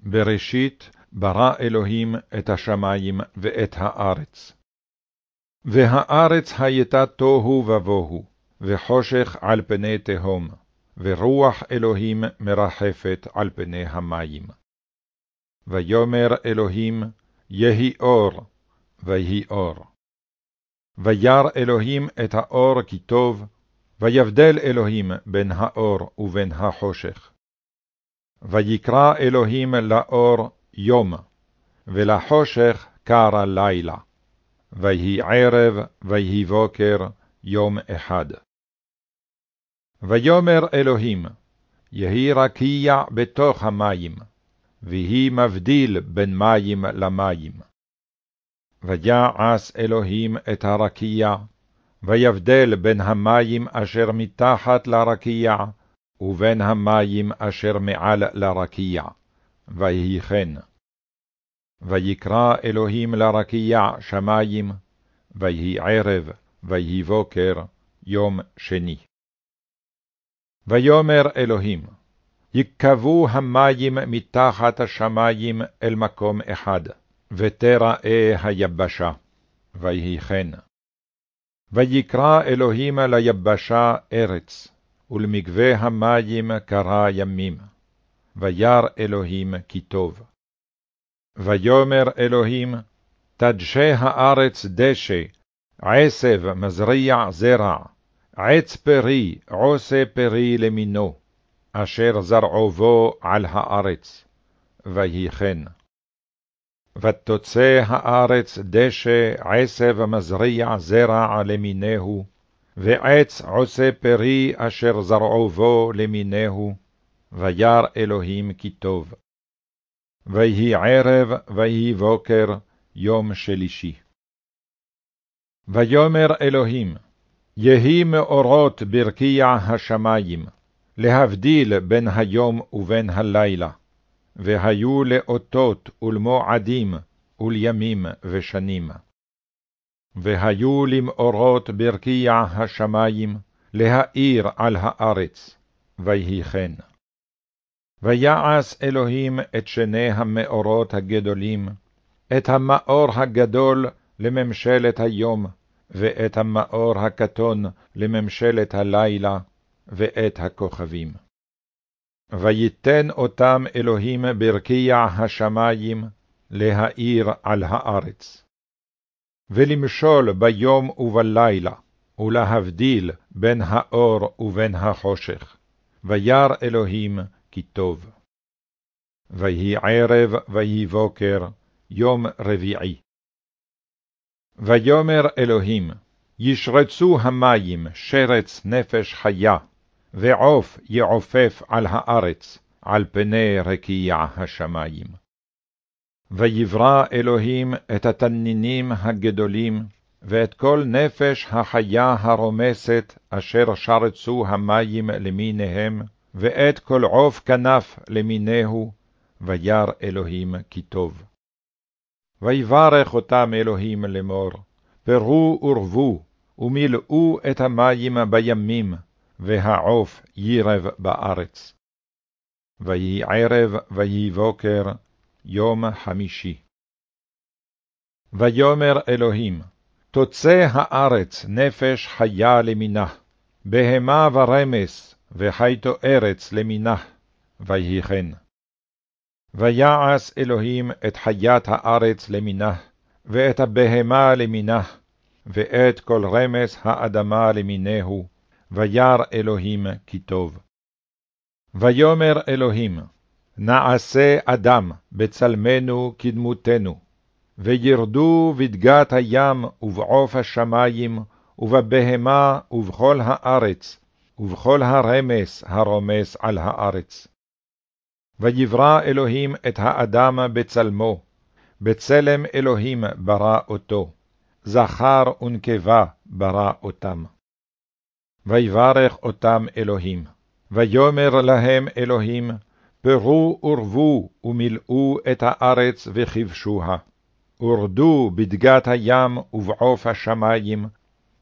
בראשית ברא אלוהים את השמים ואת הארץ. והארץ הייתה תוהו ובוהו, וחושך על פני תהום, ורוח אלוהים מרחפת על פני המים. ויאמר אלוהים, יהי אור, ויהי אור. וירא אלוהים את האור כי טוב, ויבדל אלוהים בין האור ובין החושך. ויקרא אלוהים לאור יום, ולחושך קרא לילה. ויהי ערב, ויהי בוקר, יום אחד. ויאמר אלוהים, יהי רקיע בתוך המים, ויהי מבדיל בין מים למים. ויעש אלוהים את הרקיע, ויבדל בין המים אשר מתחת לרקיע, ובין המים אשר מעל לרקיע, ויהי כן. ויקרא אלוהים לרקיע שמים, ויהי ערב, ויהי בוקר, יום שני. ויאמר אלוהים, יקבו המים מתחת השמים אל מקום אחד, ותראה היבשה. ויהי כן. ויקרא אלוהים ליבשה ארץ, ולמקווה המים קרא ימים. וירא אלוהים כי טוב. ויאמר אלוהים, תדשה הארץ דשא, עשב מזריע זרע, עץ פרי עושה פרי למינו, אשר זרעו בו על הארץ. ויהי כן. ותוצא הארץ דשא עשב מזריע זרע למינהו, ועץ עושה פרי אשר זרעו בו למינהו, וירא אלוהים כי טוב. ויהי ערב, ויהי בוקר, יום שלישי. ויאמר אלוהים, יהי מאורות ברקיע השמים, להבדיל בין היום ובין הלילה, והיו לאותות ולמועדים, ולימים ושנים. והיו למאורות ברקיע השמים, להאיר על הארץ, ויהי כן. ויעש אלוהים את שני המאורות הגדולים, את המאור הגדול לממשלת היום, ואת המאור הקטון לממשלת הלילה, ואת הכוכבים. ויתן אותם אלוהים ברקיע השמים, להאיר על הארץ. ולמשול ביום ובלילה, ולהבדיל בין האור ובין החושך. וירא אלוהים כי טוב. ויהי ערב, ויהי בוקר, יום רביעי. ויאמר אלוהים, ישרצו המים שרץ נפש חיה, ועוף יעופף על הארץ, על פני רקיע השמים. ויברא אלוהים את התנינים הגדולים, ואת כל נפש החיה הרומסת, אשר שרצו המים למיניהם, ואת כל עוף כנף למינהו, וירא אלוהים כי טוב. ויברך אותם אלוהים לאמור, פרו ורבו, ומילאו את המים בימים, והעוף ירב בארץ. ויהי ערב, ויהי בוקר, יום חמישי. ויאמר אלוהים, תוצא הארץ נפש חיה למינה, בהמה ורמס, וחייתו ארץ למינה, ויהי כן. ויעש אלוהים את חיית הארץ למינה, ואת הבהמה למינה, ואת כל רמס האדמה למינהו, וירא אלוהים כי טוב. ויאמר אלוהים, נעשה אדם בצלמנו כדמותנו, וירדו בדגת הים ובעוף השמים, ובבהמה ובכל הארץ, ובכל הרמס הרומס על הארץ. ויברא אלוהים את האדם בצלמו, בצלם אלוהים ברא אותו, זכר ונקבה ברא אותם. ויברך אותם אלוהים, ויאמר להם אלוהים, פרו ורבו ומילאו את הארץ וכבשוה, ורדו בדגת הים ובעוף השמים,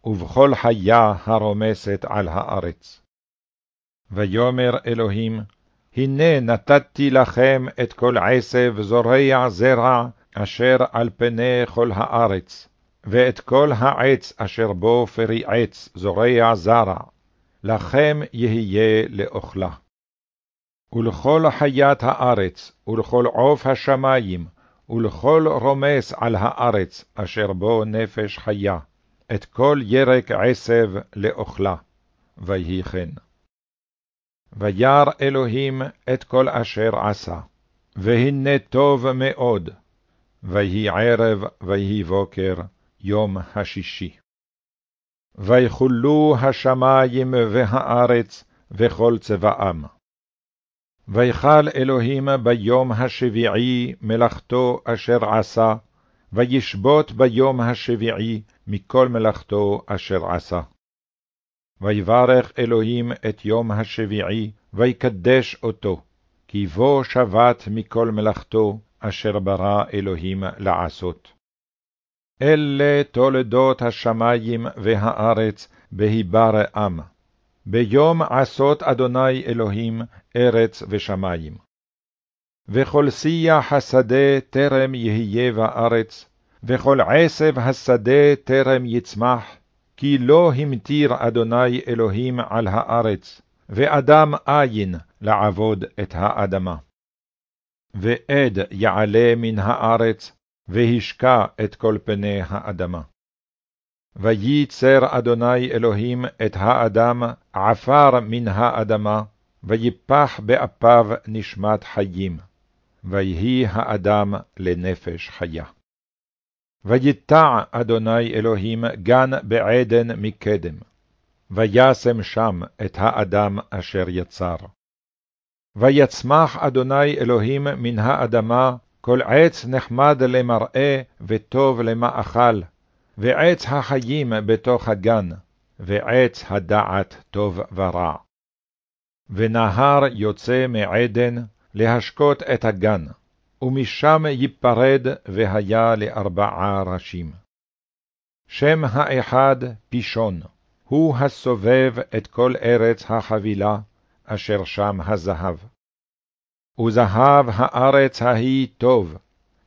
ובכל חיה הרומסת על הארץ. ויאמר אלוהים, הנה נתתי לכם את כל עשב זורע זרע, אשר על פני כל הארץ, ואת כל העץ אשר בו פרי עץ זורע זרע, לכם יהיה לאוכלה. ולכל חיית הארץ, ולכל עוף השמים, ולכל רומס על הארץ, אשר בו נפש חיה, את כל ירק עשב לאוכלה. ויהי כן. וירא אלוהים את כל אשר עשה, והנה טוב מאוד. ויהי ערב, ויהי בוקר, יום השישי. ויכולו השמים והארץ, וכל צבאם. ויכל אלוהים ביום השביעי מלאכתו אשר עשה, וישבות ביום השביעי מכל מלאכתו אשר עשה. ויברך אלוהים את יום השביעי, ויקדש אותו, כי בו שבת מכל מלאכתו, אשר ברא אלוהים לעשות. אלה תולדות השמים והארץ בהיברעם. ביום עשות אדוני אלוהים ארץ ושמים. וכל שיח השדה טרם יהיה בארץ, וכל עשב השדה טרם יצמח, כי לא המטיר אדוני אלוהים על הארץ, ואדם אין לעבוד את האדמה. ועד יעלה מן הארץ, והשקע את כל פני האדמה. וייצר אדוני אלוהים את האדם עפר מן האדמה, ויפח באפיו נשמת חיים, ויהי האדם לנפש חיה. ויטע אדוני אלוהים גן בעדן מקדם, וישם שם את האדם אשר יצר. ויצמח אדוני אלוהים מן האדמה כל עץ נחמד למראה וטוב למאכל, ועץ החיים בתוך הגן, ועץ הדעת טוב ורע. ונהר יוצא מעדן להשקות את הגן, ומשם ייפרד והיה לארבעה ראשים. שם האחד פישון, הוא הסובב את כל ארץ החבילה, אשר שם הזהב. וזהב הארץ ההיא טוב,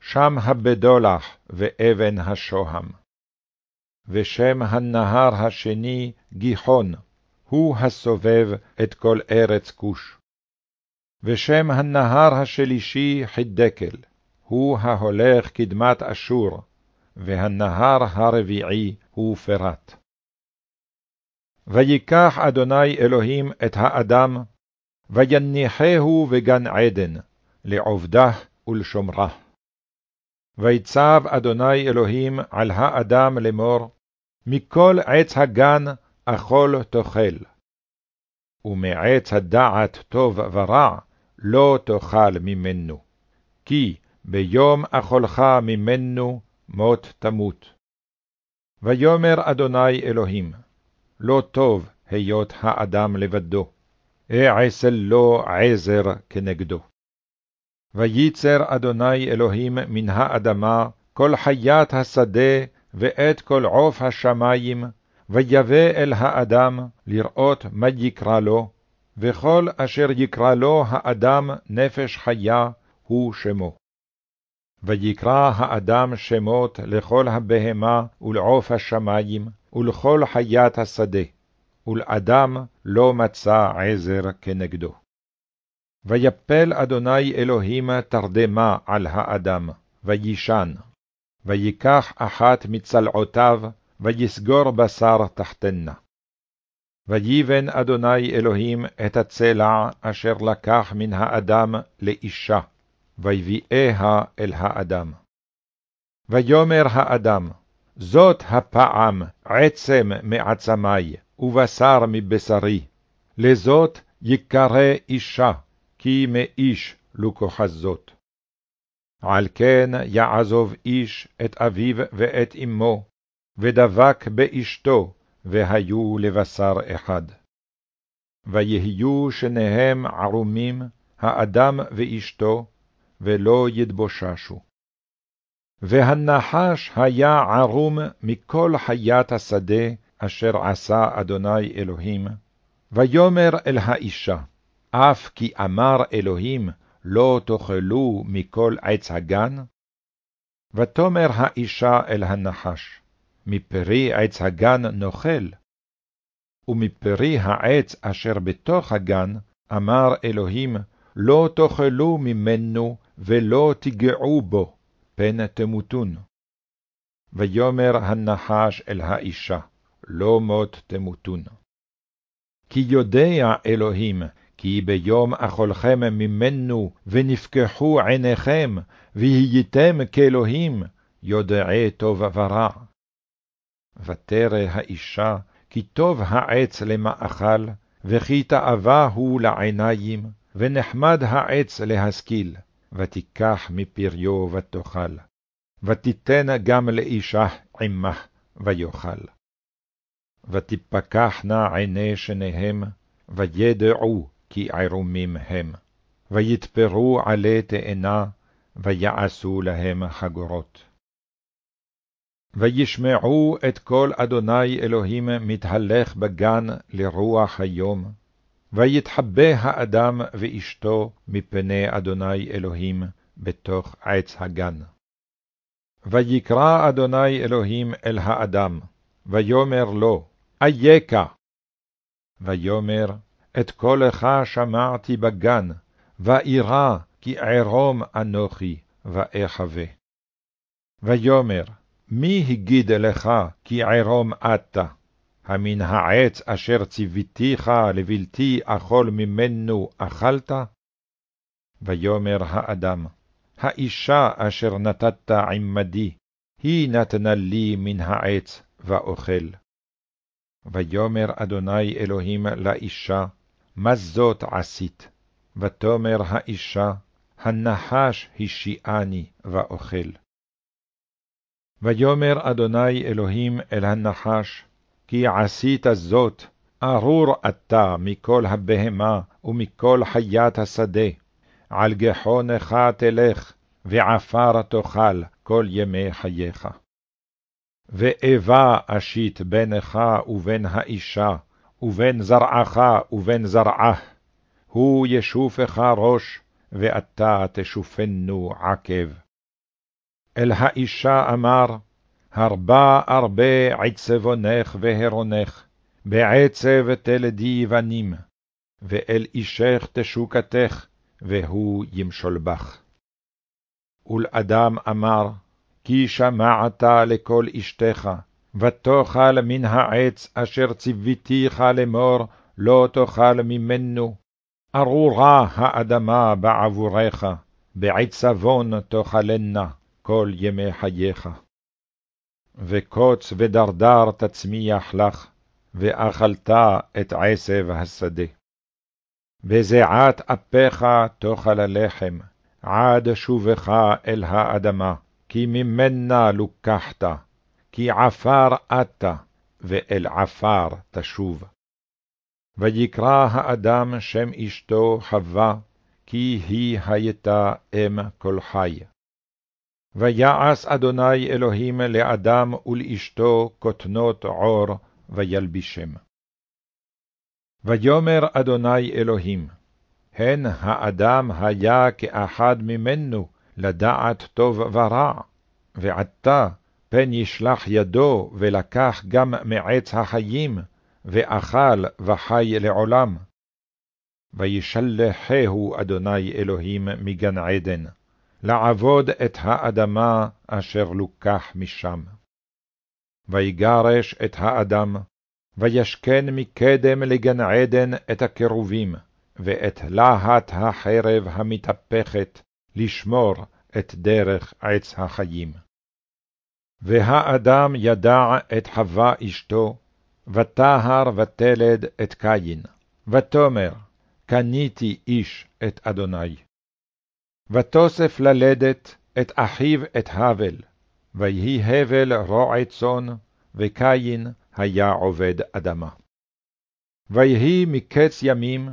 שם הבדולח ואבן השוהם. ושם הנהר השני גיחון, הוא הסובב את כל ארץ כוש. ושם הנהר השלישי חידקל, הוא ההולך קדמת אשור, והנהר הרביעי הוא פרת. ויקח אדוני אלוהים את האדם, ויניחהו בגן עדן, לעובדה ולשומרה. ויצב אדוני אלוהים על האדם לאמור, מכל עץ הגן אכול תאכל. ומעץ הדעת טוב ורע לא תאכל ממנו, כי ביום אכולך ממנו מות תמות. ויאמר אדוני אלוהים, לא טוב היות האדם לבדו, אעשה לו עזר כנגדו. וייצר אדוני אלוהים מן האדמה כל חיית השדה ואת כל עוף השמים, ויבא אל האדם לראות מה יקרא לו, וכל אשר יקרא לו האדם נפש חיה, הוא שמו. ויקרא האדם שמות לכל הבהמה ולעוף השמים, ולכל חיית השדה, ולאדם לא מצא עזר כנגדו. ויפל אדוני אלוהים תרדמה על האדם, וישן, ויקח אחת מצלעותיו, ויסגור בשר תחתנה. ויבן אדוני אלוהים את הצלע אשר לקח מן האדם לאישה, ויביאיה אל האדם. ויאמר האדם, זאת הפעם עצם מעצמי, ובשר מבשרי, לזאת יקרא אישה, כי מאיש לוקחה זאת. על כן יעזוב איש את אביו ואת אמו, ודבק באשתו, והיו לבשר אחד. ויהיו שניהם ערומים, האדם ואשתו, ולא יתבוששו. והנחש היה ערום מכל חיית השדה, אשר עשה אדוני אלוהים, ויאמר אל האישה, אף כי אמר אלוהים, לא תאכלו מכל עץ הגן? ותאמר האישה אל הנחש, מפרי עץ הגן נאכל. ומפרי העץ אשר בתוך הגן, אמר אלוהים, לא תאכלו ממנו, ולא תיגעו בו, פן תמותון. ויאמר הנחש אל האישה, לא מות תמותון. כי יודע אלוהים, כי ביום אכולכם ממנו, ונפקחו עיניכם, והייתם כאלוהים, יודעי טוב ורע. ותרא האישה, כי טוב העץ למאכל, וכי תאווה הוא לעיניים, ונחמד העץ להשכיל, ותיקח מפריו ותאכל. ותיתן גם לאישה עמך, ויאכל. ותפקחנה עיני שניהם, וידעו כי ערומים הם, ויתפרו עלי תאנה, ויעשו להם חגורות. וישמעו את קול אדוני אלוהים מתהלך בגן לרוח היום, ויתחבא האדם ואשתו מפני אדוני אלוהים בתוך עץ הגן. ויקרא אדוני אלוהים אל האדם, ויאמר לו, אייכה. ויאמר, את קולך שמעתי בגן, ואירא כי ערום אנוכי, ואחווה. ויאמר, מי הגיד לך כי ערום אתה? המן העץ אשר ציוויתיך לבלתי אכול ממנו אכלת? ויאמר האדם, האישה אשר נתת עמדי, היא נתנה לי מן העץ, ואוכל. ויאמר אדוני אלוהים לאישה, מה זאת עשית? ותאמר האישה, הנחש השיעני, ואוכל. ויאמר אדוני אלוהים אל הנחש, כי עשית זאת, ארור אתה מכל הבהמה ומכל חיית השדה, על גחונך תלך, ועפר תאכל כל ימי חייך. ואיבה אשית בינך ובין האישה, ובין זרעך ובין זרעה, הוא ישופך ראש, ואתה תשופנו עקב. אל האישה אמר, הרבה הרבה עצבונך והרונך, בעצב תלדי בנים, ואל אישך תשוקתך, והוא ימשול בך. ולאדם אמר, כי שמעת לקול אשתך, ותאכל מן העץ אשר ציוויתיך לאמור, לא תאכל ממנו. ארורה האדמה בעבורך, בעצבון תאכלנה כל ימי חייך. וקוץ ודרדר תצמיח לך, ואכלת את עשב השדה. בזיעת אפיך תאכל הלחם, עד שובך אל האדמה, כי ממנה לוקחת, כי עפר אתה, ואל עפר תשוב. ויקרא האדם שם אשתו חווה, כי היא הייתה אם כל חי. ויעש אדוני אלוהים לאדם ולאשתו כותנות עור, וילבישם. ויאמר אדוני אלוהים, הן האדם היה כאחד ממנו, לדעת טוב ורע, ועתה פן ישלח ידו, ולקח גם מעץ החיים, ואכל וחי לעולם. וישלחהו אדוני אלוהים מגן עדן, לעבוד את האדמה אשר לוקח משם. ויגרש את האדם, וישכן מקדם לגן עדן את הקרובים, ואת להט החרב המתהפכת, לשמור את דרך עץ החיים. והאדם ידע את חווה אשתו, וטהר ותלד את קין, ותאמר, קניתי איש את אדוני. ותוסף ללדת את אחיו את הבל, ויהי הבל רועי צאן, וקין היה עובד אדמה. ויהי מקץ ימים,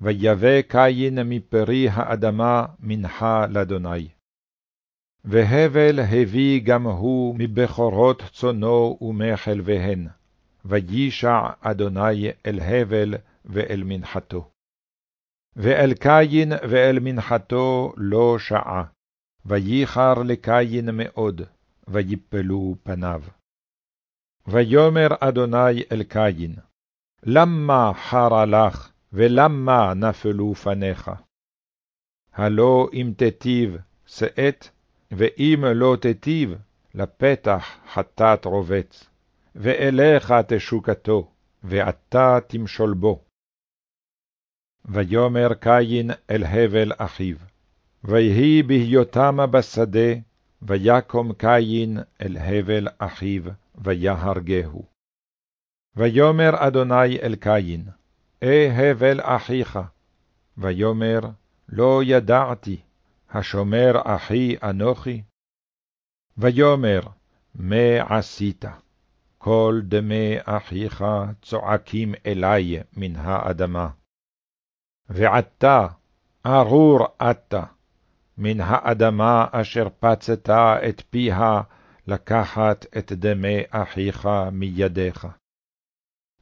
ויבא קין מפרי האדמה מנחה לאדוני. והבל הביא גם הוא מבכורות צאנו ומחלביהן, וישע אדוני אל הבל ואל מנחתו. ואל קין ואל מנחתו לא שעה, וייחר לקין מאוד, ויפלו פניו. ויאמר אדוני אל קין, למה חרה לך, ולמה נפלו פניך? הלא אם תיטיב, שאת, ואם לא תיטיב, לפתח חטאת רובץ, ואליך תשוקתו, ואתה תמשול בו. ויאמר קין אל הבל אחיו, ויהי בהיותם בשדה, ויקום קין אל הבל אחיו, ויהרגהו. ויאמר אדוני אל קין, אה הבל אחיך, ויאמר, לא ידעתי, השומר אחי אנוכי? ויאמר, מה עשית? כל דמי אחיך צועקים אלי מן האדמה. ועתה, ארור אתה, מן האדמה אשר פצת את פיה לקחת את דמי אחיך מידיך.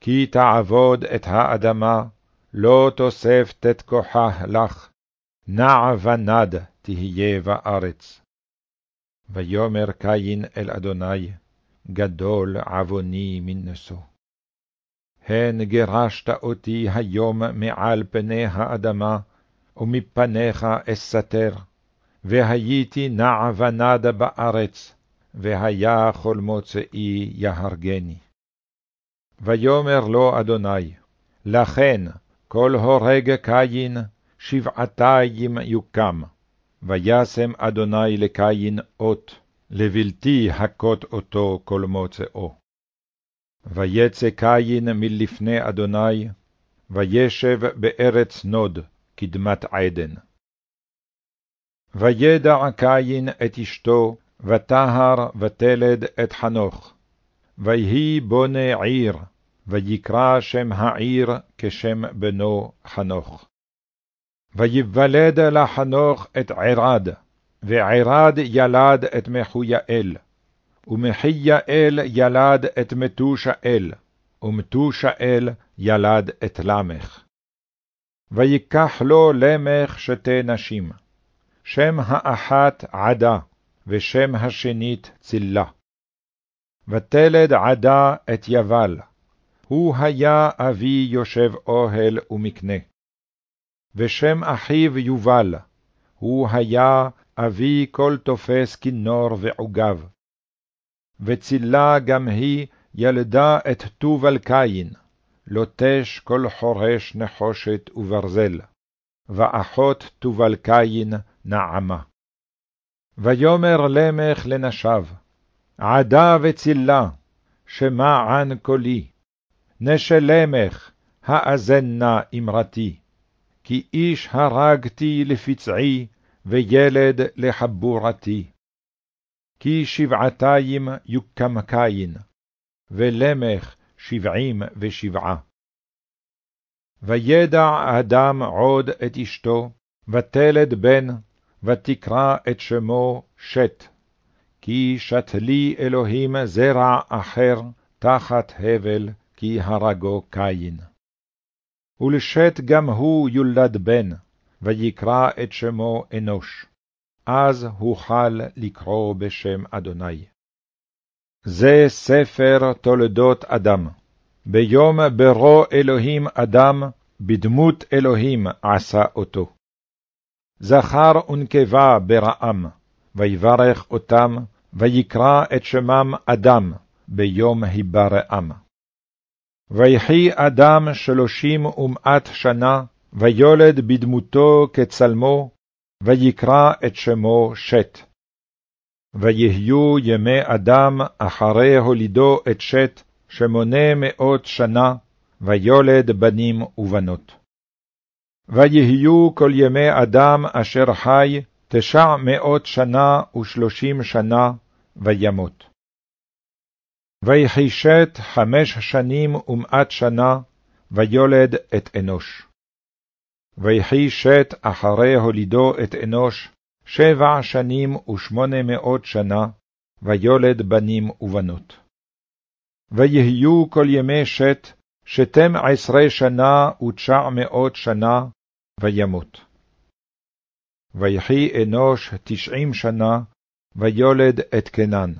כי תעבוד את האדמה, לא תוסף תתכוחה לך, נע ונד תהיה בארץ. ויאמר קין אל אדוני, גדול עווני מנשוא. הן גירשת אותי היום מעל פני האדמה, ומפניך אסתר, והייתי נע ונד בארץ, והיה כל מוצאי יהרגני. ויאמר לו אדוני, לכן כל הורג קין שבעתיים יוקם, וישם אדוני לקין אות, לבלתי הכות אותו כל מוצאו. ויצא קין מלפני אדוני, וישב בארץ נוד, קדמת עדן. וידע קין את אשתו, ותהר ותלד את חנוך. ויהי בונה עיר, ויקרא שם העיר כשם בנו חנוך. ויוולד לחנוך את ערד, וערד ילד את מחויאל, ומחיאל ילד את מתושאל, ומתושאל ילד את למך. ויקח לו למך שתי נשים, שם האחת עדה, ושם השנית צילה. ותלד עדה את יבל, הוא היה אבי יושב אוהל ומקנה. ושם אחיו יובל, הוא היה אבי כל תופס כנור ועוגב. וצילה גם היא ילדה את תובל קין, לוטש כל חורש נחושת וברזל, ואחות תובל קין נעמה. ויאמר למך לנשיו, עדה וצילה, שמען קולי, נשלמך, האזן נא אמרתי, כי איש הרגתי לפצעי, וילד לחבורתי. כי שבעתיים יוקם קין, ולמך שבעים ושבעה. וידע אדם עוד את אשתו, ותלד בן, ותקרא את שמו שת, כי שתלי אלוהים זרע אחר תחת הבל, כי הרגו קין. ולשת גם הוא יולד בן, ויקרא את שמו אנוש. אז הוחל לקרוא בשם אדוני. זה ספר תולדות אדם. ביום ברו אלוהים אדם, בדמות אלוהים עשה אותו. זכר ונקבה ברעם, ויברך אותם, ויקרא את שמם אדם, ביום היברעם. ויחי אדם שלושים ומעט שנה, ויולד בדמותו כצלמו, ויקרא את שמו שת. ויהיו ימי אדם אחרי הולידו את שת, שמונה מאות שנה, ויולד בנים ובנות. ויהיו כל ימי אדם אשר חי תשע מאות שנה ושלושים שנה, וימות. ויחישת חמש שנים ומעט שנה, ויולד את אנוש. ויחי שת אחרי הולידו את אנוש שבע שנים ושמונה מאות שנה, ויולד בנים ובנות. ויהיו כל ימי שת שתים עשרה שנה ותשע מאות שנה, וימות. ויחי אנוש תשעים שנה, ויולד את קנן.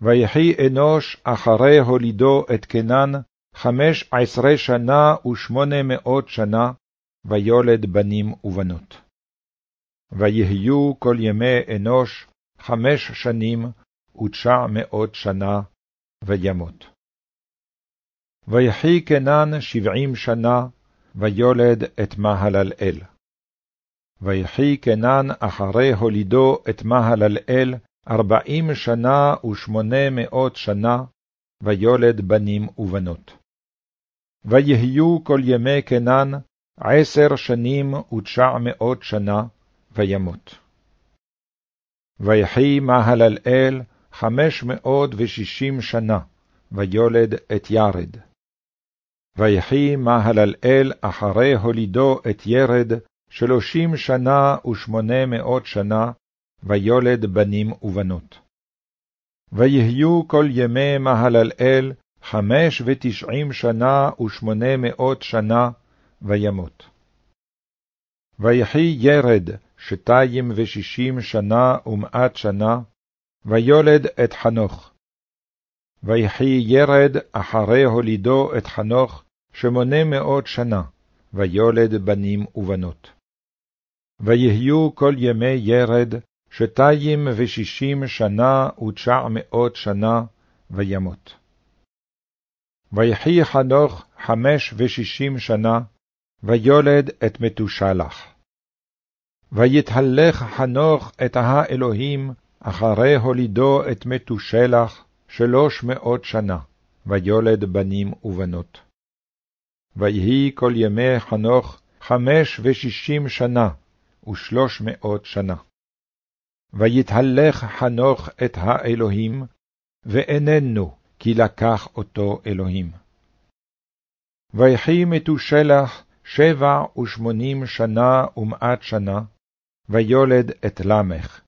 ויחי אנוש אחרי הולידו את קנן חמש עשרה שנה ושמונה מאות שנה, ויולד בנים ובנות. ויהיו כל ימי אנוש חמש שנים ותשע מאות שנה, וימות. ויחי קנן שבעים שנה, ויולד את מהללאל. ויחי קנן אחרי הולידו את מהללאל ארבעים שנה ושמונה מאות שנה, ויולד בנים ובנות. ויהיו כל ימי קנן עשר שנים ותשע מאות שנה, וימות. ויחי מהללאל חמש מאות ושישים שנה, ויולד את ירד. ויחי מהללאל אחרי הולידו את ירד שלושים שנה ושמונה מאות שנה, ויולד בנים ובנות. ויהיו כל ימי מהללאל חמש ותשעים שנה ושמונה מאות שנה, וימות. ויחי ירד שתיים ושישים שנה ומאת שנה, ויולד את חנוך. ויחי ירד אחרי הולידו את חנוך שמונה מאות שנה, ויולד בנים ובנות. ויהיו כל ימי ירד שתיים ושישים שנה ותשע מאות שנה, וימות. ויחי חנוך חמש ושישים שנה, ויולד את מתושלח. ויתהלך חנוך את האלוהים אחרי הולידו את מתושלח שלוש מאות שנה, ויולד בנים ובנות. ויהי כל ימי חנוך חמש ושישים שנה, ושלוש מאות שנה. ויתהלך חנוך את האלוהים, ואיננו, כי לקח אותו אלוהים. ויחי מתושלח שבע ושמונים שנה ומאת שנה, ויולד את למך.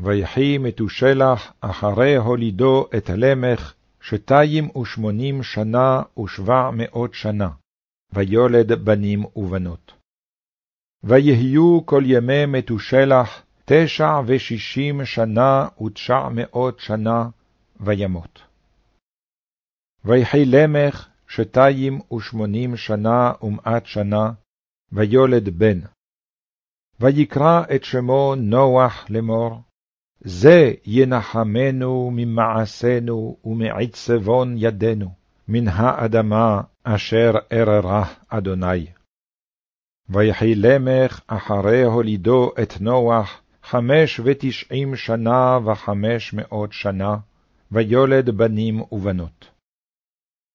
ויחי מתושלח אחרי הולידו את למך שתיים ושמונים שנה ושבע מאות שנה, ויולד בנים ובנות. ויהיו כל ימי מתושלח תשע ושישים שנה ותשע מאות שנה, וימות. ויחי למך שתיים ושמונים שנה ומאת שנה, ויולד בן. ויקרא את שמו נוח לאמור, זה ינחמנו ממעשינו ומעצבון ידינו, מן האדמה אשר אררה אדוני. ויחי למך אחרי הולידו את נוח חמש ותשעים שנה וחמש מאות שנה, ויולד בנים ובנות.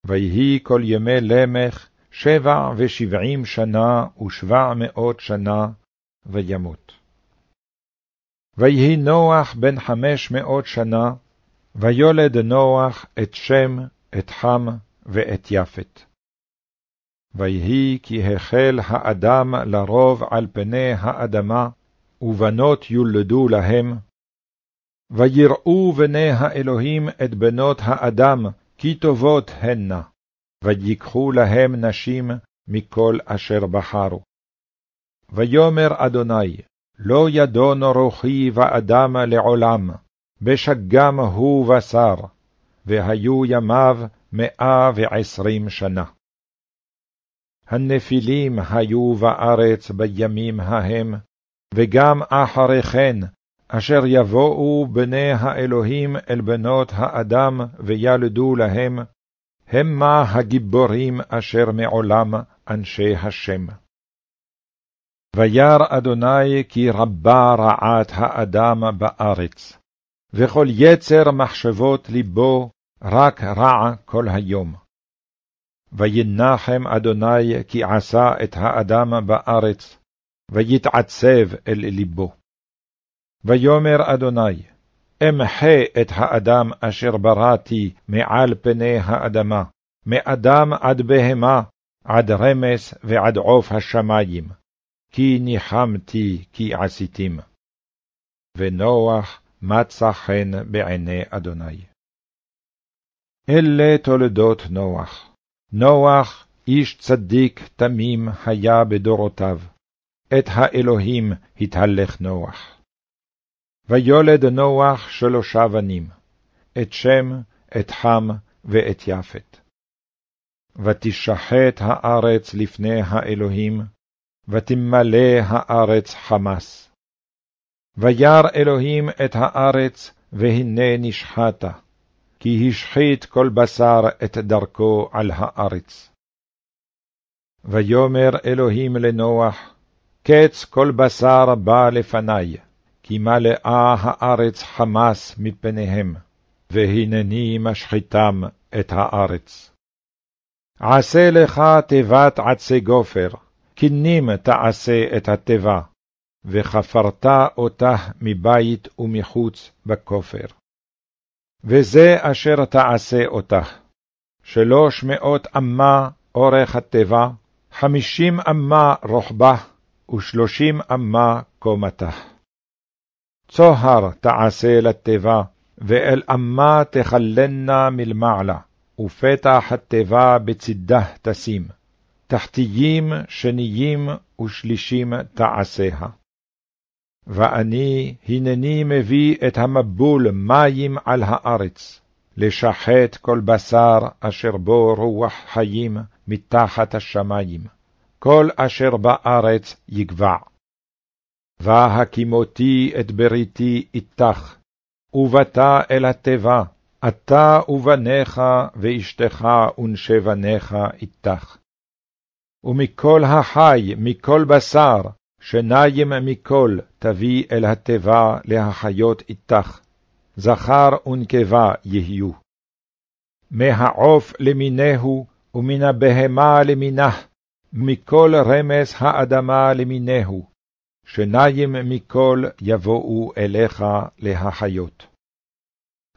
ויהי כל ימי למך שבע ושבעים שנה ושבע מאות שנה, וימות. ויהי נוח בן חמש מאות שנה, ויולד נוח את שם, את חם ואת יפת. ויהי כי החל האדם לרוב על פני האדמה, ובנות יולדו להם. ויראו בני האלוהים את בנות האדם, כי טובות הנה, ויקחו להם נשים מכל אשר בחרו. ויאמר אדוני, לא ידון רוחי ואדם לעולם, בשגם הוא בשר, והיו ימיו מאה ועשרים שנה. הנפילים היו בארץ בימים ההם, וגם אחרי כן, אשר יבואו בני האלוהים אל בנות האדם וילדו להם, המה הגיבורים אשר מעולם אנשי השם. וירא אדוני כי רבה רעת האדם בארץ, וכל יצר מחשבות לבו רק רע כל היום. וינחם אדוני כי עשה את האדם בארץ, ויתעצב אל לבו. ויאמר אדוני, אמחה את האדם אשר בראתי מעל פני האדמה, מאדם עד בהמה, עד רמס ועד עוף השמים, כי ניחמתי כי עשיתים. ונוח מצא חן בעיני אדוני. אלה תולדות נוח. נוח איש צדיק תמים היה בדורותיו, את האלוהים התהלך נוח. ויולד נוח שלושה בנים, את שם, את חם ואת יפת. ותשחט הארץ לפני האלוהים, ותמלא הארץ חמס. וירא אלוהים את הארץ, והנה נשחטה, כי השחית כל בשר את דרכו על הארץ. ויאמר אלוהים לנוח, קץ כל בשר בא לפני, כי מלאה הארץ חמס מפניהם, והנני משחיתם את הארץ. עשה לך תיבת עצי גופר, כנים תעשה את התיבה, וחפרת אותה מבית ומחוץ בכופר. וזה אשר תעשה אותך, שלוש מאות אמה אורך התיבה, חמישים אמה רוחבה, ושלושים אמה קומתה. צוהר תעשה לתיבה, ואל אמה תכלנה מלמעלה, ופתח התיבה בצדה תשים, תחתיים, שניים ושלישים תעשיה. ואני הנני מביא את המבול מים על הארץ, לשחט כל בשר אשר בו רוח חיים מתחת השמים, כל אשר בארץ יגבע. והקימותי את בריתי איתך, ובאת אל התיבה, אתה ובניך ואשתך ונשי בניך איתך. ומכל החי, מכל בשר, שניים מכל תביא אל התיבה להחיות איתך, זכר ונקבה יהיו. מהעוף למינהו, ומן הבהמה למינה, מכל רמס האדמה למינהו, שניים מכל יבואו אליך להחיות.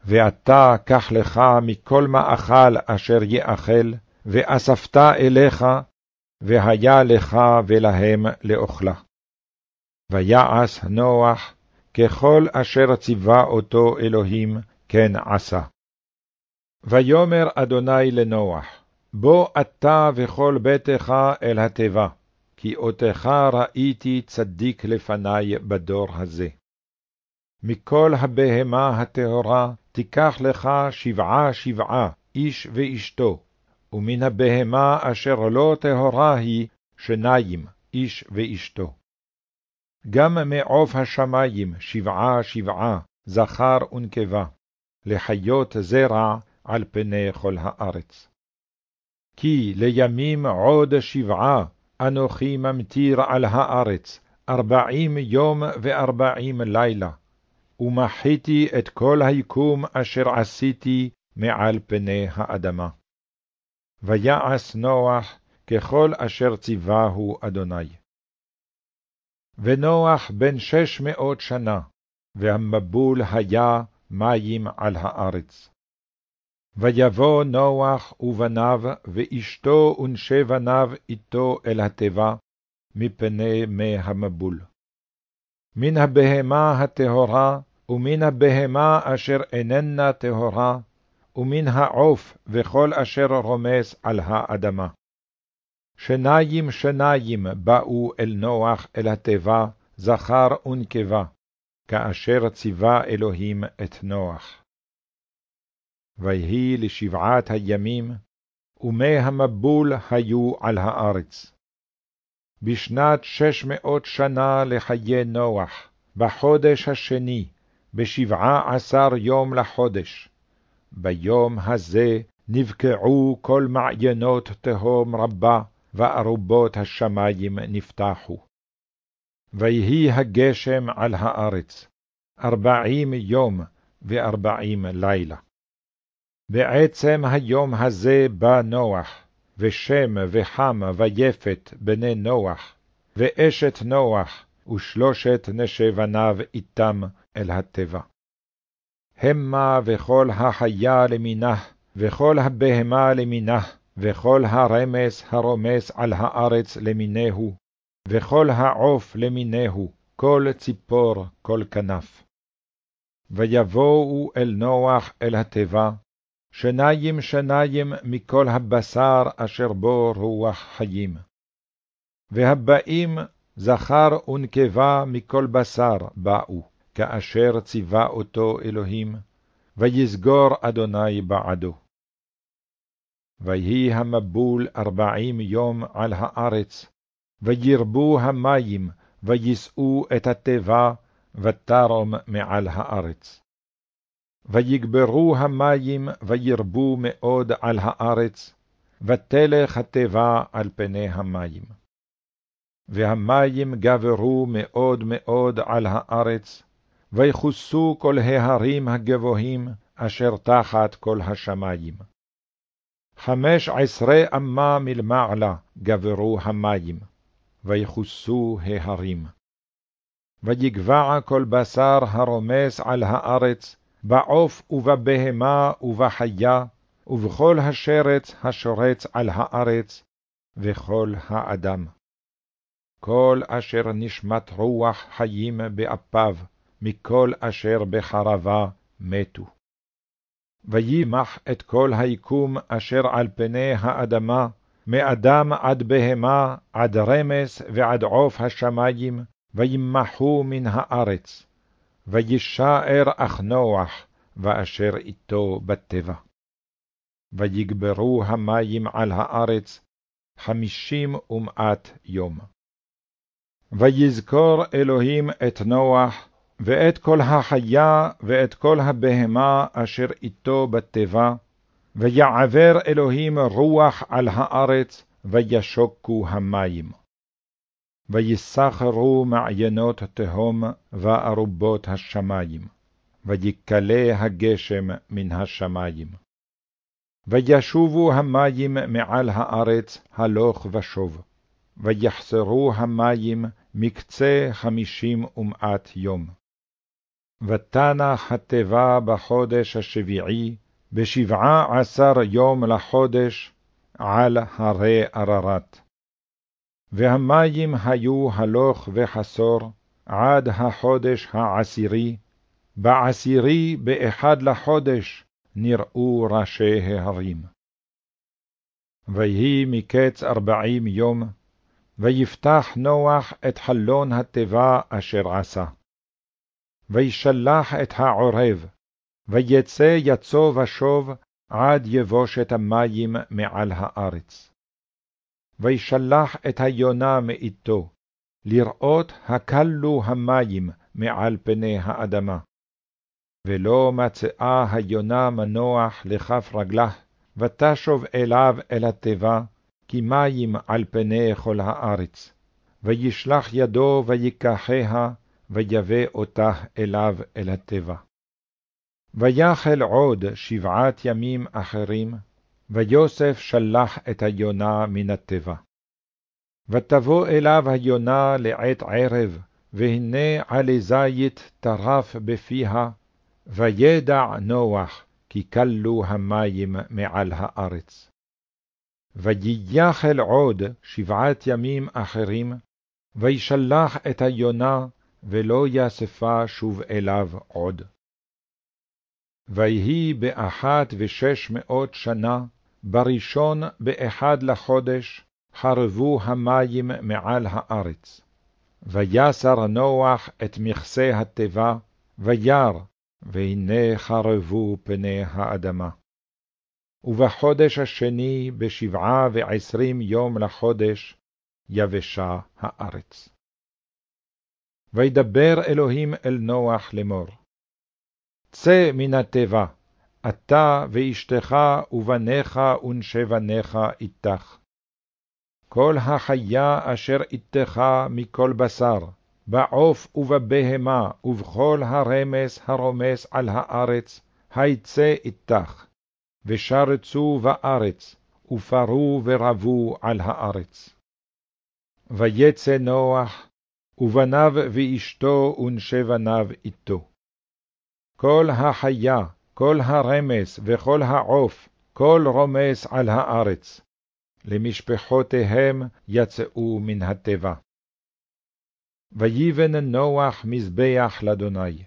ואתה קח לך מכל מאכל אשר יאכל, ואספת אליך, והיה לך ולהם לאוכלה. ויעש נוח ככל אשר ציווה אותו אלוהים, כן עשה. ויאמר אדוני לנוח, בוא אתה וכל ביתך אל התיבה, כי אותך ראיתי צדיק לפני בדור הזה. מכל הבהמה הטהורה תיקח לך שבעה שבעה, איש ואשתו, ומן הבהמה אשר לא טהורה היא, שניים, איש ואשתו. גם מעוף השמים שבעה שבעה, זכר ונקבה, לחיות זרע על פני כל הארץ. כי לימים עוד שבעה אנוכי ממטיר על הארץ, ארבעים יום וארבעים לילה, ומחיתי את כל היקום אשר עשיתי מעל פני האדמה. ויעש נוח ככל אשר ציווהו אדוני. ונוח בן שש מאות שנה, והמבול היה מים על הארץ. ויבוא נוח ובניו, ואשתו ונשי בניו איתו אל התיבה, מפני מי המבול. מן הבהמה הטהורה, ומן הבהמה אשר איננה טהורה, ומן העוף וכל אשר רומס על האדמה. שניים שניים באו אל נוח אל התיבה, זכר ונקבה, כאשר ציווה אלוהים את נוח. ויהי לשבעת הימים, ומי המבול היו על הארץ. בשנת שש מאות שנה לחיי נוח, בחודש השני, בשבעה עשר יום לחודש. ביום הזה נבקעו כל מעיינות תהום רבה, וארובות השמים נפתחו. ויהי הגשם על הארץ, ארבעים יום וארבעים לילה. בעצם היום הזה בא נוח, ושם וחם ויפת בני נוח, ואשת נוח, ושלושת נשי בניו איתם אל התיבה. המה וכל החיה למינה, וכל הבהמה למינה, וכל הרמס הרומס על הארץ למינהו, וכל העוף למינהו, כל ציפור, כל כנף. ויבואו אל נוח אל התיבה, שניים שניים מכל הבשר אשר בו רוח חיים. והבאים זכר ונקבה מכל בשר באו, כאשר ציווה אותו אלוהים, ויסגור אדוני בעדו. ויהי המבול ארבעים יום על הארץ, וירבו המים, ויישאו את התיבה, ותרום מעל הארץ. ויגברו המים, וירבו מאוד על הארץ, ותלך התיבה על פני המים. והמים גברו מאוד מאוד על הארץ, ויחוסו כל ההרים הגבוהים, אשר תחת כל השמים. חמש עשרה אמה מלמעלה גברו המים, ויחוסו ההרים. ויגבע כל בשר הרומס על הארץ, בעוף ובבהמה ובחיה, ובכל השרץ השורץ על הארץ, וכל האדם. כל אשר נשמת רוח חיים באפיו, מכל אשר בחרבה מתו. וימח את כל היקום אשר על פני האדמה, מאדם עד בהמה, עד רמס ועד עוף השמים, וימחו מן הארץ. וישאר אך נוח, ואשר איתו בטבע. ויגברו המים על הארץ חמישים ומעט יום. ויזכור אלוהים את נוח, ואת כל החיה, ואת כל הבהמה אשר איתו בתיבה, ויעבר אלוהים רוח על הארץ, וישוקו המים. ויסחרו מעיינות תהום, וארובות השמים, ויקלה הגשם מן השמים. וישובו המים מעל הארץ הלוך ושוב, ויחסרו המים מקצה חמישים ומעט יום. ותנח התיבה בחודש השביעי, בשבעה עשר יום לחודש, על הרי עררת. והמים היו הלוך וחסור, עד החודש העשירי, בעשירי באחד לחודש נראו ראשי ההרים. ויהי מקץ ארבעים יום, ויפתח נוח את חלון התיבה אשר עשה. וישלח את העורב, ויצא יצו ושוב עד יבושת המים מעל הארץ. וישלח את היונה מאיתו, לראות הכלו המים מעל פני האדמה. ולא מצאה היונה מנוח לכף רגלה, ותשוב אליו אל התיבה, כי מים על פני כל הארץ. וישלח ידו ויקחיה, ויבא אותה אליו אל התיבה. ויחל עוד שבעת ימים אחרים, ויוסף שלח את היונה מן התיבה. ותבוא אליו היונה לעת ערב, והנה עלי זית טרף בפיה, וידע נוח, כי כלו המים מעל הארץ. וייחל עוד שבעת ימים אחרים, וישלח את היונה, ולא יאספה שוב אליו עוד. ויהי באחת ושש מאות שנה, בראשון באחד לחודש, חרבו המים מעל הארץ. ויסר נוח את מכסה התיבה, וירא, והנה חרבו פני האדמה. ובחודש השני, בשבעה ועשרים יום לחודש, יבשה הארץ. וידבר אלוהים אל נוח לאמור, צא מן התיבה, אתה ואשתך ובניך ונשי בניך איתך. כל החיה אשר איתך מכל בשר, בעוף ובבהמה ובכל הרמס הרומס על הארץ, היצא איתך, ושרצו בארץ, ופרו ורבו על הארץ. ויצא נוח, ובניו ואשתו ונשי בניו איתו. כל החיה, כל הרמס וכל העוף, כל רומס על הארץ, למשפחותיהם יצאו מן התיבה. ויבן נוח מזבח לאדוני,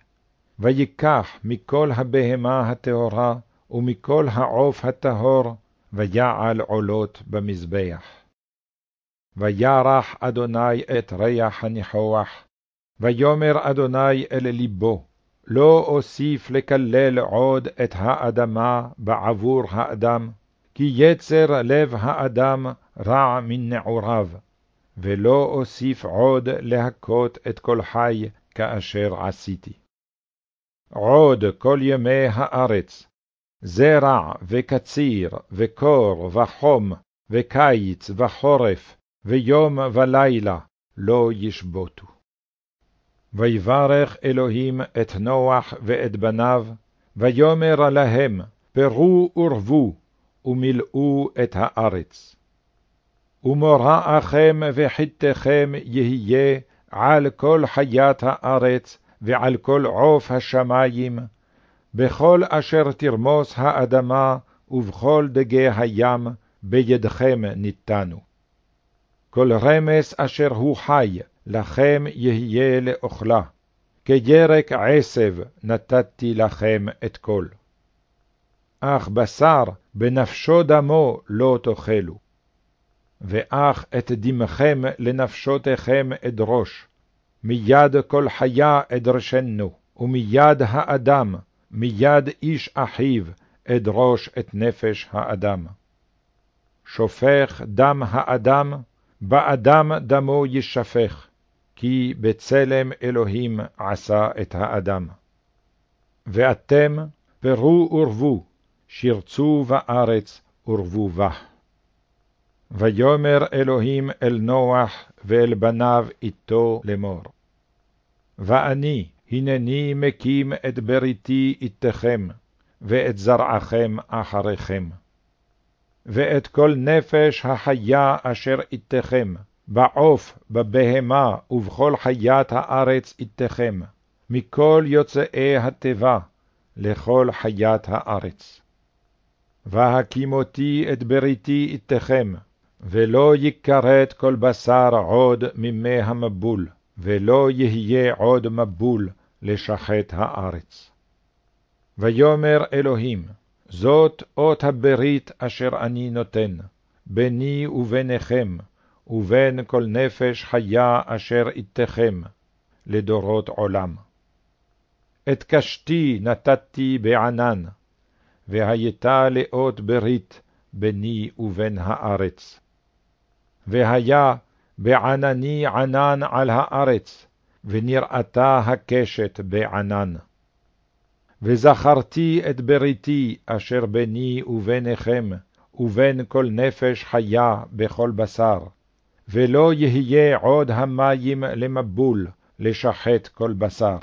ויקח מכל הבהמה הטהורה, ומכל העוף הטהור, ויעל עולות במזבח. וירח אדוני את ריח הניחוח, ויאמר אדוני אל לבו, לא אוסיף לקלל עוד את האדמה בעבור האדם, כי יצר לב האדם רע מנעוריו, ולא אוסיף עוד להכות את כל חי כאשר עשיתי. עוד כל ימי הארץ, זרע וקציר, וקור וחום, וקיץ וחורף, ויום ולילה, לא ישבותו. ויברך אלוהים את נוח ואת בניו, ויאמר להם, פרו ורבו, ומילאו את הארץ. ומוראכם וחיתכם יהיה על כל חיית הארץ, ועל כל עוף השמים, בכל אשר תרמוס האדמה, ובכל דגי הים, בידכם ניתנו. כל רמס אשר הוא חי, לכם יהיה לאוכלה, כירק עשב נתתי לכם את כל. אך בשר בנפשו דמו לא תאכלו. ואך את דמכם לנפשותיכם אדרוש, מיד כל חיה אדרשנו, ומיד האדם, מיד איש אחיו, אדרוש את נפש האדם. שופך דם האדם, באדם דמו ישפך, כי בצלם אלוהים עשה את האדם. ואתם פרו ורבו, שרצו בארץ ורבו בה. ויאמר אלוהים אל נוח ואל בניו איתו לאמור. ואני, הנני מקים את בריתי איתכם, ואת זרעכם אחריכם. ואת כל נפש החיה אשר איתכם, בעוף, בבהמה, ובכל חיית הארץ איתכם, מכל יוצאי התיבה, לכל חיית הארץ. והקימותי את בריתי איתכם, ולא יכרת כל בשר עוד ממי המבול, ולא יהיה עוד מבול לשחט הארץ. ויאמר אלוהים, זאת אות הברית אשר אני נותן, ביני וביניכם, ובין כל נפש חיה אשר איתכם, לדורות עולם. את קשתי נתתי בענן, והייתה לאות ברית ביני ובין הארץ. והיה בענני ענן על הארץ, ונראתה הקשת בענן. וזכרתי את בריתי אשר ביני וביניכם, ובין כל נפש חיה בכל בשר, ולא יהיה עוד המים למבול, לשחט כל בשר.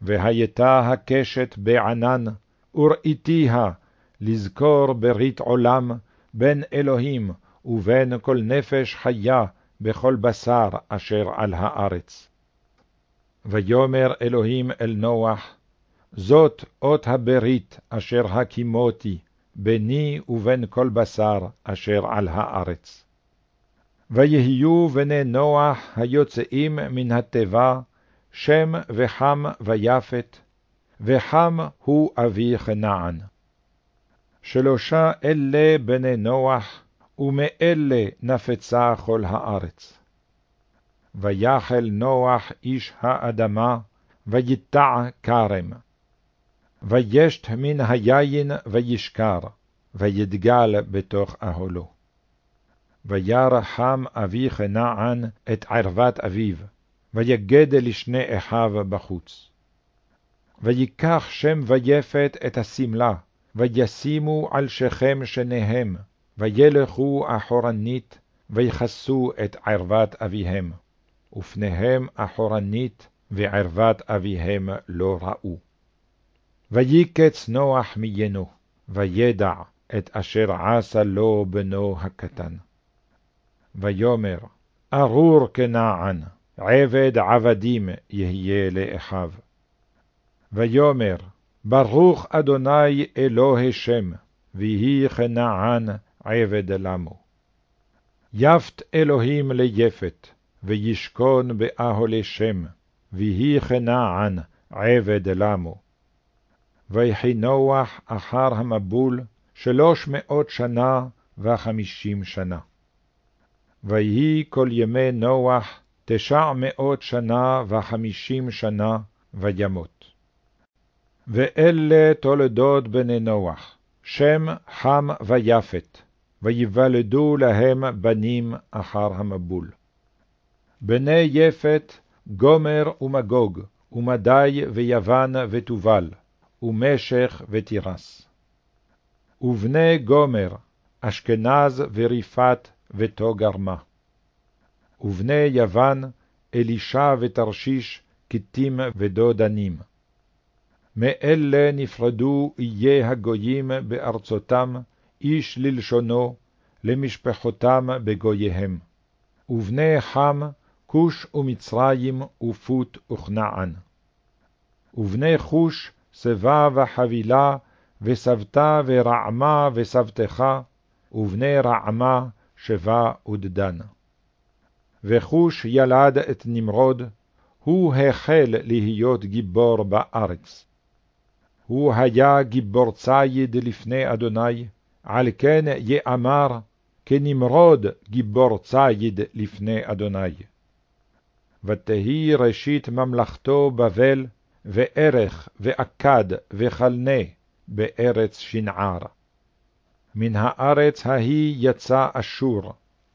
והייתה הקשת בענן, וראיתיה, לזכור ברית עולם, בין אלוהים ובין כל נפש חיה בכל בשר אשר על הארץ. ויאמר אלוהים אל נוח, זאת אות הברית אשר הקימותי, ביני ובין כל בשר אשר על הארץ. ויהיו בני נוח היוצאים מן התיבה, שם וחם ויפת, וחם הוא אבי כנען. שלושה אלה בני נוח, ומאלה נפצה כל הארץ. ויחל נוח איש האדמה, ויטע כרם. וישת מן היין וישכר, וידגל בתוך אהלו. וירחם אבי כנען את ערוות אביו, ויגד לשני אחיו בחוץ. ויקח שם ויפת את השמלה, וישימו על שכם שניהם, וילכו אחורנית, ויכסו את ערוות אביהם, ופניהם אחורנית, וערוות אביהם לא ראו. ויקץ נוח מיינו, וידע את אשר עשה לו בנו הקטן. ויאמר, ארור כנען, עבד עבדים יהיה לאחיו. ויאמר, ברוך אדוני אלוהי שם, ויהי כנען עבד למו. יפת אלוהים ליפת, וישכון באהלי שם, ויהי כנען עבד למו. ויחי נוח אחר המבול שלוש מאות שנה וחמישים שנה. ויהי כל ימי נוח תשע מאות שנה וחמישים שנה, וימות. ואלה תולדות בני נוח, שם, חם ויפת, ויוולדו להם בנים אחר המבול. בני יפת, גומר ומגוג, ומדי ויוון ותובל, ומשך ותירס. ובני גומר, אשכנז וריפת ותוגרמה. ובני יוון, אלישע ותרשיש, כתים ודודנים. מאלה נפרדו איי הגויים בארצותם, איש ללשונו, למשפחותם בגוייהם. ובני חם, כוש ומצרים ופוט וכנען. ובני חוש, שבה וחבילה, וסבתה ורעמה וסבתך, ובני רעמה, שבה ודדן. וחוש ילד את נמרוד, הוא החל להיות גיבור בארץ. הוא היה גיבור ציד לפני אדוני, על כן יאמר, כנמרוד גיבור ציד לפני אדוני. ותהי ראשית ממלכתו בבל, וערך, ואכד, וכלנה, בארץ שנער. מן הארץ ההיא יצא אשור,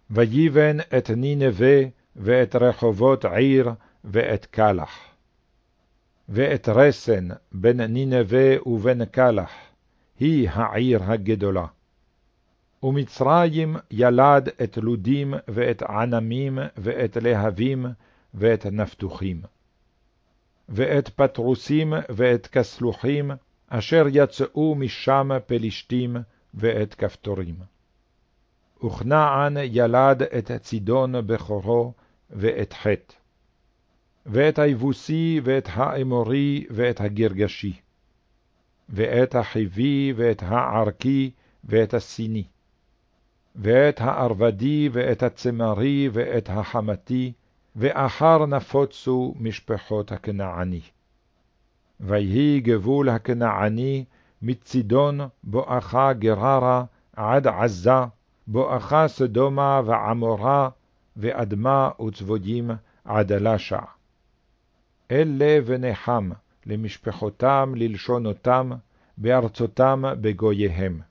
ויבן את נינווה, ואת רחובות עיר, ואת קלח. ואת רסן בין נינווה ובין קלח, היא העיר הגדולה. ומצרים ילד את לודים ואת ענמים ואת להבים ואת נפתוחים. ואת פטרוסים ואת כסלוחים, אשר יצאו משם פלישתים ואת כפתורים. וכנען ילד את צידון בכורו ואת חטא. ואת היבוסי ואת האמורי ואת הגרגשי. ואת החיבי ואת הערקי ואת הסיני. ואת הערבדי ואת הצמרי ואת החמתי, ואחר נפוצו משפחות הכנעני. ויהי גבול הכנעני מצידון בואכה גררה עד עזה, בואכה סדומה ועמורה, ואדמה וצבויים עד לשע. אלה ונחם למשפחותם ללשונותם, בארצותם בגוייהם.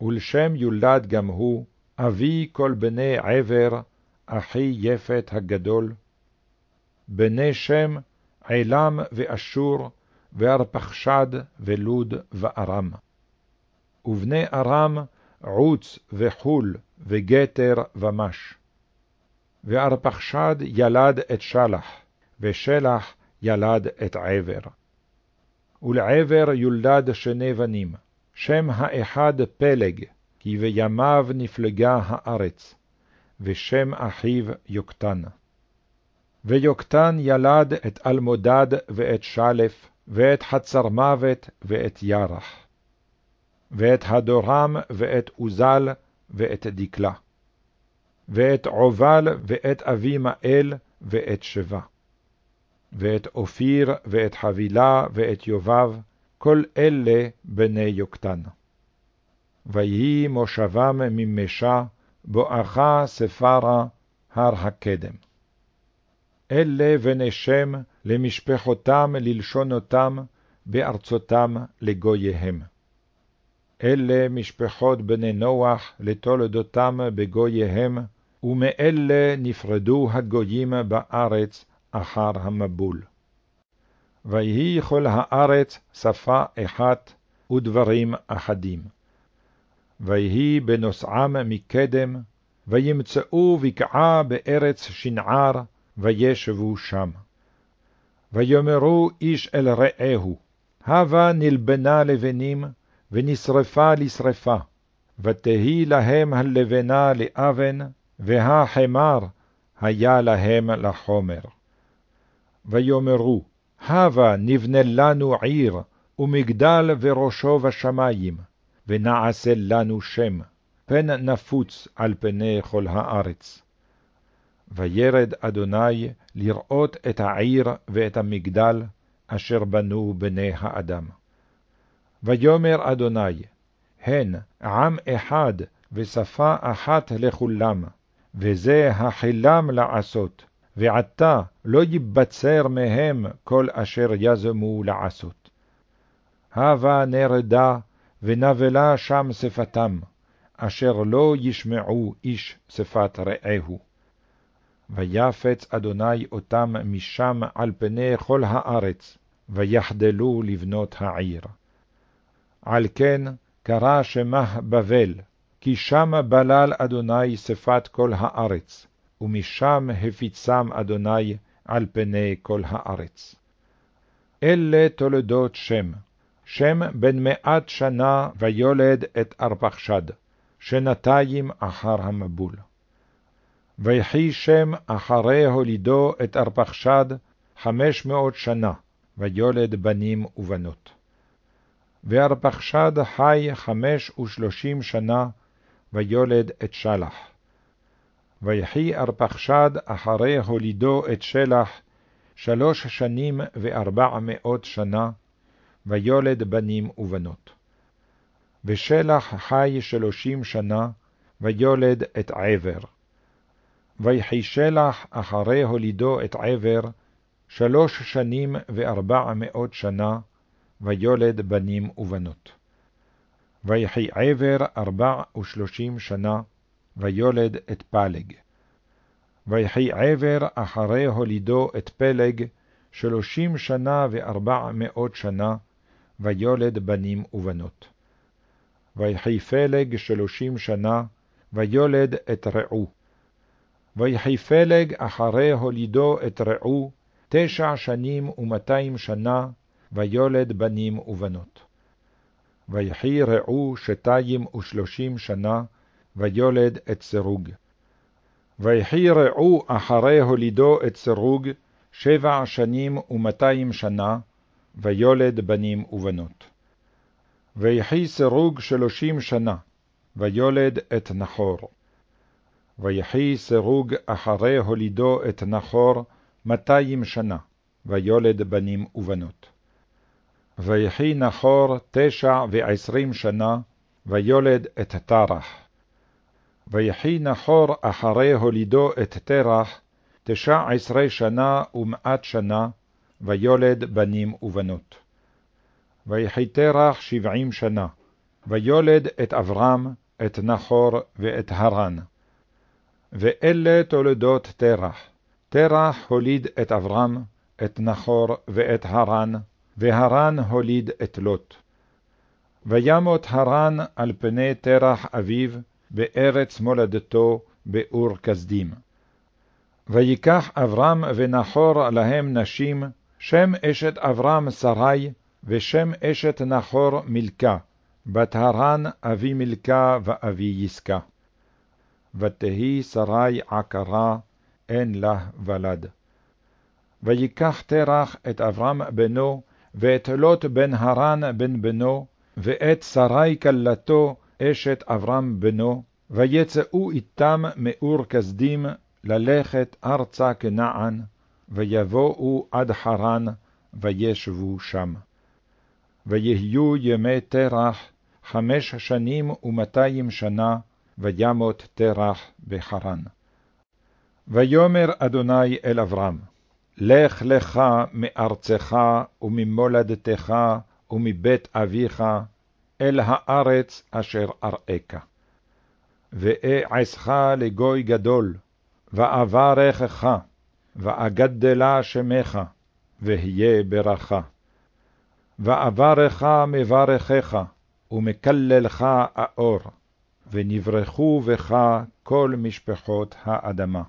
ולשם יולד גם הוא, אבי כל בני עבר, אחי יפת הגדול. בני שם, עילם ואשור, וארפחשד ולוד וארם. ובני ארם, עוץ וחול, וגתר ומש. וארפחשד ילד את שלח, ושלח ילד את עבר. ולעבר יולד שני בנים, שם האחד פלג, כי בימיו נפלגה הארץ, ושם אחיו יוקטן. ויוקטן ילד את אלמודד ואת שלף, ואת חצר מוות ואת ירח. ואת הדורם ואת עוזל ואת דקלה. ואת עובל ואת אבימאל ואת שבה. ואת אופיר ואת חבילה ואת יובב, כל אלה בני יוקטן. ויהי מושבם ממשה, בואכה ספרה, הר הקדם. אלה בני שם למשפחותם ללשונותם, בארצותם לגוייהם. אלה משפחות בני נוח לתולדותם בגוייהם, ומאלה נפרדו הגויים בארץ אחר המבול. ויהי כל הארץ שפה אחת ודברים אחדים. ויהי בנוסעם מקדם, וימצאו בקעה בארץ שנער, וישבו שם. ויאמרו איש אל רעהו, הבה נלבנה לבנים, ונשרפה לשרפה, ותהי להם הלבנה לאבן, והחמר היה להם לחומר. ויאמרו, הבה נבנה לנו עיר, ומגדל וראשו בשמים, ונעשה לנו שם, פן נפוץ על פני כל הארץ. וירד אדוני לראות את העיר ואת המגדל, אשר בנו בני האדם. ויאמר אדוני, הן עם אחד ושפה אחת לכולם, וזה החילם לעשות, ועתה לא ייבצר מהם כל אשר יזמו לעשות. הבה נרדה, ונבלה שם שפתם, אשר לא ישמעו איש שפת רעהו. ויפץ אדוני אותם משם על פני כל הארץ, ויחדלו לבנות העיר. על כן קרא שמה בבל, כי שם בלל אדוני שפת כל הארץ, ומשם הפיצם אדוני על פני כל הארץ. אלה תולדות שם, שם בן מעט שנה ויולד את ארפחשד, שנתיים אחר המבול. ויחי שם אחרי הולידו את ארפחשד חמש מאות שנה, ויולד בנים ובנות. וארפחשד חי חמש ושלושים שנה, ויולד את שלח. ויחי ארפחשד אחרי הולידו את שלח שלוש שנים וארבע מאות שנה, ויולד בנים ובנות. ושלח חי שלושים שנה, ויולד את עבר. ויחי שלח אחרי הולידו את עבר, שלוש שנים וארבע מאות שנה, ויולד בנים ובנות. ויחי עבר ארבע ושלושים שנה, ויולד את פלג. ויחי עבר אחרי הולידו את פלג, שלושים שנה וארבע מאות שנה, ויולד בנים ובנות. ויחי פלג שלושים שנה, ויולד את רעו. ויחי פלג אחרי הולידו את רעו, תשע שנים ומאתיים שנה, ויולד בנים ובנות. ויחי רעו שתיים ושלושים שנה, ויולד את סרוג. ויחי רעו אחרי הולידו את סרוג, שבע שנים ומאתיים שנה, ויולד בנים ובנות. ויחי סרוג שלושים שנה, ויולד את נחור. ויחי סרוג אחרי הולידו את נחור מאתיים שנה, ויולד בנים ובנות. ויחי נחור תשע ועשרים שנה, ויולד את תרח. ויחי נחור אחרי הולידו את תרח, תשע עשרה שנה ומעט שנה, ויולד בנים ובנות. ויחי תרח שבעים שנה, ויולד את אברהם, את נחור ואת הרן. ואלה תולדות תרח. תרח הוליד את אברהם, את נחור ואת הרן, והרן הוליד את לוט. וימות הרן על פני תרח אביו, בארץ מולדתו, באור כסדים. ויקח אברהם ונחור להם נשים, שם אשת אברהם שרי, ושם אשת נחור מלכה, בת הרן אבי מלכה ואבי יסקה. ותהי שרי עקרה, אין לה ולד. ויקח תרח את אברהם בנו, ואת לוט בן הרן בן בנו, ואת שרי כלתו אשת אברהם בנו, ויצאו איתם מאור כסדים ללכת ארצה כנען, ויבואו עד חרן, וישבו שם. ויהיו ימי תרח חמש שנים ומאתיים שנה, וימות תרח בחרן. ויאמר אדוני אל אברהם, לך לך מארצך וממולדתך ומבית אביך אל הארץ אשר אראך. ואעשך לגוי גדול, ואברכך, ואגדלה שמך, והיה ברכה. ואברך מברכך, ומקללך האור, ונברכו בך כל משפחות האדמה.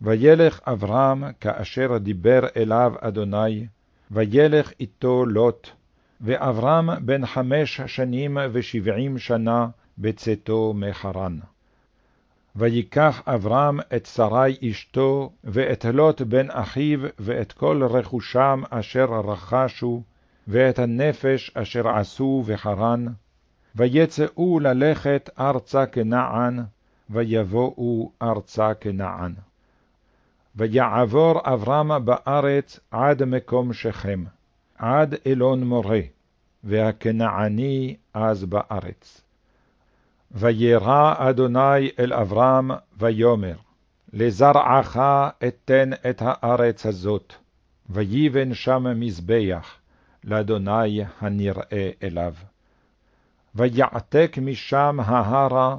וילך אברהם כאשר דיבר אליו אדוני, וילך איתו לוט, ואברהם בן חמש שנים ושבעים שנה בצאתו מחרן. ויקח אברהם את שרי אשתו, ואת לוט בן אחיו, ואת כל רכושם אשר רכשו, ואת הנפש אשר עשו בחרן, ויצאו ללכת ארצה כנען, ויבואו ארצה כנען. ויעבור אברהם בארץ עד מקום שכם, עד אלון מורה, והכנעני אז בארץ. וירא אדוני אל אברהם, ויאמר, לזרעך אתן את הארץ הזאת, ויבן שם מזבח, לאדוני הנראה אליו. ויעתק משם ההרה,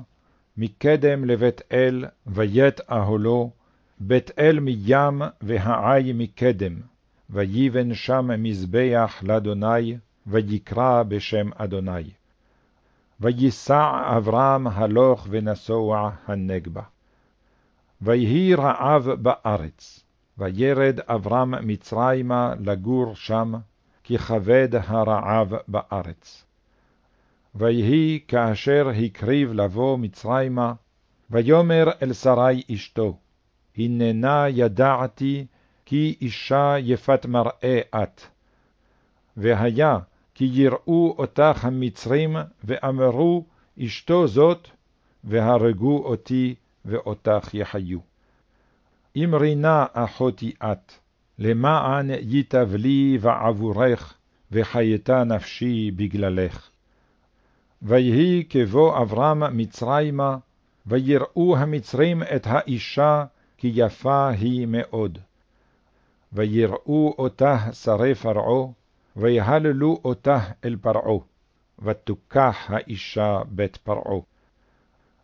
מקדם לבית אל, וית אהלו, בית אל מים, והעי מקדם, ויבן שם מזבח לאדוני, ויקרא בשם אדוני. וייסע אברהם הלוך ונסוע הנגבה. ויהי רעב בארץ, וירד אברהם מצרימה לגור שם, כי כבד הרעב בארץ. ויהי כאשר הקריב לבוא מצרימה, ויאמר אל שרי אשתו, הננה ידעתי כי אישה יפת מראה את. והיה כי יראו אותך המצרים, ואמרו אשתו זאת, והרגו אותי ואותך יחיו. אמרי נא אחותי את, למען ייטב לי ועבורך, וחייתה נפשי בגללך. ויהי כבוא אברהם מצרימה, ויראו המצרים את האישה, כי יפה היא מאוד. ויראו אותה שרי פרעה, ויהללו אותה אל פרעה, ותוקח האישה בית פרעה.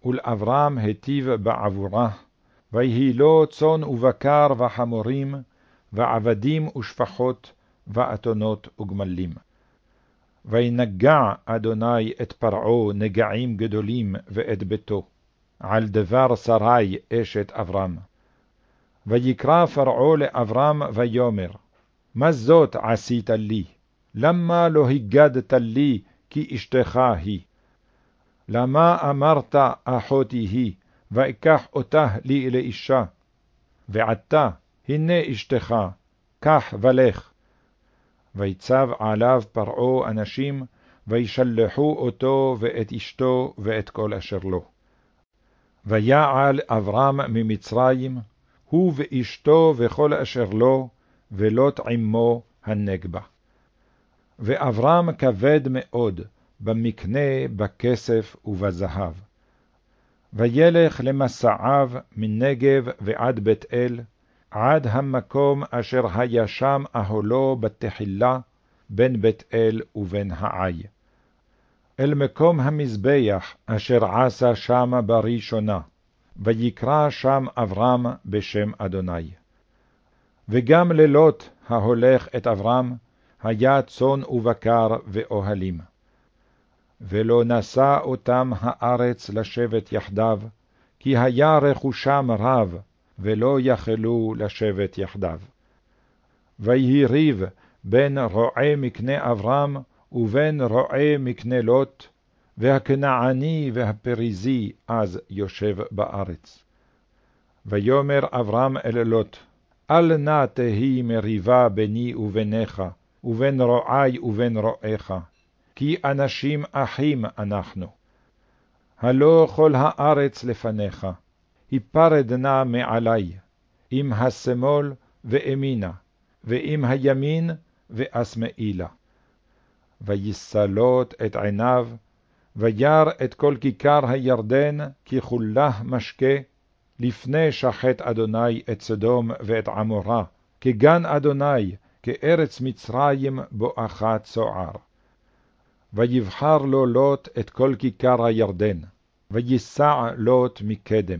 ולאברהם היטיב בעבורה, ויהי לו צאן ובקר וחמורים, ועבדים ושפחות, ואתונות וגמלים. וינגע אדוני את פרעה נגעים גדולים ואת ביתו, על דבר שרי אשת אברהם. ויקרא פרעה לאברהם ויאמר, מה זאת עשית לי? למה לא הגדת לי כי אשתך היא? למה אמרת אחותי היא, ואקח אותה לי לאישה? ועתה, הנה אשתך, קח ולך. ויצב עליו פרעה אנשים, וישלחו אותו ואת אשתו ואת כל אשר לו. ויעל אברהם ממצרים, הוא ואשתו וכל אשר לו, ולוט עמו הנגבה. ואברהם כבד מאוד, במקנה, בכסף ובזהב. וילך למסעיו מנגב ועד בית אל, עד המקום אשר היה שם אהלו בתחילה, בין בית אל ובין העי. אל מקום המזבח אשר עשה שם בראשונה, ויקרא שם אברהם בשם אדוני. וגם ללוט ההולך את אברהם, היה צאן ובקר ואוהלים. ולא נשא אותם הארץ לשבת יחדיו, כי היה רכושם רב, ולא יכלו לשבת יחדיו. ויהי ריב בין רועי מקנה אברהם ובין רועי מקנה לוט, והכנעני והפריזי אז יושב בארץ. ויאמר אברהם אל לוט, אל נא תהי מריבה ביני וביניך, ובין רועי ובין רועיך, כי אנשים אחים אנחנו. הלא כל הארץ לפניך, היפרד נא מעלי, עם השמאל ואמינה, ועם הימין ואשמאילה. ויסלוט את עיניו, וירא את כל כיכר הירדן ככולה משקה, לפני שחט אדוני את סדום ואת עמורה, כגן אדוני, כארץ מצרים בואכה צוער. ויבחר לו לוט את כל כיכר הירדן, וייסע לוט מקדם,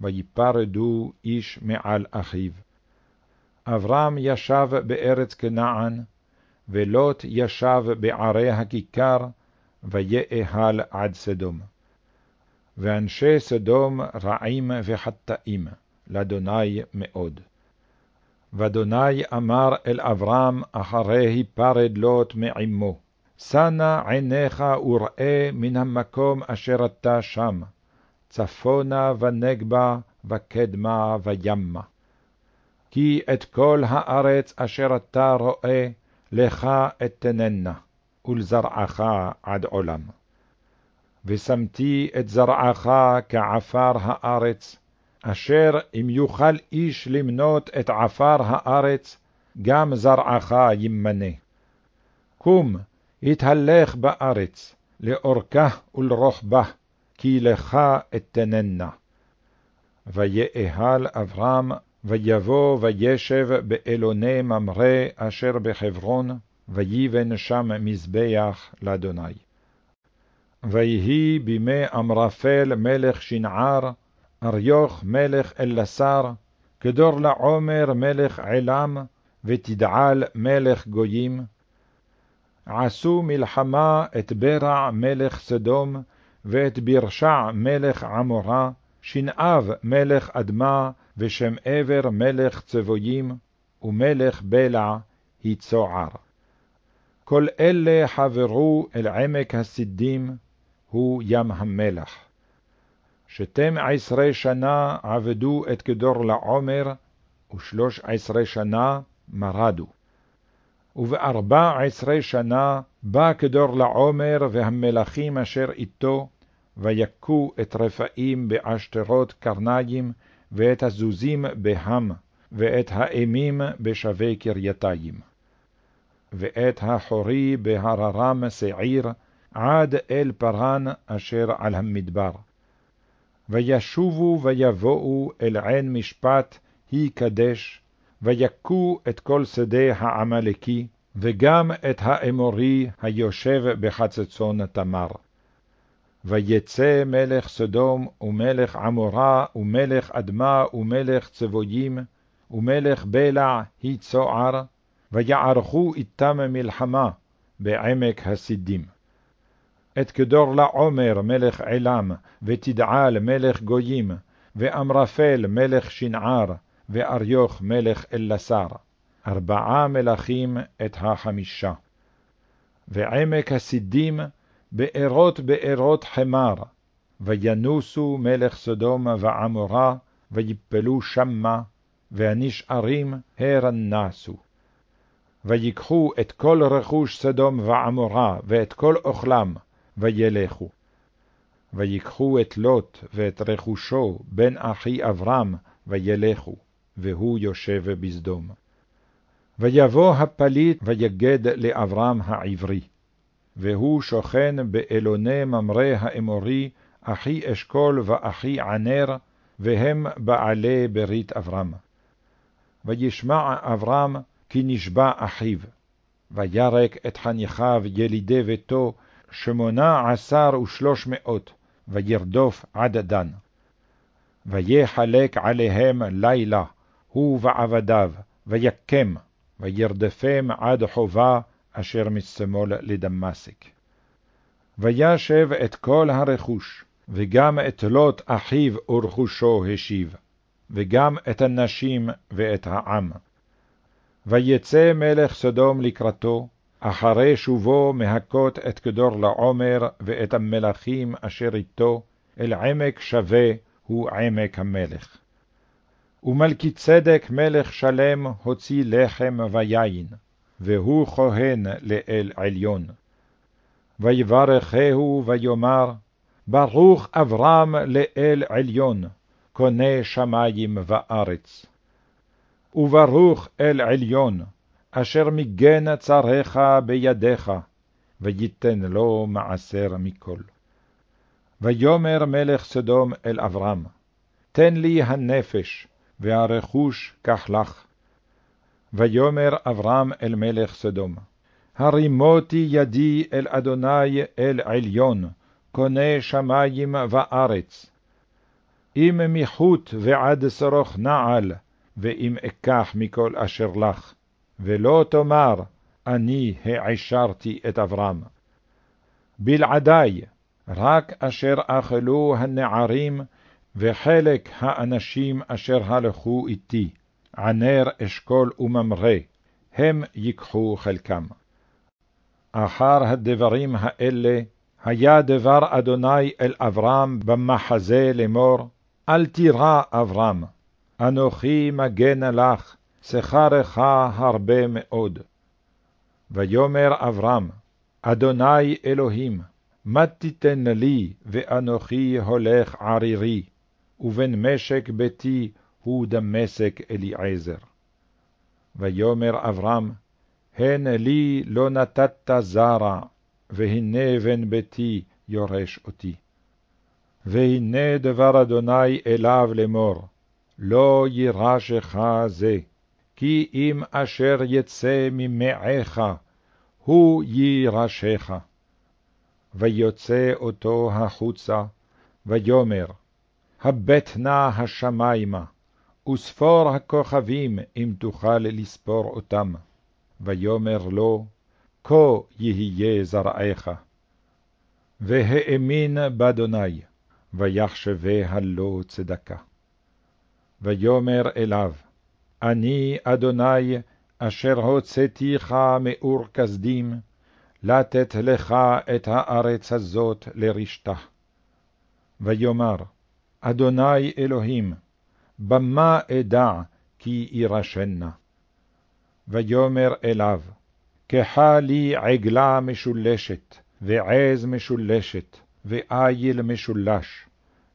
ויפרדו איש מעל אחיו. אברהם ישב בארץ כנען, ולוט ישב בערי הכיכר, ויאהל עד סדום. ואנשי סדום רעים וחטאים, לאדוני מאוד. ואדוני אמר אל אברהם אחרי היפרד לוט מעמו, שא עיניך וראה מן המקום אשר אתה שם, צפונה ונגבה וקדמה וימה. כי את כל הארץ אשר אתה רואה, לך אתננה, ולזרעך עד עולם. ושמתי את זרעך כעפר הארץ, אשר אם יוכל איש למנות את עפר הארץ, גם זרעך ימנה. קום, התהלך בארץ, לאורכה ולרוחבה, כי לך אתננה. ויאהל אברהם, ויבוא וישב באלוני ממרא אשר בחברון, ויבן שם מזבח לאדוני. ויהי בימי אמרפל מלך שנער, אריוך מלך אלסר, כדור לעומר מלך עילם, ותדעל מלך גויים. עשו מלחמה את ברע מלך סדום, ואת ברשע מלך עמורה, שנאב מלך אדמה, ושם עבר מלך צבויים, ומלך בלע היצוער. כל אלה חברו אל עמק הסידים, הוא ים המלח. שתים עשרה שנה עבדו את כדור לעומר, ושלוש עשרה שנה מרדו. ובארבע עשרה שנה בא כדור לעומר והמלכים אשר איתו, ויכו את רפאים בעשתרות קרניים, ואת הזוזים בהם, ואת האימים בשבי קרייתיים. ואת החורי בהררם שעיר, עד אל פרן אשר על המדבר. וישובו ויבואו אל עין משפט, היא קדש, ויכו את כל שדה העמלקי, וגם את האמורי היושב בחצצון תמר. ויצא מלך סדום, ומלך עמורה, ומלך אדמה, ומלך צבויים, ומלך בלע, היא צוער, ויערכו איתם מלחמה בעמק הסידים. את כדור לעומר מלך עילם, ותדעל מלך גויים, ואמרפל מלך שנער, ואריוך מלך אלסר, ארבעה מלכים את החמישה. ועמק הסידים בארות בארות חמר, וינוסו מלך סדום ועמורה, ויפלו שמה, והנשארים הרנסו. ויקחו את כל רכוש סדום ועמורה, ואת כל אוכלם, וילכו. ויקחו את לוט ואת רכושו, בן אחי אברהם, וילכו, והוא יושב בסדום. ויבוא הפליט ויגד לאברהם העברי, והוא שוכן באלוני ממרא האמורי, אחי אשכול ואחי ענר, והם בעלי ברית אברהם. וישמע אברהם כי נשבע אחיו, וירק את חניכיו ילידי ביתו, שמונה עשר ושלוש מאות, וירדוף עד דן. ויחלק עליהם לילה, הוא ועבדיו, ויקם, וירדפם עד חובה, אשר משמאל לדמשק. וישב את כל הרכוש, וגם את לוט אחיו ורכושו השיב, וגם את הנשים ואת העם. ויצא מלך סדום לקראתו, אחרי שובו מהכות את כדור לעומר ואת המלכים אשר איתו, אל עמק שווה הוא עמק המלך. ומלכי צדק מלך שלם הוציא לחם ויין, והוא כהן לאל עליון. ויברכהו ויאמר, ברוך אברהם לאל עליון, קונה שמים וארץ. וברוך אל עליון, אשר מגן צריך בידיך, ויתן לו מעשר מכל. ויאמר מלך סדום אל אברהם, תן לי הנפש, והרכוש קח לך. ויאמר אברהם אל מלך סדום, הרימותי ידי אל אדוני אל עליון, קונה שמים וארץ. אם מחוט ועד שרוך נעל, ואם אקח מכל אשר לך, ולא תאמר, אני העשרתי את אברהם. בלעדי, רק אשר אכלו הנערים, וחלק האנשים אשר הלכו איתי, ענר אשכול וממרא, הם ייקחו חלקם. אחר הדברים האלה, היה דבר אדוני אל אברהם במחזה לאמור, אל תירא אברהם, אנוכי מגן לך, שכרך הרבה מאוד. ויאמר אברהם, אדוני אלוהים, מה תיתן לי, ואנוכי הולך ערירי, ובן משק ביתי הוא דמשק אליעזר. ויאמר אברהם, הן לי לא נתת זרע, והנה בן ביתי יורש אותי. והנה דבר אדוני אליו לאמור, לא יירשך זה, כי אם אשר יצא ממעיך, הוא יירשך. ויוצא אותו החוצה, ויאמר, הבט נא השמימה, וספור הכוכבים, אם תוכל לספור אותם. ויאמר לו, כה יהיה זרעך. והאמין באדוני, ויחשביה לו צדקה. ויאמר אליו, אני אדוני, אשר הוצאתיך מאור כסדים, לתת לך את הארץ הזאת לרשתה. ויאמר, אדוני אלוהים, במה אדע כי ירשנה? ויאמר אליו, כחה לי עגלה משולשת, ועז משולשת, ואיל משולש,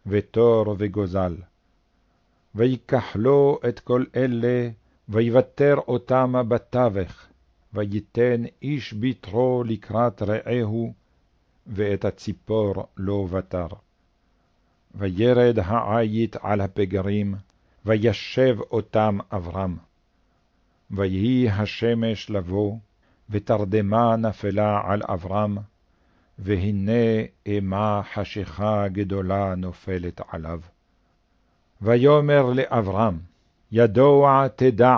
ותור וגוזל. ויקח לו את כל אלה, ויוותר אותם בתווך, ויתן איש ביתרו לקראת רעהו, ואת הציפור לא ותר. וירד העית על הפגרים, וישב אותם אברהם. ויהי השמש לבוא, ותרדמה נפלה על אברהם, והנה אימה חשיכה גדולה נופלת עליו. ויאמר לאברהם, ידוע תדע,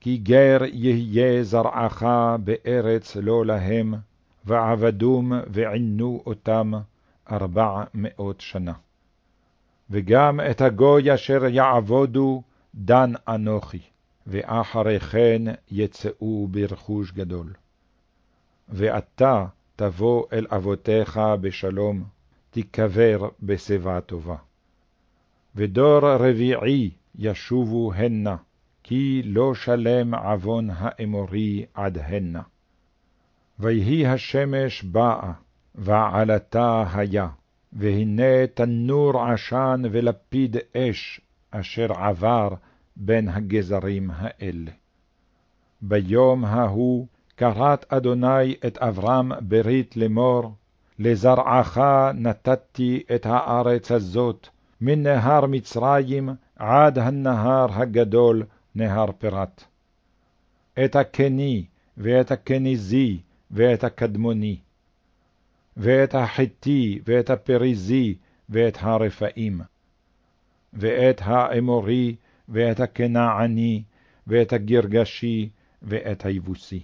כי גר יהיה זרעך בארץ לא להם, ועבדום ועינו אותם ארבע מאות שנה. וגם את הגוי אשר יעבודו דן אנוכי, ואחרי כן יצאו ברכוש גדול. ואתה תבוא אל אבותיך בשלום, תיקבר בשיבה טובה. ודור רביעי ישובו הנה, כי לא שלם עוון האמורי עד הנה. ויהי השמש באה, ועלתה היה, והנה תנור עשן ולפיד אש, אשר עבר בין הגזרים האלה. ביום ההוא כרת אדוני את אברהם ברית לאמור, לזרעך נתתי את הארץ הזאת, מנהר מצרים עד הנהר הגדול, נהר פרת. את הקני, ואת הקניזי, ואת הקדמוני, ואת החיתי, ואת הפריזי, ואת הרפאים, ואת האמורי, ואת הכנעני, ואת הגרגשי, ואת היבוסי.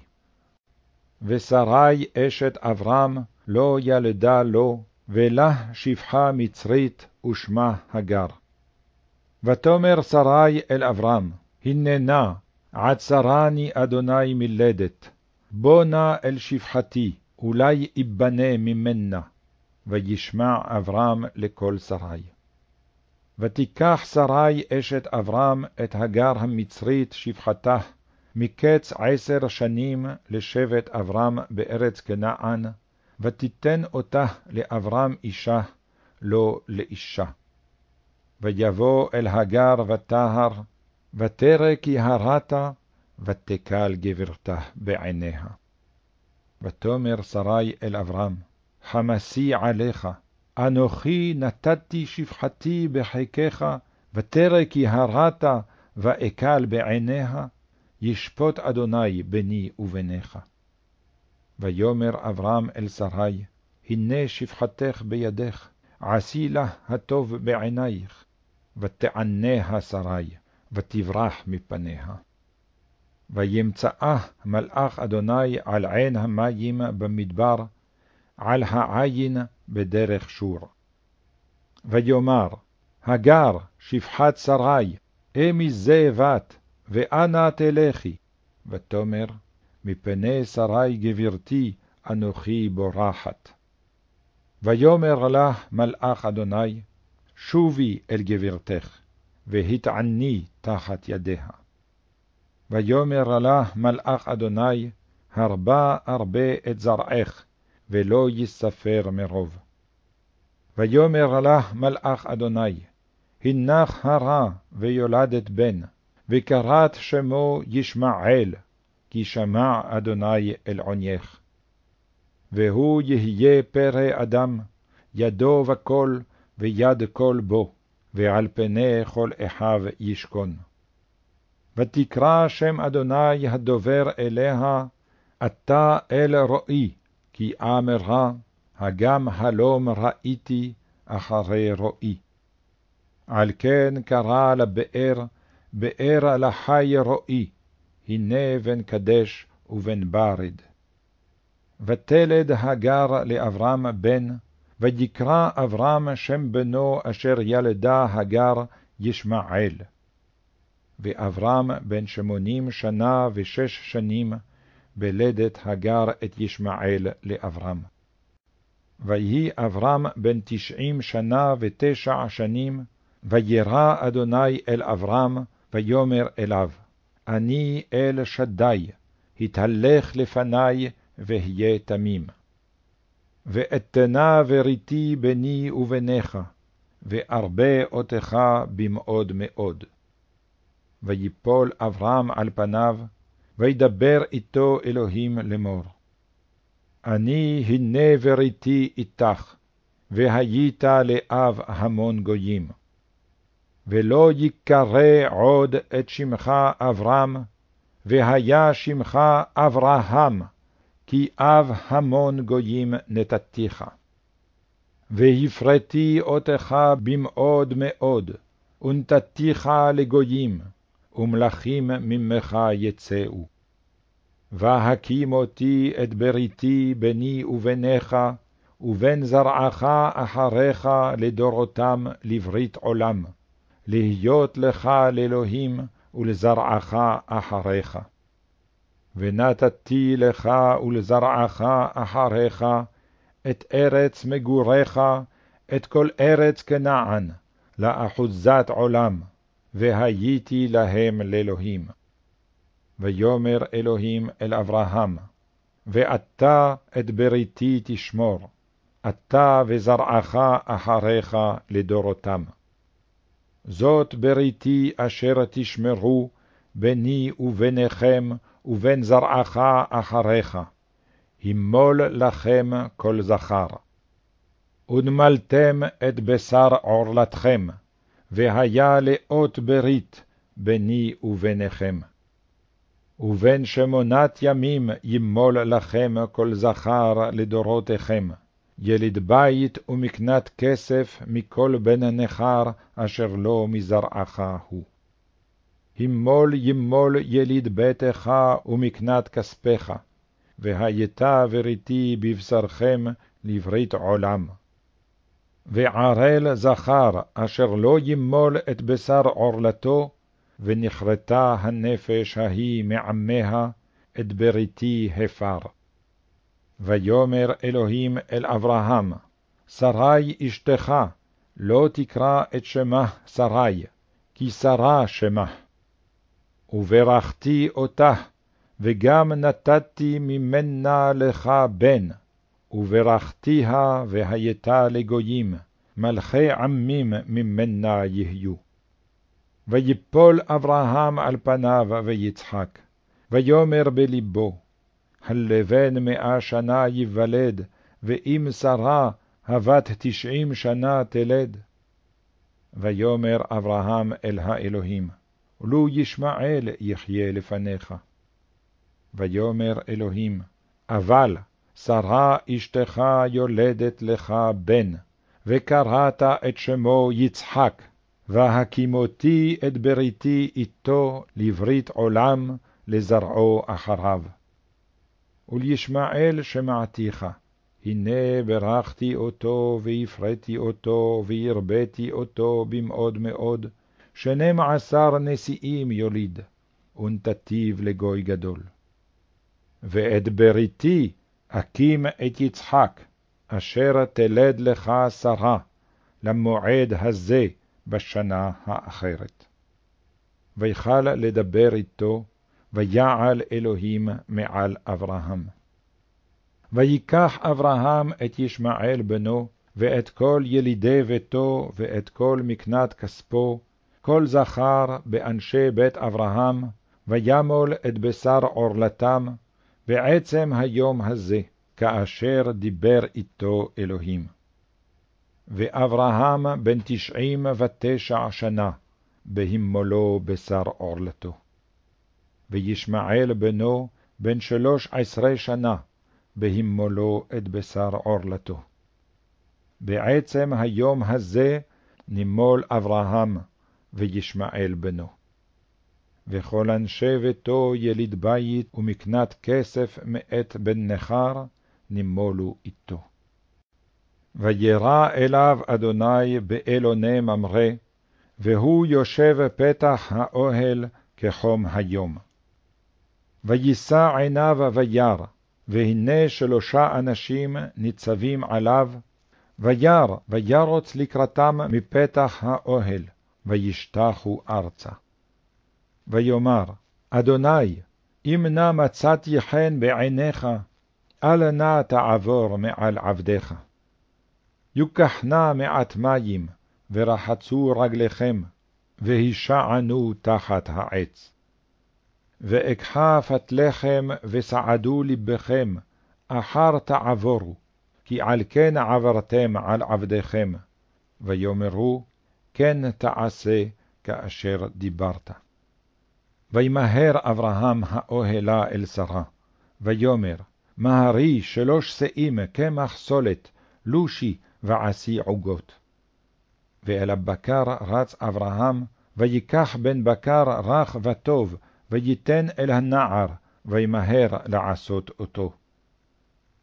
ושרי אשת אברהם לא ילדה לו, ולה שפחה מצרית ושמה הגר. ותאמר שרי אל אברהם, הננה, עצרני אדוני מלדת, בוא נא אל שפחתי, אולי יבנה ממנה. וישמע אברהם לקול שרי. ותיקח שרי אשת אברהם את הגר המצרית שפחתה, מקץ עשר שנים לשבט אברהם בארץ כנען, ותיתן אותה לאברהם אישה, לא לאישה. ויבוא אל הגר וטהר, ותרא כי הרתה, ותקל גברתה בעיניה. ותאמר שרי אל אברהם, חמסי עליך, אנוכי נתתי שפחתי בחיקך, ותרא כי הרתה, ואקל בעיניה, ישפוט אדוני ביני וביניך. ויאמר אברהם אל שרי, הנה שפחתך בידך, עשי לה הטוב בעינייך, ותעניה שרי, ותברח מפניה. וימצאה מלאך אדוני על עין המים במדבר, על העין בדרך שור. ויאמר, הגר, שפחת שרי, אמי זה בת, ואנה תלכי? ותאמר, מפני שרי גברתי אנוכי בורחת. ויאמר לה מלאך אדוני, שובי אל גברתך, והתעני תחת ידיה. ויאמר לה מלאך אדוני, הרבה הרבה את זרעך, ולא יספר מרוב. ויאמר לה מלאך אדוני, הנך הרע ויולדת בן, וקראת שמו ישמעאל, כי שמע אדוני אל עונייך. והוא יהיה פרא אדם, ידו וכל, ויד כל בו, ועל פני כל אחיו ישכון. ותקרא שם אדוני הדובר אליה, אתה אל רואי, כי אמרה, הגם חלום ראיתי אחרי רואי. על כן קרא לבאר, באר לחי רואי, הנה בן קדש ובן ברד. ותלד הגר לאברהם בן, ויקרא אברהם שם בנו אשר ילדה הגר ישמעאל. ואברהם בן שמונים שנה ושש שנים, בלדת הגר את ישמעאל לאברהם. ויהי אברהם בן תשעים שנה ותשע שנים, וירא אדוני אל אברהם, ויאמר אליו, אני אל שדי, התהלך לפני, והיה תמים. ואתנה וריתי ביני וביניך, וארבה אותך במאוד מאוד. ויפול אברהם על פניו, וידבר איתו אלוהים לאמור. אני הנה וריתי איתך, והיית לאב המון גויים. ולא יקרא עוד את שמך אברהם, והיה שמך אברהם, כי אב המון גויים נתתיך. והפרתי אותך במאוד מאוד, ונתתיך לגויים, ומלכים ממך יצאו. והקים אותי את בריתי ביני וביניך, ובין זרעך אחריך לדורותם לברית עולם, להיות לך לאלוהים ולזרעך אחריך. ונתתי לך ולזרעך אחריך את ארץ מגוריך, את כל ארץ כנען, לאחוזת עולם, והייתי להם לאלוהים. ויאמר אלוהים אל אברהם, ואתה את בריתי תשמור, אתה וזרעך אחריך לדורותם. זאת בריתי אשר תשמרו ביני וביניכם ובין זרעך אחריך, הימול לכם כל זכר. ונמלתם את בשר עורלתכם, והיה לאות ברית ביני וביניכם. ובין שמונת ימים ימול לכם כל זכר לדורותיכם, יליד בית ומקנת כסף מכל בן נכר אשר לא מזרעך הוא. הימול ימול יליד ביתך ומקנת כספך, והייתה וריתי בבשרכם לברית עולם. וערל זכר אשר לא ימול את בשר עורלתו, ונכרתה הנפש ההיא מעמיה, את בריתי הפר. ויאמר אלוהים אל אברהם, שרי אשתך, לא תקרא את שמה שרי, כי שרה שמה. וברכתי אותה, וגם נתתי ממנה לך בן, וברכתיה והייתה לגויים, מלכי עמים ממנה יהיו. ויפול אברהם על פניו ויצחק, ויאמר בלבו, הלבן מאה שנה ייוולד, ואם שרה הבת תשעים שנה תלד. ויאמר אברהם אל האלוהים, לו ישמעאל יחיה לפניך. ויאמר אלוהים, אבל שרה אשתך יולדת לך בן, וקראת את שמו יצחק, והקימותי את בריתי איתו לברית עולם, לזרעו אחריו. ולישמעאל שמעתיך, הנה ברכתי אותו, והפרתי אותו, והרביתי אותו במאוד מאוד, שנים עשר נשיאים יוליד, ונתתיו לגוי גדול. ואת בריתי אקים את יצחק, אשר תלד לך שרה, למועד הזה בשנה האחרת. ויכל לדבר איתו, ויעל אלוהים מעל אברהם. ויקח אברהם את ישמעאל בנו, ואת כל ילידי ביתו, ואת כל מקנת כספו, כל זכר באנשי בית אברהם, וימול את בשר עורלתם, בעצם היום הזה, כאשר דיבר איתו אלוהים. ואברהם בן תשעים ותשע שנה, בהימולו בשר עורלתו. וישמעאל בנו בן שלוש עשרה שנה, בהימולו את בשר עורלתו. בעצם היום הזה נימול אברהם וישמעאל בנו. וכל אנשי ביתו יליד בית ומקנת כסף מאת בן נכר, נימולו איתו. וירא אליו אדוני באלוני ממרא, והוא יושב פתח האוהל כחום היום. ויישא עיניו וירא, והנה שלושה אנשים ניצבים עליו, וירא וירוץ לקראתם מפתח האוהל, וישתחו ארצה. ויאמר, אדוני, אם נא מצאתי חן בעיניך, אל נא תעבור מעל עבדיך. יוקח נא מעט מים, ורחצו רגליכם, והישענו תחת העץ. ואקחה פת לחם וסעדו לבכם, אחר תעבורו, כי על כן עברתם על עבדיכם, ויאמרו, כן תעשה כאשר דיברת. וימהר אברהם האוהלה אל שרה, ויאמר, מהרי שלוש שאים קמח סולת, לושי ועשי עוגות. ואל הבקר רץ אברהם, ויקח בן בקר רך וטוב, ויתן אל הנער, וימהר לעשות אותו.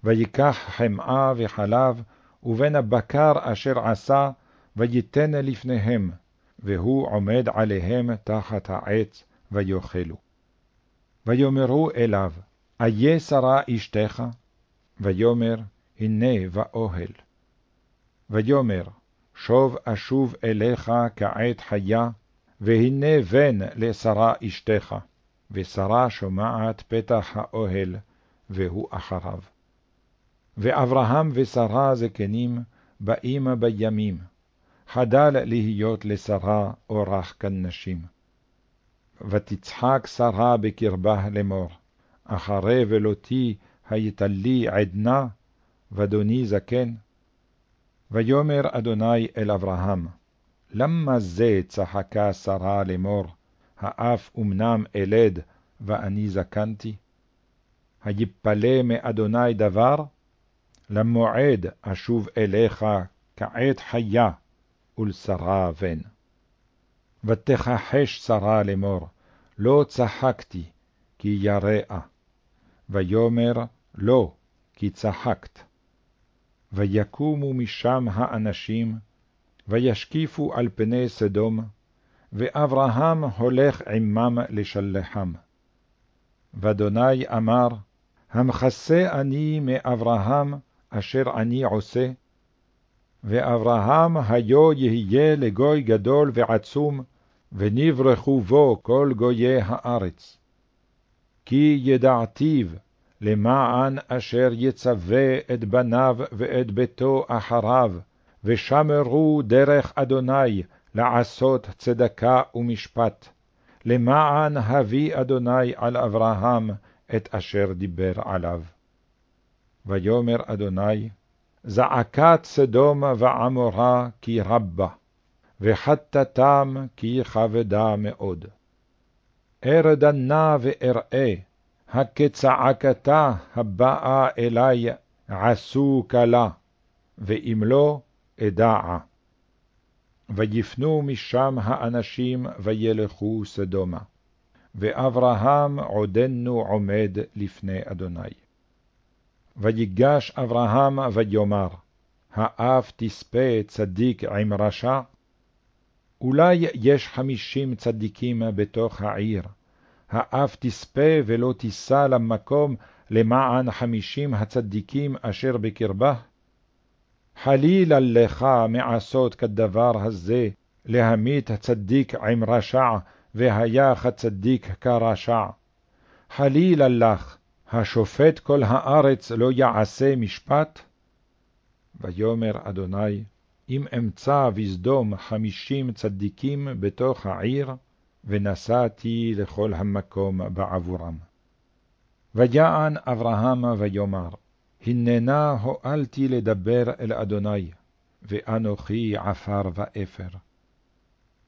ויקח חמאה וחלב, ובן הבקר אשר עשה, ויתן לפניהם, והוא עומד עליהם תחת העץ, ויאכלו. ויאמרו אליו, איה שרה אשתך? ויאמר, הנה באוהל. ויאמר, שוב אשוב אליך כעת חיה, והנה בן לשרה אשתך, ושרה שומעת פתח האוהל, והוא אחריו. ואברהם ושרה זקנים באים בימים, חדל להיות לשרה אורח כנשים. ותצחק שרה בקרבה לאמור, אחרי ולותי הייתה לי עדנה, ודוני זקן. ויאמר אדוני אל אברהם, למה זה צחקה שרה לאמור, האף אמנם אלד, ואני זקנתי? היפלא מאדוני דבר? למועד אשוב אליך כעת חיה, ולשרה בן. ותכחש שרה לאמור, לא צחקתי, כי יראה. ויאמר, לא, כי צחקת. ויקומו משם האנשים, וישקיפו על פני סדום, ואברהם הולך עמם לשלחם. ואדוני אמר, המכסה אני מאברהם אשר אני עושה? ואברהם היו יהיה לגוי גדול ועצום, ונברחו בו כל גויי הארץ. כי ידעתיו למען אשר יצווה את בניו ואת ביתו אחריו, ושמרו דרך אדוני לעשות צדקה ומשפט, למען הביא אדוני על אברהם את אשר דיבר עליו. ויאמר אדוני, זעקת סדום ועמורה כי רבה, וחטאתם כי כבדה מאוד. ארדה נא ואראה, הכצעקתה הבאה אלי עשו כלה, ואם לא, אדעה. ויפנו משם האנשים וילכו סדומה, ואברהם עודנו עומד לפני אדוני. ויגש אברהם ויאמר, האף תספה צדיק עם רשע? אולי יש חמישים צדיקים בתוך העיר, האף תספה ולא תישא למקום למען חמישים הצדיקים אשר בקרבה? חלילה לך מעשות כדבר הזה, להמית הצדיק עם רשע, והיה כצדיק כרשע. חלילה לך, השופט כל הארץ לא יעשה משפט? ויאמר אדוני, אם אמצא בסדום חמישים צדיקים בתוך העיר, ונסעתי לכל המקום בעבורם. ויען אברהם ויאמר, הננה הואלתי לדבר אל אדוני, ואנוכי עפר ואפר.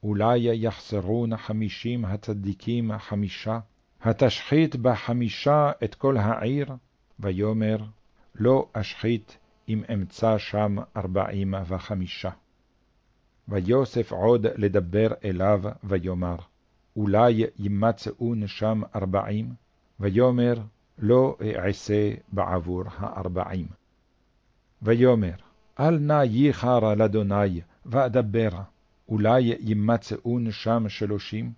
אולי יחסרון חמישים הצדיקים חמישה, התשחית בחמישה את כל העיר, ויאמר, לא אשחית אם אמצא שם ארבעים וחמישה. ויוסף עוד לדבר אליו, ויאמר, אולי ימצאון שם ארבעים, ויאמר, לא אעשה בעבור הארבעים. ויאמר, אל נא ייחר על אדוני, ואדברה, אולי ימצאון שם שלושים?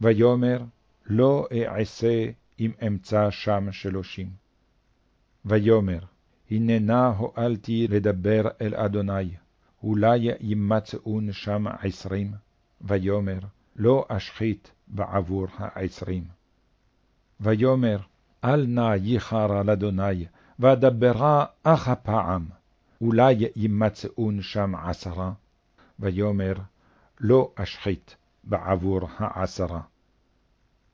ויאמר, לא אעשה אם אמצא שם שלושים. ויאמר, הננה הואלתי לדבר אל אדוני, אולי ימצאון שם עשרים? ויאמר, לא אשחית בעבור העשרים. ויאמר, אל נא ייחר על אדוני, ואדברה אך הפעם, אולי ימצאון שם עשרה? ויאמר, לא אשחית בעבור העשרה.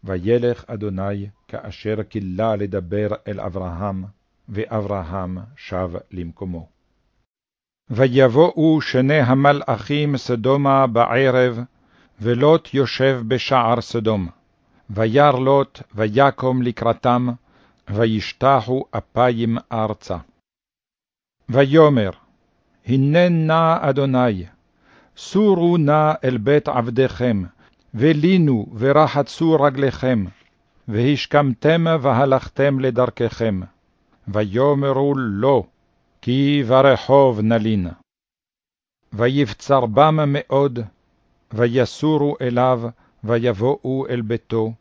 וילך אדוני כאשר כלה לדבר אל אברהם, ואברהם שב למקומו. ויבואו שני המלאכים סדומה בערב, ולוט יושב בשער סדום. וירא לוט, ויקום לקראתם, וישתחו אפיים ארצה. ויאמר, הנה נא אדוני, סורו נא אל בית עבדיכם, ולינו ורחצו רגליכם, והשכמתם והלכתם לדרככם. ויאמרו לא, כי ברחוב נלין. ויבצר בם מאוד, ויסורו אליו, ויבואו אל ביתו,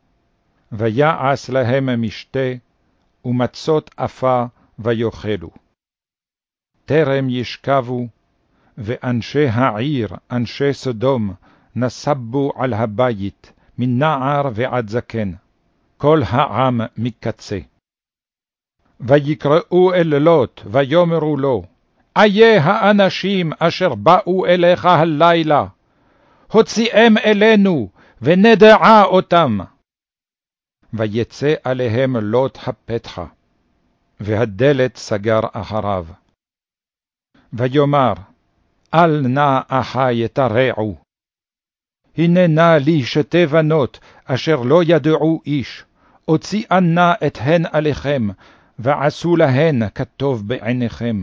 ויעש להם משתה, ומצות עפה, ויאכלו. טרם ישכבו, ואנשי העיר, אנשי סדום, נסבו על הבית, מנער ועד זקן, כל העם מקצה. ויקראו אל לוט, ויאמרו לו, איה האנשים אשר באו אליך הלילה, הוציאם אלינו, ונדעה אותם. ויצא עליהם לוט הפתחה, והדלת סגר אחריו. ויאמר, אל נא אחי תרעו. הנה נא לי שתי בנות, אשר לא ידעו איש, הוציאה נא את הן עליכם, ועשו להן כטוב בעיניכם.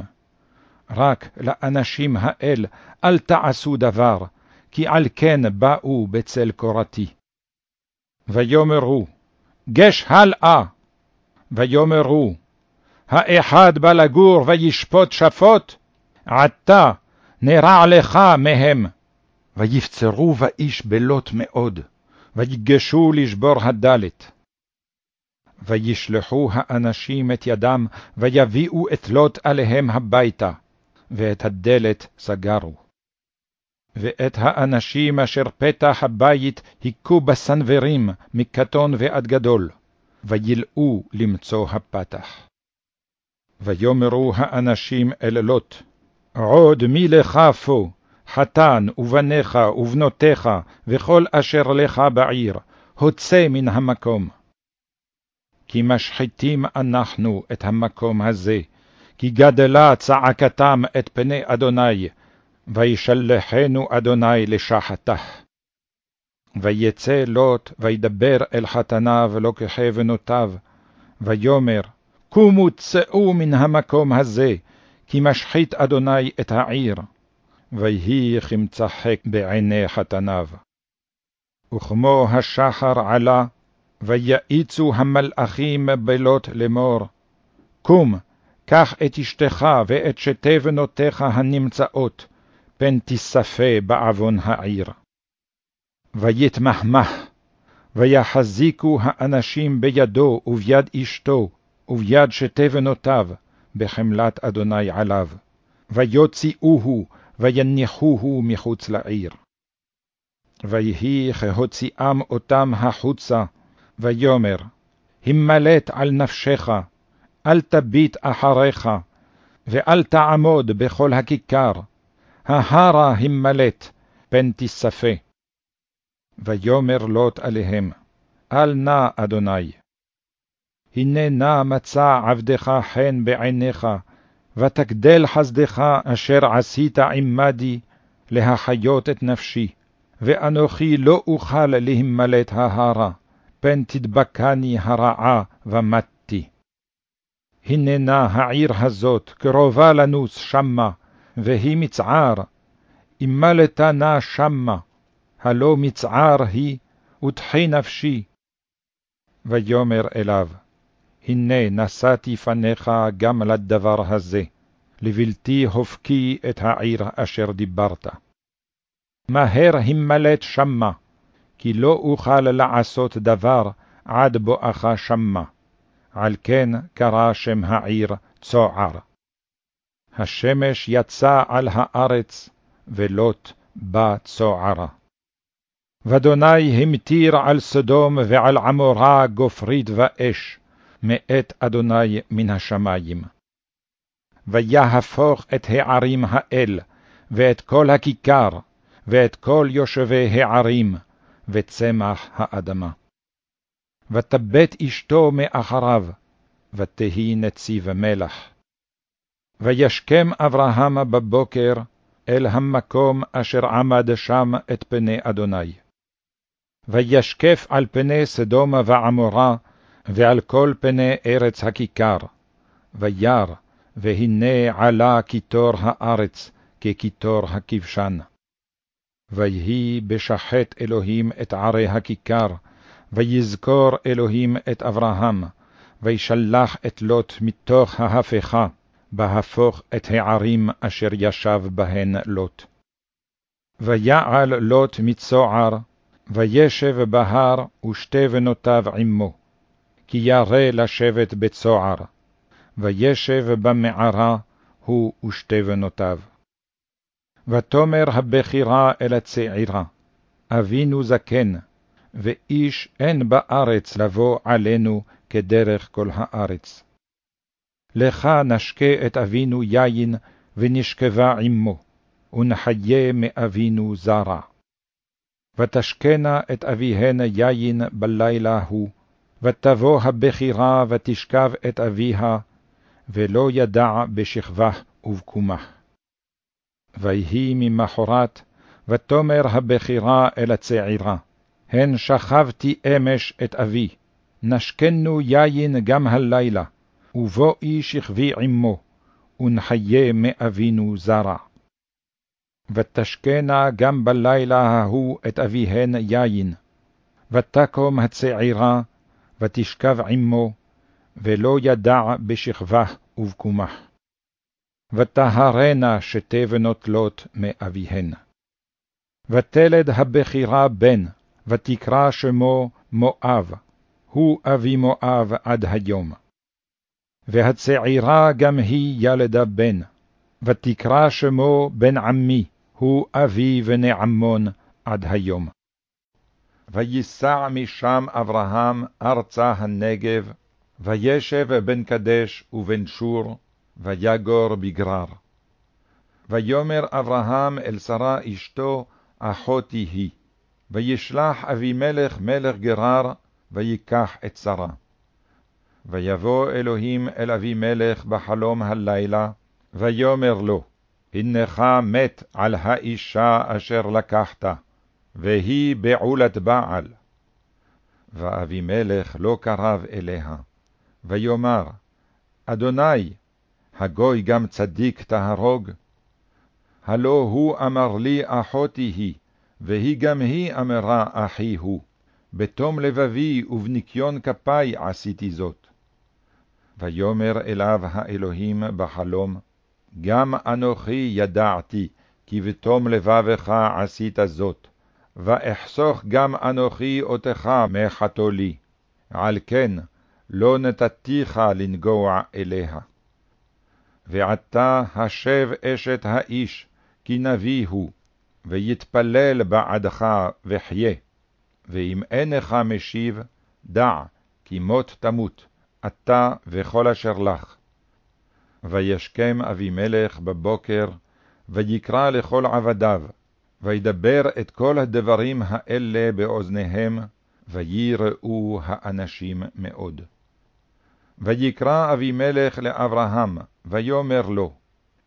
רק לאנשים האל אל תעשו דבר, כי על כן באו בצל קורתי. ויאמרו, גש הלאה. ויאמרו, האחד בא לגור וישפוט שפוט, עתה נרע לך מהם. ויפצרו באיש בלוט מאוד, ויגשו לשבור הדלת. וישלחו האנשים את ידם, ויביאו את לוט עליהם הביתה, ואת הדלת סגרו. ואת האנשים אשר פתח הבית היכו בסנוורים, מקטון ועד גדול, וילאו למצוא הפתח. ויאמרו האנשים אל לוט, עוד מי לך פה, חתן ובניך ובנותיך, וכל אשר לך בעיר, הוצא מן המקום. כי משחיתים אנחנו את המקום הזה, כי גדלה צעקתם את פני אדוני, וישלחנו אדוני לשחתה. ויצא לוט, וידבר אל חתניו ולוקחי בנותיו, ויאמר, קומו צאו מן המקום הזה, כי משחית אדוני את העיר. ויהי כמצחק בעיני חתניו. וכמו השחר עלה, ויעיצו המלאכים בלוט לאמור, קום, קח את אשתך ואת שתי בנותיך הנמצאות, פן תספה בעוון העיר. ויתמהמה, ויחזיקו האנשים בידו וביד אשתו, וביד שתי בנותיו, בחמלת אדוני עליו, ויוציאוהו, ויניחוהו מחוץ לעיר. ויהי כהוציאם אותם החוצה, ויאמר, המלט על נפשך, אל תביט אחריך, ואל תעמוד בכל הכיכר, ההרה המלט, פן תספה. ויאמר לוט עליהם, אל נא אדוני. הנה נא מצא עבדך חן בעיניך, ותגדל חסדך אשר עשית עמדי, להחיות את נפשי, ואנוכי לא אוכל להימלט ההרה, פן תדבקני הרעה ומתי. הננה העיר הזאת קרובה לנוס שמה, והיא מצער, אימלתה נא שמה, הלא מצער היא, ותחי נפשי. ויאמר אליו, הנה נשאתי פניך גם לדבר הזה, לבלתי הופקי את העיר אשר דיברת. מהר המלט שמה, כי לא אוכל לעשות דבר עד בואך שמה. על כן קרא שם העיר צוער. השמש יצא על הארץ, ולוט בא צוערה. ואדוני המטיר על סדום ועל עמורה גופרית ואש, מאת אדוני מן השמים. ויהפוך את הערים האל, ואת כל הכיכר, ואת כל יושבי הערים, וצמח האדמה. ותבט אשתו מאחריו, ותהי נציב מלח. וישכם אברהם בבוקר אל המקום אשר עמד שם את פני אדוני. וישקף על פני סדום ועמורה, ועל כל פני ארץ הכיכר. וירא, והנה עלה קיטור הארץ, כקיטור הכבשן. ויהי בשחט אלוהים את ערי הכיכר, ויזכור אלוהים את אברהם, וישלח את לוט מתוך ההפכה, בהפוך את הערים אשר ישב בהן לוט. ויעל לוט מצוער, וישב בהר, ושתי בנותיו עמו, כי ירא לשבת בצוער, וישב במערה, הוא ושתי בנותיו. ותאמר הבכירה אל הצעירה, אבינו זקן, ואיש אין בארץ לבוא עלינו כדרך כל הארץ. לך נשקה את אבינו יין, ונשכבה עמו, ונחיה מאבינו זרע. ותשקנה את אביהן יין בלילה ההוא, ותבוא הבכירה ותשכב את אביה, ולא ידע בשכבה ובקומה. ויהי ממחרת, ותאמר הבכירה אל הצעירה, הן שכבתי אמש את אבי, נשקנו יין גם הלילה, ובואי שכבי עמו, ונחיה מאבינו זרע. ותשקנה גם בלילה ההוא את אביהן יין, ותקום הצעירה, ותשכב עמו, ולא ידע בשכבה ובקומה. וטהרנה שתי בנות לוט מאביהן. ותלד הבכירה בן, ותקרא שמו מואב, הוא אבי מואב עד היום. והצעירה גם היא ילדה בן, ותקרא שמו בן עמי, הוא אבי ונעמון עד היום. וייסע משם אברהם ארצה הנגב, וישב בן קדש ובן שור, ויגור בגרר. ויאמר אברהם אל שרה אשתו, אחותי היא. וישלח אבימלך מלך גרר, ויקח את שרה. ויבוא אלוהים אל אבימלך בחלום הלילה, ויאמר לו, הנך מת על האישה אשר לקחת, והיא בעולת בעל. ואבימלך לא קרב אליה, ויאמר, אדוני, הגוי גם צדיק תהרוג? הלא הוא אמר לי אחותי היא, והיא גם היא אמרה אחי הוא, בתום לבבי ובניקיון כפי עשיתי זאת. ויאמר אליו האלוהים בחלום, גם אנוכי ידעתי, כי בתום לבבך עשית זאת, ואחסוך גם אנוכי אותך מחתו לי, על כן לא נתתיך לנגוע אליה. ועתה השב אשת האיש, כי נביא הוא, ויתפלל בעדך וחיה. ואם אינך משיב, דע, כי מות תמות, אתה וכל אשר לך. וישכם אבימלך בבוקר, ויקרא לכל עבדיו, וידבר את כל הדברים האלה באוזניהם, ויראו האנשים מאוד. ויקרא אבימלך לאברהם, ויאמר לו,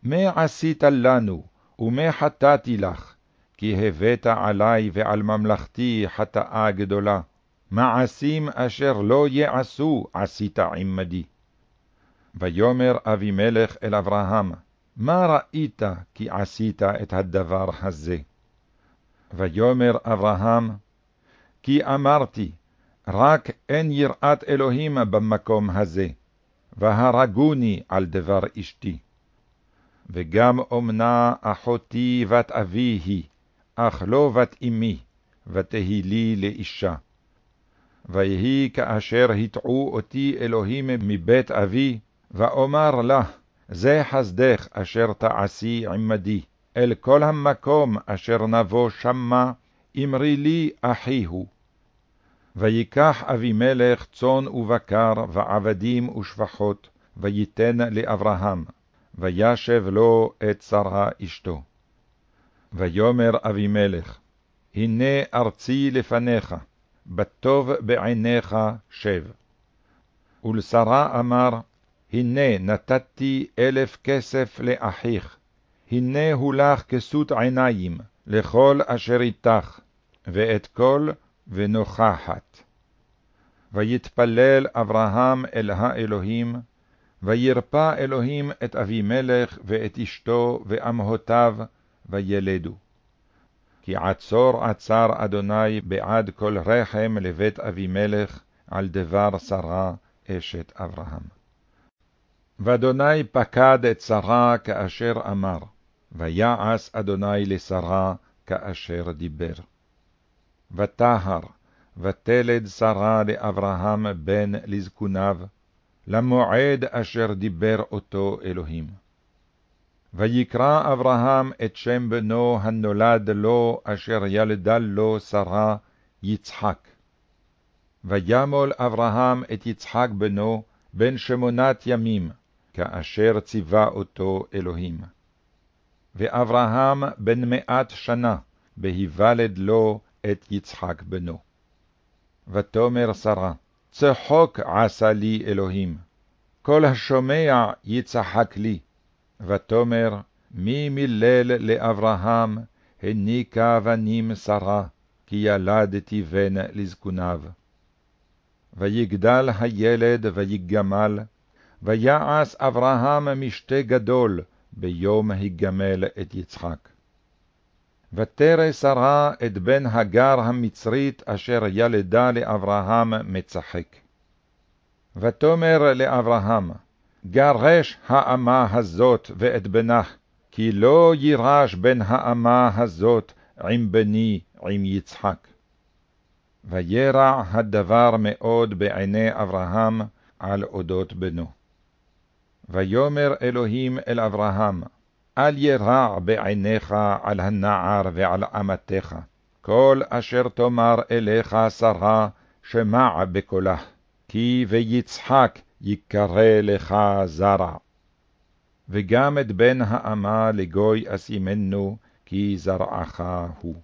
מה עשית לנו, ומה חטאתי לך, כי הבאת עלי ועל ממלכתי חטאה גדולה. מעשים אשר לא יעשו עשית עמדי. ויאמר אבימלך אל אברהם, מה ראית כי עשית את הדבר הזה? ויאמר אברהם, כי אמרתי, רק אין יראת אלוהים במקום הזה, והרגוני על דבר אשתי. וגם אומנה אחותי בת אבי היא, אך לא בת אמי, ותהי לי לאישה. ויהי כאשר הטעו אותי אלוהים מבית אבי, ואומר לה, זה חסדך אשר תעשי עמדי, אל כל המקום אשר נבוא שמה, אמרי לי אחי הוא. ויקח אבימלך צאן ובקר, ועבדים ושפחות, ויתן לאברהם, וישב לו את שרה אשתו. ויאמר אבימלך, הנה ארצי לפניך, בטוב בעיניך שב. ולשרה אמר, הנה נתתי אלף כסף לאחיך, הנה הוא לך כסות עיניים, לכל אשר איתך, ואת כל ונוכחת. ויתפלל אברהם אל האלוהים, וירפא אלוהים את אבימלך ואת אשתו ואמהותיו, וילדו. כי עצור עצר אדוני בעד כל רחם לבית אבימלך, על דבר שרה אשת אברהם. ואדוני פקד את שרה כאשר אמר, ויעש אדוני לשרה כאשר דיבר. וטהר, ותלד שרה לאברהם בן לזקוניו, למועד אשר דיבר אותו אלוהים. ויקרא אברהם את שם בנו הנולד לו, אשר ילדה לו שרה, יצחק. וימול אברהם את יצחק בנו, בן שמונת ימים, כאשר ציווה אותו אלוהים. ואברהם בן מאת שנה, בהיוולד לו את יצחק בנו. ותאמר שרה, צחוק עשה לי אלוהים, כל השומע יצחק לי. ותאמר, מי מילל לאברהם, הניקה בנים שרה, כי ילדתי בן לזקוניו. ויגדל הילד ויגמל, ויעש אברהם משתה גדול, ביום היגמל את יצחק. ותרא שרה את בן הגר המצרית אשר ילדה לאברהם מצחק. ותאמר לאברהם, גרש האמה הזאת ואת בנך, כי לא יירש בן האמה הזאת עם בני, עם יצחק. וירע הדבר מאוד בעיני אברהם על אודות בנו. ויאמר אלוהים אל אברהם, אל ירע בעיניך על הנער ועל אמתך, כל אשר תאמר אליך שרה, שמע בקולה, כי ויצחק יקרא לך זרע. וגם את בן האמה לגוי אשימנו, כי זרעך הוא.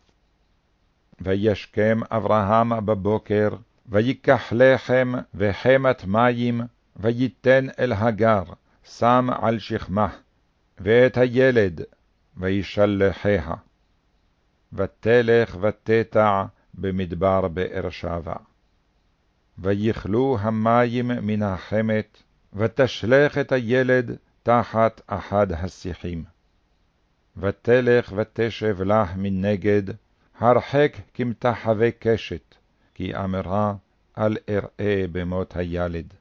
וישכם אברהם בבוקר, ויקח לחם וחמת מים, ויתן אל הגר, שם על שכמה, ואת הילד, וישלחיה. ותלך ותטע במדבר באר שבע. ויכלו המים מן החמת, ותשלך את הילד תחת אחד השיחים. ותלך ותשב לך מנגד, הרחק כמתחווה קשת, כי אמרה, אל אראה במות הילד.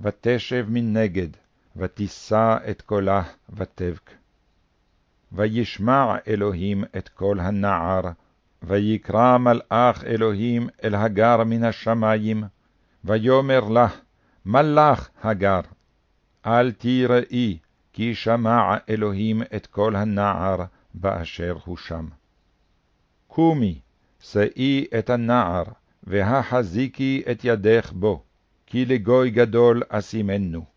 ותשב מנגד, ותישא את קולה ותבק. וישמע אלוהים את קול הנער, ויקרא מלאך אלוהים אל הגר מן השמים, ויאמר לה, מלאך הגר, אל תיראי, כי שמע אלוהים את קול הנער באשר הוא שם. קומי, שאי את הנער, והחזיקי את ידך בו, כי לגוי גדול אשימנו.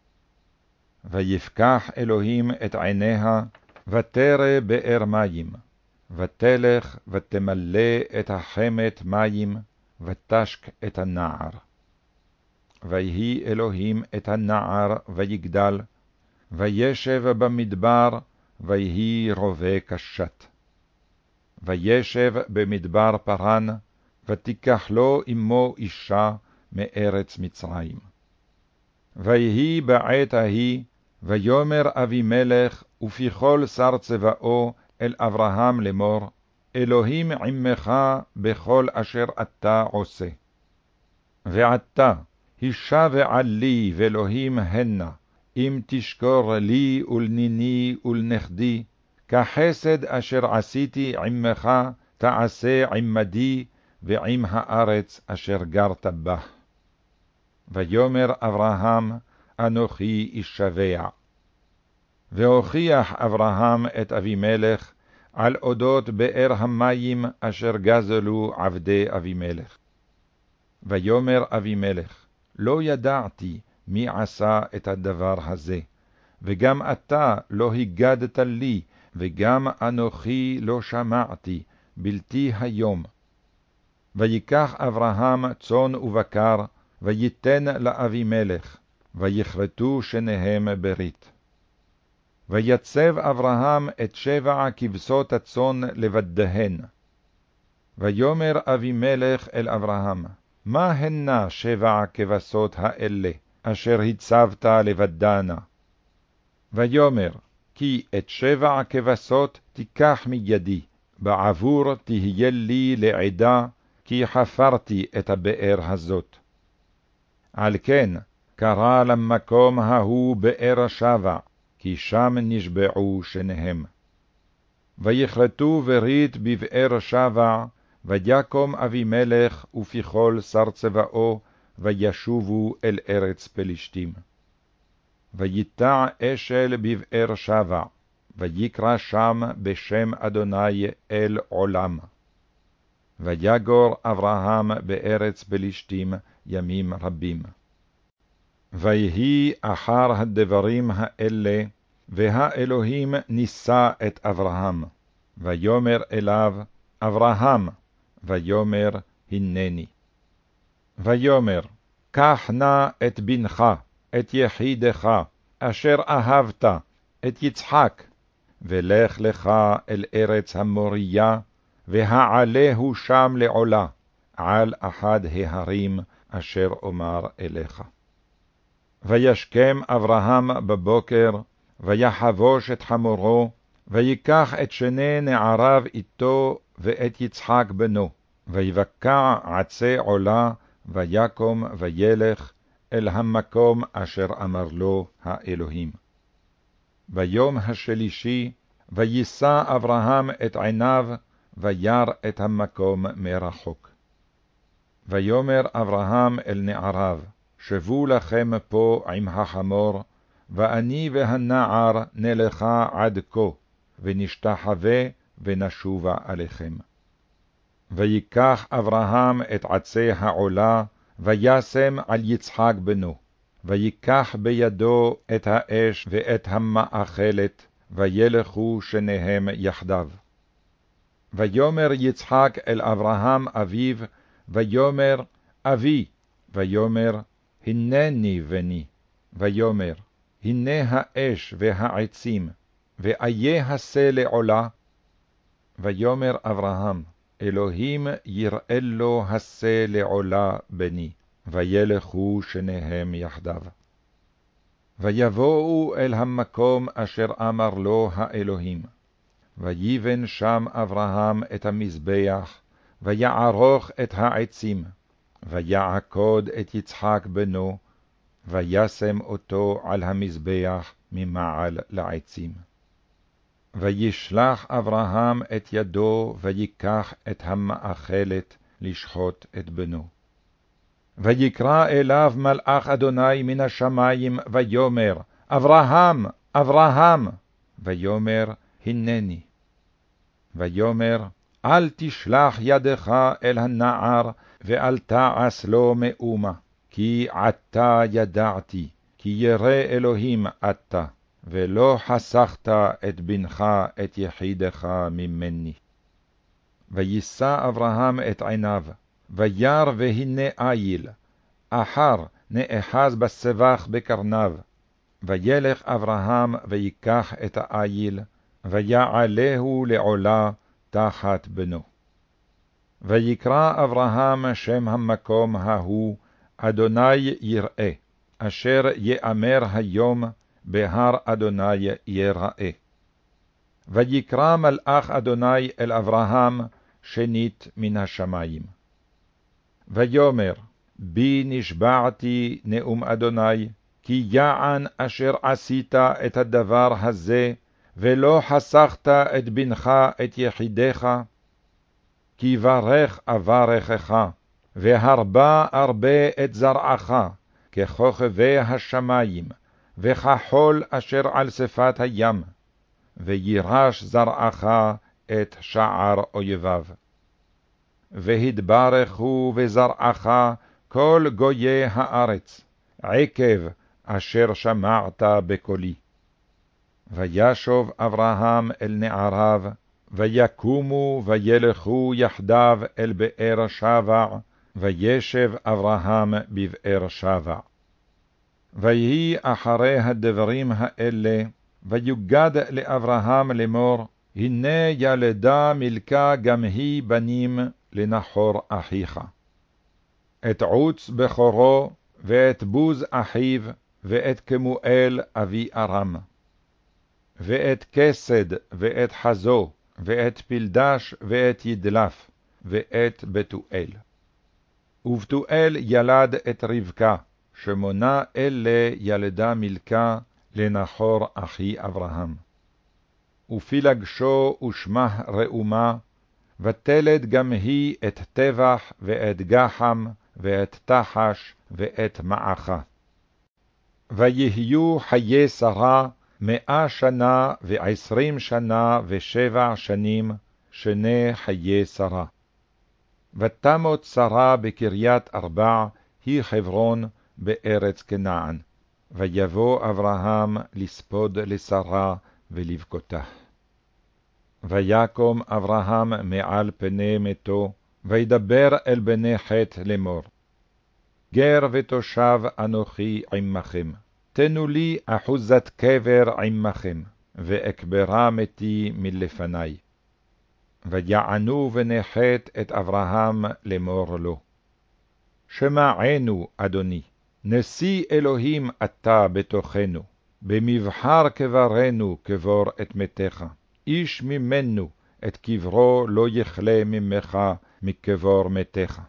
ויפקח אלוהים את עיניה, ותרא באר מים, ותלך ותמלא את החמת מים, ותשק את הנער. ויהי אלוהים את הנער ויגדל, וישב במדבר, ויהי רובה קשת. וישב במדבר פרן, ותיקח לו אמו אישה מארץ מצרים. ויהי בעת ההיא, ויאמר אבימלך ופיכל שר צבאו אל אברהם לאמור, אלוהים עמך בכל אשר אתה עושה. ועתה, הישבע לי ואלוהים הנה, אם תשקור לי ולניני ולנכדי, כחסד אשר עשיתי עמך, תעשה עמדי ועם הארץ אשר גרת בה. ויאמר אברהם, אנוכי אישבע. והוכיח אברהם את אבימלך על אודות באר המים אשר גזלו עבדי אבימלך. ויאמר אבימלך, לא ידעתי מי עשה את הדבר הזה, וגם אתה לא הגדת לי, וגם אנוכי לא שמעתי, בלתי היום. ויקח אברהם צאן ובקר, ויתן לאבימלך, ויכרתו שניהם ברית. ויצב אברהם את שבע כבשות הצאן לבדיהן. ויאמר אבימלך אל אברהם, מה הנה שבע כבשות האלה, אשר הצבת לבדנה? ויאמר, כי את שבע כבשות תיקח מידי, בעבור תהיה לי לעדה, כי חפרתי את הבאר הזאת. על כן, קרא למקום ההוא באר שבע, כי שם נשבעו שניהם. ויכרתו ברית בבאר שבע, ויקום אבימלך ופיכול שר צבאו, וישובו אל ארץ פלשתים. ויטע אשל בבאר שבע, ויקרא שם בשם אדוני אל עולם. ויגור אברהם בארץ פלשתים ימים רבים. ויהי אחר הדברים האלה, והאלוהים נישא את אברהם, ויאמר אליו, אברהם, ויאמר, הנני. ויאמר, קח נא את בנך, את יחידך, אשר אהבת, את יצחק, ולך לך אל ארץ המוריה, והעלהו שם לעולה, על אחד ההרים אשר אומר אליך. וישכם אברהם בבוקר, ויחבוש את חמורו, ויקח את שני נעריו איתו ואת יצחק בנו, ויבקע עצי עולה, ויקום וילך אל המקום אשר אמר לו האלוהים. ביום השלישי, ויישא אברהם את עיניו, וירא את המקום מרחוק. ויאמר אברהם אל נעריו, שבו לכם פה עם החמור, ואני והנער נלכה עד כה, ונשתחווה ונשובה עליכם. ויקח אברהם את עצי העולה, וישם על יצחק בנו, ויקח בידו את האש ואת המאכלת, וילכו שניהם יחדיו. ויאמר יצחק אל אברהם אביו, ויאמר אבי, ויאמר הנני בני, ויאמר הנה האש והעצים, ואיה הסה לעולה. ויאמר אברהם, אלוהים יראה לו הסה לעולה בני, וילכו שניהם יחדיו. ויבואו אל המקום אשר אמר לו האלוהים. ויבן שם אברהם את המזבח, ויערוך את העצים, ויעקוד את יצחק בנו, וישם אותו על המזבח ממעל לעצים. וישלח אברהם את ידו, ויקח את המאכלת לשחוט את בנו. ויקרא אליו מלאך אדוני מן השמים, ויאמר, אברהם, אברהם, ויאמר, הנני. ויאמר, אל תשלח ידך אל הנער, ואל תעש לו מאומה, כי עתה ידעתי, כי ירא אלוהים אתה, ולא חסכת את בנך, את יחידך ממני. ויישא אברהם את עיניו, וירא והנה איל, אחר נאחז בסבך בקרניו. וילך אברהם ויקח את האיל, ויעלהו לעולה תחת בנו. ויקרא אברהם שם המקום ההוא, אדוני יראה, אשר יאמר היום, בהר אדוני יראה. ויקרא מלאך אדוני אל אברהם שנית מן השמים. ויאמר, בי נשבעתי נאום אדוני, כי יען אשר עשית את הדבר הזה, ולא חסכת את בנך את יחידך, כי ברך אברכך, והרבה ארבה את זרעך, ככוכבי השמים, וכחול אשר על שפת הים, וירש זרעך את שער אויביו. והתברכו בזרעך כל גויי הארץ, עקב אשר שמעת בקולי. וישוב אברהם אל נעריו, ויקומו וילכו יחדיו אל באר שבע, וישב אברהם בבאר שבע. ויהי אחרי הדברים האלה, ויוגד לאברהם לאמור, הנה ילדה מלכה גם היא בנים לנחור אחיך. את עוץ בכורו, ואת בוז אחיו, ואת כמואל אבי ארם. ואת כסד, ואת חזו, ואת פלדש, ואת ידלף, ואת בתואל. ובתואל ילד את רבקה, שמונה אלה ילדה מלכה לנחור אחי אברהם. ופילגשו ושמה ראומה, ותלד גם היא את טבח, ואת גחם, ואת תחש, ואת מעכה. ויהיו חיי שרה מאה שנה ועשרים שנה ושבע שנים, שני חיי שרה. ותמות שרה בקריית ארבע, היא חברון, בארץ כנען. ויבוא אברהם לספוד לשרה ולבכותה. ויקום אברהם מעל פני מתו, וידבר אל בני חטא לאמור. גר ותושב אנוכי עמכם, תנו לי אחוזת קבר עמכם, ואקברה מתי מלפני. ויענו בני חטא את אברהם לאמור לו. שמענו, אדוני, נשיא אלוהים אתה בתוכנו, במבחר קברנו קבור את מתך, איש ממנו את קברו לא יכלה ממך מקבור מתך.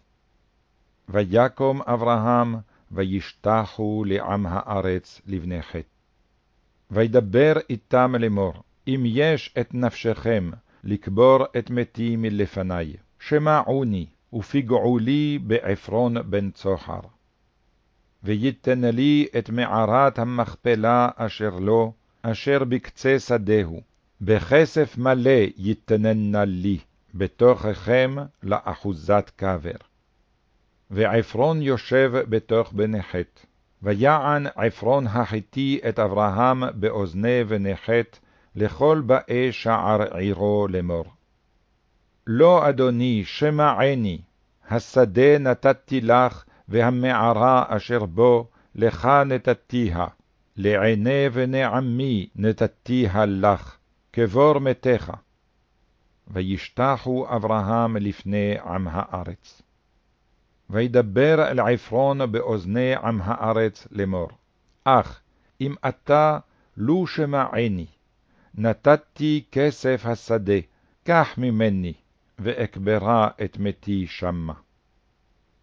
ויקום אברהם, וישתחו לעם הארץ לבני חטא. וידבר איתם לאמור, אם יש את נפשכם לקבור את מתי מלפני, שמעוני, ופגעו לי בעפרון בן צוחר. ויתן לי את מערת המכפלה אשר לו, אשר בקצה שדהו, בכסף מלא יתננה לי, בתוככם לאחוזת קבר. ועפרון יושב בתוך בני חטא. ויען עפרון החיתי את אברהם באוזני בני חטא, לכל באי שער עירו לאמור. לא, אדוני, שמעני, השדה נתתי לך, והמערה אשר בו, לך נתתיה, לעיני בני עמי נתתיה לך, כבור מתך. וישתחו אברהם לפני עם הארץ. וידבר אל עפרון באוזני עם הארץ לאמור, אך אם אתה לו שמעני, נתתי כסף השדה, קח ממני, ואקברה את מתי שמה.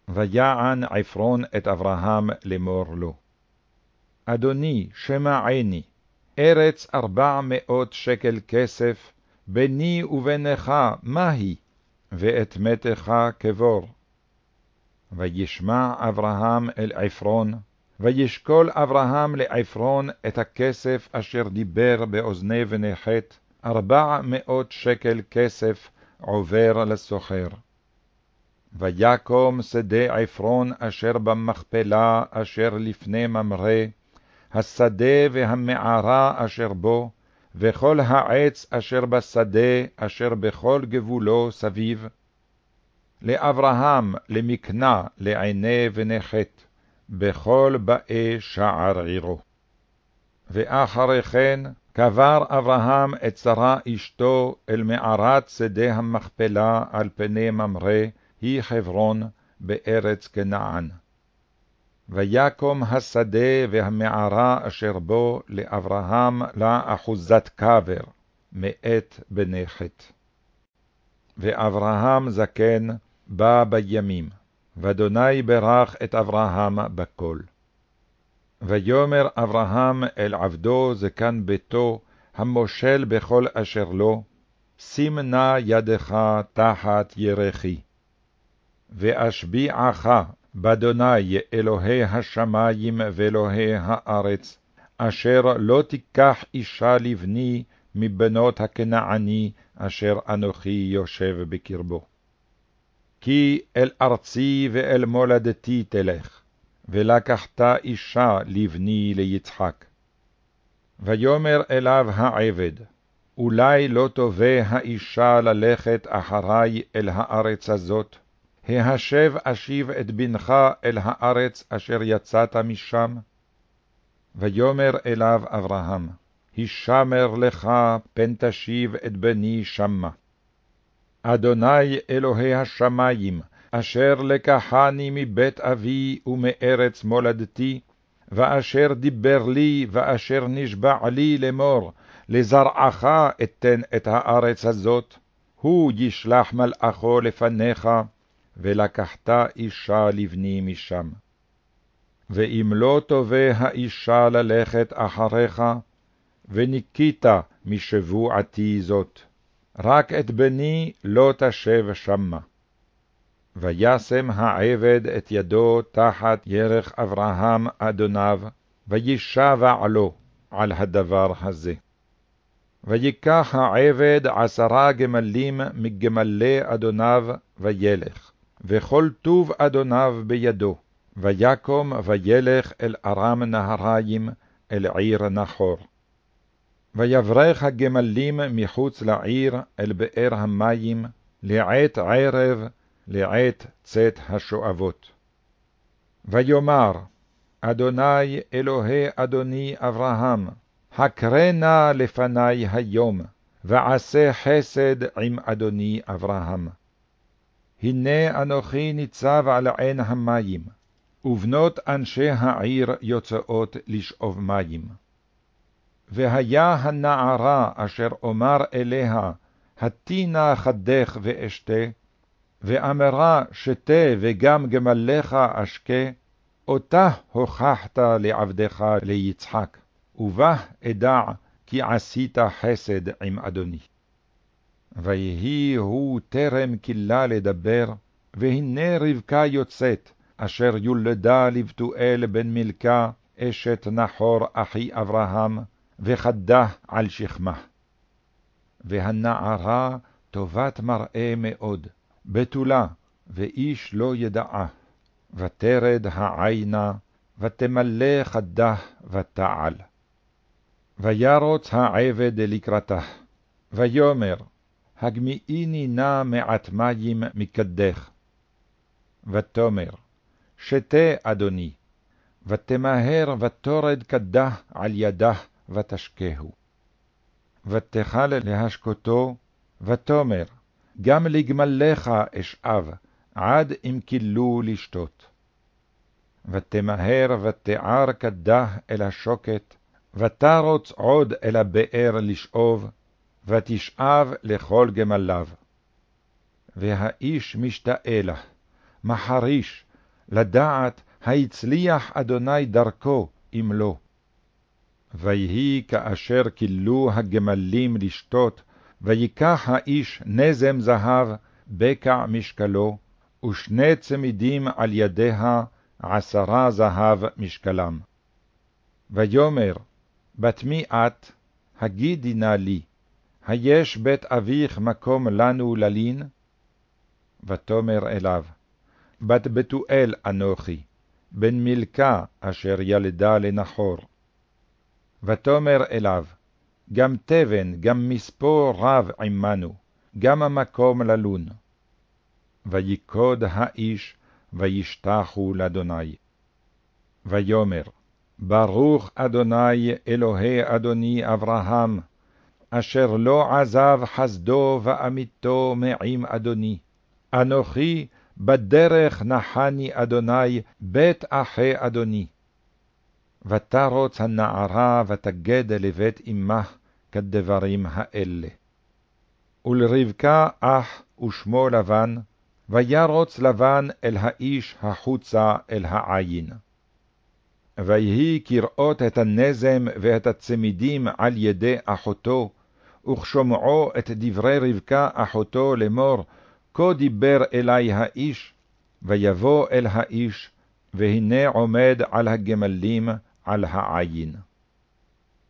ויען עפרון את אברהם לאמור לו. אדוני, שמעני, ארץ ארבע מאות שקל כסף, ביני ובינך מהי, ואת מתך קבור. וישמע אברהם אל עפרון, וישקול אברהם לעפרון את הכסף אשר דיבר באוזני בני חטא, ארבע מאות שקל כסף עובר לסוחר. ויקום שדה עפרון אשר במכפלה אשר לפני ממרא, השדה והמערה אשר בו, וכל העץ אשר בשדה, אשר בכל גבולו סביב. לאברהם למקנה, לעיני ונחת, בכל באי שער עירו. ואחרי כן קבר אברהם את שרה אשתו אל מערת שדה המכפלה על פני ממרא, היא חברון, בארץ כנען. ויקום השדה והמערה אשר בו לאברהם לאחוזת קבר, מאת בני חת. ואברהם זקן בא בימים, ואדוני ברך את אברהם בכל. ויאמר אברהם אל עבדו זקן ביתו, המושל בכל אשר לו, שים נא ידך תחת ירחי. ואשביעך באדוני אלוהי השמים ואלוהי הארץ, אשר לא תיקח אישה לבני מבנות הכנעני, אשר אנוכי יושב בקרבו. כי אל ארצי ואל מולדתי תלך, ולקחת אישה לבני ליצחק. ויאמר אליו העבד, אולי לא תובע האישה ללכת אחרי אל הארץ הזאת, ההשב אשיב את בנך אל הארץ אשר יצאת משם? ויאמר אליו אברהם, הישמר לך פן תשיב את בני שמה. אדוני אלוהי השמים, אשר לקחני מבית אבי ומארץ מולדתי, ואשר דיבר לי, ואשר נשבע לי לאמור, לזרעך אתן את הארץ הזאת, הוא ישלח מלאכו לפניך, ולקחת אישה לבני משם. ואם לא תובע האישה ללכת אחריך, וניקית משבועתי זאת, רק את בני לא תשב שמה. וישם העבד את ידו תחת ירך אברהם אדוניו, וישבע לו על הדבר הזה. ויקח העבד עשרה גמלים מגמלי אדוניו, וילך, וכל טוב אדוניו בידו, ויקום וילך אל ארם נהריים, אל עיר נחור. ויברך הגמלים מחוץ לעיר אל באר המים, לעת ערב, לעת צאת השואבות. ויאמר, אדוני אלוהי אדוני אברהם, הקרא נא לפני היום, ועשה חסד עם אדוני אברהם. הנה אנוכי ניצב על עין המים, ובנות אנשי העיר יוצאות לשאוב מים. והיה הנערה אשר אומר אליה, התינה חדך ואשתה, ואמרה שתה וגם גמליך אשקה, אותה הוכחת לעבדך ליצחק, ובה אדע כי עשית חסד עם אדוני. ויהי הוא טרם כלה לדבר, והנה רבקה יוצאת, אשר יולדה לבתואל בן מלכה, אשת נחור אחי אברהם, וחדה על שכמה. והנערה טובת מראה מאוד, בתולה, ואיש לא ידעה, ותרד העינה, ותמלא חדה ותעל. וירוץ העבד לקראתה, ויאמר, הגמיאיני נא מעט מים מקדך. ותאמר, שתה, אדוני, ותמהר ותורד כדה על ידה, ותשקהו. ותכל להשקותו, ותאמר, גם לגמליך אשאב, עד אם כילו לשתות. ותמהר ותער כדה אל השוקת, ותרוץ עוד אל הבאר לשאוב, ותשאב לכל גמליו. והאיש משתאה לה, מחריש, לדעת הצליח אדוני דרכו, אם לא. ויהי כאשר כילו הגמלים לשתות, ויקח האיש נזם זהב, בקע משקלו, ושני צמידים על ידיה, עשרה זהב משקלם. ויאמר, בת מי את? הגידי נא לי, היש בית אביך מקום לנו ללין? ותאמר אליו, בת בתואל אנוכי, בן מלכה אשר ילדה לנחור. ותאמר אליו, גם תבן, גם מספור רב עמנו, גם המקום ללון. ויקוד האיש, וישתחו לאדוני. ויאמר, ברוך אדוני אלוהי אדוני אברהם, אשר לא עזב חסדו ואמיתו מעם אדוני. אנוכי בדרך נחני אדוני בית אחי אדוני. ותרוץ הנערה ותגד לבית אמה כדברים האלה. ולרבקה אח ושמו לבן, וירוץ לבן אל האיש החוצה אל העין. ויהי כראות את הנזם ואת הצמידים על ידי אחותו, וכשומעו את דברי רבקה אחותו לאמור, כה דיבר אלי האיש, ויבוא אל האיש, והנה עומד על הגמלים על העין.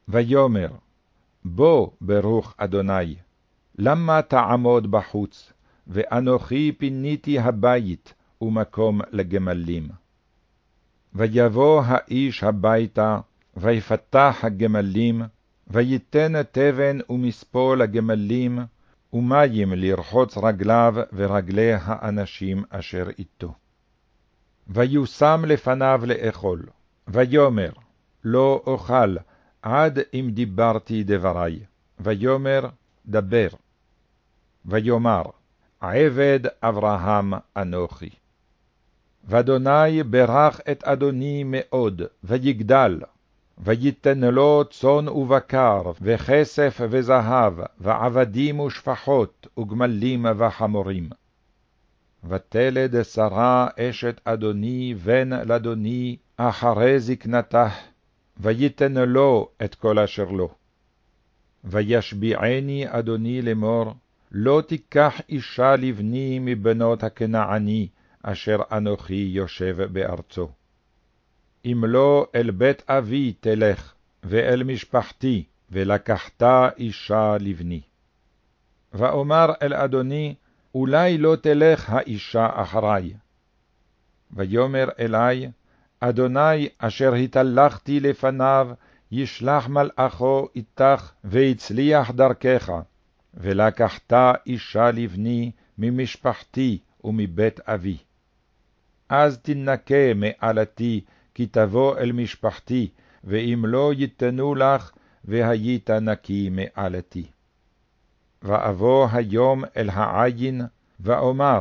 ויאמר, בוא ברוך אדוני, למה תעמוד בחוץ, ואנוכי פיניתי הבית ומקום לגמלים. ויבוא האיש הביתה, ויפתח הגמלים, ויתן תבן ומספוא לגמלים, ומים לרחוץ רגליו ורגלי האנשים אשר איתו. ויושם לפניו לאכול, ויאמר, לא אוכל, עד אם דיברתי דברי, ויאמר, דבר. ויאמר, עבד אברהם אנוכי. ואדוני ברך את אדוני מאוד, ויגדל, ויתן לו צאן ובקר, וכסף וזהב, ועבדים ושפחות, וגמלים וחמורים. ותלד שרה אשת אדוני בן לאדוני אחרי זקנתה, ויתן לו את כל אשר לו. וישביעני אדוני לאמור, לא תיקח אישה לבני מבנות הכנעני, אשר אנוכי יושב בארצו. אם לא אל בית אבי תלך, ואל משפחתי, ולקחת אישה לבני. ואומר אל אדוני, אולי לא תלך האישה אחרי. ויאמר אלי, אדוני אשר התהלכתי לפניו, ישלח מלאכו איתך, והצליח דרכך, ולקחת אישה לבני ממשפחתי ומבית אבי. אז תנקה מעלתי, כי תבוא אל משפחתי, ואם לא ייתנו לך, והיית נקי מעלתי. ואבוא היום אל העין, ואומר,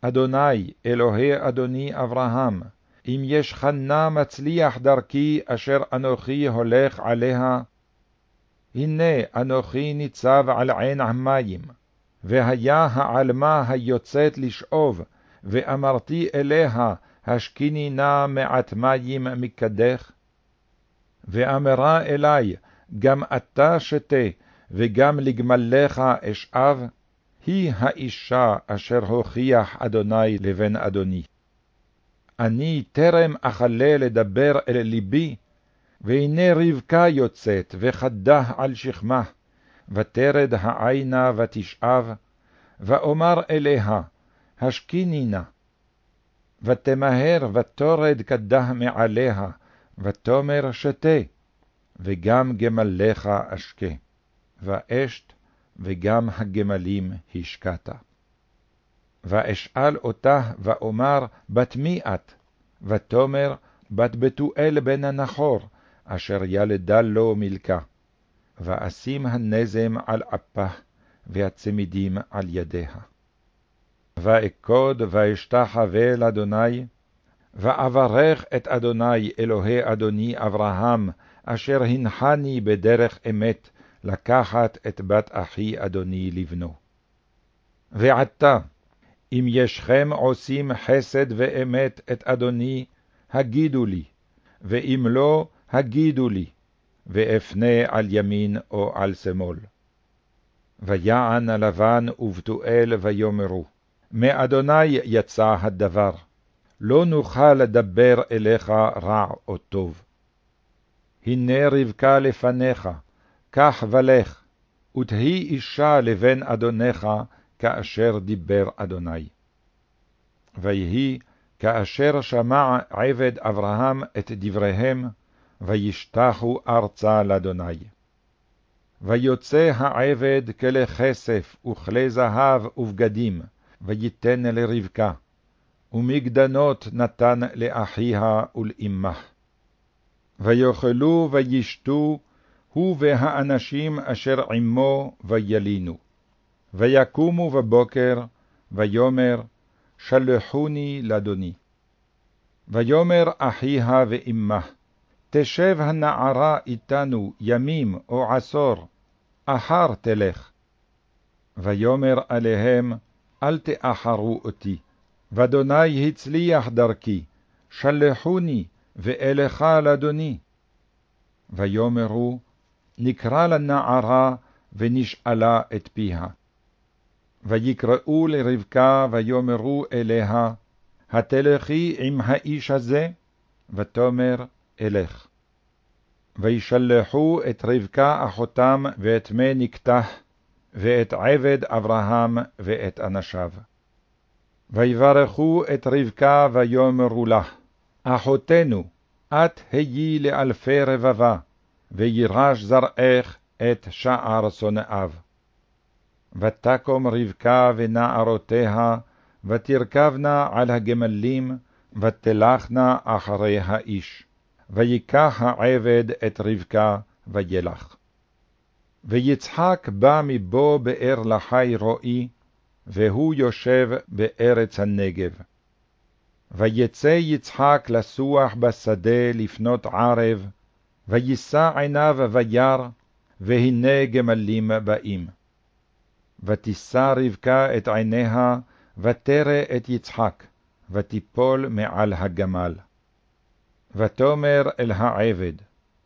אדוני, אלוהי אדוני אברהם, אם יש חנה מצליח דרכי אשר אנוכי הולך עליה, הנה אנוכי ניצב על עין המים, והיה העלמה היוצאת לשאוב, ואמרתי אליה, השקיני נא מעט מים מקדך. ואמרה אלי, גם אתה שתה, וגם לגמליך אשאב, היא האישה אשר הוכיח אדוני לבן אדוני. אני טרם אכלה לדבר אל ליבי, והנה רבקה יוצאת, וחדה על שכמה, ותרד העינה ותשאב, ואומר אליה, השקיני נא. ותמהר ותורד כדה מעליה, ותאמר שתה, וגם גמליך אשקה, ואשת, וגם הגמלים השקעת. ואשאל אותה, ואומר, בת מי את? ותאמר, בת בתואל בן הנחור, אשר ילדה לו מלכה. ואשים הנזם על אפה, והצמידים על ידיה. ואכוד ואשתחווה לאדוני, ואברך את אדוני אלוהי אדוני אברהם, אשר הנחני בדרך אמת, לקחת את בת אחי אדוני לבנו. ועתה, אם ישכם עושים חסד ואמת את אדוני, הגידו לי, ואם לא, הגידו לי, ואפנה על ימין או על שמאל. ויען הלבן ובתואל ויאמרו, מאדוני יצא הדבר, לא נוכל לדבר אליך רע או טוב. הנה רבקה לפניך, קח ולך, ותהי אישה לבן אדונך, כאשר דיבר אדוני. ויהי כאשר שמע עבד אברהם את דבריהם, וישתחו ארצה לאדוני. ויוצא העבד כלי כסף וכלי זהב ובגדים, ויתן לרבקה, ומגדנות נתן לאחיה ולאמה. ויאכלו וישתו, הוא והאנשים אשר עמו וילינו. ויקומו בבוקר, ויאמר, שלחוני לאדוני. ויאמר אחיה ואמה, תשב הנערה איתנו ימים או עשור, אחר תלך. ויאמר עליהם, אל תאחרו אותי, ואדוני הצליח דרכי, שלחוני, ואלך לאדוני. ויאמרו, נקרא לנערה, ונשאלה את פיה. ויקראו לרבקה, ויאמרו אליה, התלכי עם האיש הזה? ותאמר, אלך. וישלחו את רבקה אחותם ואת מי נקטח, ואת עבד אברהם ואת אנשיו. ויברכו את רבקה ויאמרו לך, אחותנו, את היי לאלפי רבבה, וירש זרעך את שער שונאיו. ותקום רבקה ונערותיה, ותרכבנה על הגמלים, ותלכנה אחרי האיש. ויקח העבד את רבקה, וילך. ויצחק בא מבו באר לחי רועי, והוא יושב בארץ הנגב. ויצא יצחק לסוח בשדה לפנות ערב, וישא עיניו וירא, והנה גמלים באים. ותישא רבקה את עיניה, ותרא את יצחק, ותיפול מעל הגמל. ותאמר אל העבד,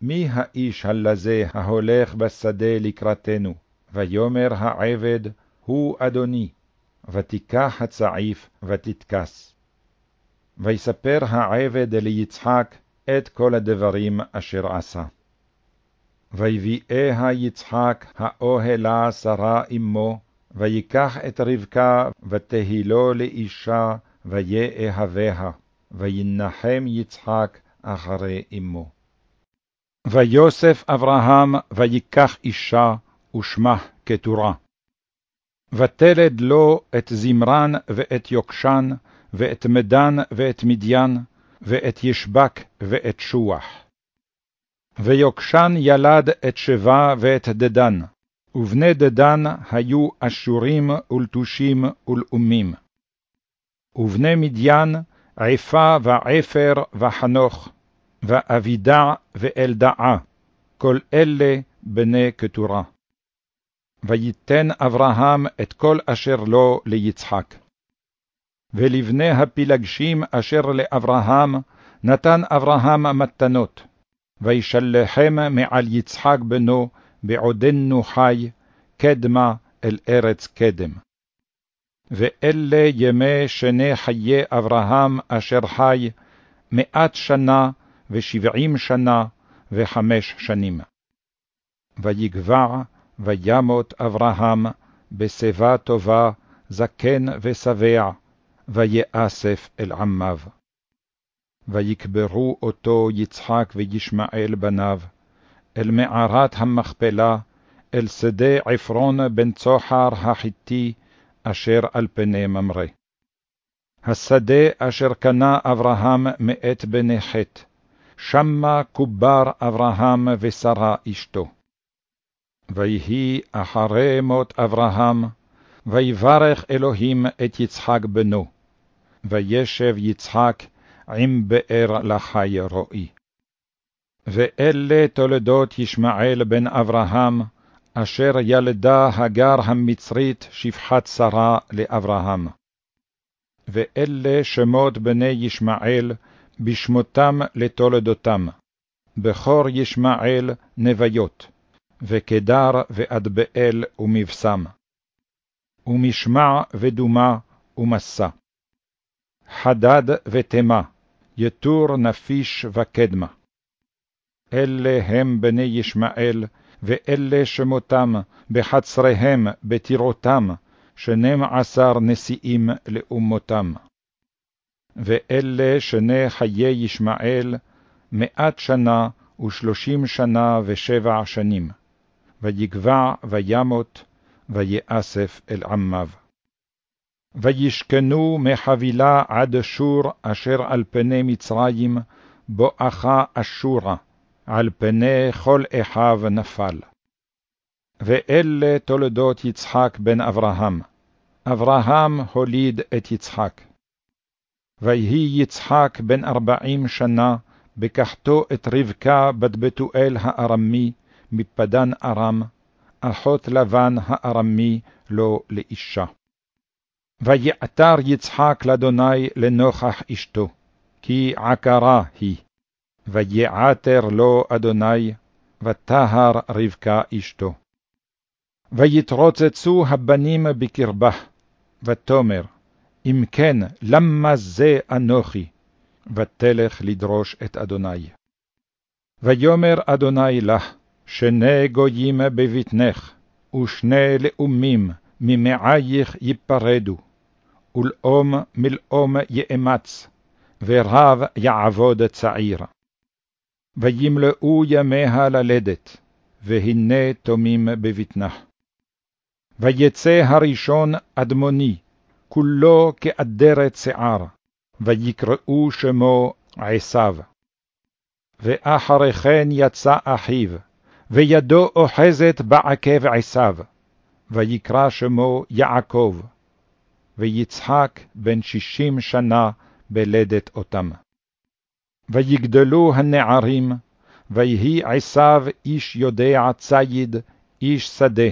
מי האיש הלזה ההולך בשדה לקראתנו? ויאמר העבד, הוא אדוני. ותיקח הצעיף ותתכס. ויספר העבד ליצחק את כל הדברים אשר עשה. ויביאה יצחק האוהלה שרה אמו, ויקח את רבקה, ותהילו לאישה, ויאהביה, וינחם יצחק אחרי אמו. ויוסף אברהם, ויקח אישה, ושמה כתורה. ותלד לו את זמרן ואת יוקשן, ואת מדן ואת מדיין, ואת ישבק ואת שוח. ויוקשן ילד את שבה ואת דדן, ובני דדן היו אשורים ולטושים ולאומים. ובני מדיין עפה ועפר וחנוך, ואבידע ואלדעה, כל אלה בני קטורה. ויתן אברהם את כל אשר לו ליצחק. ולבני הפילגשים אשר לאברהם נתן אברהם מתנות, וישלחם מעל יצחק בנו בעודנו חי, קדמה אל ארץ קדם. ואלה ימי שני חיי אברהם אשר חי, מאת שנה ושבעים שנה וחמש שנים. ויגבע וימות אברהם בשיבה טובה, זקן ושבע, ויאסף אל עמיו. ויקברו אותו יצחק וישמעאל בניו, אל מערת המכפלה, אל שדה עפרון בן צוחר החיתי, אשר על פני ממרא. השדה אשר קנה אברהם מאת בני חטא, שמה קובר אברהם ושרה אשתו. ויהי אחרי מות אברהם, ויברך אלוהים את יצחק בנו, וישב יצחק עם באר לחי רועי. ואלה תולדות ישמעאל בן אברהם, אשר ילדה הגר המצרית שפחת שרה לאברהם. ואלה שמות בני ישמעאל, בשמותם לתולדותם, בכור ישמעאל נביות, וקדר ואדבאל ומבשם, ומשמע ודומה ומסע. חדד ותמה, יתור נפיש וקדמה. אלה הם בני ישמעאל, ואלה שמותם בחצריהם, בטירותם, שנים עשר נשיאים לאומותם. ואלה שני חיי ישמעאל, מאת שנה ושלושים שנה ושבע שנים. ויגבע וימות, ויאסף אל עמיו. וישכנו מחבילה עד שור אשר על פני מצרים, בואכה אשורה, על פני כל אחיו נפל. ואלה תולדות יצחק בן אברהם. אברהם הוליד את יצחק. ויהי יצחק בן ארבעים שנה, בקחתו את רבקה בת בתואל הארמי, מפדן ארם, אחות לבן הארמי לו לאישה. ויעתר יצחק לאדוני לנוכח אשתו, כי עקרה היא. ויעתר לו אדוני, וטהר רבקה אשתו. ויתרוצצו הבנים בקרבה, ותאמר, אם כן, למה זה אנוכי? ותלך לדרוש את אדוני. ויאמר אדוני לך, שני גויים בבטנך, ושני לאומים ממעייך ייפרדו, ולאום מלאום יאמץ, ורב יעבוד צעיר. וימלאו ימיה ללדת, והנה תומים בבטנה. ויצא הראשון אדמוני, כולו כאדרת שיער, ויקראו שמו עשיו. ואחרי כן יצא אחיו, וידו אוחזת בעקב עשיו, ויקרא שמו יעקב, ויצחק בן שישים שנה בלדת אותם. ויגדלו הנערים, ויהי עשיו איש יודע ציד, איש שדה,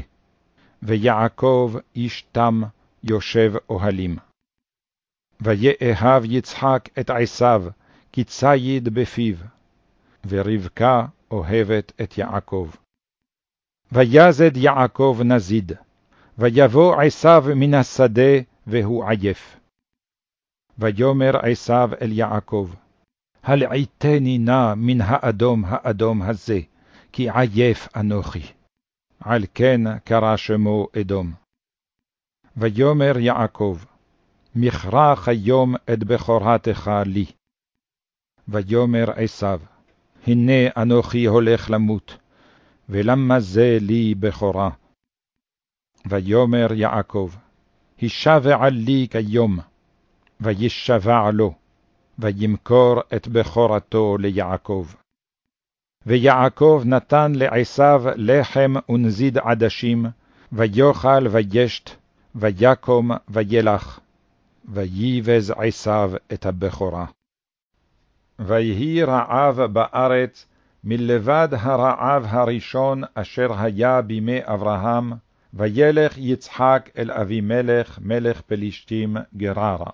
ויעקב איש תם, יושב אוהלים. ויאהב יצחק את עשיו, כי ציד בפיו, ורבקה אוהבת את יעקב. ויזד יעקב נזיד, ויבוא עשיו מן השדה, והוא עייף. ויאמר עשיו אל יעקב, הלעיתני נא מן האדום האדום הזה, כי עייף אנוכי. על כן קרא שמו אדום. ויאמר יעקב, מכרח היום את בכורתך לי. ויאמר עשיו, הנה אנוכי הולך למות, ולמה זה לי בכורה? ויאמר יעקב, הישבע לי כיום, וישבע לו, וימכור את בכורתו ליעקב. ויעקב נתן לעשיו לחם ונזיד עדשים, ויאכל וישת, ויקום וילך, ויבז עשיו את הבכורה. ויהי רעב בארץ, מלבד הרעב הראשון אשר היה בימי אברהם, וילך יצחק אל אבימלך מלך פלישתים גררה.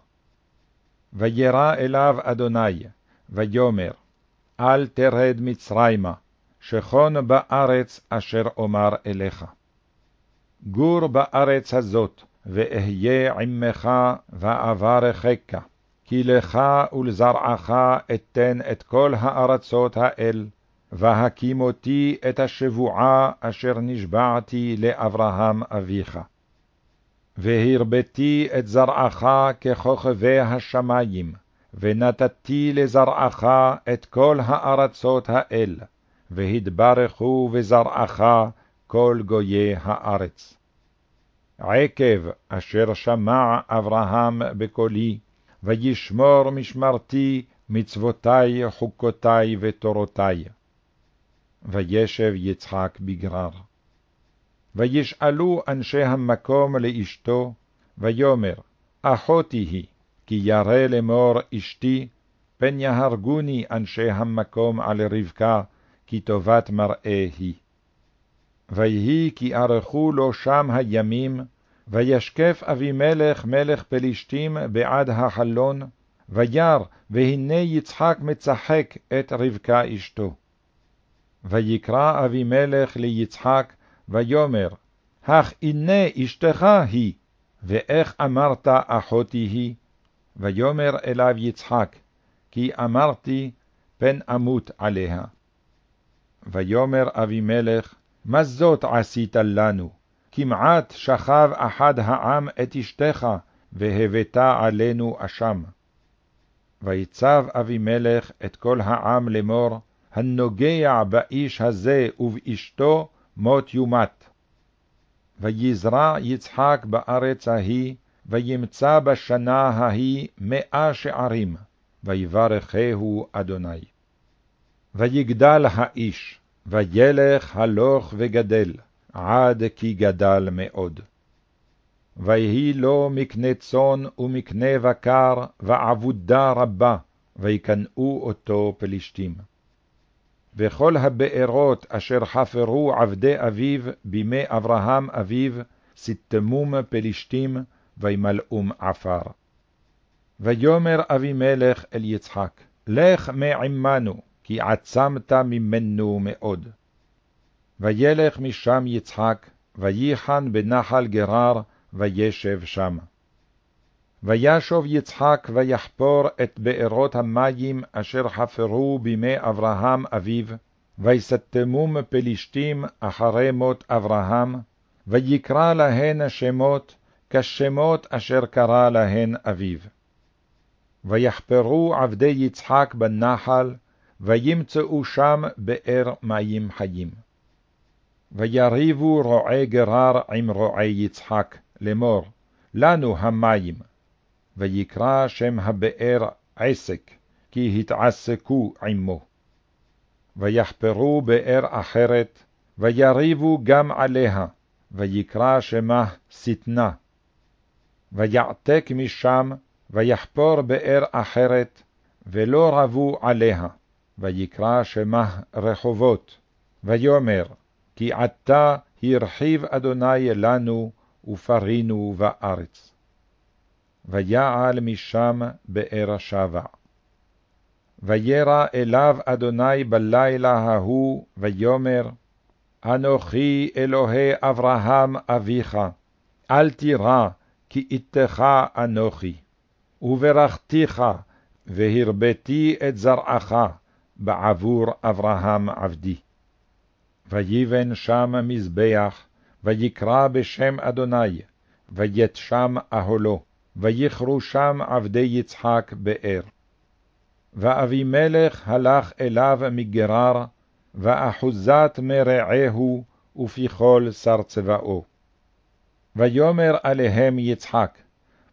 וירא אליו אדוני, ויאמר, אל תרד מצרימה, שכון בארץ אשר אומר אליך. גור בארץ הזאת, ואהיה עמך ואברכך, כי לך ולזרעך אתן את כל הארצות האל, והקים אותי את השבועה אשר נשבעתי לאברהם אביך. והרביתי את זרעך ככוכבי השמים, ונתתי לזרעך את כל הארצות האל, והתברכו בזרעך כל גויי הארץ. עקב אשר שמע אברהם בקולי, וישמור משמרתי מצוותי, חוקותי ותורותי. וישב יצחק בגרר. וישאלו אנשי המקום לאשתו, ויאמר, אחותי היא, כי ירא לאמור אשתי, פן יהרגוני אנשי המקום על רבקה, כי טובת מראה היא. ויהי כי ארכו לו שם הימים, וישקף אבימלך מלך פלישתים בעד החלון, וירא, והנה יצחק מצחק את רבקה אשתו. ויקרא אבימלך ליצחק, ויאמר, הך הנה אשתך היא, ואיך אמרת אחותי היא? ויאמר אליו יצחק, כי אמרתי, פן אמות עליה. ויאמר אבימלך, מה זאת עשית לנו? כמעט שכב אחד העם את אשתך, והבאת עלינו אשם. ויצב אבימלך את כל העם לאמור, הנוגע באיש הזה ובאשתו, מות יומת. ויזרע יצחק בארץ ההיא, וימצא בשנה ההיא מאה שערים, ויברכהו אדוני. ויגדל האיש, וילך הלוך וגדל, עד כי גדל מאוד. ויהי לו מקנה צאן ומקנה בקר, ועבודה רבה, ויקנאו אותו פלישתים. וכל הבארות אשר חפרו עבדי אביו בימי אברהם אביו, סתמום פלישתים, וימלאום עפר. ויאמר אבימלך אל יצחק, לך מעמנו, כי עצמת ממנו מאוד. וילך משם יצחק, וייחן בנחל גרר, וישב שם. וישוב יצחק ויחפור את בארות המים אשר חפרו בימי אברהם אביו, ויסתמום פלישתים אחרי מות אברהם, ויקרא להן שמות כשמות אשר קרא להן אביו. ויחפרו עבדי יצחק בנחל, וימצאו שם באר מים חיים. ויריבו רועי גרר עם רועי יצחק, לאמור, לנו המים. ויקרא שם הבאר עסק, כי התעסקו עמו. ויחפרו באר אחרת, ויריבו גם עליה, ויקרא שמה שטנה. ויעתק משם, ויחפור באר אחרת, ולא רבו עליה, ויקרא שמה רחובות, ויאמר, כי עתה הרחיב אדוני לנו, ופרינו בארץ. ויעל משם באר שבע. וירא אליו אדוני בלילה ההוא, ויאמר, אנוכי אלוהי אברהם אביך, אל תירא, כי איתך אנוכי, וברכתיך, והרביתי את זרעך, בעבור אברהם עבדי. ויבן שם מזבח, ויקרא בשם אדוני, וית שם אהלו, ויכרו שם עבדי יצחק באר. ואבימלך הלך אליו מגרר, ואחוזת מרעהו, ופיכול שר צבאו. ויאמר עליהם יצחק,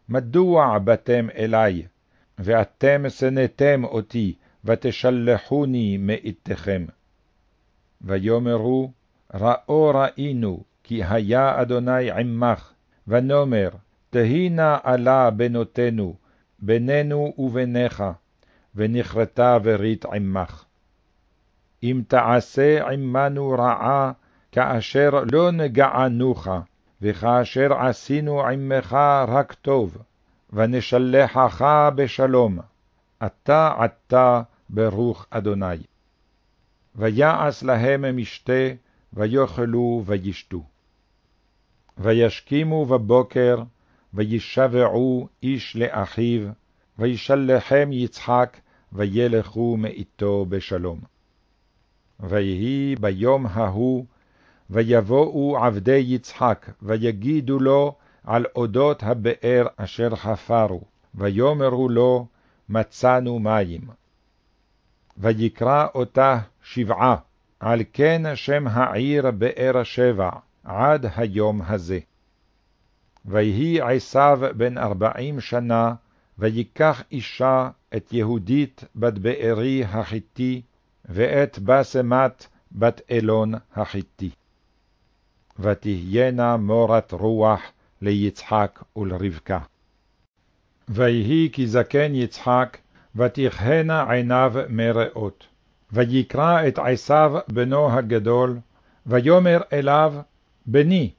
מדוע באתם אלי, ואתם שנאתם אותי, ותשלחוני מאיתכם? ויאמרו, ראו ראינו, כי היה אדוני עמך, ונאמר, תהי נא עלה בנותינו, בינינו וביניך, ונכרתה ברית עמך. אם תעשה עמנו רעה, כאשר לא נגענוך, וכאשר עשינו עמך רק טוב, ונשלחך בשלום, אתה עתה ברוך אדוני. ויעש להם משתה, ויאכלו וישתו. וישכימו בבוקר, וישבעו איש לאחיו, וישלחם יצחק, וילכו מאיתו בשלום. ויהי ביום ההוא, ויבואו עבדי יצחק, ויגידו לו על אודות הבאר אשר חפרו, ויאמרו לו, מצאנו מים. ויקרא אותה שבעה, על כן שם העיר באר שבע, עד היום הזה. ויהי עשיו בן ארבעים שנה, ויקח אישה את יהודית בת בארי החיתי, ואת בסמת בת אלון החיתי. ותהיינה מורת רוח ליצחק ולרבקה. ויהי כי זקן יצחק, ותכהנה עיניו מרעות. ויקרא את עשיו בנו הגדול, ויאמר אליו, בני,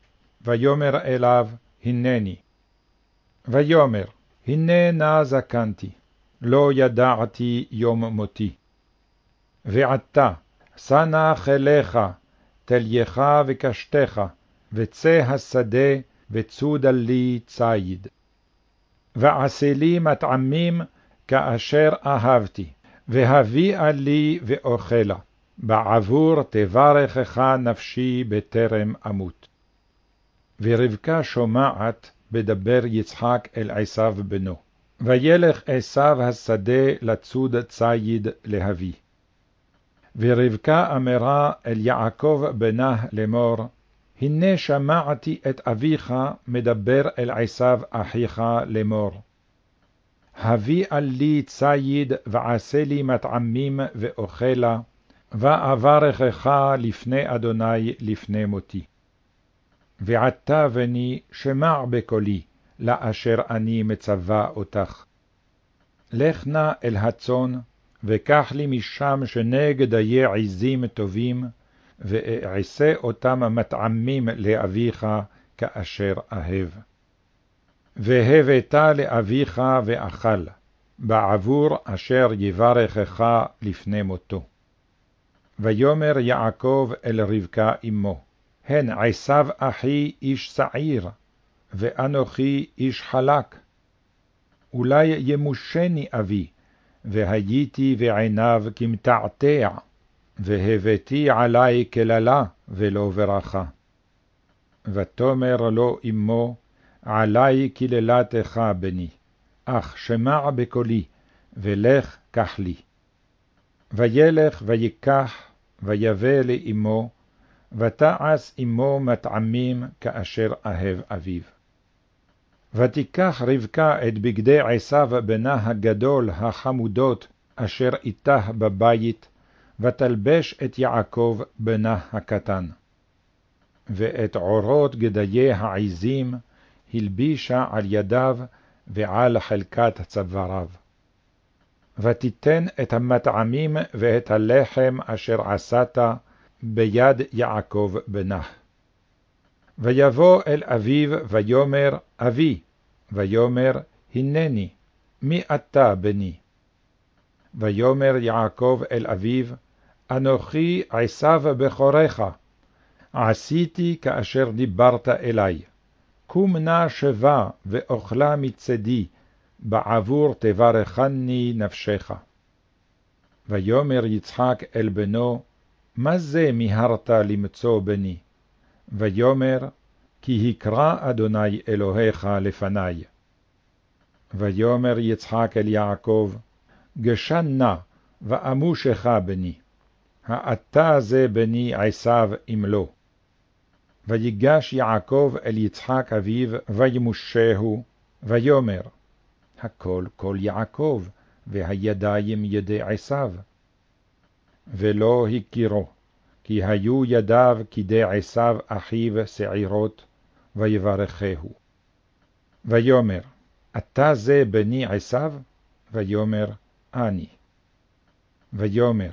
ויאמר אליו, הנני. ויאמר, הנה נא זקנתי, לא ידעתי יום מותי. ועתה, שא נא חיליך, תלייך וקשתך, וצא השדה, וצודה לי ציד. ועשה לי מטעמים כאשר אהבתי, והביאה לי ואוכלה, בעבור תברכך נפשי בטרם אמות. ורבקה שומעת בדבר יצחק אל עשיו בנו. וילך עשיו השדה לצוד ציד להביא. ורבקה אמרה אל יעקב בנה לאמור, הנה שמעתי את אביך מדבר אל עשיו אחיך לאמור. הביא לי ציד ועשה לי מטעמים ואוכלה, ואברכך לפני אדוני לפני מותי. ועתה בני שמע בקולי, לאשר אני מצווה אותך. לך נא אל הצאן, וקח לי משם שני גדיי עזים טובים, ואעשה אותם מטעמים לאביך, כאשר אהב. והבאת לאביך ואכל, בעבור אשר יברכך לפני מותו. ויאמר יעקב אל רבקה אמו, הן עשיו אחי איש שעיר, ואנוכי איש חלק. אולי ימושני אבי, והייתי בעיניו כמתעתע, והבאתי עלי קללה ולא ברכה. ותאמר לו אמו, עלי קללתך בני, אך שמע בקולי, ולך קח לי. וילך ויקח, ויבא לאמו, ותעש אמו מטעמים כאשר אהב אביו. ותיקח רבקה את בגדי עשיו בנה הגדול החמודות אשר איתה בבית, ותלבש את יעקב בנה הקטן. ואת עורות גדיי העזים הלבישה על ידיו ועל חלקת צוואריו. ותיתן את המטעמים ואת הלחם אשר עשת ביד יעקב בנה. ויבוא אל אביו ויאמר אבי, ויאמר הנני, מי אתה בני? ויאמר יעקב אל אביו, אנוכי עשיו בכורך, עשיתי כאשר דיברת אלי. קום נא שבה ואוכלה מצדי, בעבור תברכני נפשך. ויאמר יצחק אל בנו, מה זה מיהרת למצוא בני? ויאמר, כי הקרא אדוני אלוהיך לפני. ויאמר יצחק אל יעקב, גשן נא, ואמושך בני. האתה זה בני עשיו אם לא. ויגש יעקב אל יצחק אביו, וימושהו, ויאמר, הכל כל יעקב, והידיים ידי עשיו. ולא הכירו, כי היו ידיו כדי עשיו אחיו שעירות, ויברכהו. ויאמר, אתה זה בני עשיו? ויאמר, אני. ויאמר,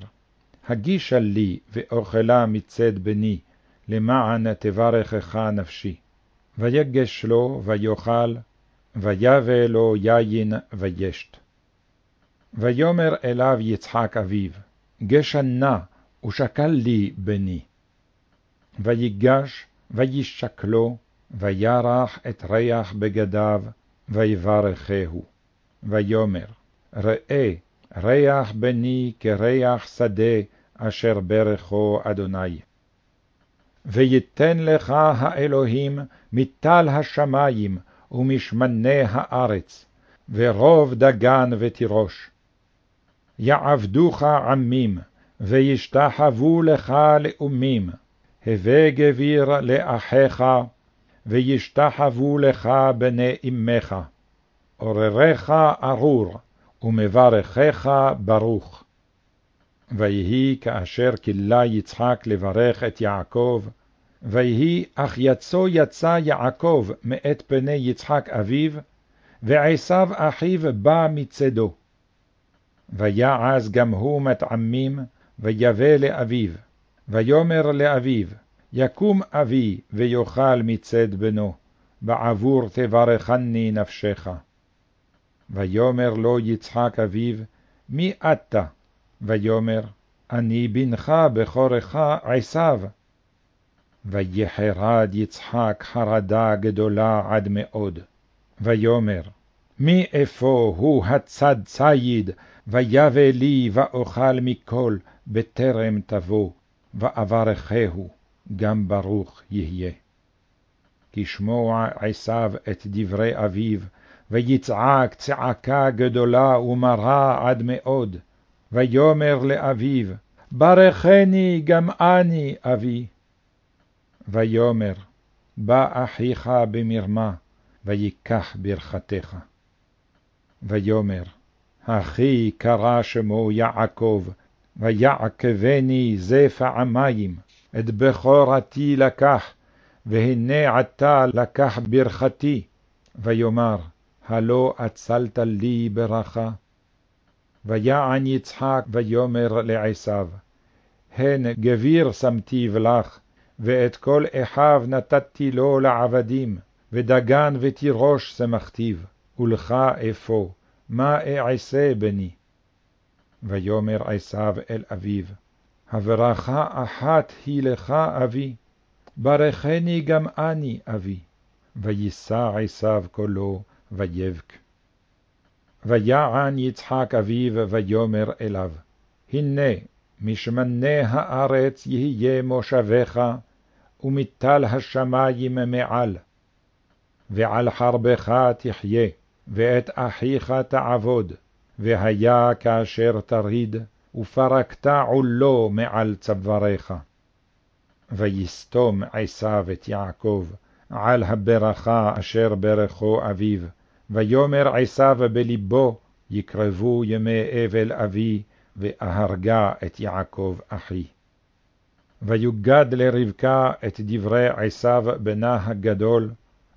הגישה לי ואוכלה מצד בני, למען תברכך נפשי. ויגש לו ויאכל, ויבא לו יין וישת. ויאמר אליו יצחק אביו, גשנה ושקל לי בני. ויגש וישקלו, וירח את ריח בגדיו, ויברכהו. ויאמר, ראה, ריח בני כריח שדה, אשר ברכו אדוני. ויתן לך האלוהים מטל השמים ומשמני הארץ, ורוב דגן ותירוש. יעבדוך עמים, וישתחוו לך לאומים, הווה גביר לאחיך, וישתחוו לך בני אמך. עורריך ארור, ומברכך ברוך. ויהי כאשר כלה יצחק לברך את יעקב, ויהי אך יצו יצא יעקב מאת פני יצחק אביו, ועשיו אחיו בא מצדו. ויעז גם הוא מטעמים, ויבא לאביו, ויאמר לאביו, יקום אבי ויאכל מצד בנו, בעבור תברכני נפשך. ויאמר לו יצחק אביו, מי אתה? ויאמר, אני בנך בכורך עשיו. ויחרד יצחק חרדה גדולה עד מאוד. ויאמר, מי אפוא הוא הצד ציד, ויבא לי ואוכל מכל, בטרם תבוא, ואברכהו, גם ברוך יהיה. כשמוע עשיו את דברי אביו, ויצעק צעקה גדולה ומרה עד מאוד, ויאמר לאביו, ברכני גם אני, אבי. ויאמר, בא אחיך במרמה, ויקח ברכתך. ויאמר, אחי קרא שמו יעקב, ויעקבני זה פעמיים, את בכורתי לקח, והנה עתה לקח ברכתי, ויאמר, הלא אצלת לי ברכה? ויען יצחק ויאמר לעשו, הן גביר שמתיו לך, ואת כל אחיו נתתי לו לעבדים, ודגן ותירוש שמחתיו, ולך אפוא, מה אעשה בני? ויאמר עשיו אל אביו, הברכה אחת היא לך, אבי, ברכני גם אני, אבי. ויישא עשיו קולו, ויבק. ויען יצחק אביו, ויאמר אליו, הנה, משמני הארץ יהיה מושבך, ומטל השמים מעל. ועל חרבך תחיה, ואת אחיך תעבוד, והיה כאשר תריד, ופרקת עולו מעל צוואריך. ויסתום עשיו את יעקב על הברכה אשר ברכו אביו, ויאמר עשיו בלבו, יקרבו ימי אבל אבי, ואהרגה את יעקב אחי. ויוגד לרבקה את דברי עשיו בנה הגדול,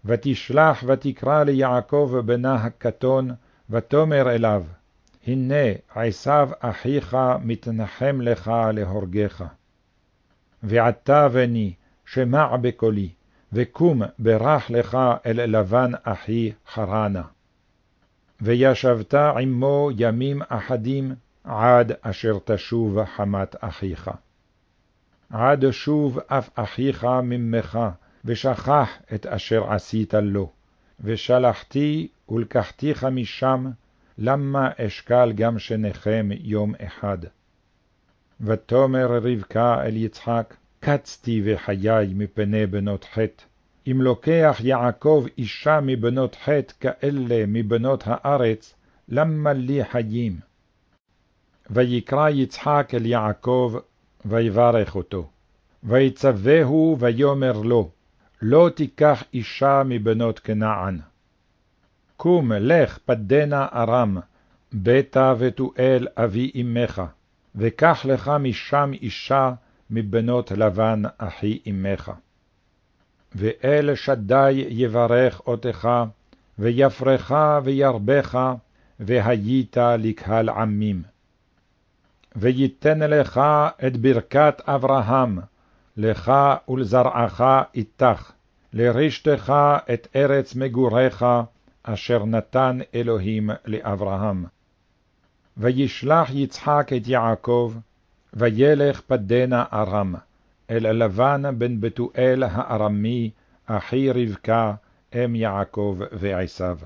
ותשלח ותקרא ליעקב בנה הקטון, ותאמר אליו, הנה עשיו אחיך מתנחם לך להורגך. ועתה בני, שמע בקולי, וקום ברח לך אל לבן אחי חרנה. וישבת עמו ימים אחדים, עד אשר תשוב חמת אחיך. עד שוב אף אחיך ממך, ושכח את אשר עשית לו, ושלחתי ולקחתיך משם, למה אשקל גם שניכם יום אחד. ותאמר רבקה אל יצחק, קצתי בחיי מפני בנות חטא, אם לוקח יעקב אישה מבנות חטא כאלה מבנות הארץ, למה לי חיים? ויקרא יצחק אל יעקב, ויברך אותו. ויצווהו ויאמר לו, לא תיקח אישה מבנות כנען. קום, לך, פדנה ארם, ביתה ותואל אבי אמך, וקח לך משם אישה מבנות לבן אחי אמך. ואל שדי יברך אותך, ויפרך וירבך, והיית לקהל עמים. ויתן לך את ברכת אברהם, לך ולזרעך איתך, לרשתך את ארץ מגוריך, אשר נתן אלוהים לאברהם. וישלח יצחק את יעקב, וילך פדנה ארם, אל לבן בן בתואל הארמי, אחי רבקה, אם יעקב ועשיו.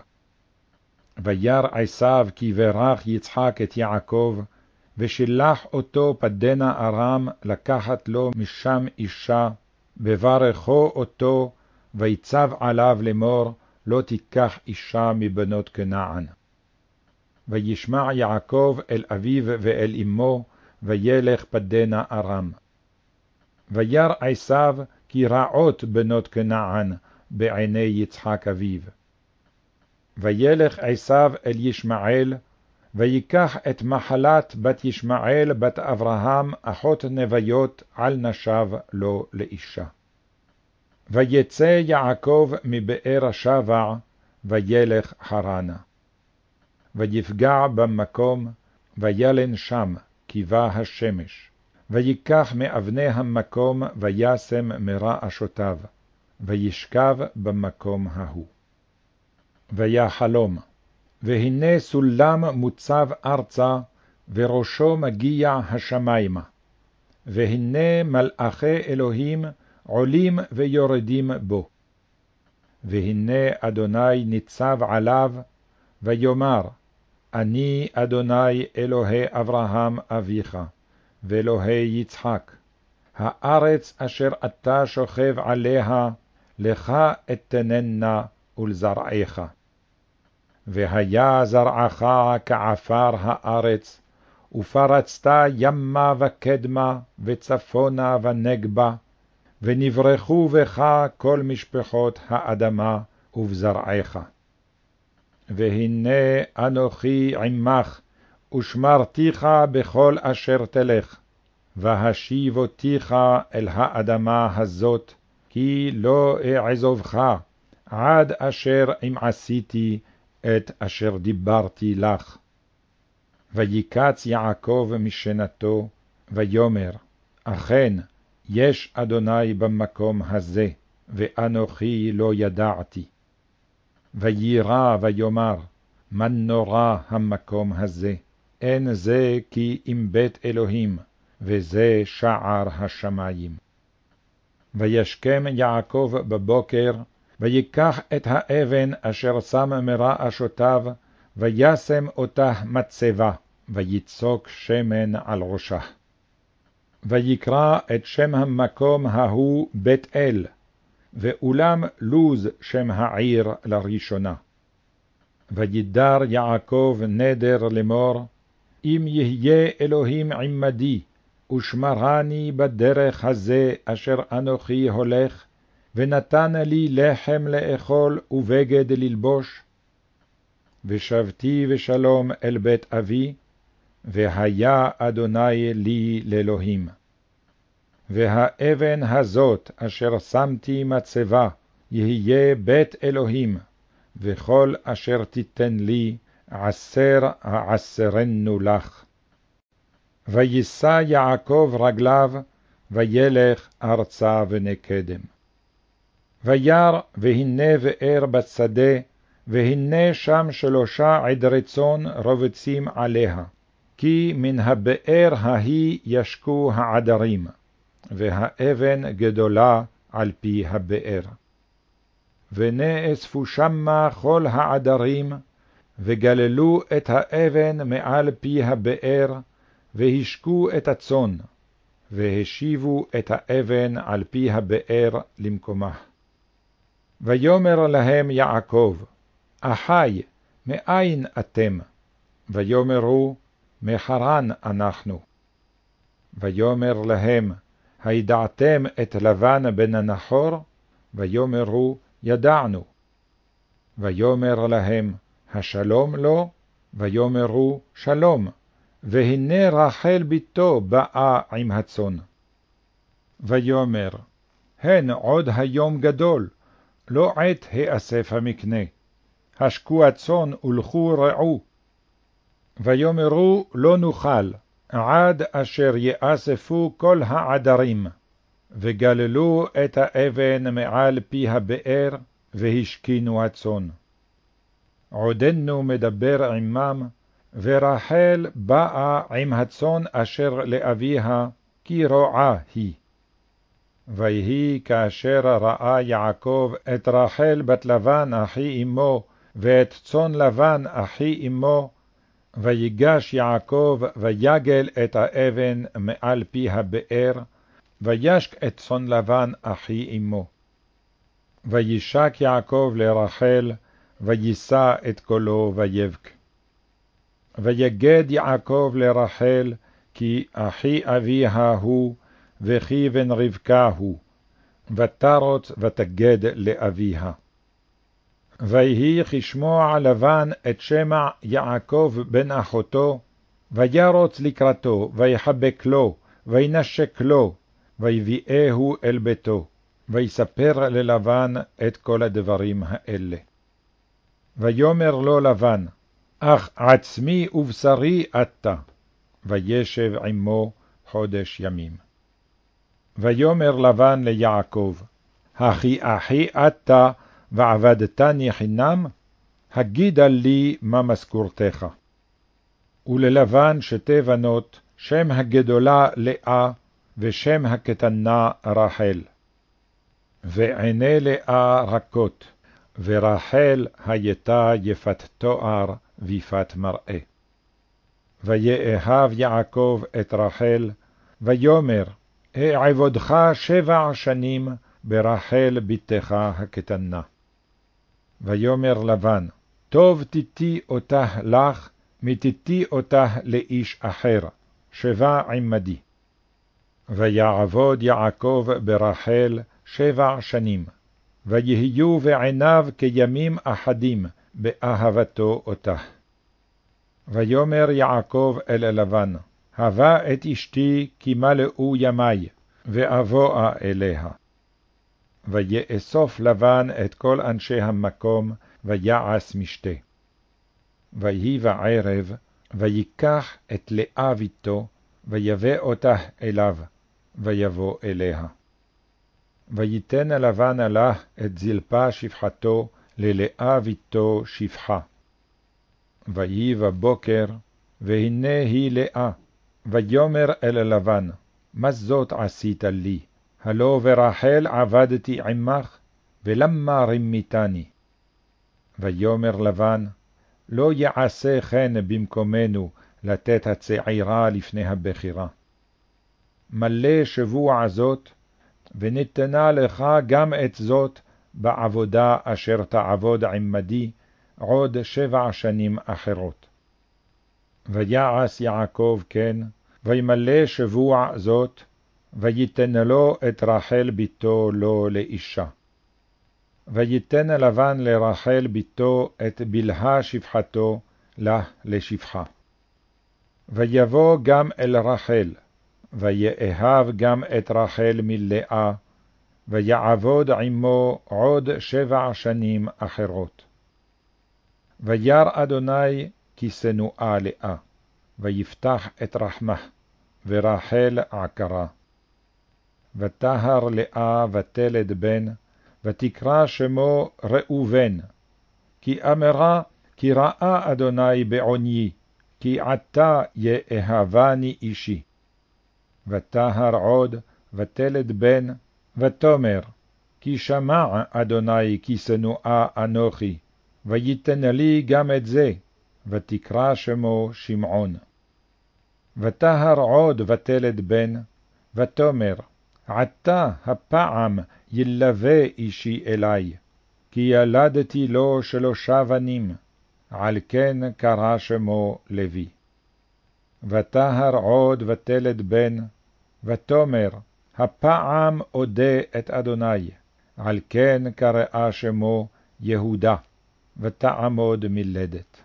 וירא עשיו כי ברך יצחק את יעקב, ושלח אותו פדנה ארם לקחת לו משם אישה, בברכו אותו, ויצב עליו לאמור, לא תיקח אישה מבנות כנען. וישמע יעקב אל אביו ואל אמו, וילך פדנה ארם. וירא עשיו כי רעות בנות כנען בעיני יצחק אביו. וילך עשיו אל ישמעאל, ויקח את מחלת בת ישמעאל בת אברהם, אחות נביות, על נשב לו לאישה. ויצא יעקב מבאר השבע, וילך חרנה. ויפגע במקום, וילן שם, כי בא השמש. ויקח מאבני המקום, וישם מרעשותיו, וישכב במקום ההוא. ויחלום, והנה סולם מוצב ארצה, וראשו מגיע השמימה. והנה מלאכי אלוהים עולים ויורדים בו. והנה אדוני ניצב עליו, ויאמר, אני אדוני אלוהי אברהם אביך, ואלוהי יצחק. הארץ אשר אתה שוכב עליה, לך אתננה ולזרעך. והיה זרעך כעפר הארץ, ופרצת ימה וקדמה, וצפונה ונגבה, ונברכו בך כל משפחות האדמה ובזרעך. והנה אנוכי עמך, ושמרתיך בכל אשר תלך, והשיב אותיך אל האדמה הזאת, כי לא אעזובך, עד אשר אם עשיתי את אשר דיברתי לך. ויקץ יעקב משנתו, ויאמר, אכן, יש אדוני במקום הזה, ואנוכי לא ידעתי. ויירא ויאמר, מה נורא המקום הזה, אין זה כי אם בית אלוהים, וזה שער השמים. וישכם יעקב בבוקר, ויקח את האבן אשר שם מרעשותיו, וישם אותה מצבה, ויצוק שמן על ראשה. ויקרא את שם המקום ההוא בית אל, ואולם לוז שם העיר לראשונה. וידר יעקב נדר לאמור, אם יהיה אלוהים עמדי, ושמרני בדרך הזה אשר אנוכי הולך, ונתן לי לחם לאכול ובגד ללבוש. ושבתי בשלום אל בית אבי, והיה אדוני לי לאלוהים. והאבן הזאת אשר שמתי מצבה, יהיה בית אלוהים, וכל אשר תיתן לי, עשר העשרנו לך. וישא יעקב רגליו, וילך ארצה ונקדם. וירא, והנה באר בשדה, והנה שם שלושה עדרי צאן רובצים עליה, כי מן הבאר ההיא ישקו העדרים, והאבן גדולה על פי הבאר. ונאספו שמה כל העדרים, וגללו את האבן מעל פי הבאר, והשקו את הצאן, והשיבו את האבן על פי הבאר למקומה. ויאמר להם יעקב, אחי, מאין אתם? ויאמרו, מחרן אנחנו. ויאמר להם, הידעתם את לבן בן הנחור? ויאמרו, ידענו. ויאמר להם, השלום לו? ויאמרו, שלום. והנה רחל בתו באה עם הצאן. ויאמר, הן עוד היום גדול, לא עת האסף המקנה. השקו הצאן ולכו רעו. ויאמרו לא נוכל, עד אשר יאספו כל העדרים, וגללו את האבן מעל פי הבאר, והשכינו הצאן. עודנו מדבר עמם, ורחל באה עם הצאן אשר לאביה, כי רועה היא. ויהי כאשר ראה יעקב את רחל בת לבן אחי אמו, ואת צאן לבן אחי אמו, ויגש יעקב ויגל את האבן מעל פי הבאר, וישק את צאן לבן אחי אמו. וישק יעקב לרחל, ויישא את קולו ויבק. ויגד יעקב לרחל, כי אחי אביה הוא, וכי בן רבקה הוא, ותרוץ ותגד לאביה. ויהי כשמוע לבן את שמע יעקב בן אחותו, וירוץ לקראתו, ויחבק לו, וינשק לו, ויביאהו אל ביתו, ויספר ללבן את כל הדברים האלה. ויאמר לו לבן, אך עצמי ובשרי אתה, וישב עמו חודש ימים. ויאמר לבן ליעקב, הכי אחי אתה, ועבדתני חינם? הגידה לי מה משכורתך. וללבן שתי בנות, שם הגדולה לאה, ושם הקטנה רחל. ועיני לאה רכות, ורחל הייתה יפת תואר ויפת מראה. ויאהב יעקב את רחל, ויאמר, אעבודך שבע שנים ברחל בתך הקטנה. ויאמר לבן, טוב תיתי אותה לך, מיתתי אותה לאיש אחר, שבע עמדי. ויעבוד יעקב ברחל שבע שנים, ויהיו בעיניו כימים אחדים באהבתו אותה. ויאמר יעקב אל לבן, הבא את אשתי כי מלאו ימי, ואבואה אליה. ויאסוף לבן את כל אנשי המקום, ויעש משתה. ויהי בערב, ויקח את לאה ביתו, ויבא אותה אליו, ויבוא אליה. ויתן לבן לה את זלפה שפחתו, ללאה ביתו שפחה. ויהי בבוקר, והנה היא לאה, ויאמר אל לבן, מה זאת עשית לי? הלא ברחל עבדתי עמך, ולמה רימיתני? ויאמר לבן, לא יעשה כן במקומנו לתת הצעירה לפני הבכירה. מלא שבוע זאת, ונתנה לך גם את זאת בעבודה אשר תעבוד עמדי עוד שבע שנים אחרות. ויעש יעקב כן, וימלא שבוע זאת, ויתן לו את רחל בתו לו לאישה. ויתן לבן לרחל בתו את בלהה שפחתו לה לשפחה. ויבוא גם אל רחל, ויאהב גם את רחל מלאה, ויעבוד עמו עוד שבע שנים אחרות. וירא אדוני כי שנואה לאה, ויפתח את רחמה, ורחל עקרה. ותהר לאה ותלד בן, ותקרא שמו ראובן, כי אמרה, כי ראה אדוני בעוניי, כי עתה יאהבני אישי. ותהר עוד, ותלד בן, ותאמר, כי שמע אדוני כי שנואה אנוכי, ויתן לי גם את זה, ותקרא שמו שמעון. ותהר עוד ותלד בן, ותאמר, עתה הפעם ילווה אישי אלי, כי ילדתי לו שלושה בנים, על כן קרא שמו לוי. ותהר עוד ותלד בן, ותאמר, הפעם אודה את אדוני, על כן קראה שמו יהודה, ותעמוד מלדת.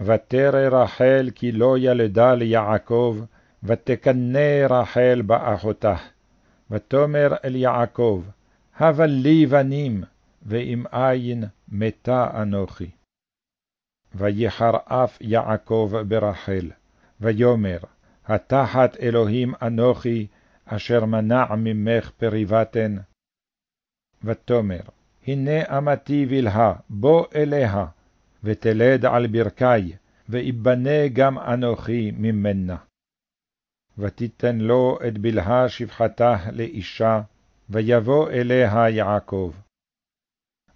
ותרא רחל כי לא ילדה ליעקב, ותקנא רחל באחותה. ותאמר אל יעקב, הבה לי בנים, ואם אין מתה אנוכי. ויחר אף יעקב ברחל, ויאמר, התחת אלוהים אנוכי, אשר מנע ממך פרי בטן. ותאמר, הנה אמתי בלהה, בוא אליה, ותלד על ברכי, ואיבנה גם אנוכי ממנה. ותיתן לו את בלהה שפחתה לאישה, ויבוא אליה יעקב.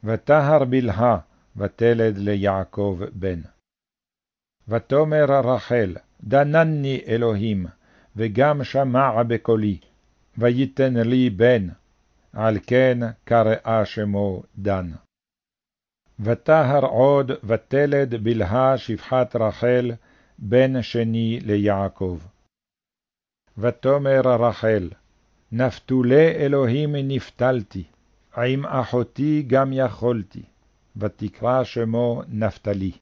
ותהר בלהה, ותלד ליעקב בן. ותאמר רחל, דנני אלוהים, וגם שמע בקולי, ויתן לי בן, על כן קראה שמו דן. ותהר עוד ותלד בלהה שפחת רחל, בן שני ליעקב. ותאמר רחל, נפתולי אלוהים נפתלתי, עם אחותי גם יכולתי, ותקרא שמו נפתלי.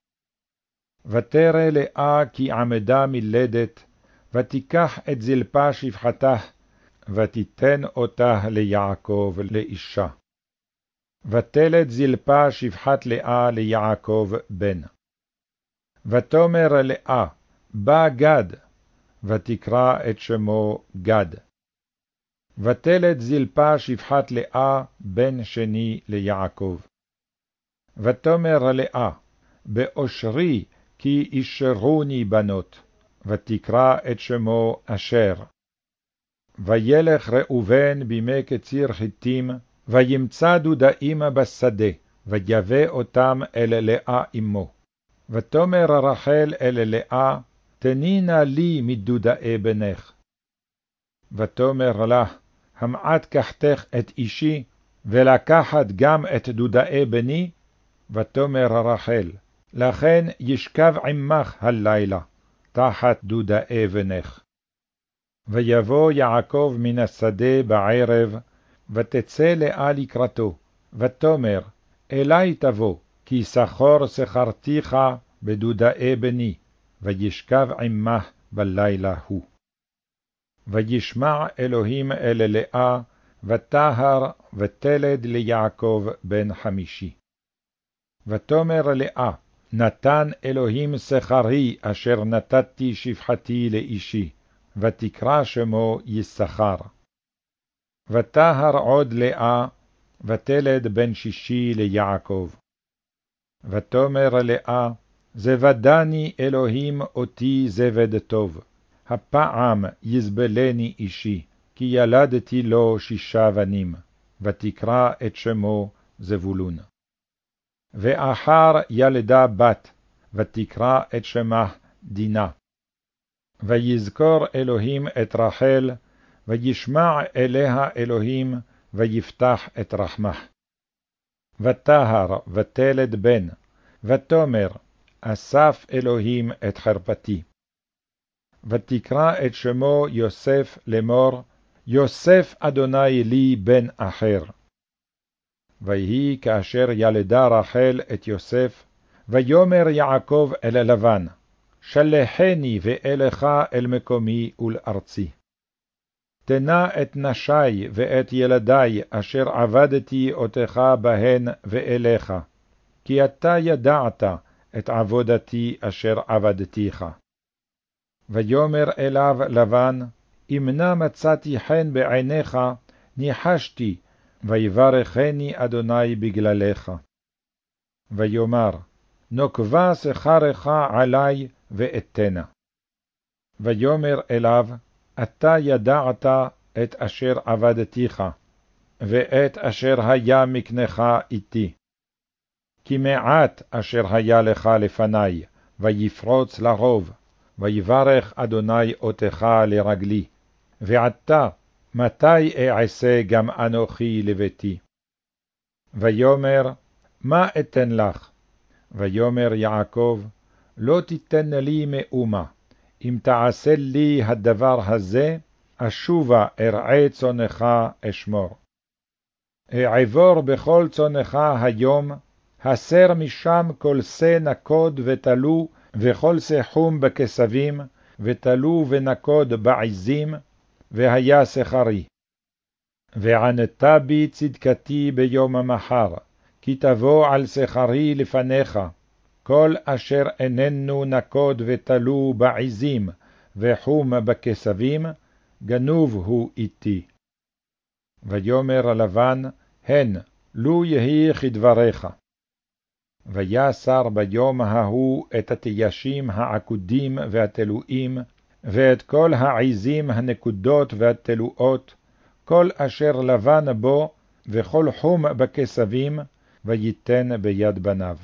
ותרא לאה כי עמדה מלדת, ותיקח את זלפה שפחתה, ותיתן אותה ליעקב לאישה. ותלד זלפה שפחת לאה ליעקב בן. ותאמר לאה, בא גד, ותקרא את שמו גד. ותלד זלפה שפחת לאה בן שני ליעקב. ותאמר לאה, באושרי כי אישרוני בנות, ותקרא את שמו אשר. וילך ראובן בימי קציר חיתים, וימצא דודאים בשדה, ויבא אותם אל לאה אמו. ותאמר רחל אל לאה, תני נא לי מדודאי בנך. ותאמר לה, המעט קחתך את אישי, ולקחת גם את דודאי בני? ותאמר רחל, לכן ישכב עמך הלילה, תחת דודאי בנך. ויבוא יעקב מן השדה בערב, ותצא לאה לקראתו, ותאמר, אלי תבוא, כי שכור שכרתיך בדודאי בני, וישכב עמך בלילה הוא. וישמע אלוהים אל לאה, וטהר ותלד ליעקב בן חמישי. ותאמר לאה, נתן אלוהים שכרי אשר נתתי שפחתי לאישי, ותקרא שמו יששכר. ותהר עוד לאה, ותלד בן שישי ליעקב. ותאמר לאה, זבדני אלוהים אותי זבד טוב, הפעם יזבלני אישי, כי ילדתי לו שישה בנים, ותקרא את שמו זבולון. ואחר ילדה בת, ותקרא את שמה דינה. ויזכור אלוהים את רחל, וישמע אליה אלוהים, ויפתח את רחמה. ותהר ותלד בן, ותאמר, אסף אלוהים את חרפתי. ותקרא את שמו יוסף לאמור, יוסף אדוני לי בן אחר. ויהי כאשר ילדה רחל את יוסף, ויאמר יעקב אל לבן, שלחני ואלך אל מקומי ולארצי. תנה את נשי ואת ילדי אשר עבדתי אותך בהן ואליך, כי אתה ידעת את עבודתי אשר עבדתיך. ויאמר אליו לבן, אם נא מצאתי חן בעיניך, ניחשתי, ויברכני אדוני בגללך. ויאמר, נוקבה שכרך עלי ואתנה. ויאמר אליו, אתה ידעת את אשר עבדתיך, ואת אשר היה מקנך איתי. כי מעט אשר היה לך לפני, ויפרוץ לרוב, ויברך אדוני אותך לרגלי. ועתה, מתי אעשה גם אנוכי לביתי? ויאמר, מה אתן לך? ויאמר יעקב, לא תיתן לי מאומה, אם תעשה לי הדבר הזה, אשובה ארעה צונך אשמור. אעבור בכל צונך היום, הסר משם כל שא נקוד ותלו, וכל שא חום בכסבים, ותלו ונקוד בעזים, והיה שכרי. וענתה בי צדקתי ביום המחר, כי תבוא על שכרי לפניך, כל אשר איננו נקוד ותלו בעזים, וחום בכסבים, גנוב הוא איתי. ויאמר לבן, הן, לו יהי כדבריך. ויסר ביום ההוא את התיישים העקודים והתלויים, ואת כל העזים הנקודות והתלואות, כל אשר לבן בו, וכל חום בכסבים, ויתן ביד בניו.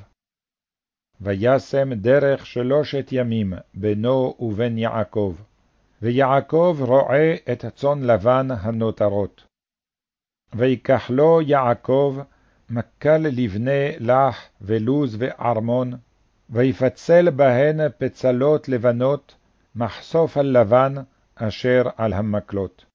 וישם דרך שלושת ימים בינו ובין יעקב, ויעקב רועה את צאן לבן הנותרות. ויקח לו יעקב מקל לבני לח ולוז וערמון, ויפצל בהן פצלות לבנות, מחשוף הלבן אשר על המקלות.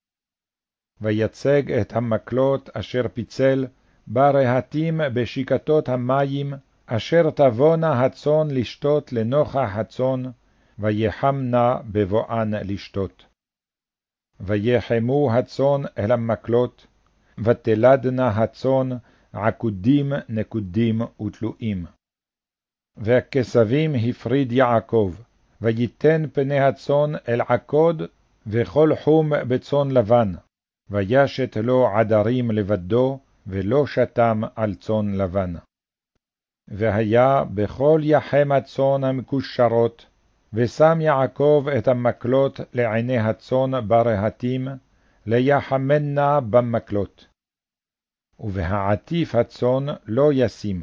ויצג את המקלות אשר פיצל ברהטים בשיקתות המים, אשר תבונה הצאן לשתות לנוכח הצאן, ויחמנה בבואן לשתות. ויחמו הצאן אל המקלות, ותלדנה הצאן עקודים, נקודים ותלויים. והכסבים הפריד יעקב, ויתן פני הצאן אל עקוד, וכל חום בצאן לבן, וישת לו עדרים לבדו, ולא שתם על צאן לבן. והיה בכל יחם הצאן המקושרות, ושם יעקב את המקלות לעיני הצאן ברהטים, ליחמנה במקלות. ובהעטיף הצאן לא ישים,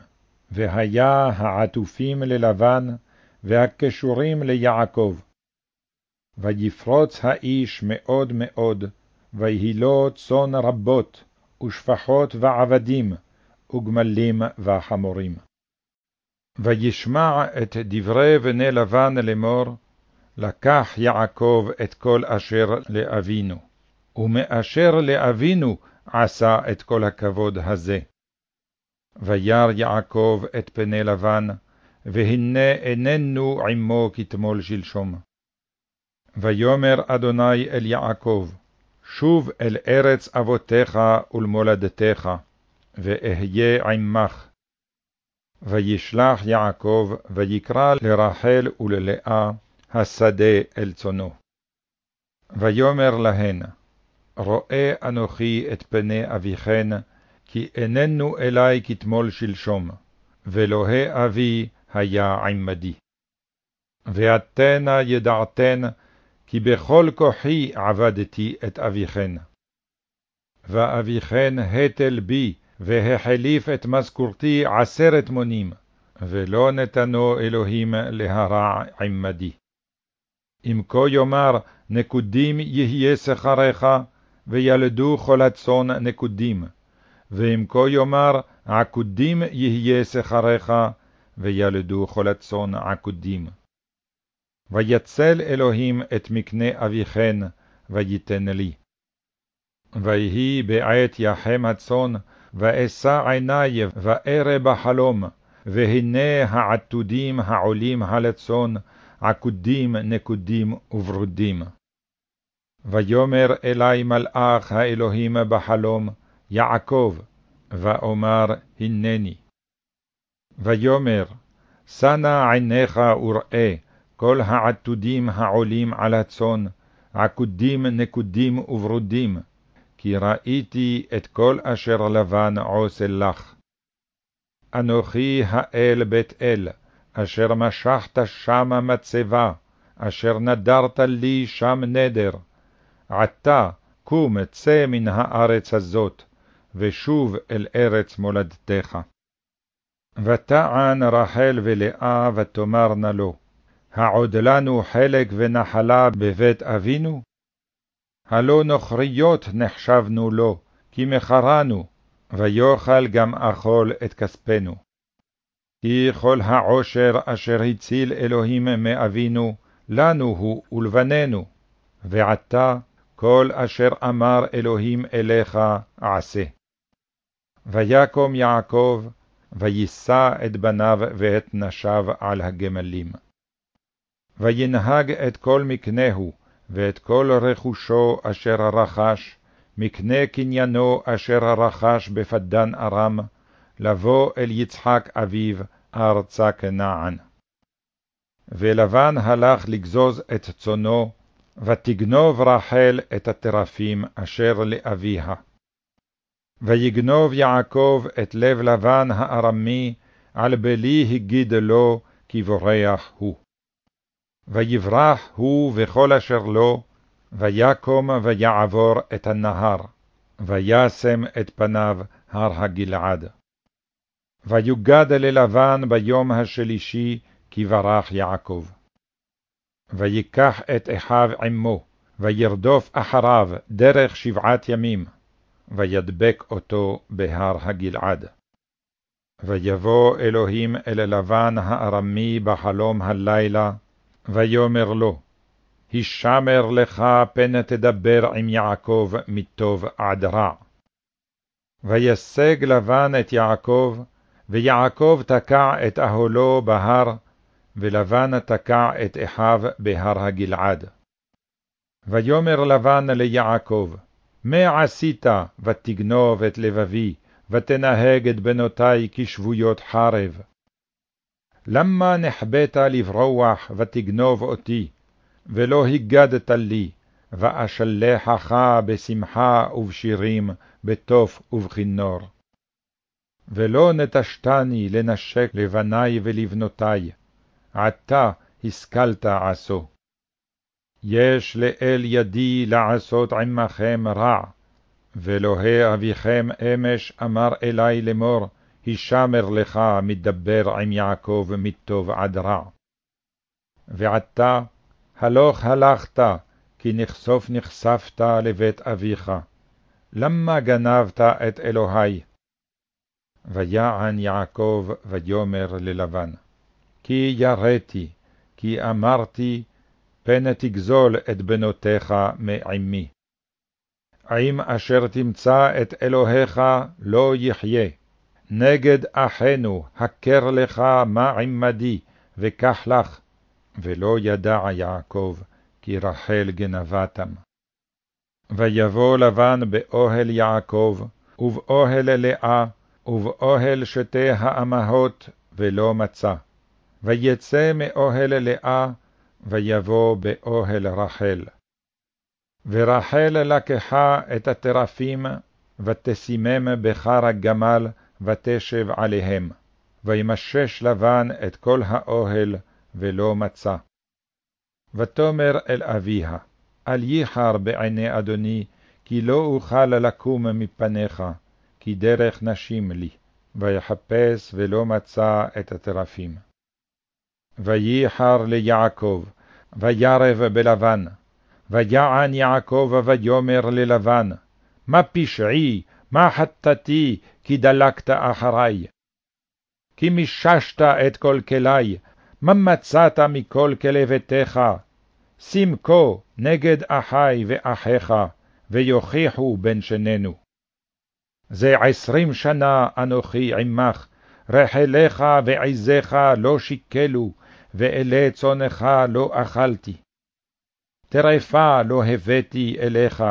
והיה העטופים ללבן, והקשורים ליעקב. ויפרוץ האיש מאוד מאוד, ויהי לו צאן רבות, ושפחות ועבדים, וגמלים וחמורים. וישמע את דברי בני לבן לאמור, לקח יעקב את כל אשר לאבינו, ומאשר לאבינו עשה את כל הכבוד הזה. וירא יעקב את פני לבן, והנה איננו עמו כתמול שלשום. ויאמר אדוני אל יעקב, שוב אל ארץ אבותיך ולמולדתך, ואהיה עמך. וישלח יעקב, ויקרא לרחל וללאה, השדה אל צונו. ויאמר להן, רואה אנוכי את פני אביכן, כי איננו אלי כתמול שלשום, ואלוהי אבי היה עמדי. ואתנה ידעתן, כי בכל כוחי עבדתי את אביכן. ואביכן התל בי, והחליף את משכורתי עשרת מונים, ולא נתנו אלוהים להרע עמדי. אם כה יאמר, נקודים יהיה שכרך, וילדו כל הצאן נקודים, ואם כה יאמר, עקודים יהיה שכרך, וילדו כל הצאן עקודים. ויצל אלוהים את מקנה אביכן, ויתן לי. ויהי בעת יחם הצאן, ואשא עיני וארא בחלום, והנה העתודים העולים על הצאן, עקודים, נקודים וברודים. ויאמר אלי מלאך האלוהים בחלום, יעקב, ואומר, הנני. ויאמר, שנה עיניך וראה, כל העתודים העולים על הצאן, עקודים, נקודים וברודים, כי ראיתי את כל אשר לבן עושה לך. אנוכי האל בית אל, אשר משכת שמה מצבה, אשר נדרת לי שם נדר. עתה קום צא מן הארץ הזאת, ושוב אל ארץ מולדתך. ותען רחל ולאה ותאמרנה לו, העוד לנו חלק ונחלה בבית אבינו? הלא נוכריות נחשבנו לו, כי מכרנו, ויאכל גם אכול את כספנו. כי כל העושר אשר הציל אלוהים מאבינו, לנו הוא ולבנינו, ועתה כל אשר אמר אלוהים אליך עשה. ויקום יעקב, ויישא את בניו ואת נשיו על הגמלים. וינהג את כל מקנהו, ואת כל רכושו אשר רכש, מקנה קניינו אשר רכש בפדן ארם, לבוא אל יצחק אביו ארצה כנען. ולבן הלך לגזוז את צונו, ותגנוב רחל את הטרפים אשר לאביה. ויגנוב יעקב את לב לבן הארמי, על בלי הגיד לו, כי בורח הוא. ויברח הוא וכל אשר לו, ויקום ויעבור את הנהר, וישם את פניו הר הגלעד. ויוגד ללבן ביום השלישי, כי ברח יעקב. ויקח את אחיו עמו, וירדוף אחריו דרך שבעת ימים, וידבק אותו בהר הגלעד. ויבוא אלוהים אל לבן הארמי בחלום הלילה, ויאמר לו, הישמר לך פן תדבר עם יעקב מטוב עד רע. וישג לבן את יעקב, ויעקב תקע את אהלו בהר, ולבן תקע את אחיו בהר הגלעד. ויאמר לבן ליעקב, מה עשית ותגנוב את לבבי, ותנהג את בנותי כשבויות חרב? למה נחבאת לברוח ותגנוב אותי, ולא הגדת לי, ואשלחך בשמחה ובשירים, בתוף ובכינור? ולא נטשתני לנשק לבני ולבנותי, עתה השכלת עשו. יש לאל ידי לעשות עמכם רע, ואלוהי אביכם אמש אמר אלי לאמור, הישמר לך מדבר עם יעקב מטוב עד רע. ועתה, הלוך הלכת, כי נחשוף נחשפת לבית אביך. למה גנבת את אלוהי? ויען יעקב ויאמר ללבן, כי יראתי, כי אמרתי, פן תגזול את בנותיך מעמי. עם אשר תמצא את אלוהיך לא יחיה, נגד אחינו הכר לך מה עמדי, וקח לך, ולא ידע יעקב, כי רחל גנבתם. ויבוא לבן באוהל יעקב, ובאוהל לאה, ובאוהל שתי האמהות, ולא מצא. ויצא מאוהל לאה, ויבוא באוהל רחל. ורחל לקחה את הטרפים, ותשימם בחר הגמל, ותשב עליהם. וימשש לבן את כל האוהל, ולא מצא. ותאמר אל אביה, אל ייחר בעיני אדוני, כי לא אוכל לקום מפניך, כי דרך נשים לי. ויחפש ולא מצא את הטרפים. וייחר ליעקב, וירב בלבן, ויען יעקב ויאמר ללבן, מה פשעי, מה חטאתי, כי דלקת אחרי? כי מיששת את כל כלי, מה מצאת מכל כלי ביתך? שים כה נגד אחי ואחיך, ויוכיחו בין שנינו. זה עשרים שנה אנוכי עמך, רחליך ועזיך לא שיקלו, ואלי צונך לא אכלתי. טרפה לא הבאתי אליך,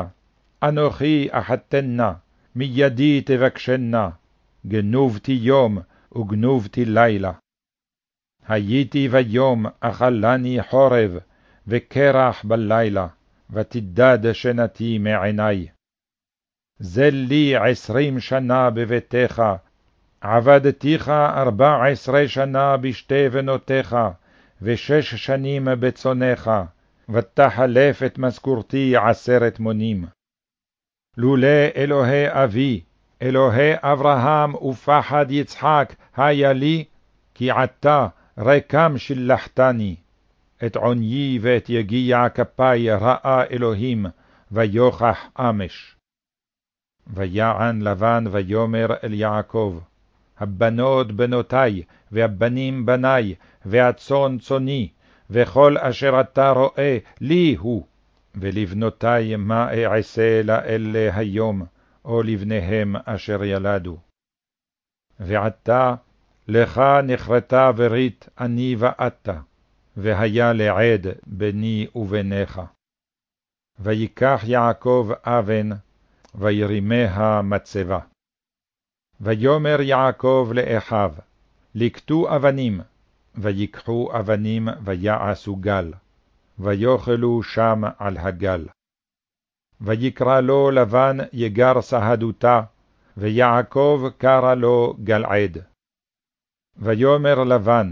אנוכי אחתנה, מידי תבקשנה, גנובתי יום וגנובתי לילה. הייתי ביום אכלני חורב, וקרח בלילה, ותדד שנתי מעיני. זה לי עשרים שנה בביתך, עבדתיך ארבע עשרה שנה בשתי בנותיך, ושש שנים בצונך, ותחלף את משכורתי עשרת מונים. לולא אלוהי אבי, אלוהי אברהם ופחד יצחק היה לי, כי עתה רקם שלחתני. את עוניי ואת יגיע כפי ראה אלוהים, ויוכח אמש. ויען לבן ויאמר אל יעקב, הבנות בנותי, והבנים בני, והצאן צאני, וכל אשר אתה רואה, לי הוא. ולבנותי מה אעשה לאלה היום, או לבניהם אשר ילדו. ועתה לך נכרתה ברית אני ואתה, והיה לעד ביני וביניך. ויקח יעקב אבן, וירימיה מצבה. ויאמר יעקב לאחיו, לקטו אבנים, ויקחו אבנים ויעשו גל, ויאכלו שם על הגל. ויקרא לו לבן יגר סהדותה, ויעקב קרא לו גלעד. ויאמר לבן,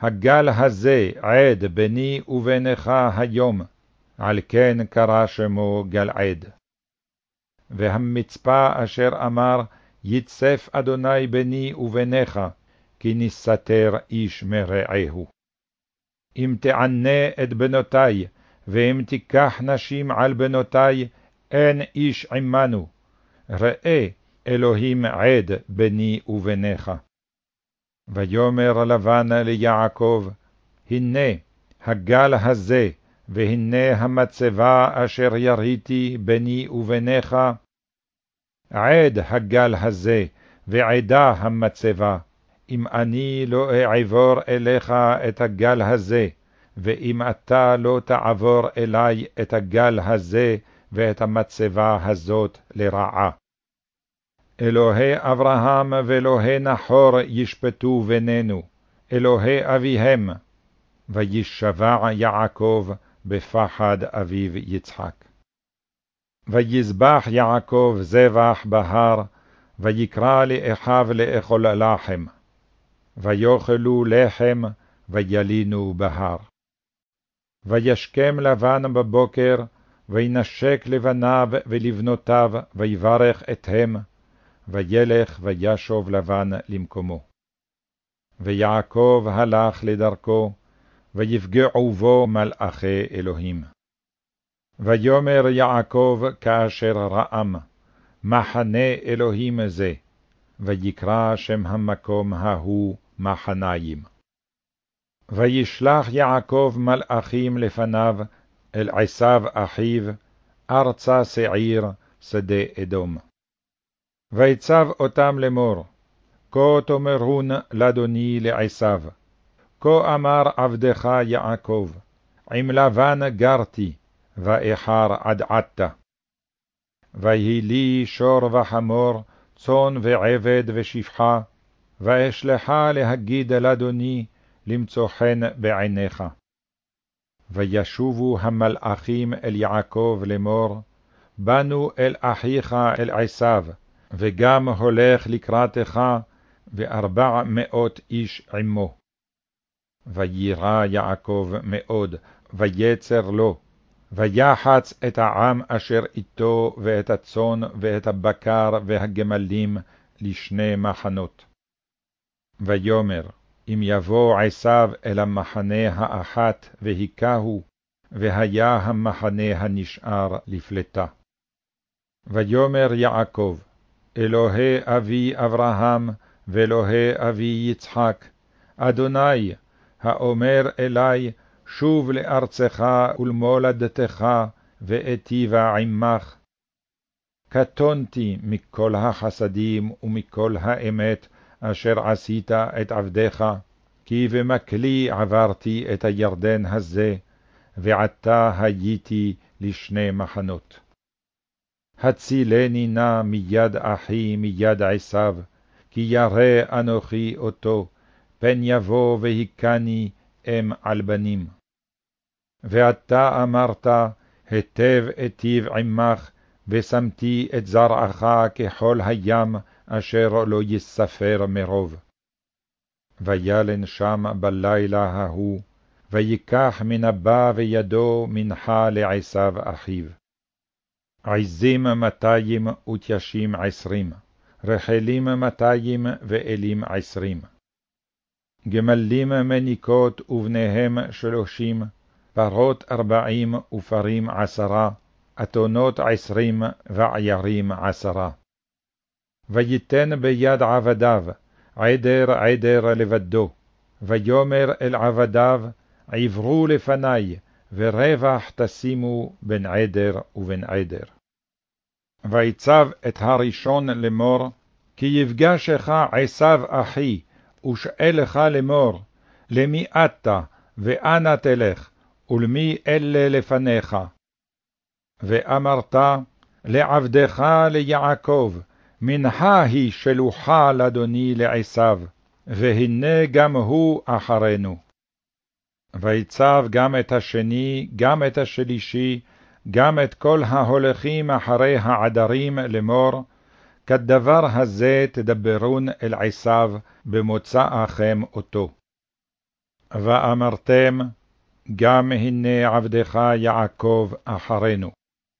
הגל הזה עד ביני ובינך היום, על כן קרא שמו גלעד. והמצפה אשר אמר, יצף אדוני ביני וביניך, כי נסתר איש מרעהו. אם תענה את בנותי, ואם תיקח נשים על בנותי, אין איש עמנו. ראה, אלוהים עד ביני וביניך. ויאמר לבן ליעקב, הנה הגל הזה, והנה המצבה אשר יריתי ביני וביניך, עד הגל הזה, ועדה המצבה, אם אני לא אעבור אליך את הגל הזה, ואם אתה לא תעבור אלי את הגל הזה ואת המצבה הזאת לרעה. אלוהי אברהם ואלוהי נחור ישפטו בינינו, אלוהי אביהם, וישבע יעקב בפחד אביו יצחק. ויזבח יעקב זבח בהר, ויקרא לאחיו לאכול לחם. ויאכלו לחם, וילינו בהר. וישכם לבן בבוקר, וינשק לבניו ולבנותיו, ויברך אתהם, וילך וישוב לבן למקומו. ויעקב הלך לדרכו, ויפגעו בו מלאכי אלוהים. ויאמר יעקב כאשר רעם, מחנה אלוהים זה, ויקרא שם המקום ההוא מחניים. וישלח יעקב מלאכים לפניו אל עשיו אחיו, ארצה שעיר, שדה אדום. ויצב אותם לאמור, כה תאמרון לאדוני לעשיו, כה אמר עבדך יעקב, עם לבן גרתי, ואיחר עד עתה. ויהי לי שור וחמור, צאן ועבד ושפחה, ואשלחה להגיד לאדוני, למצוא חן בעיניך. וישובו המלאכים אל יעקב לאמור, באנו אל אחיך אל עשיו, וגם הולך לקראתך, וארבע מאות איש עמו. וירא יעקב מאוד, ויצר לו, ויחץ את העם אשר איתו, ואת הצאן, ואת הבקר, והגמלים, לשני מחנות. ויאמר, אם יבוא עשיו אל המחנה האחת, והיכהו, והיה המחנה הנשאר לפלטה. ויאמר יעקב, אלוהי אבי אברהם, ואלוהי אבי יצחק, אדוני, האומר אלי, שוב לארצך ולמולדתך, ואטיבה עמך. קטונתי מכל החסדים ומכל האמת אשר עשית את עבדיך, כי במקלי עברתי את הירדן הזה, ועתה הייתי לשני מחנות. הצילני נא מיד אחי מיד עשיו, כי ירא אנוכי אותו, פן יבוא והיכני אם על בנים. ואתה אמרת, היטב אטיב עמך, ושמתי את זרעך ככל הים, אשר לא יספר מרוב. וילן שם בלילה ההוא, ויקח מן הבא וידו מנחה לעשיו אחיו. עזים מאתיים ותיישים עשרים, רחלים מאתיים ואלים עשרים. גמלים מניקות ובניהם שלושים, פרות ארבעים ופרים עשרה, אתונות עשרים ועיירים עשרה. ויתן ביד עבדיו, עדר עדר לבדו, ויאמר אל עבדיו, עברו לפני, ורווח תשימו בין עדר ובין עדר. ויצב את הראשון לאמור, כי יפגשך עשיו אחי, ושאלך לאמור, למי אתה, ואנה תלך, ולמי אלה לפניך? ואמרת, לעבדך ליעקב, מנחה היא שלוחה לאדוני לעשיו, והנה גם הוא אחרינו. ויצב גם את השני, גם את השלישי, גם את כל ההולכים אחרי העדרים לאמור, כדבר הזה תדברון אל עשיו במוצאכם אותו. ואמרתם, גם הנה עבדך יעקב אחרינו,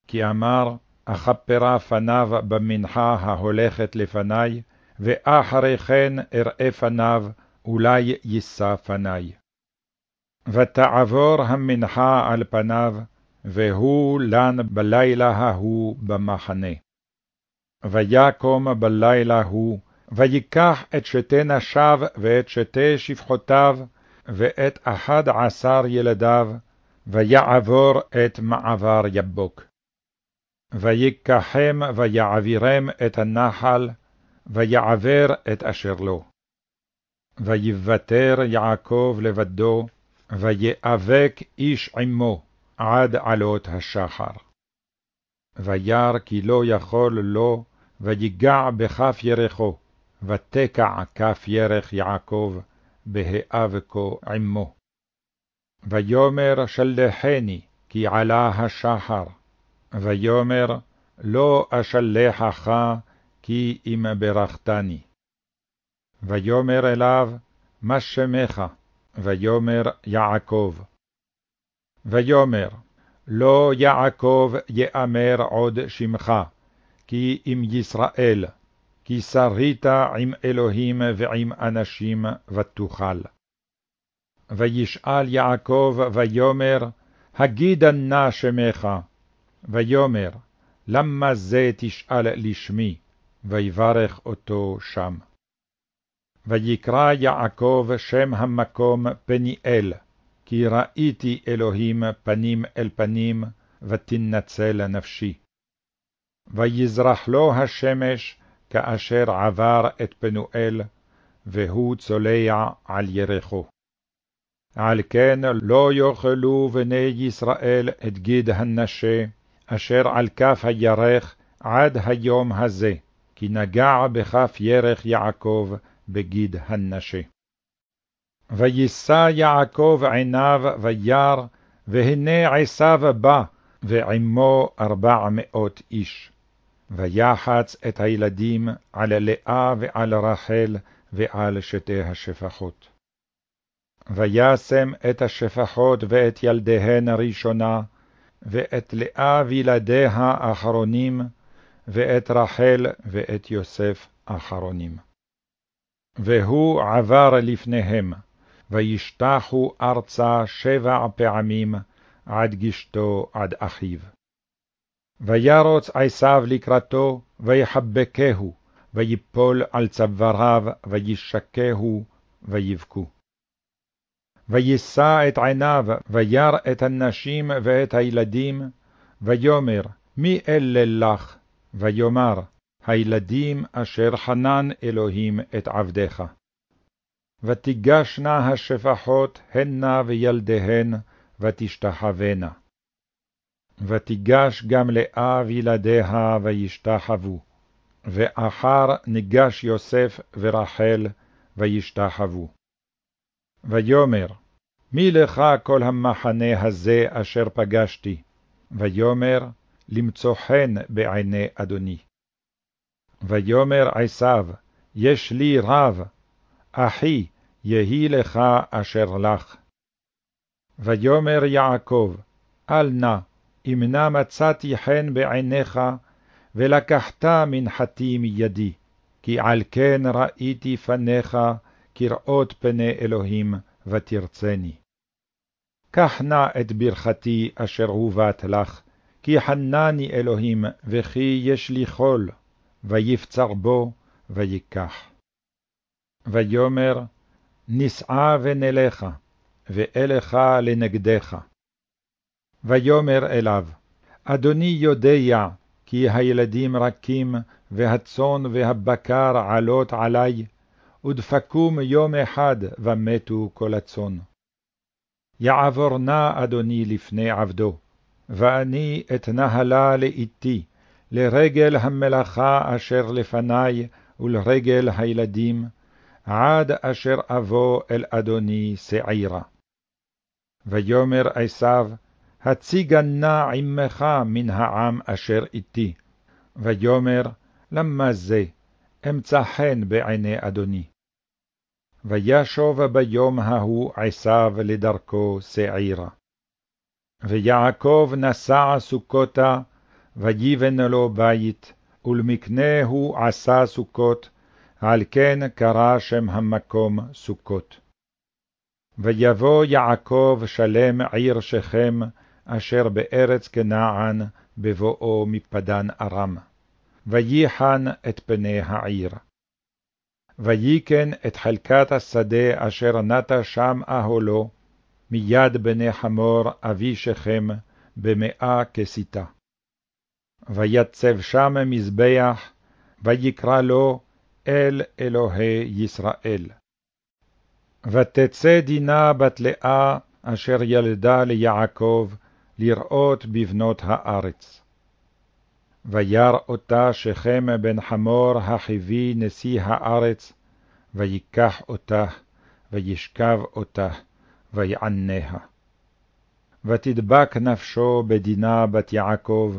כי אמר, אכפרה פניו במנחה ההולכת לפני, ואחרי כן אראה פניו, אולי יישא פני. ותעבור המנחה על פניו, והוא לן בלילה ההוא במחנה. ויקום בלילה ההוא, ויקח את שתי נשיו ואת שתי שפחותיו, ואת אחד עשר ילדיו, ויעבור את מעבר יבוק. ויקחם ויעבירם את הנחל, ויעבר את אשר לו. ויוותר יעקב לבדו, ויאבק איש עמו עד עלות השחר. וירא כי לא יכול לו, ויגע בכף ירחו, ותקע כף ירך יעקב, בהיאבקו עמו. ויאמר שלחני, כי עלה השחר. ויאמר לא אשלחך, כי אם ברכתני. ויאמר אליו, מה שמך? ויאמר יעקב. ויאמר, לא יעקב יאמר עוד שמך, כי אם ישראל, כי שרית עם אלוהים ועם אנשים ותוכל. וישאל יעקב ויאמר, הגידה נא שמך, ויאמר, למה זה תשאל לשמי, ויברך אותו שם. ויקרא יעקב שם המקום פניאל, כי ראיתי אלוהים פנים אל פנים, ותנצל נפשי. ויזרח לו השמש כאשר עבר את פנואל, והוא צולע על ירחו. על כן לא יאכלו בני ישראל את גיד הנשה, אשר על כף הירך עד היום הזה, כי נגע בכף ירך יעקב בגיד הנשה. וישא יעקב עיניו וירא, והנה עשיו בא, ועמו ארבע מאות איש. ויחץ את הילדים על לאה ועל רחל ועל שתי השפחות. וישם את השפחות ואת ילדיהן הראשונה, ואת לאה וילדיה האחרונים, ואת רחל ואת יוסף האחרונים. והוא עבר לפניהם, וישתחו ארצה שבע פעמים, עד גשתו עד אחיו. וירוץ עשיו לקראתו, ויחבקהו, ויפול על צוואריו, וישקהו, ויבכו. וישא את עיניו, וירא את הנשים ואת הילדים, ויאמר, מי אלה לך? ויאמר, הילדים אשר חנן אלוהים את עבדך. ותיגשנה השפחות הנה וילדיהן, ותשתחוונה. ותיגש גם לאה וילדיה וישתחוו, ואחר ניגש יוסף ורחל וישתחוו. ויאמר, מי לך כל המחנה הזה אשר פגשתי? ויאמר, למצוא חן בעיני אדוני. ויאמר עשיו, יש לי רב, אחי, יהי לך אשר לך. ויאמר יעקב, אל נא, אם נא מצאתי חן בעיניך, ולקחת מנחתי מידי, כי על כן ראיתי פניך כראות פני אלוהים, ותרצני. קח נא את ברכתי אשר הובאת לך, כי חנני אלוהים, וכי יש לי חול, ויפצר בו, ויקח. ויאמר, נסעה ונלכה, ואלך לנגדך. ויאמר אליו, אדוני יודע, כי הילדים רכים, והצאן והבקר עלות עלי, ודפקום יום אחד, ומתו כל הצאן. יעבור נא אדוני לפני עבדו, ואני אתנהלה לאיתי, לרגל המלאכה אשר לפני, ולרגל הילדים, עד אשר אבוא אל אדוני שעירה. ויאמר עשיו, הציגה נא עמך מן העם אשר איתי. ויאמר, למה זה? אמצא חן בעיני אדוני. וישוב ביום ההוא עשיו לדרכו שעירה. ויעקב נסע סוכותה, ויבן לו בית, ולמקנהו עשה סוכות, על כן קרא שם המקום סוכות. ויבוא יעקב שלם עיר שכם, אשר בארץ כנען, בבואו מפדן ארם. וייחן את פני העיר. ויקן את חלקת השדה אשר נטע שם אהלו, מיד בני חמור אבי שכם, במאה כסיתה. ויצב שם מזבח, ויקרא לו אל אלוהי ישראל. ותצא דינה בת לאה, אשר ילדה ליעקב, לראות בבנות הארץ. וירא אותה שכם בן חמור החיבי נשיא הארץ, ויקח אותה, וישכב אותה, ויעניה. ותדבק נפשו בדינה בת יעקב,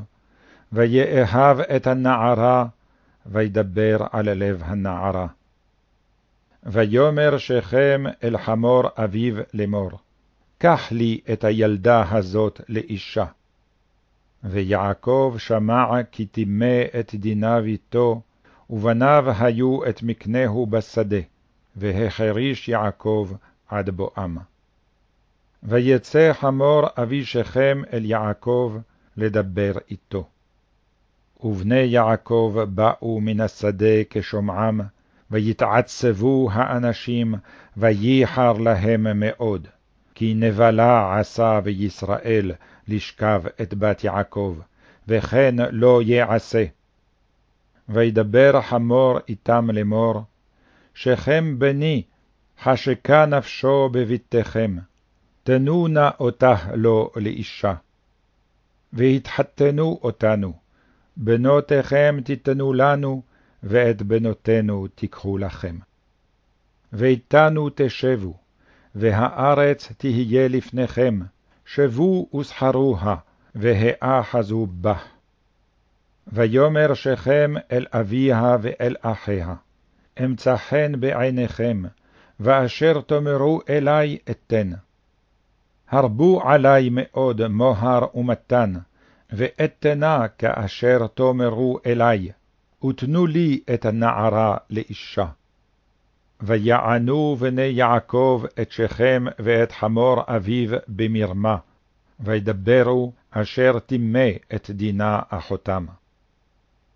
ויאהב את הנערה, וידבר על לב הנערה. ויאמר שכם אל חמור אביו לאמור, קח לי את הילדה הזאת לאישה. ויעקב שמע כי טימא את דינה ביתו, ובניו היו את מקנהו בשדה, והחריש יעקב עד בואם. ויצא חמור אבי שכם אל יעקב לדבר איתו. ובני יעקב באו מן השדה כשומעם, ויתעצבו האנשים, וייחר להם מאוד. כי נבלה עשה וישראל לשכב את בת יעקב, וכן לא יעשה. וידבר חמור איתם לאמור, שכם בני, חשקה נפשו בביתכם, תנו נא אותה לו לאישה. והתחתנו אותנו, בנותיכם תיתנו לנו, ואת בנותינו תיקחו לכם. ואיתנו תשבו, והארץ תהיה לפניכם, שבו וסחרוה, והאחזו בה. ויאמר שכם אל אביה ואל אחיה, אמצא חן בעיניכם, ואשר תאמרו אלי אתן. הרבו עלי מאוד מוהר ומתן, ואתנה כאשר תאמרו אלי, ותנו לי את הנערה לאישה. ויענו בני יעקב את שכם ואת חמור אביו במרמה, וידברו אשר טימא את דינה אחותם.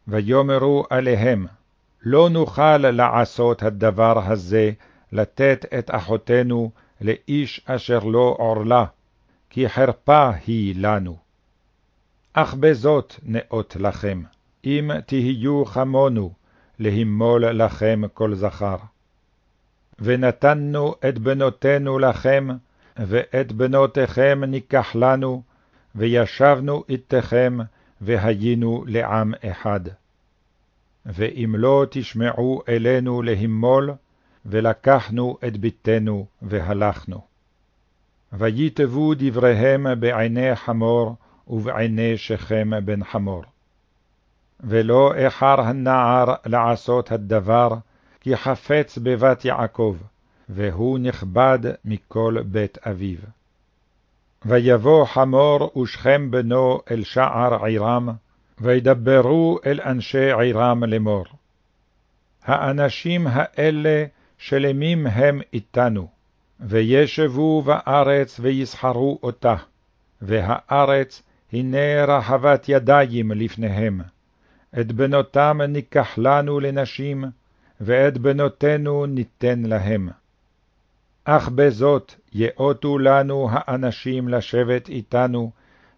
ויאמרו עליהם, לא נוכל לעשות הדבר הזה, לתת את אחותנו לאיש אשר לא עורלה, כי חרפה היא לנו. אך בזאת נאות לכם, אם תהיו כמונו, להימול לכם כל זכר. ונתנו את בנותינו לכם, ואת בנותיכם ניקח לנו, וישבנו איתכם, והיינו לעם אחד. ואם לא תשמעו אלינו להימול, ולקחנו את ביתנו והלכנו. ויטבו דבריהם בעיני חמור ובעיני שכם בן חמור. ולא איחר הנער לעשות הדבר, כי חפץ בבת יעקב, והוא נכבד מכל בית אביו. ויבוא חמור ושכם בנו אל שער עירם, וידברו אל אנשי עירם לאמור. האנשים האלה שלמים הם איתנו, וישבו בארץ ויסחרו אותה, והארץ הנה רחבת ידיים לפניהם. את בנותם ניקח לנו לנשים, ואת בנותינו ניתן להם. אך בזאת יאותו לנו האנשים לשבת איתנו,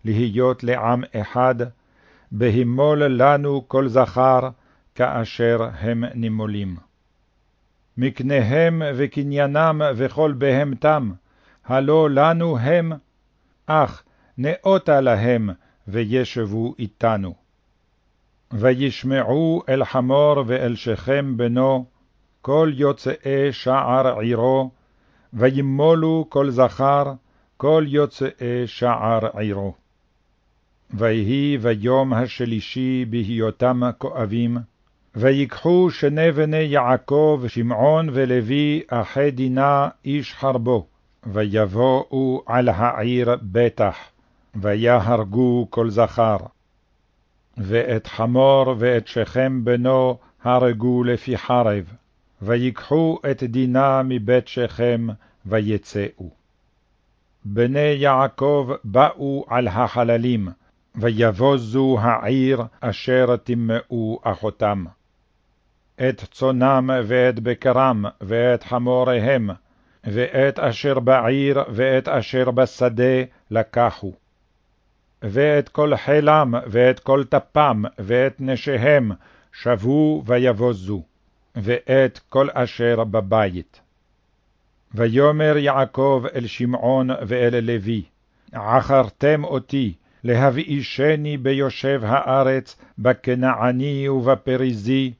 להיות לעם אחד, בהימול לנו כל זכר, כאשר הם נימולים. מקניהם וקניינם וכל בהמתם, הלא לנו הם, אך נאותה להם וישבו איתנו. וישמעו אל חמור ואל שכם בנו, כל יוצאי שער עירו, וימולו כל זכר, כל יוצאי שער עירו. ויהי ביום השלישי בהיותם כואבים, ויקחו שני בני יעקב, שמעון ולוי, אחי דינה, איש חרבו, ויבואו על העיר בטח, ויהרגו כל זכר. ואת חמור ואת שכם בנו הרגו לפי חרב, ויקחו את דינה מבית שכם, ויצאו. בני יעקב באו על החללים, ויבוזו העיר אשר טימאו אחותם. את צונם ואת בקרם ואת חמוריהם, ואת אשר בעיר ואת אשר בשדה לקחו. ואת כל חילם ואת כל טפם ואת נשיהם שבו ויבוזו, ואת כל אשר בבית. ויאמר יעקב אל שמעון ואל לוי, עכרתם אותי, להבאישני ביושב הארץ, בכנעני ובפריזי,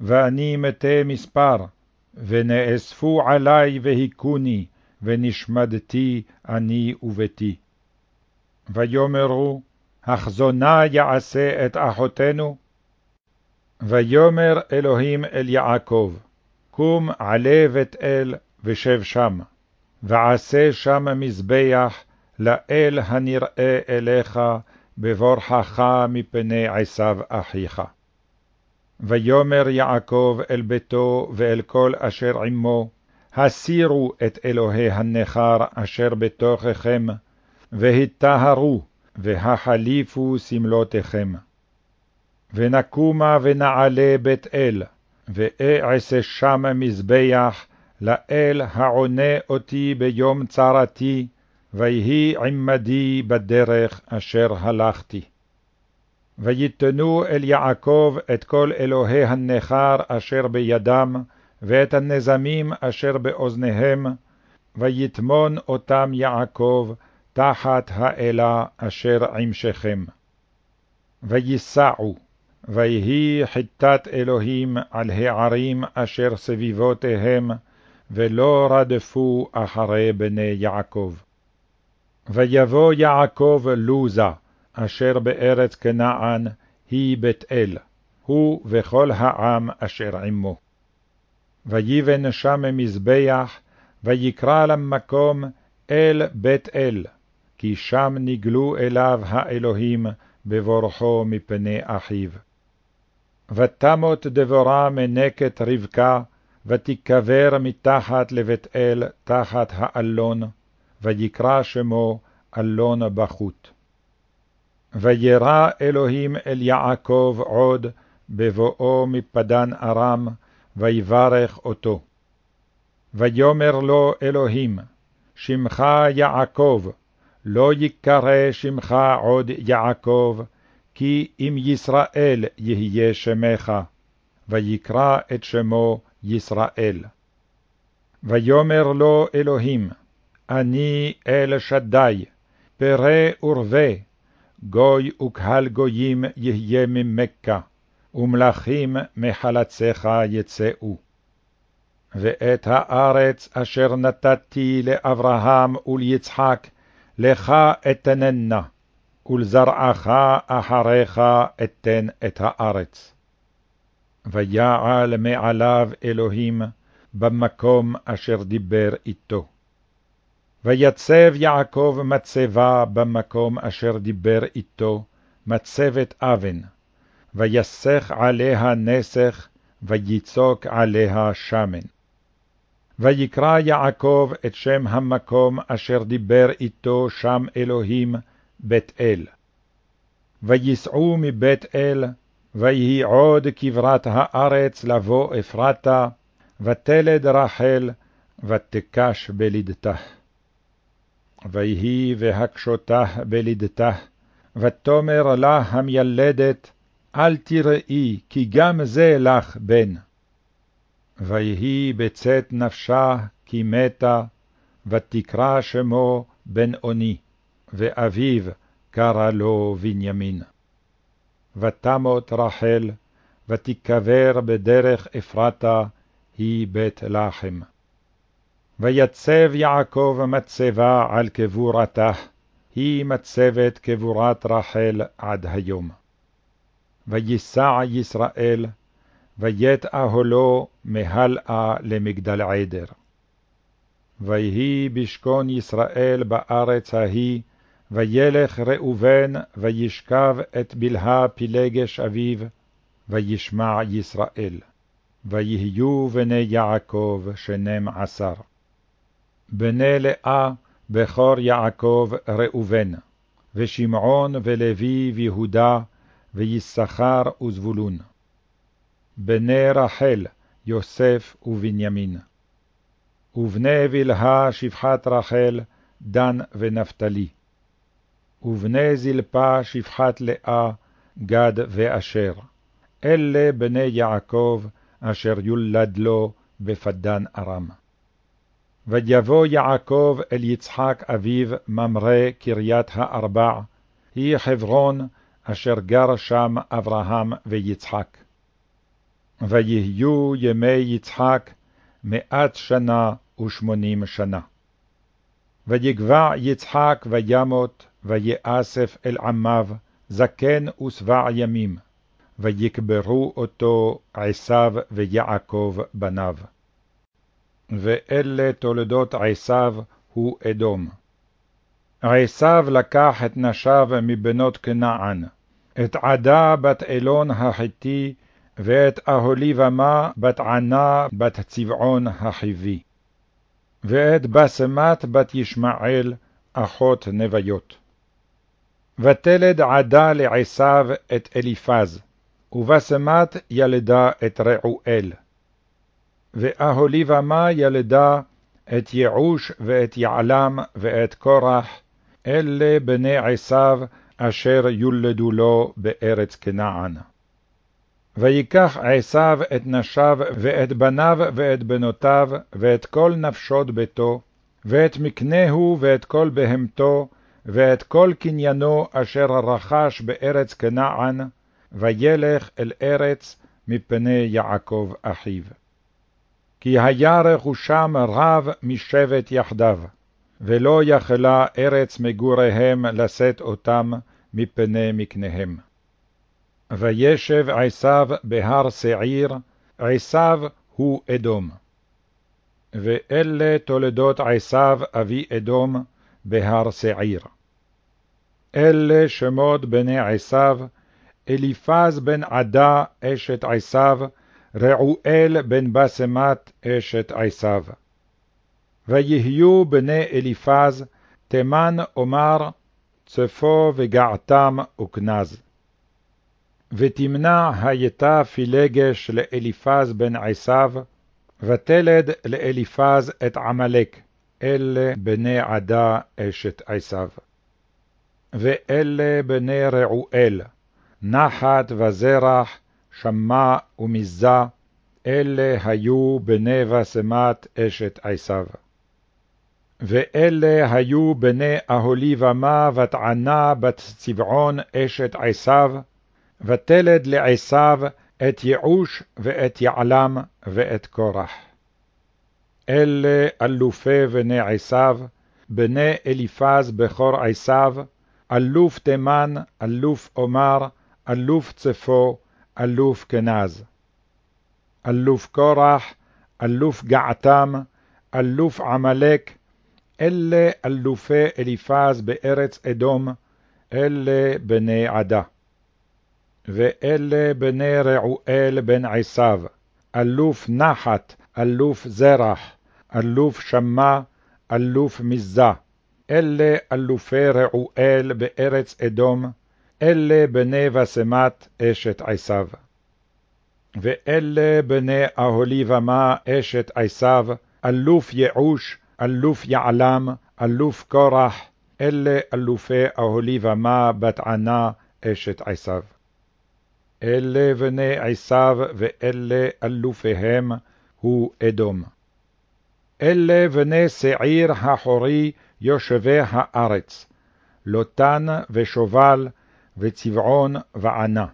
ואני מתי מספר, ונאספו עלי והיכוני, ונשמדתי אני וביתי. ויאמרו, החזונה יעשה את אחותנו? ויאמר אלוהים אל יעקב, קום עלה בית אל ושב שם, ועשה שם מזבח לאל הנראה אליך בבורחך מפני עשיו אחיך. ויאמר יעקב אל ביתו ואל כל אשר עמו, הסירו את אלוהי הנכר אשר בתוככם, והטהרו, והחליפו שמלותיכם. ונקומה ונעלה בית אל, ואעשה שם מזבח לאל העונה אותי ביום צרתי, ויהי עמדי בדרך אשר הלכתי. ויתנו אל יעקב את כל אלוהי הנכר אשר בידם, ואת הנזמים אשר באוזניהם, ויטמון אותם יעקב תחת האלה אשר עם שכם. ויסעו, ויהי חיטת אלוהים על הערים אשר סביבותיהם, ולא רדפו אחרי בני יעקב. ויבוא יעקב לוזה, אשר בארץ כנען, היא בית אל, הוא וכל העם אשר עמו. ויבן שם מזבח, ויקרא למקום אל בית אל, כי שם נגלו אליו האלוהים בבורחו מפני אחיו. ותמות דבורה מנקת רבקה, ותיקבר מתחת לבית אל תחת האלון, ויקרא שמו אלון בחוט. וירא אלוהים אל יעקב עוד בבואו מפדן ארם, ויברך אותו. ויאמר לו אלוהים, שמך יעקב, לא יקרא שמך עוד יעקב, כי אם ישראל יהיה שמך, ויקרא את שמו ישראל. ויאמר לו אלוהים, אני אל שדי, פרא ורבה, גוי וקהל גויים יהיה ממכה, ומלכים מחלציך יצאו. ואת הארץ אשר נתתי לאברהם וליצחק, לך אתננה, ולזרעך אחריך אתן את הארץ. ויעל מעליו אלוהים במקום אשר דיבר איתו. ויצב יעקב מצבה במקום אשר דיבר איתו, מצבת אבן, ויסך עליה נסך, ויצוק עליה שמן. ויקרא יעקב את שם המקום אשר דיבר איתו שם אלוהים, בית אל. ויסעו מבית אל, ויהי עוד כברת הארץ לבוא אפרתה, ותלד רחל, ותקש בלידתה. ויהי והקשותה בלידתה, ותאמר לה המילדת, אל תראי, כי גם זה לך בן. ויהי בצאת נפשה, כי מתה, ותקרא שמו בן אוני, ואביו קרא לו בנימין. ותמות רחל, ותיקבר בדרך אפרתה, היא בית לחם. ויצב יעקב מצבה על קבורתה, היא מצבת קבורת רחל עד היום. ויסע ישראל, ויית אהלו מהלאה למגדל עדר. ויהי בשכון ישראל בארץ ההיא, וילך ראובן, וישכב את בלהה פילגש אביו, וישמע ישראל. ויהיו בני יעקב שנים עשר. בני לאה, בכור יעקב ראובן, ושמעון ולוי ויהודה, ויששכר וזבולון. בני רחל, יוסף ובנימין. ובני בלהה שפחת רחל, דן ונפתלי. ובני זלפה שפחת לאה, גד ואשר. אלה בני יעקב, אשר יולד לו בפדן ארם. ויבוא יעקב אל יצחק אביו ממרא קריית הארבע, היא חברון, אשר גר שם אברהם ויצחק. ויהיו ימי יצחק מאת שנה ושמונים שנה. ויגבע יצחק וימות, ויאסף אל עמיו, זקן ושבע ימים, ויקברו אותו עשיו ויעקב בניו. ואלה תולדות עשיו הוא אדום. עשיו לקח את נשיו מבנות כנען, את עדה בת אלון החיתי, ואת אהוליבמה בת ענה בת צבעון החיבי, ואת בסמת בת ישמעאל, אחות נביות. ותלד עדה לעשיו את אליפז, ובשמת ילדה את רעואל. ואהוליבמה ילדה את יעוש ואת יעלם ואת קורח, אלה בני עשיו אשר יולדו לו בארץ כנען. ויקח עשיו את נשיו ואת בניו ואת בנותיו ואת כל נפשות ביתו, ואת מקנהו ואת כל בהמתו, ואת כל קניינו אשר רכש בארץ כנען, וילך אל ארץ מפני יעקב אחיו. כי היה רכושם רב משבט יחדיו, ולא יכלה ארץ מגוריהם לשאת אותם מפני מקניהם. וישב עשיו בהר שעיר, עשיו הוא אדום. ואלה תולדות עשיו אבי אדום בהר שעיר. אלה שמות בני עשיו, אליפז בן עדה אשת עשיו, רעואל בן בסמת אשת עשיו. ויהיו בני אליפז, תימן אומר, צפו וגעתם וכנז. ותמנע הייתה פילגש לאליפז בן עשיו, ותלד לאליפז את עמלק, אלה בני עדה אשת עשיו. ואלה בני רעואל, נחת וזרח, שמע ומזה, אלה היו בני בסמת אשת עשיו. ואלה היו בני אהוליבמה בת ענה בת צבעון אשת עשיו, ותלד לעשיו את יעוש ואת יעלם ואת קורח. אלה אלופי בני עשיו, בני אליפז בכור עשיו, אלוף תימן, אלוף עומר, אלוף צפו, אלוף כנז. אלוף קורח, אלוף געתם, אלוף עמלק, אלה אלופי אליפז בארץ אדום, אלה בני עדה. ואלה בני רעואל בן עשיו, אלוף נחת, אלוף זרח, אלוף שמע, אלוף מזה, אלה אלופי רעואל בארץ אדום, אלה בני בסמת אשת עשיו. ואלה בני אהוליבמה אשת עשיו, אלוף יעוש, אלוף יעלם, אלוף קורח, אלה אלופי אהוליבמה בת ענה אשת עשיו. אלה בני עשיו ואלה אלופיהם, הוא אדום. אלה בני שעיר החורי יושבי הארץ, לוטן ושובל, וצבעון וענה.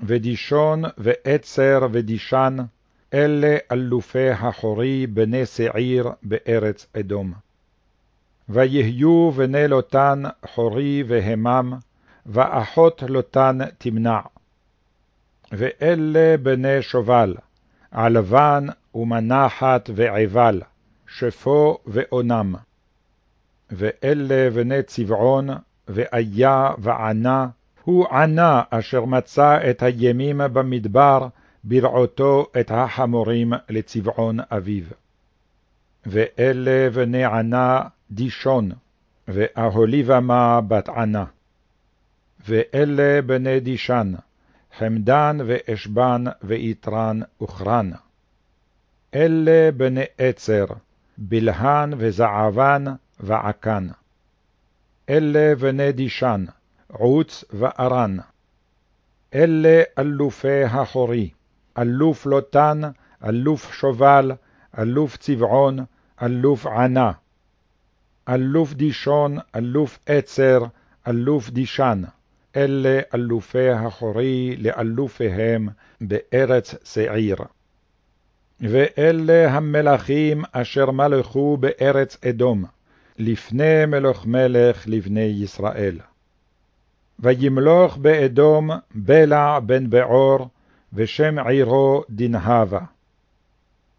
ודישון ועצר ודישן, אלה אלופי החורי בני שעיר בארץ אדום. ויהיו בני לוטן חורי והמם, ואחות לוטן תמנע. ואלה בני שובל, עלבן ומנחת ועבל, שפו ואונם. ואלה בני צבעון, ואיה וענה, הוא ענה אשר מצא את הימים במדבר, ברעותו את החמורים לצבעון אביו. ואלה בני ענה דישון, ואהוליבמה בת ענה. ואלה בני דישן, חמדן ואשבן ויתרן וכרן. אלה בני עצר, בלהן וזעבן ועקן. אלה בני דישן, עוץ וארן. אלה אלופי החורי, אלוף לוטן, אלוף שובל, אלוף צבעון, אלוף ענה. אלוף דישון, אלוף עצר, אלוף דישן. אלה אלופי החורי לאלופיהם בארץ שעיר. ואלה המלכים אשר מלכו בארץ אדום, לפני מלוך מלך לבני ישראל. וימלוך באדום בלע בן בעור, ושם עירו דנהבה.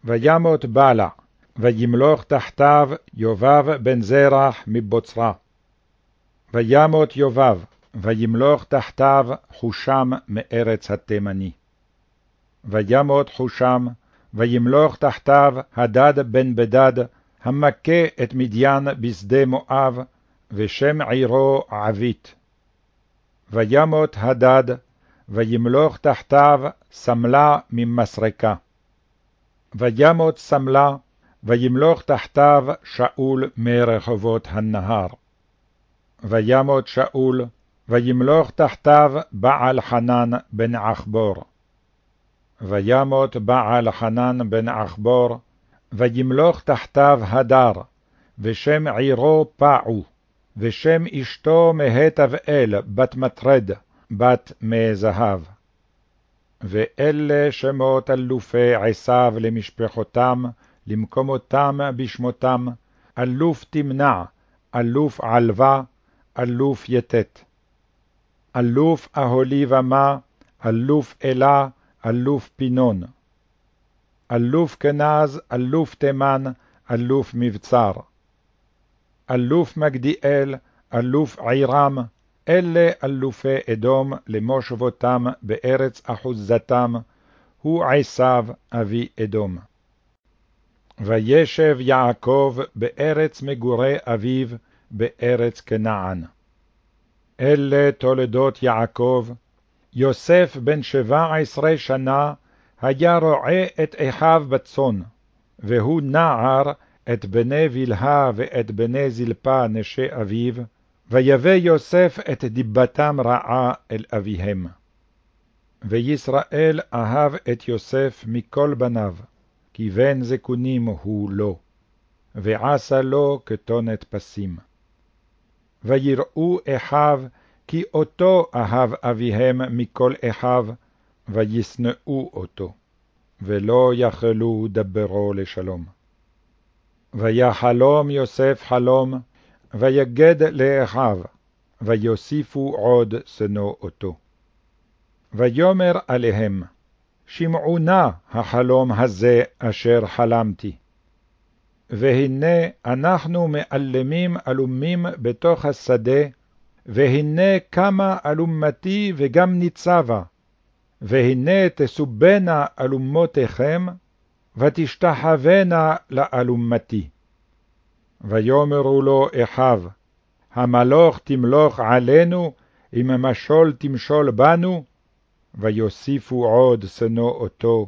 וימות בלע, וימלוך תחתיו יובב בן זרח מבוצרה. וימות יובב, וימלוך תחתיו חושם מארץ התימני. וימות חושם, וימלוך תחתיו הדד בן בדד, המכה את מדיין בשדה מואב, ושם עירו עבית. וימות הדד, וימלוך תחתיו סמלה ממסרקה. וימות סמלה, וימלוך תחתיו שאול מרחובות הנהר. וימות שאול, וימלוך תחתיו בעל חנן בן עכבור. וימות בעל חנן בן עכבור, וימלוך תחתיו הדר, ושם עירו פעו, ושם אשתו מהתבאל, בת מטרד, בת מזהב. ואלה שמות אלופי עשיו למשפחותם, למקומותם בשמותם, אלוף תמנע, אלוף עלווה, אלוף יתת. אלוף אהולי ומה, אלוף אלה, אלוף פינון. אלוף כנז, אלוף תימן, אלוף מבצר. אלוף מגדיאל, אלוף עירם, אלה אלופי אדום למושבותם בארץ אחוזתם, הוא עשיו אבי אדום. וישב יעקב בארץ מגורי אביו, בארץ כנען. אלה תולדות יעקב, יוסף בן שבע עשרה שנה, היה רועה את אחיו בצאן, והוא נער את בני בלהה ואת בני זלפה נשי אביו, ויבא יוסף את דיבתם רעה אל אביהם. וישראל אהב את יוסף מכל בניו, כי בן זקונים הוא לו, ועשה לו כתונת פסים. ויראו אחיו, כי אותו אהב אביהם מכל אחיו, וישנאו אותו, ולא יכלו דברו לשלום. ויחלום יוסף חלום, ויגד לאחיו, ויוסיפו עוד שנוא אותו. ויאמר עליהם, שמעו נא החלום הזה אשר חלמתי. והנה אנחנו מאלמים אלומים בתוך השדה, והנה קמה אלומתי וגם ניצבה, והנה תסובנה אלומותיכם, ותשתחוונה לאלומתי. ויאמרו לו אחיו, המלוך תמלוך עלינו, אם משול תמשול בנו? ויוסיפו עוד שנוא אותו,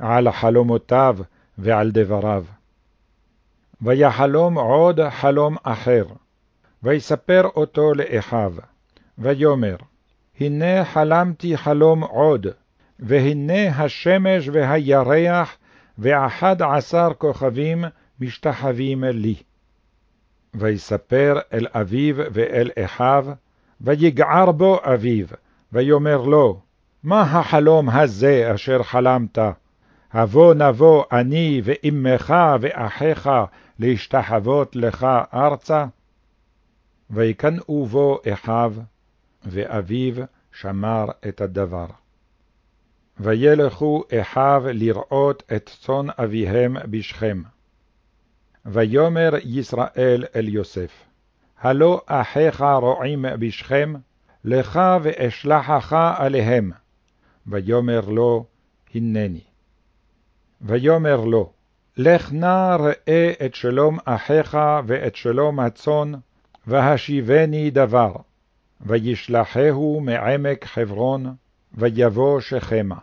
על חלומותיו ועל דבריו. ויחלום עוד חלום אחר, ויספר אותו לאחיו, ויאמר, הנה חלמתי חלום עוד, והנה השמש והירח ואחד עשר כוכבים משתחווים לי. ויספר אל אביו ואל אחיו, ויגער בו אביו, ויאמר לו, מה החלום הזה אשר חלמת? הבוא נבוא אני ואמך ואחיך להשתחוות לך ארצה? ויקנאו בו אחיו, ואביו שמר את הדבר. וילכו אחיו לראות את צאן אביהם בשכם. ויאמר ישראל אל יוסף, הלא אחיך רועים בשכם, לך ואשלחך עליהם. ויאמר לו, הנני. ויאמר לו, לך נא ראה את שלום אחיך ואת שלום הצאן, והשיבני דבר. וישלחהו מעמק חברון, ויבוא שכמה.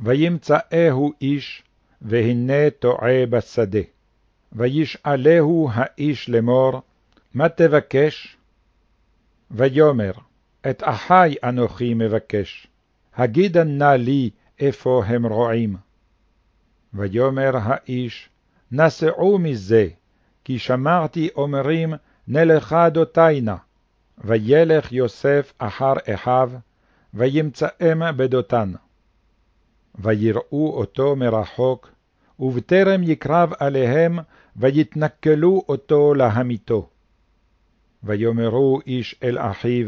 וימצאהו איש, והנה טועה בשדה. וישאלהו האיש לאמור, מה תבקש? ויאמר, את אחי אנוכי מבקש, הגידה נא לי איפה הם רועים. ויאמר האיש, נסעו מזה, כי שמעתי אומרים, נלכה דותיינה. וילך יוסף אחר אחיו, וימצאם בדותן. ויראו אותו מרחוק, ובטרם יקרב עליהם, ויתנכלו אותו להמיתו. ויאמרו איש אל אחיו,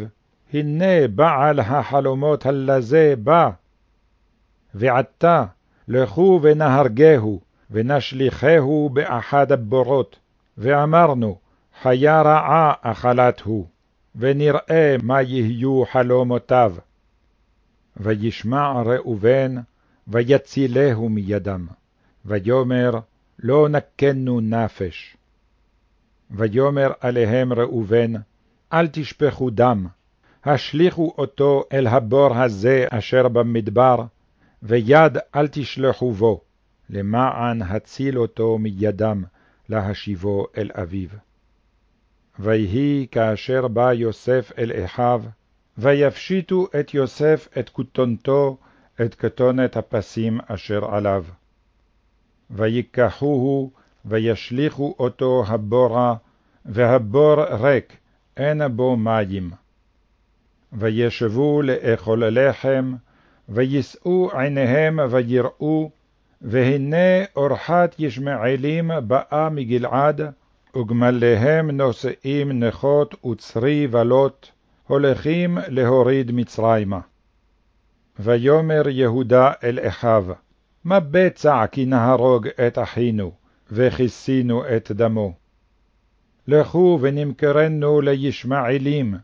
הנה בעל החלומות הלזה בא. ועתה לכו ונהרגהו, ונשליכהו באחד הבורות, ואמרנו, חיה רעה אכלת הוא, ונראה מה יהיו חלומותיו. וישמע ראובן, ויצילהו מידם, ויאמר, לא נקנו נפש. ויאמר עליהם ראובן, אל תשפכו דם, השליכו אותו אל הבור הזה אשר במדבר, ויד אל תשלחו בו, למען הציל אותו מידם, להשיבו אל אביו. ויהי כאשר בא יוסף אל אחיו, ויפשיטו את יוסף את כותנתו, את כתונת הפסים אשר עליו. ויקחוהו, וישליכו אותו הבורה, והבור ריק, אין בו מים. וישבו לאכול לחם, וישאו עיניהם ויראו, והנה אורחת ישמעאלים באה מגלעד, וגמליהם נושאים נכות וצרי ולוט, הולכים להוריד מצרימה. ויאמר יהודה אל אחיו, מה בצע כי נהרוג את אחינו, וכיסינו את דמו? לכו ונמכרנו לישמעאלים,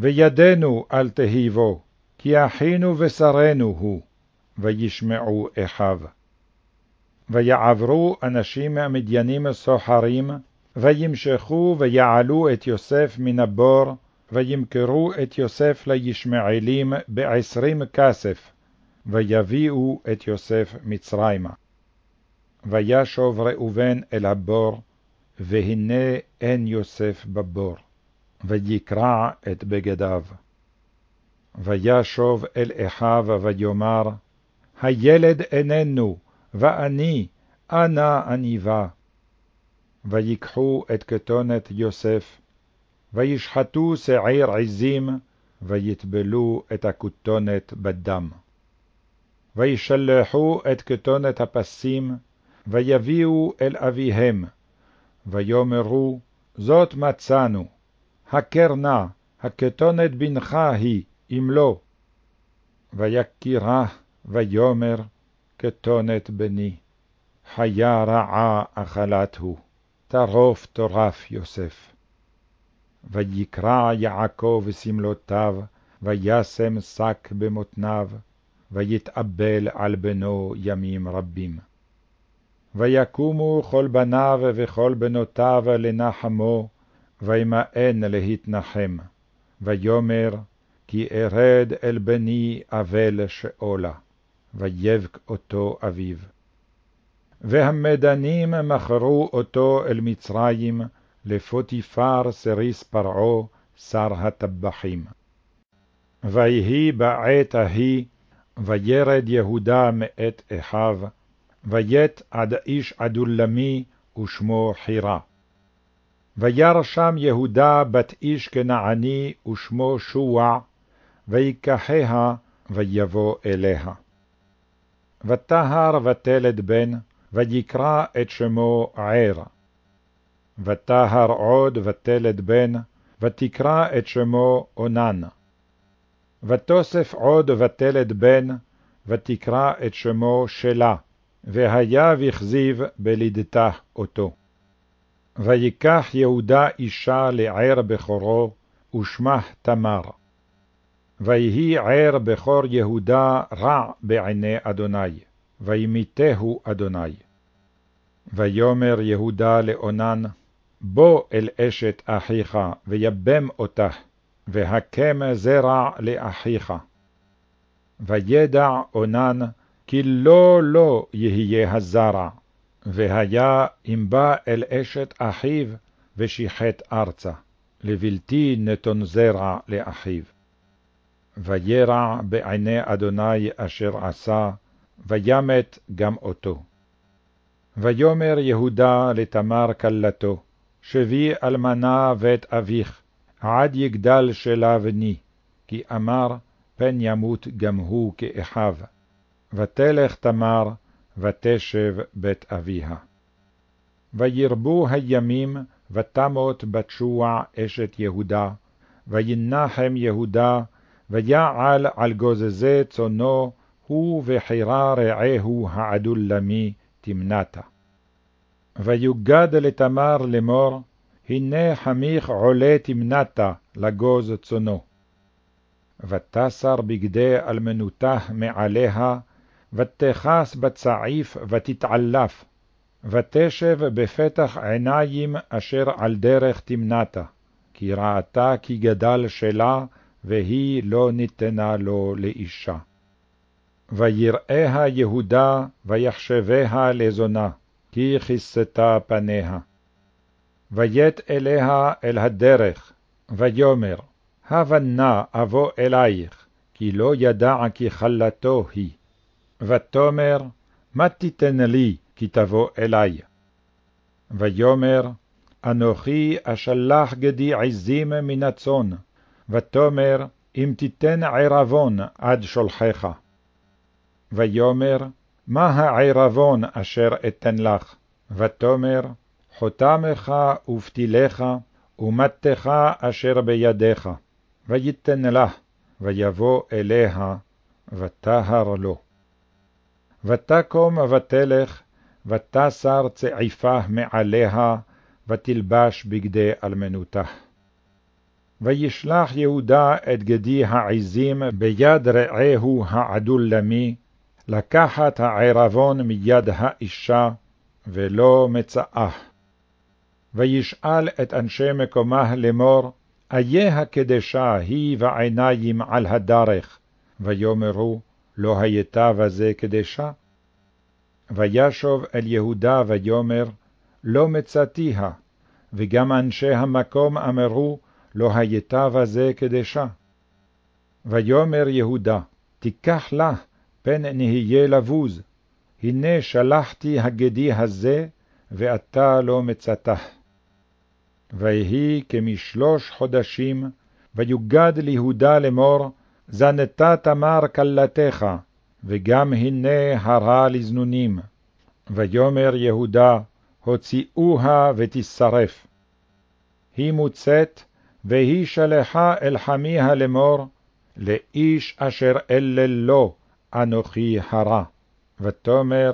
וידנו אל תהי בו, כי אחינו ושרנו הוא, וישמעו אחיו. ויעברו אנשים המדיינים סוחרים, וימשכו ויעלו את יוסף מן הבור, וימכרו את יוסף לישמעאלים בעשרים כסף, ויביאו את יוסף מצרימה. וישוב ראובן אל הבור, והנה אין יוסף בבור, ויקרע את בגדיו. וישוב אל אחיו ויאמר, הילד איננו, ואני, אנה אני בא. ויקחו את כתונת יוסף, וישחטו שעיר עזים, ויטבלו את הכתונת בדם. וישלחו את כתונת הפסים, ויביאו אל אביהם, ויאמרו, זאת מצאנו, הכר נא, הכתונת בנך היא, אם לא. ויקירה, ויאמר, כתונת בני, חיה רעה אכלת הוא, טרוף טורף יוסף. ויקרע יעקב סמלותיו, וישם שק במותניו, ויתאבל על בנו ימים רבים. ויקומו כל בניו וכל בנותיו לנחמו, וימאן להתנחם, ויאמר, כי ארד אל בני אבל שאולה, ויבק אותו אביו. והמדנים מכרו אותו אל מצרים, לפוטיפר סריס פרעה, שר הטבחים. ויהי בעת ההיא, וירד יהודה מאת אחיו, ויית עד איש עדולמי, ושמו חירה. וירא שם יהודה בת איש כנעני, ושמו שוע, ויקחיה, ויבוא אליה. ותהר ותלד בן, ויקרא את שמו ער. ותהר עוד ותלד בן, ותקרא את שמו אונן. ותוסף עוד ותלד בן, ותקרא את שמו שלה, והיה וכזיב בלידתה אותו. ויקח יהודה אישה לער בכורו, ושמה תמר. ויהי ער בכור יהודה רע בעיני אדוני, וימיתהו אדוני. ויאמר יהודה לאונן, בוא אל אשת אחיך, ויבם אותך, והקם זרע לאחיך. וידע אונן, כי לא לו יהיה הזרע, והיה אם בא אל אשת אחיו, ושיחת ארצה, לבלתי נתון זרע לאחיו. וירע בעיני אדוני אשר עשה, וימת גם אותו. ויאמר יהודה לתמר כלתו, שבי אלמנה ואת אביך, עד יגדל שלה בני, כי אמר, פן ימות גם הוא כאחיו. ותלך תמר, ותשב בית אביה. וירבו הימים, ותמות בת שוע אשת יהודה, וינחם יהודה, ויעל על גוזזי צונו, הוא וחירה רעהו העדולמי תמנתה. ויוגד לתמר לאמור, הנה חמיך עולה תמנתה לגוז צונו. ותסר בגדי אלמנותה מעליה, ותכס בצעיף ותתעלף, ותשב בפתח עיניים אשר על דרך תמנתה, כי ראתה כי גדל שלה, והיא לא ניתנה לו לאישה. ויראיה יהודה, ויחשביה לזונה, כי כיסתה פניה. ויט אליה אל הדרך, ויאמר, הבה נא אבוא אלייך, כי לא ידע כי חלתו היא. ותאמר, מה תיתן לי, כי תבוא אלי? ויאמר, אנוכי אשלח גדי עזים מן הצאן, ותאמר, אם תיתן ערבון עד שולחך. ויאמר, מה הערבון אשר אתן לך? ותאמר, חותמך ופתילך, ומטך אשר בידיך. ויתן לה, ויבוא אליה, ותהר לו. ותקום ותלך, ותסר צעיפה מעליה, ותלבש בגדי אלמנותה. וישלח יהודה את גדי העזים ביד רעהו העדולמי, לקחת הערבון מיד האישה, ולא מצאה. וישאל את אנשי מקומה לאמור, איה הקדשה היא ועיניים על הדרך, ויאמרו, לא הייתה בזה קדשה? וישוב אל יהודה ויאמר, לא מצאתיה, וגם אנשי המקום אמרו, לא הייתה בזה קדשה. ויאמר יהודה, תיקח לה, פן נהיה לבוז, הנה שלחתי הגדי הזה, ואתה לא מצאתה. ויהי כמשלוש חודשים, ויוגד ליהודה לאמור, זנתה תמר כלתך, וגם הנה הרה לזנונים. ויאמר יהודה, הוציאוה ותשרף. היא מוצאת, והיא שלחה אל חמיה לאמור, לאיש אשר אלה לו, אנוכי הרה. ותאמר,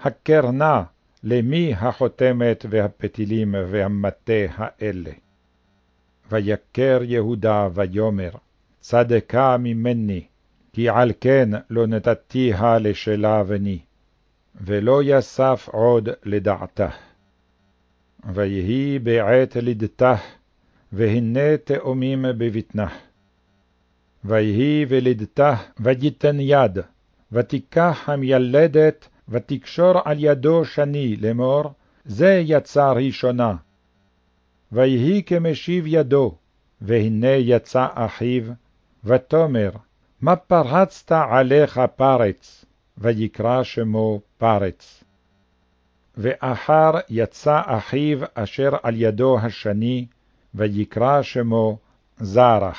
הכר נא, למי החותמת והפתילים והמטה האלה? ויקר יהודה ויאמר, צדקה ממני, כי על כן לא נתתיה לשלה בני, ולא יסף עוד לדעתה. ויהי בעת לידתה, והנה תאומים בבטנה. ויהי ולידתה, ויתן יד, ותיקח המילדת, ותקשור על ידו שני לאמור, זה יצא ראשונה. ויהי כמשיב ידו, והנה יצא אחיו, ותאמר, מה פרצת עליך פרץ? ויקרא שמו פרץ. ואחר יצא אחיו אשר על ידו השני, ויקרא שמו זרח.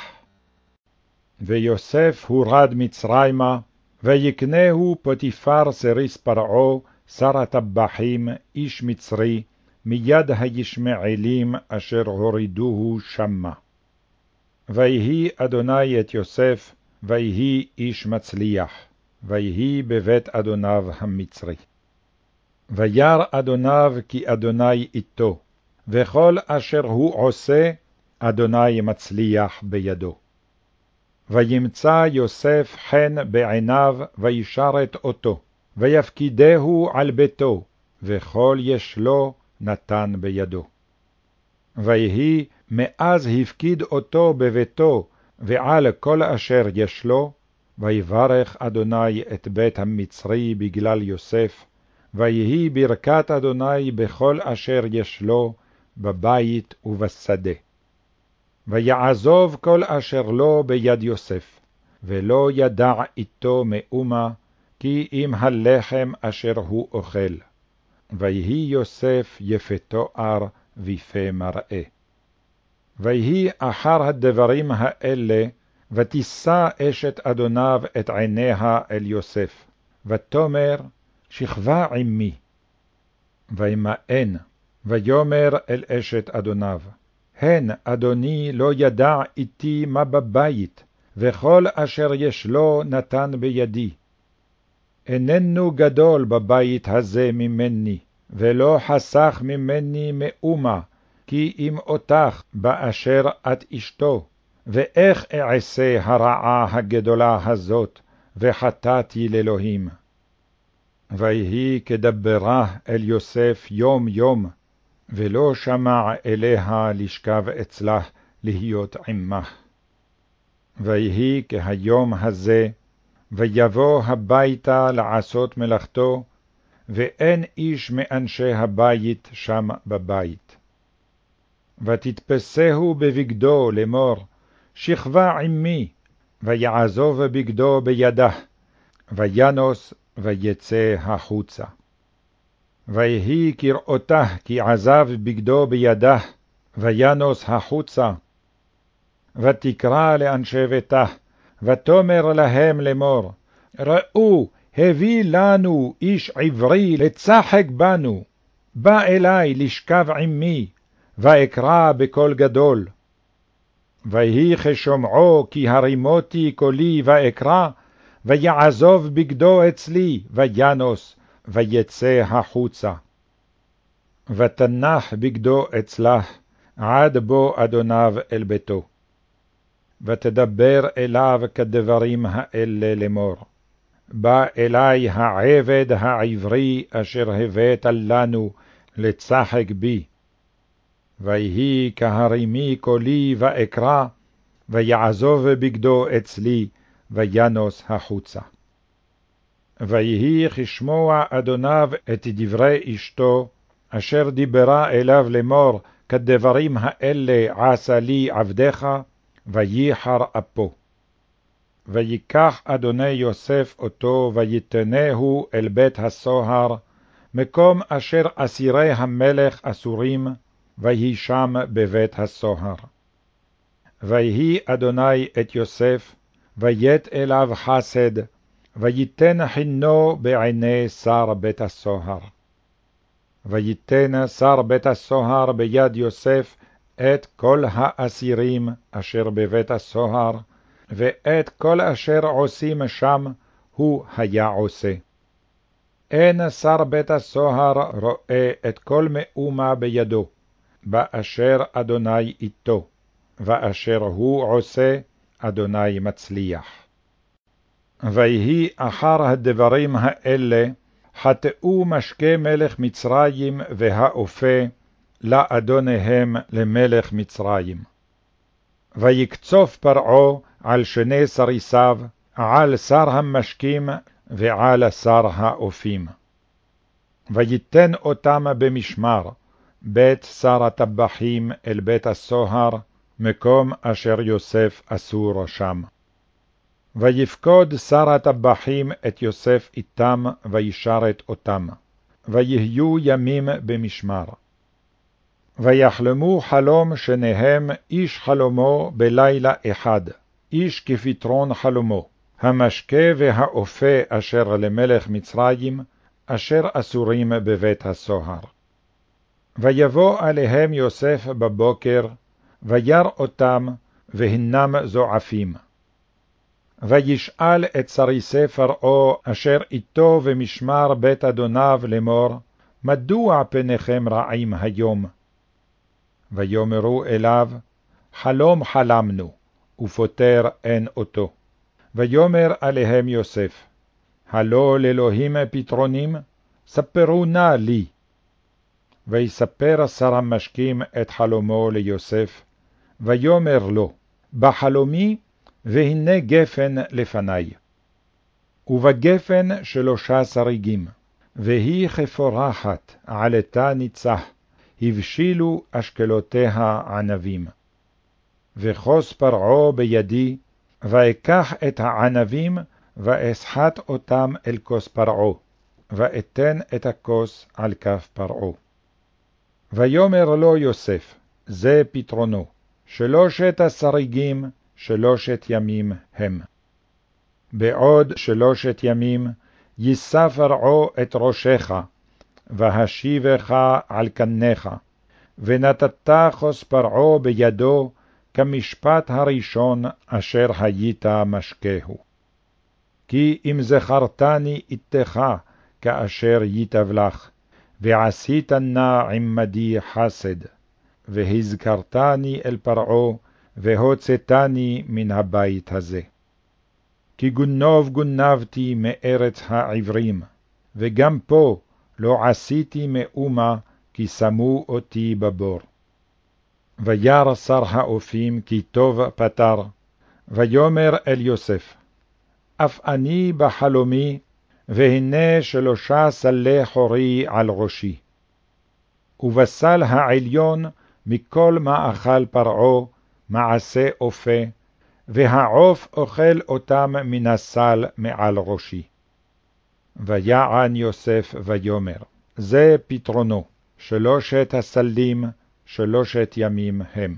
ויוסף הורד מצרימה, ויקנהו פוטיפר סריס פרעו, שר הטבחים, איש מצרי, מיד הישמעאלים אשר הורידוהו שמה. ויהי אדוני את יוסף, ויהי איש מצליח, ויהי בבית אדוניו המצרי. וירא אדוניו כי אדוני איתו, וכל אשר הוא עושה, אדוני מצליח בידו. וימצא יוסף חן בעיניו, וישרת אותו, ויפקידהו על ביתו, וכל יש לו נתן בידו. ויהי מאז הפקיד אותו בביתו, ועל כל אשר יש לו, ויברך אדוני את בית המצרי בגלל יוסף, ויהי ברכת אדוני בכל אשר יש לו, בבית ובשדה. ויעזוב כל אשר לו ביד יוסף, ולא ידע איתו מאומה, כי אם הלחם אשר הוא אוכל. ויהי יוסף יפה תואר ויפה מראה. ויהי אחר הדברים האלה, ותישא אשת אדוניו את עיניה אל יוסף, ותאמר, שכבה עמי. וימאן, ויאמר אל אשת אדוניו, הן אדוני לא ידע איתי מה בבית, וכל אשר יש לו נתן בידי. איננו גדול בבית הזה ממני, ולא חסך ממני מאומה, כי אם אותך באשר את אשתו, ואיך אעשה הרעה הגדולה הזאת, וחטאתי לאלוהים. ויהי כדברה אל יוסף יום יום, ולא שמע אליה לשכב אצלה להיות עמה. ויהי כהיום הזה, ויבוא הביתה לעשות מלאכתו, ואין איש מאנשי הבית שם בבית. ותתפסהו בבגדו לאמור, שכבה עמי, ויעזוב בגדו בידה, וינוס ויצא החוצה. ויהי כראותה כי עזב בגדו בידה, וינוס החוצה. ותקרא לאנשי ביתה, ותאמר להם לאמור, ראו, הביא לנו איש עברי לצחק בנו, בא אלי לשכב עמי, ואקרא בקול גדול. ויהי כשומעו כי הרימותי קולי ואקרא, ויעזוב בגדו אצלי, וינוס, ויצא החוצה. ותנח בגדו אצלה, עד בו אדוניו אל ביתו. ותדבר אליו כדברים האלה לאמור. בא אלי העבד העברי אשר הבאת לנו לצחק בי. ויהי כהרימי קולי ואקרא, ויעזוב בגדו אצלי, וינוס החוצה. ויהי כשמוע אדוניו את דברי אשתו, אשר דיברה אליו לאמור, כדברים האלה עשה לי עבדך, וייחר אפו. ויקח אדוני יוסף אותו, ויתנהו אל בית הסוהר, מקום אשר אסירי המלך אסורים, ויהי שם בבית הסוהר. ויהי אדוני את יוסף, ויית אליו חסד, ויתן חינו בעיני שר בית הסוהר. ויתן שר בית הסוהר ביד יוסף את כל האסירים אשר בבית הסוהר, ואת כל אשר עושים שם הוא היה עושה. אין שר בית הסוהר רואה את כל מאומה בידו, באשר אדוני איתו, ואשר הוא עושה, אדוני מצליח. ויהי אחר הדברים האלה, חטאו משקי מלך מצרים והאופה, לאדוניהם למלך מצרים. ויקצוף פרעה על שני סריסיו, על שר המשקים ועל שר האופים. ויתן אותם במשמר, בית שר הטבחים אל בית הסוהר, מקום אשר יוסף אסור שם. ויפקוד שר הטבחים את יוסף איתם, וישרת אותם, ויהיו ימים במשמר. ויחלמו חלום שניהם איש חלומו בלילה אחד, איש כפתרון חלומו, המשקה והאופה אשר למלך מצרים, אשר אסורים בבית הסוהר. ויבוא עליהם יוסף בבוקר, וירא אותם, והנם זועפים. וישאל את סריסי פרעה אשר איתו במשמר בית אדוניו לאמור, מדוע פניכם רעים היום? ויאמרו אליו, חלום חלמנו, ופוטר אין אותו. ויאמר עליהם יוסף, הלא לאלוהים פתרונים, ספרו נא לי. ויספר שר המשקים את חלומו ליוסף, ויאמר לו, בחלומי, והנה גפן לפני. ובגפן שלושה שריגים, והיא כפורחת, עלתה ניצח, הבשילו אשכלותיה ענבים. וכוס פרעה בידי, ואקח את הענבים, ואסחט אותם אל כוס פרעה, ואתן את הכוס על כף פרעה. ויאמר לו יוסף, זה פתרונו, שלושת השריגים, שלושת ימים הם. בעוד שלושת ימים יישא פרעה את ראשך, והשיבך על קניך, ונתת כוס פרעה בידו, כמשפט הראשון אשר היית משקהו. כי אם זכרתני איתך, כאשר ייטב לך, ועשית נא עמדי חסד, והזכרתני אל פרעה, והוצאתני מן הבית הזה. כי גונוב גונבתי מארץ העברים, וגם פה לא עשיתי מאומה, כי שמו אותי בבור. וירא שר האופים כי טוב פתר, ויאמר אל יוסף, אף אני בחלומי, והנה שלושה סלי חורי על ראשי. ובסל העליון מכל מאכל פרעה, מעשה אופה, והעוף אוכל אותם מן הסל מעל ראשי. ויען יוסף ויאמר, זה פתרונו, שלושת הסלים, שלושת ימים הם.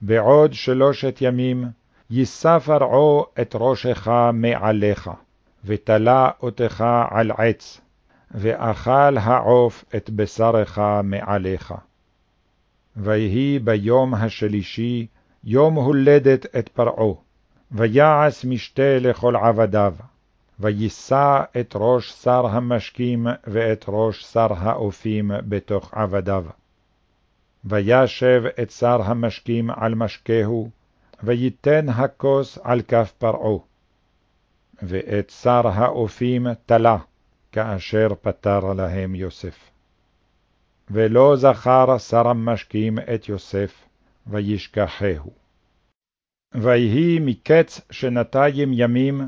בעוד שלושת ימים יישא פרעה את ראשך מעליך, ותלה אותך על עץ, ואכל העוף את בשרך מעליך. ויהי ביום השלישי, יום הולדת את פרעה, ויעש משתה לכל עבדיו, ויישא את ראש שר המשקים ואת ראש שר האופים בתוך עבדיו. וישב את שר המשקים על משקהו, ויתן הכוס על כף פרעה. ואת שר האופים תלה, כאשר פטר להם יוסף. ולא זכר שר המשקים את יוסף, וישכחהו. ויהי מקץ שנתיים ימים,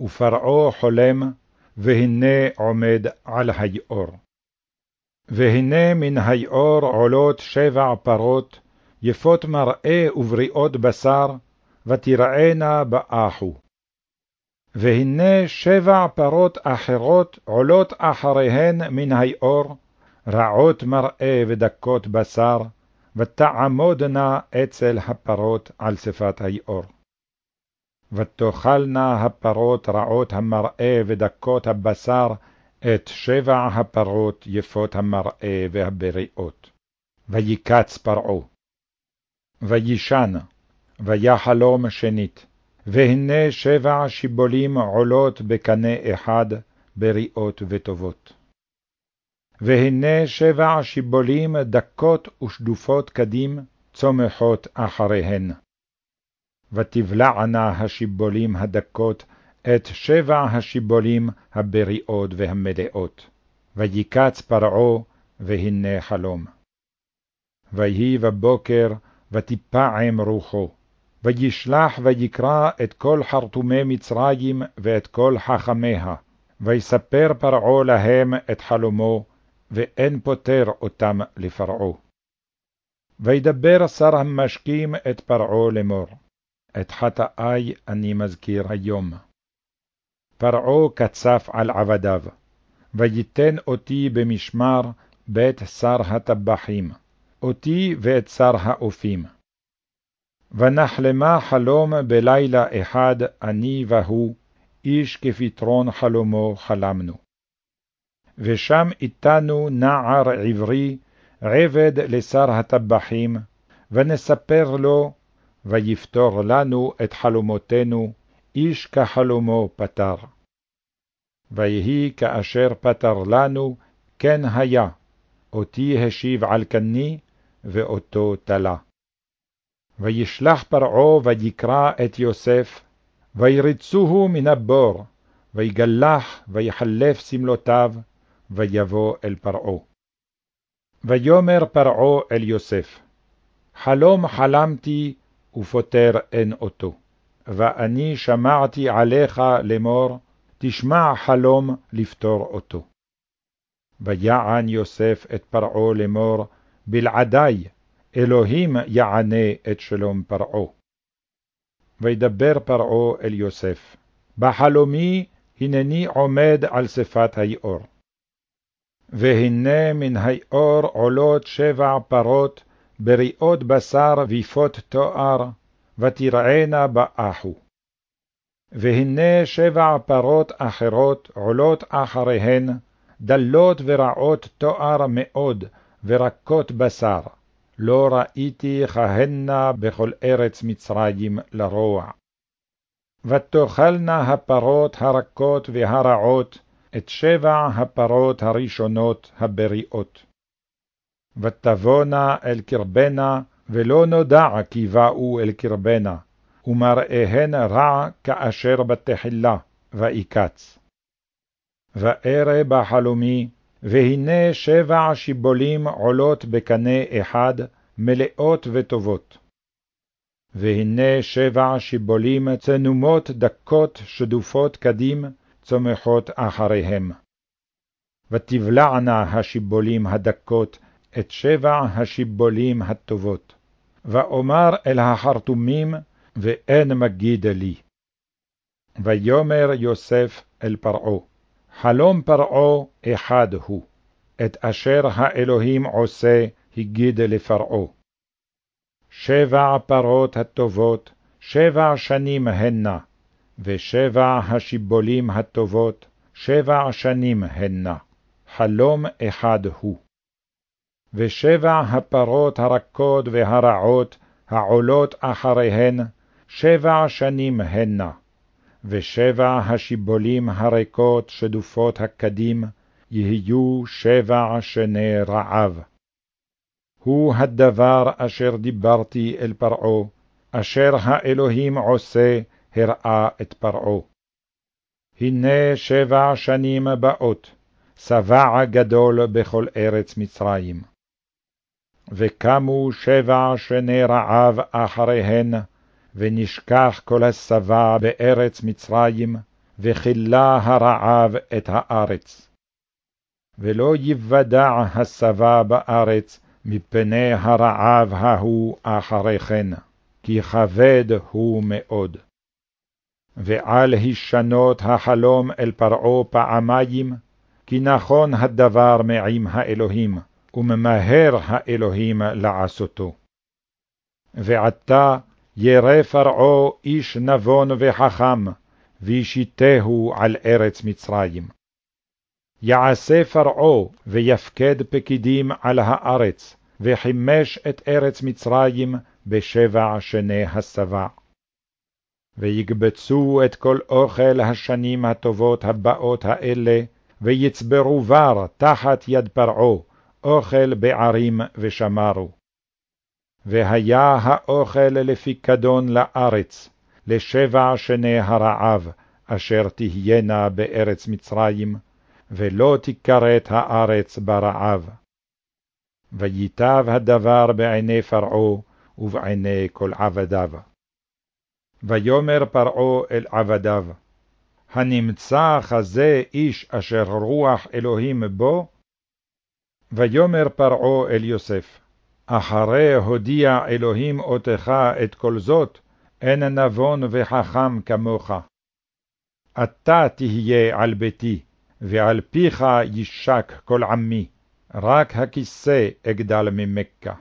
ופרעה חולם, והנה עומד על היאור. והנה מן היאור עולות שבע פרות, יפות מראה ובריאות בשר, ותראינה באחו. והנה שבע פרות אחרות עולות אחריהן מן היאור, רעות מראה ודקות בשר, ותעמודנה אצל הפרות על שפת היאור. ותאכלנה הפרות רעות המראה ודקות הבשר את שבע הפרות יפות המראה והבריאות. ויקץ פרעה. וישן, ויחלום שנית, והנה שבע שיבולים עולות בקנה אחד, בריאות וטובות. והנה שבע שיבולים דקות ושדופות קדים, צומחות אחריהן. ותבלענה השיבולים הדקות את שבע השיבולים הבריאות והמלאות. ויקץ פרעה, והנה חלום. ויהי בבוקר, ותפעם רוחו, וישלח ויקרא את כל חרטומי מצרים ואת כל חכמיה, ויספר פרעה להם את חלומו, ואין פוטר אותם לפרעה. וידבר שר המשקים את פרעה לאמור, את חטאי אני מזכיר היום. פרעה קצף על עבדיו, ויתן אותי במשמר בית שר הטבחים, אותי ואת שר האופים. ונחלמה חלום בלילה אחד, אני והוא, איש כפתרון חלומו חלמנו. ושם איתנו נער עברי, עבד לשר הטבחים, ונספר לו, ויפתור לנו את חלומותינו, איש כחלומו פתר. ויהי כאשר פתר לנו, כן היה, אותי השיב על כני, ואותו תלה. וישלח פרעה ויקרא את יוסף, וירצוהו מן הבור, ויגלח ויחלף סמלותיו, ויבוא אל פרעה. ויאמר פרעה אל יוסף, חלום חלמתי, ופוטר אין אותו. ואני שמעתי עליך לאמור, תשמע חלום לפתור אותו. ויען יוסף את פרעה לאמור, בלעדי, אלוהים יענה את שלום פרעה. וידבר פרעה אל יוסף, בחלומי הנני עומד על שפת היאור. והנה מן היאור עולות שבע פרות, בריאות בשר ויפות תואר, ותרענה באחו. והנה שבע פרות אחרות עולות אחריהן, דלות ורעות תואר מאוד, ורקות בשר. לא ראיתי כהנה בכל ארץ מצרים לרוע. ותאכלנה הפרות הרכות והרעות את שבע הפרות הראשונות הבריאות. ותבואנה אל קרבנה, ולא נודע כי באו אל קרבנה, ומראיהן רע כאשר בתחילה, ויקץ. וארא בחלומי, והנה שבע שיבולים עולות בקנה אחד, מלאות וטובות. והנה שבע שיבולים צנומות דקות שדופות קדים, צומחות אחריהם. ותבלענה השיבולים הדקות את שבע השיבולים הטובות. ואומר אל החרטומים, ואין מגיד לי. ויאמר יוסף אל פרעה, חלום פרעה אחד הוא, את אשר האלוהים עושה הגיד לפרעה. שבע פרות הטובות, שבע שנים הנה, ושבע השיבולים הטובות, שבע שנים הנה, חלום אחד הוא. ושבע הפרות הרכות והרעות העולות אחריהן, שבע שנים הנה, ושבע השיבולים הריקות שדופות הקדים, יהיו שבע שני רעב. הוא הדבר אשר דיברתי אל פרעה, אשר האלוהים עושה, הראה את פרעה. הנה שבע שנים באות, שבע גדול בכל ארץ מצרים. וקמו שבע שני רעב אחריהן, ונשכח כל השבע בארץ מצרים, וכילה הרעב את הארץ. ולא יוודע השבע בארץ מפני הרעב ההוא אחרי כן, כי כבד הוא מאוד. ועל הישנות החלום אל פרעה פעמיים, כי נכון הדבר מעם האלוהים, וממהר האלוהים לעשותו. ועתה ירא פרעה איש נבון וחכם, וישיתהו על ארץ מצרים. יעשה פרעה ויפקד פקידים על הארץ, וחימש את ארץ מצרים בשבע שני השבע. ויקבצו את כל אוכל השנים הטובות הבאות האלה, ויצברו בר תחת יד פרעה, אוכל בערים ושמרו. והיה האוכל לפיקדון לארץ, לשבע שני הרעב, אשר תהיינה בארץ מצרים, ולא תכרת הארץ ברעב. ויטב הדבר בעיני פרעה ובעיני כל עבדיו. ויאמר פרעה אל עבדיו, הנמצא כזה איש אשר רוח אלוהים בו? ויאמר פרעה אל יוסף, אחרי הודיע אלוהים אותך את כל זאת, אין נבון וחכם כמוך. אתה תהיה על ביתי, ועל פיך יישק כל עמי, רק הכיסא אגדל ממכה.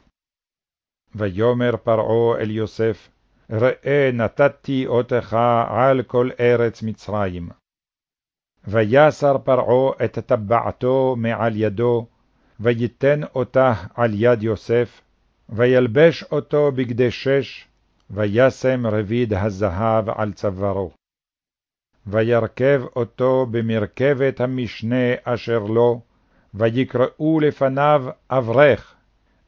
ויאמר פרעה אל יוסף, ראה נתתי אותך על כל ארץ מצרים. ויסר פרעה את טבעתו מעל ידו, ויתן אותה על יד יוסף, וילבש אותו בגדי שש, וישם רביד הזהב על צווארו. וירכב אותו במרכבת המשנה אשר לו, ויקראו לפניו אברך,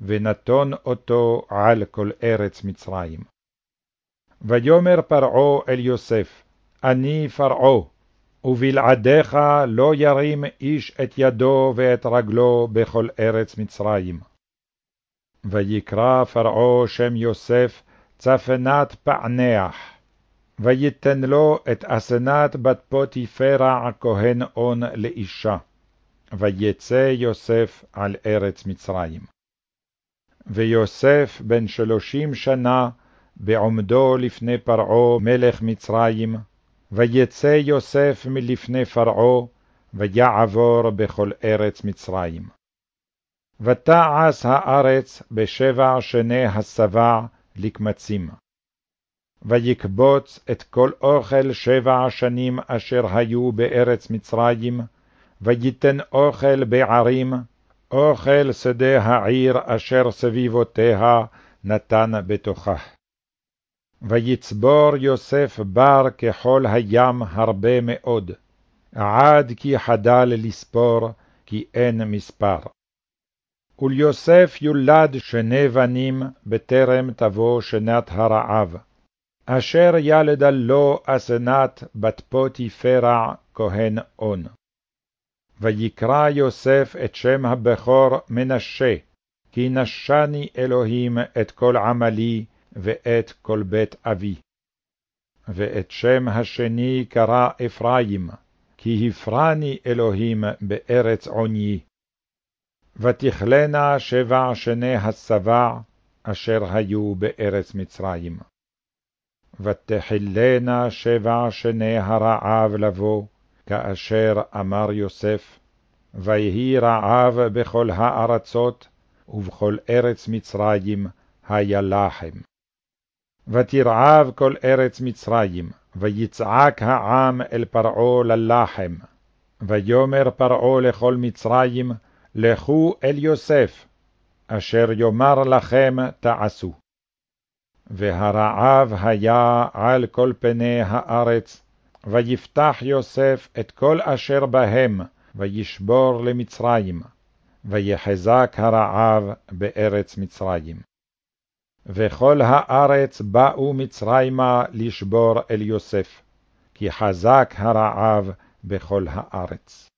ונתון אותו על כל ארץ מצרים. ויאמר פרעה אל יוסף, אני פרעה, ובלעדיך לא ירים איש את ידו ואת רגלו בכל ארץ מצרים. ויקרא פרעה שם יוסף צפנת פענח, ויתן לו את אסנת בת פוטיפרע כהן און לאישה, ויצא יוסף על ארץ מצרים. ויוסף בן שלושים שנה בעומדו לפני פרעה מלך מצרים, ויצא יוסף מלפני פרעה, ויעבור בכל ארץ מצרים. ותעש הארץ בשבע שני השבע לקמצים. ויקבוץ את כל אוכל שבע שנים אשר היו בארץ מצרים, ויתן אוכל בערים, אוכל שדה העיר אשר סביבותיה נתן בתוכה. ויצבור יוסף בר ככל הים הרבה מאוד, עד כי חדל לספור, כי אין מספר. וליוסף יולד שני בנים בטרם תבוא שנת הרעב, אשר ילדה לו אסנת בת פוטיפרע כהן און. ויקרא יוסף את שם הבכור מנשה, כי נשני אלוהים את כל עמלי ואת כל בית אבי. ואת שם השני קרא אפרים, כי הפרני אלוהים בארץ עוניי. ותכלנה שבע שני השבע, אשר היו בארץ מצרים. ותחילנה שבע שני הרעב לבוא, כאשר אמר יוסף, ויהי רעב בכל הארצות, ובכל ארץ מצרים היה לחם. ותרעב כל ארץ מצרים, ויצעק העם אל פרעה ללחם. ויאמר פרעה לכל מצרים, לכו אל יוסף, אשר יאמר לכם תעשו. והרעב היה על כל פני הארץ, ויפתח יוסף את כל אשר בהם, וישבור למצרים, ויחזק הרעב בארץ מצרים. וכל הארץ באו מצרימה לשבור אל יוסף, כי חזק הרעב בכל הארץ.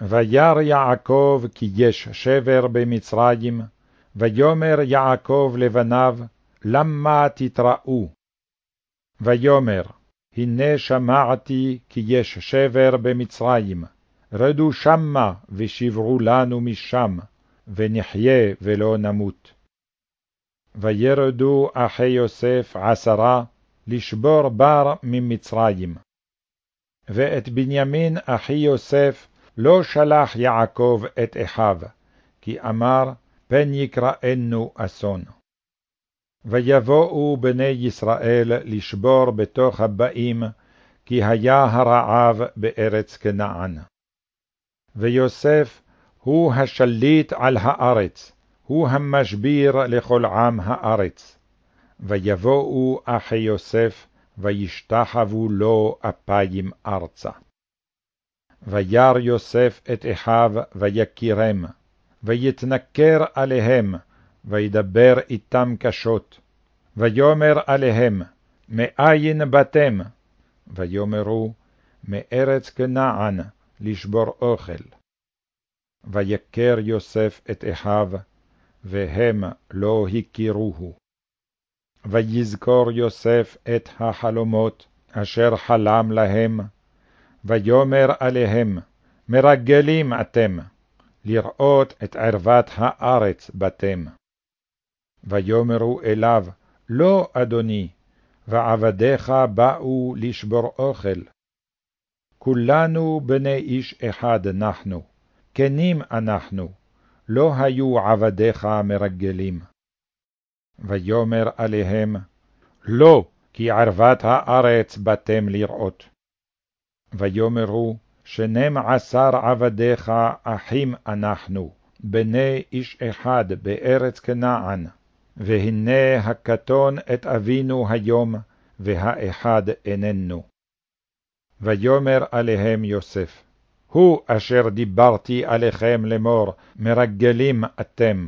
וירא יעקב כי יש שבר במצרים, ויאמר יעקב לבניו, למה תתראו? ויאמר, הנה שמעתי כי יש שבר במצרים, רדו שמה ושברו לנו משם, ונחיה ולא נמות. וירדו אחי יוסף עשרה, לשבור בר ממצרים. ואת בנימין אחי יוסף לא שלח יעקב את אחיו, כי אמר, פן יקראנו אסון. ויבואו בני ישראל לשבור בתוך הבאים, כי היה הרעב בארץ כנען. ויוסף הוא השליט על הארץ, הוא המשביר לכל עם הארץ. ויבואו אחי יוסף, וישתחוו לו אפיים ארצה. וירא יוסף את אחיו, ויקירם, ויתנכר עליהם, וידבר איתם קשות. ויאמר עליהם, מאין באתם? ויאמרו, מארץ כנען, לשבור אוכל. ויקר יוסף את אחיו, והם לא הכירוהו. ויזכור יוסף את החלומות אשר חלם להם, ויאמר עליהם, מרגלים אתם, לראות את ערוות הארץ בתם. ויאמרו אליו, לא, אדוני, ועבדיך באו לשבור אוכל. כולנו בני איש אחד נחנו, כנים אנחנו, לא היו עבדיך מרגלים. ויאמר עליהם, לא, כי ערוות הארץ באתם לראות. ויאמרו, שנים עשר עבדיך אחים אנחנו, בני איש אחד בארץ כנען, והנה הקטון את אבינו היום, והאחד איננו. ויאמר עליהם יוסף, הוא אשר דיברתי עליכם לאמור, מרגלים אתם.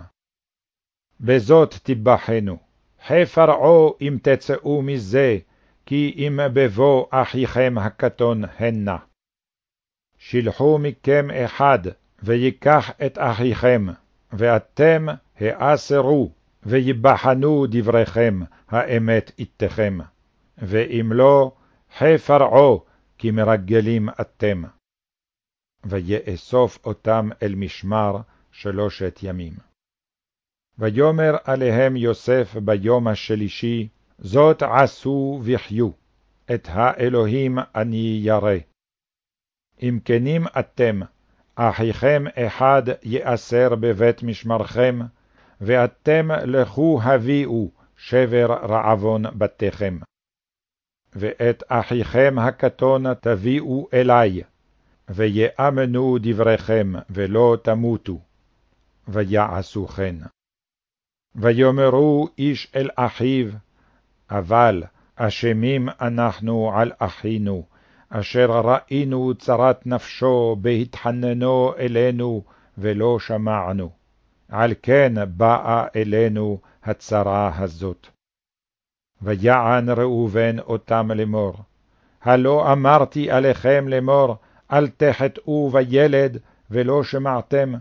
בזאת תיבחנו, חי פרעה אם תצאו מזה, כי אם בבוא אחיכם הקטון הנה. שלחו מכם אחד, ויקח את אחיכם, ואתם האסרו, ויבחנו דבריכם, האמת איתכם. ואם לא, חי פרעה, כי מרגלים אתם. ויאסוף אותם אל משמר שלושת ימים. ויאמר עליהם יוסף ביום השלישי, זאת עשו וחיו, את האלוהים אני ירא. אם כנים אתם, אחיכם אחד יאסר בבית משמרכם, ואתם לכו הביאו שבר רעבון בתיכם. ואת אחיכם הקטון תביאו אלי, ויאמנו דבריכם, ולא תמותו, ויעשו כן. ויאמרו איש אל אחיו, אבל אשמים אנחנו על אחינו, אשר ראינו צרת נפשו בהתחננו אלינו, ולא שמענו. על כן באה אלינו הצרה הזאת. ויען ראובן אותם לאמור, הלא אמרתי עליכם לאמור, אל תחטאו בילד, ולא שמעתם,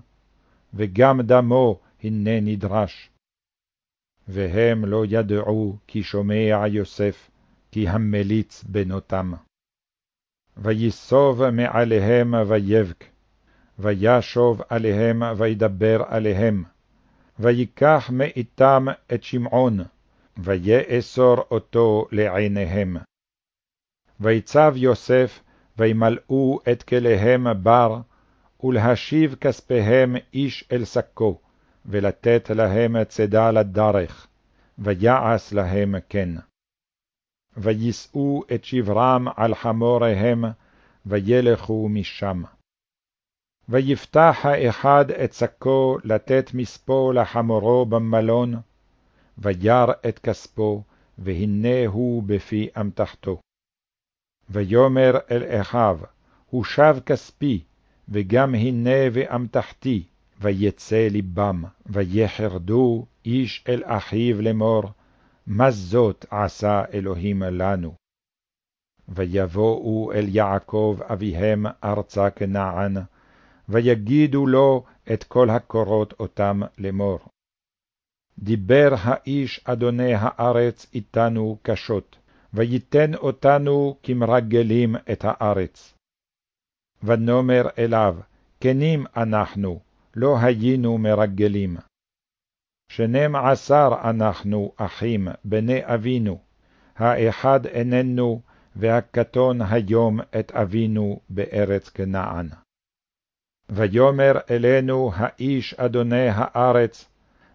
וגם דמו הנה נדרש. והם לא ידעו כי שומע יוסף, כי המליץ בנותם. ויסוב מעליהם ויבק, וישוב עליהם וידבר עליהם, ויקח מאיתם את שמעון, ויאסור אותו לעיניהם. ויצב יוסף, וימלאו את כליהם בר, ולהשיב כספיהם איש אל שקו, ולתת להם צידה לדרך, ויעש להם כן. ויישאו את שברם על חמוריהם, וילכו משם. ויפתח האחד את שקו לתת מספו לחמורו במלון, וירא את כספו, והנה הוא בפי אמתחתו. ויאמר אל אחיו, הושב כספי, וגם הנה ואמתחתי, ויצא לבם, ויחרדו איש אל אחיו לאמור, מה זאת עשה אלוהים לנו? ויבואו אל יעקב אביהם ארצה כנען, ויגידו לו את כל הקורות אותם לאמור. דיבר האיש אדוני הארץ איתנו קשות, ויתן אותנו כמרגלים את הארץ. ונאמר אליו, כנים אנחנו, לא היינו מרגלים. שנים עשר אנחנו אחים, בני אבינו, האחד איננו, והקטון היום את אבינו בארץ כנען. ויאמר אלינו האיש אדוני הארץ,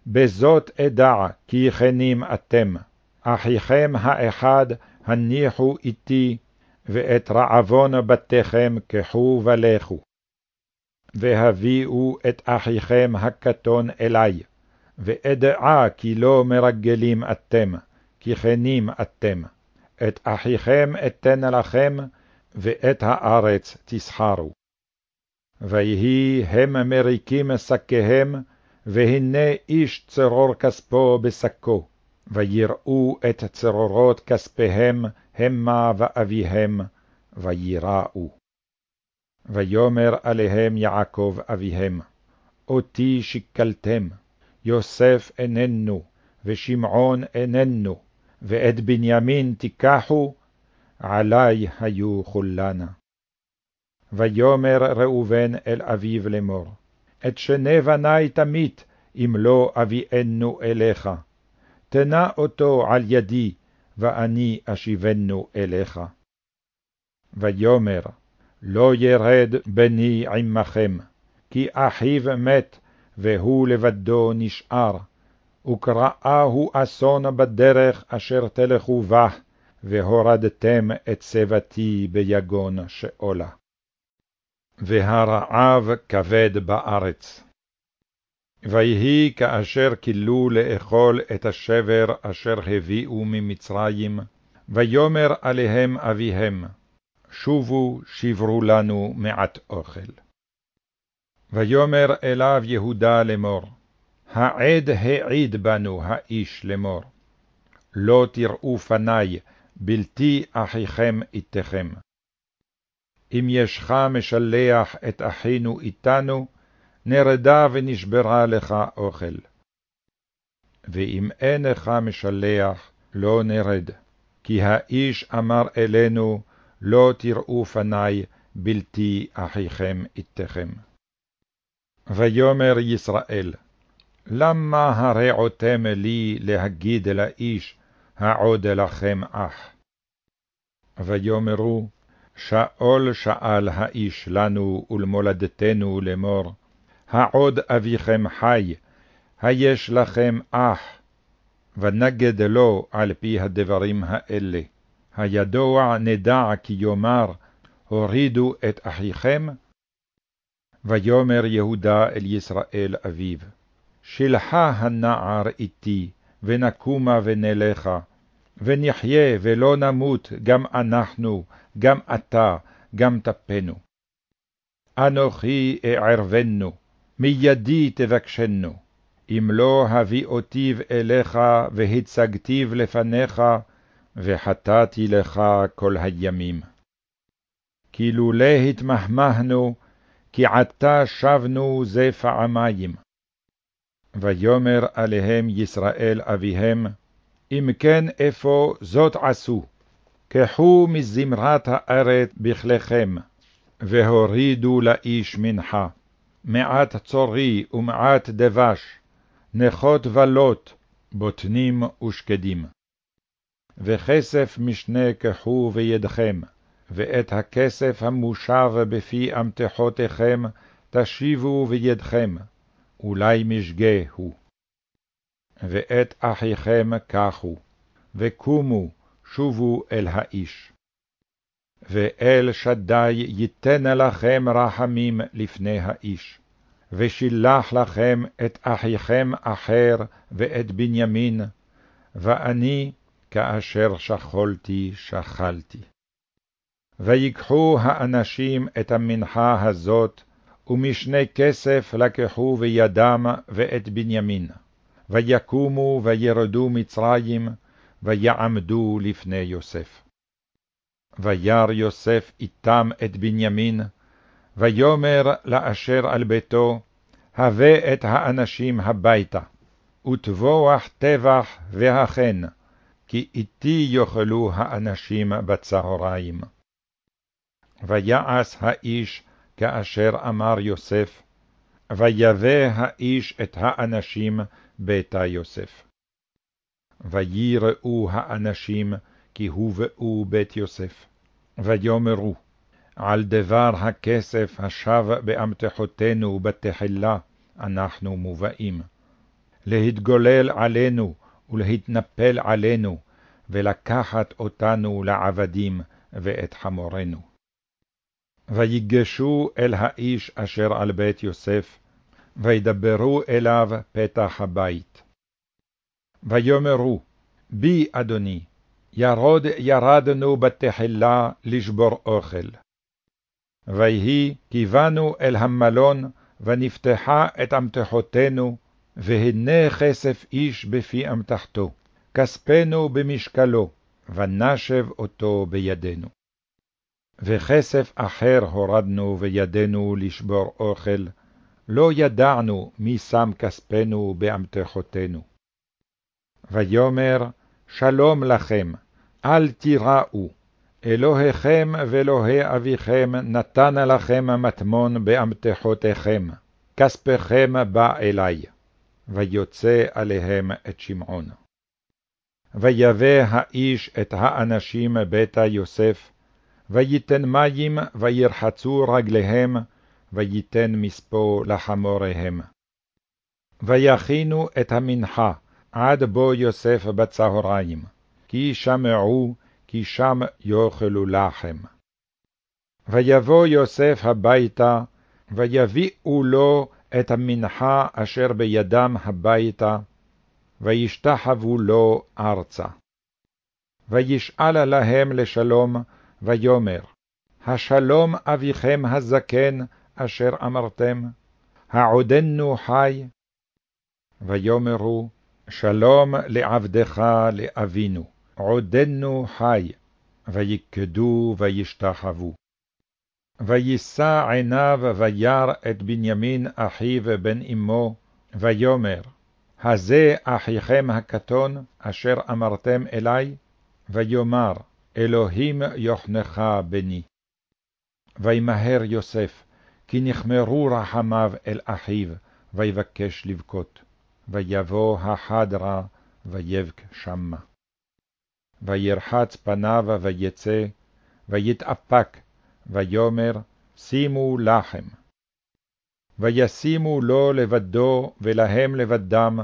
בזאת אדע כי כנים אתם, אחיכם האחד הניחו איתי, ואת רעבון בתיכם קחו ולכו. והביאו את אחיכם הקטון אלי, ואדעה כי לא מרגלים אתם, כי כנים אתם. את אחיכם אתן לכם, ואת הארץ תסחרו. ויהי הם מריקים שקיהם, והנה איש צרור כספו בשקו, ויראו את צרורות כספיהם המה ואביהם, ויראו. ויאמר עליהם יעקב אביהם, אותי שיקלתם, יוסף איננו, ושמעון איננו, ואת בנימין תיקחו, עלי היו כולנה. ויאמר ראובן אל אביו לאמור, את שני בני תמית, אם לא אביאנו אליך. תנה אותו על ידי, ואני אשיבנו אליך. ויאמר, לא ירד בני עמכם, כי אחיו מת, והוא לבדו נשאר, וקראהו אסון בדרך אשר תלכו בה, והורדתם את שיבתי ביגון שאולה. והרעב כבד בארץ. ויהי כאשר כילו לאכול את השבר אשר הביאו ממצרים, ויאמר עליהם אביהם, שובו שברו לנו מעט אוכל. ויאמר אליו יהודה לאמור, העד העיד בנו האיש לאמור, לא תראו פני, בלתי אחיכם איתכם. אם ישך משלח את אחינו איתנו, נרדה ונשברה לך אוכל. ואם אינך משלח, לא נרד, כי האיש אמר אלינו, לא תראו פני, בלתי אחיכם איתכם. ויאמר ישראל, למה הרעותם לי להגיד לאיש, העוד לכם אח? ויאמרו, שאול שאל האיש לנו ולמולדתנו לאמור, העוד אביכם חי, היש לכם אח, ונגד לו על פי הדברים האלה. הידוע נדע כי יאמר, הורידו את אחיכם? ויאמר יהודה אל ישראל אביו, שלחה הנער איתי, ונקומה ונלכה, ונחיה ולא נמות גם אנחנו, גם אתה, גם טפנו. אנוכי אערבנו, מידי תבקשנו, אם לא הביא אותיו אליך והצגתיו לפניך, וחטאתי לך כל הימים. כי לולא התמהמהנו, כי עתה שבנו זה פעמיים. ויאמר עליהם ישראל אביהם, אם כן אפוא זאת עשו, קחו מזמרת הארץ בכליכם, והורידו לאיש מנחה, מעט צורי ומעט דבש, נכות ולות, בוטנים ושקדים. וכסף משנה קחו בידכם, ואת הכסף המושב בפי אמתחותיכם תשיבו בידכם, אולי משגה הוא. ואת אחיכם קחו, וקומו, שובו אל האיש. ואל שדי ייתן לכם רחמים לפני האיש, ושילח לכם את אחיכם אחר ואת בנימין, ואני כאשר שכלתי שכלתי. ויקחו האנשים את המנחה הזאת, ומשנה כסף לקחו בידם ואת בנימין, ויקומו וירדו מצרים, ויעמדו לפני יוסף. וירא יוסף איתם את בנימין, ויאמר לאשר על ביתו, הבא את האנשים הביתה, וטבוח טבח והכן, כי איתי יאכלו האנשים בצהריים. ויעש האיש כאשר אמר יוסף, ויבא האיש את האנשים ביתה יוסף. ויראו האנשים כי הובאו בית יוסף, ויאמרו, על דבר הכסף השב באמתחותינו בתחילה, אנחנו מובאים. להתגולל עלינו ולהתנפל עלינו, ולקחת אותנו לעבדים ואת חמורנו. ויגשו אל האיש אשר על בית יוסף, וידברו אליו פתח הבית. ויאמרו, בי אדוני, ירוד ירדנו בתחילה לשבור אוכל. ויהי כי באנו אל המלון, ונפתחה את אמתחותינו, והנה כסף איש בפי אמתחתו, כספנו במשקלו, ונשב אותו בידינו. וכסף אחר הורדנו בידינו לשבור אוכל, לא ידענו מי שם כספנו באמתחותינו. ויאמר, שלום לכם, אל תיראו, אלוהיכם ואלוהי אביכם נתן לכם מטמון באמתחותיכם, כספכם בא אלי. ויוצא עליהם את שמעון. ויבא האיש את האנשים ביתה יוסף, ויתן מים וירחצו רגליהם, ויתן מספו לחמוריהם. ויכינו את המנחה עד בו יוסף בצהריים, כי שמעו כי שם יאכלו לחם. ויבוא יוסף הביתה, ויביאו לו את המנחה אשר בידם הביתה, וישתחוו לו ארצה. וישאל להם לשלום, ויאמר, השלום אביכם הזקן אשר אמרתם, העודנו חי? ויאמרו, שלום לעבדך לאבינו, עודנו חי, ויקדו וישתחוו. וישא עיניו וירא את בנימין אחיו בן אמו, ויאמר, הזה אחיכם הקטון, אשר אמרתם אלי? ויאמר, אלוהים יוחנך בני. וימהר יוסף, כי נחמרו רחמיו אל אחיו, ויבקש לבכות. ויבוא החדרה, ויבק שמה. וירחץ פניו ויצא, ויתאפק, ויאמר, שימו לחם. וישימו לו לבדו, ולהם לבדם,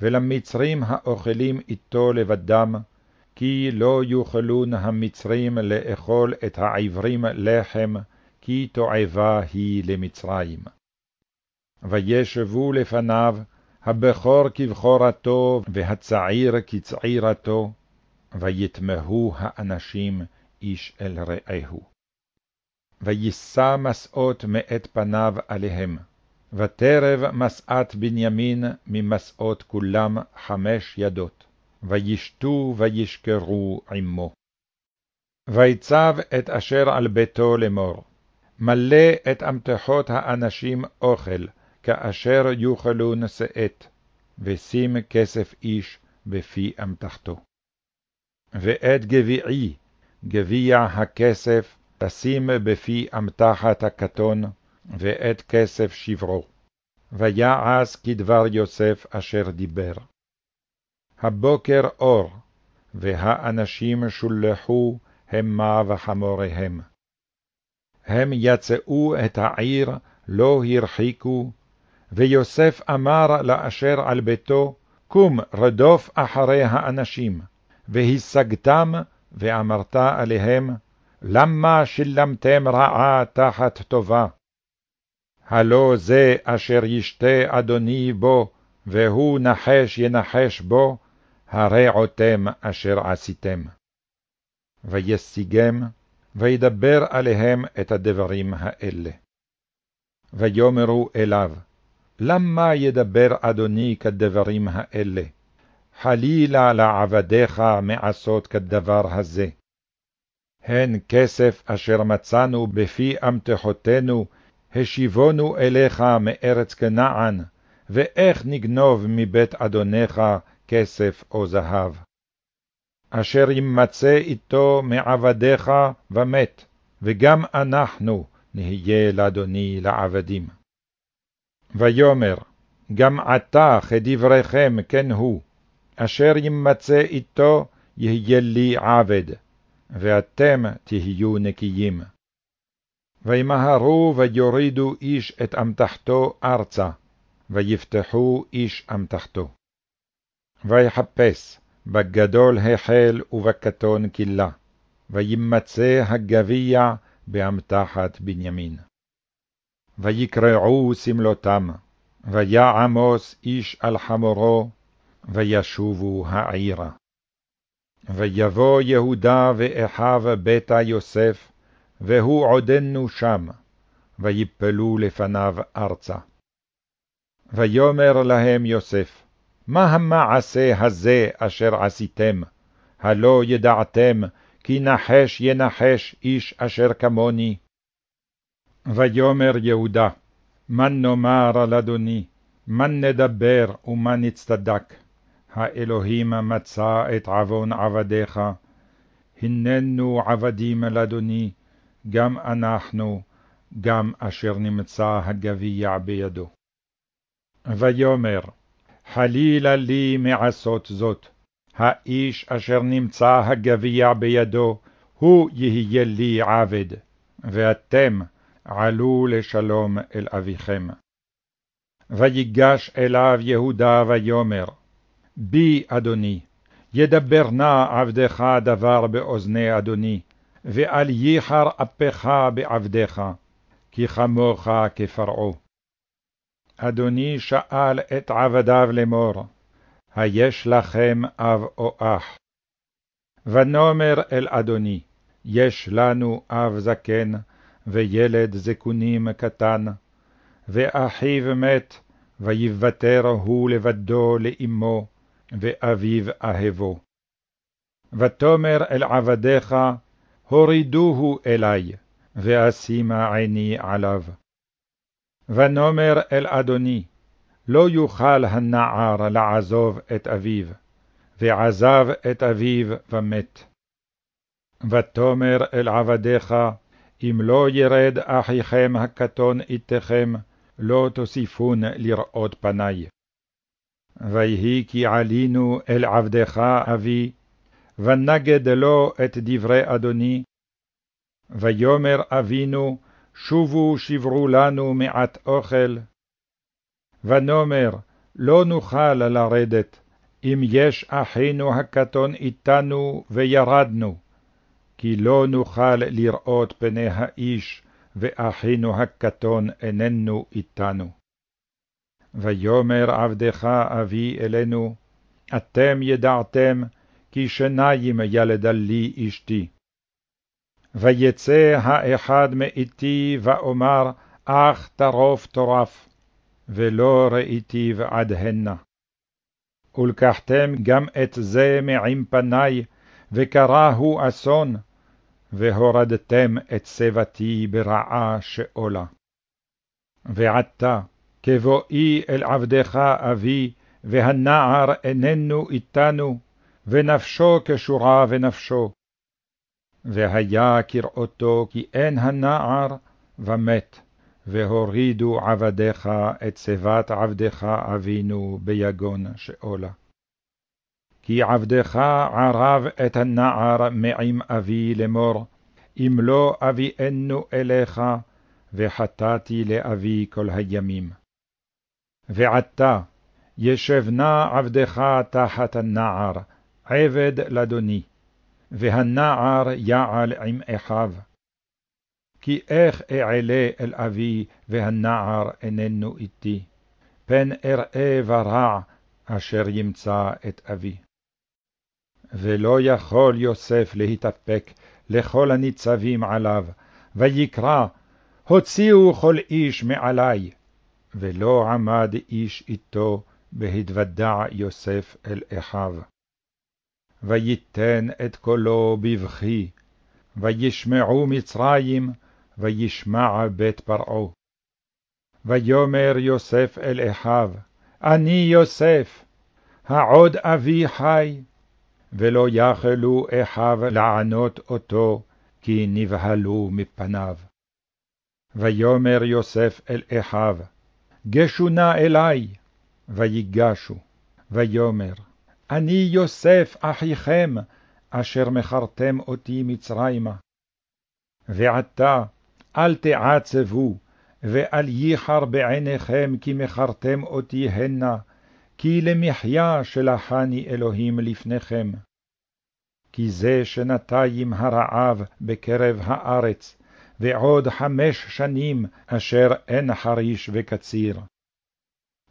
ולמצרים האוכלים איתו לבדם, כי לא יוכלון המצרים לאכול את העברים לחם, כי תועבה היא למצרים. וישבו לפניו, הבכור כבכורתו, והצעיר כצעירתו, ויתמהו האנשים איש אל רעהו. ויישא מסעות מאת פניו עליהם, ותרב מסעת בנימין ממסעות כולם חמש ידות, וישתו וישכרו עמו. ויצב את אשר על ביתו לאמור, מלא את אמתחות האנשים אוכל, כאשר יאכלון שאת, ושים כסף איש בפי אמתחתו. ואת גביעי, גביע הכסף, תשים בפי אמתחת הקטון, ואת כסף שברו. ויעש כדבר יוסף אשר דיבר. הבוקר אור, והאנשים שולחו המה וחמוריהם. הם יצאו את העיר, לא הרחיקו, ויוסף אמר לאשר על ביתו, קום רדוף אחרי האנשים, והשגתם, ואמרת עליהם, למה שילמתם רעה תחת טובה? הלא זה אשר ישתה אדוני בו, והוא נחש ינחש בו, הרעותם אשר עשיתם. וישיגם, וידבר עליהם את הדברים האלה. ויאמרו אליו, למה ידבר אדוני כדברים האלה? חלילה לעבדיך מעשות כדבר הזה. הן כסף אשר מצאנו בפי אמתחותינו, השיבונו אליך מארץ כנען, ואיך נגנוב מבית אדונך כסף או זהב. אשר ימצא איתו מעבדיך ומת, וגם אנחנו נהיה לאדוני לעבדים. ויאמר, גם עתה כדבריכם כן הוא, אשר ימצא איתו יהיה לי עבד, ואתם תהיו נקיים. וימהרו ויורידו איש את אמתחתו ארצה, ויפתחו איש אמתחתו. ויחפש, בגדול החל ובקטון כלה, וימצא הגביע באמתחת בנימין. ויקרעו סמלותם, ויעמוס איש על חמורו, וישובו העירה. ויבוא יהודה ואחיו ביתה יוסף, והוא עודנו שם, ויפלו לפניו ארצה. ויאמר להם יוסף, מה המעשה הזה אשר עשיתם? הלא ידעתם, כי נחש ינחש איש אשר כמוני. ויאמר יהודה, מה נאמר על אדוני, מה נדבר ומה נצטדק? האלוהים מצא את עוון עבדיך, הננו עבדים אל אדוני, גם אנחנו, גם אשר נמצא הגביע בידו. ויאמר, חלילה לי מעשות זאת, האיש אשר נמצא הגביע בידו, הוא יהיה לי עבד, ואתם עלו לשלום אל אביכם. ויגש אליו יהודה ויאמר, בי אדוני, ידבר נא עבדך דבר באוזני אדוני, ואל ייחר אפך בעבדך, כי כמוך כפרעה. אדוני שאל את עבדיו לאמור, היש לכם אב או אח? ונאמר אל אדוני, יש לנו אב זקן, וילד זקונים קטן, ואחיו מת, ויוותר הוא לבדו לאמו, ואביו אהבו. ותאמר אל עבדיך, הורידוהו אלי, ואשימה עיני עליו. ונאמר אל אדוני, לא יוכל הנער לעזוב את אביו, ועזב את אביו ומת. ותאמר אל עבדיך, אם לא ירד אחיכם הקטון איתכם, לא תוסיפון לראות פני. ויהי כי עלינו אל עבדך אבי, ונגד לו את דברי אדוני. ויאמר אבינו, שובו שברו לנו מעט אוכל. ונאמר, לא נוכל לרדת, אם יש אחינו הקטון איתנו וירדנו, כי לא נוכל לראות פני האיש, ואחינו הקטון איננו איתנו. ויאמר עבדך אבי אלינו, אתם ידעתם, כי שניים ילדה לי אשתי. ויצא האחד מאיתי ואומר, אך טרוף טורף, ולא ראיתיו עד הנה. ולקחתם גם את זה מעם פני, וקראהו אסון, והורדתם את שיבתי ברעה שאולה. ועתה, כבואי אל עבדך אבי, והנער איננו איתנו, ונפשו כשורה ונפשו. והיה כראותו כי אין הנער, ומת, והורידו עבדיך את שיבת עבדך אבינו ביגון שאולה. כי עבדך ערב את הנער מעם אבי לאמור, אם לא אביאנו אליך, וחטאתי לאבי כל הימים. ועתה, ישב נא עבדך תחת הנער, עבד לאדוני, והנער יעל עם אחיו. כי איך אעלה אל אבי, והנער איננו איתי, פן אראה ורע אשר ימצא את אבי. ולא יכול יוסף להתאפק לכל הניצבים עליו, ויקרא, הוציאו כל איש מעלי, ולא עמד איש איתו, בהתוודע יוסף אל אחיו. ויתן את קולו בבכי, וישמעו מצרים, וישמע בית פרעה. ויאמר יוסף אל אחיו, אני יוסף, העוד אבי חי, ולא יכלו אחיו לענות אותו, כי נבהלו מפניו. ויאמר יוסף אל אחיו, גשו נא אלי, ויגשו, ויאמר, אני יוסף אחיכם, אשר מכרתם אותי מצרימה. ועתה אל תעצבו, ואל ייחר בעיניכם כי מכרתם אותי הנה, כי למחיה שלחני אלוהים לפניכם. כי זה שנתיים הרעב בקרב הארץ, ועוד חמש שנים אשר אין חריש וקציר.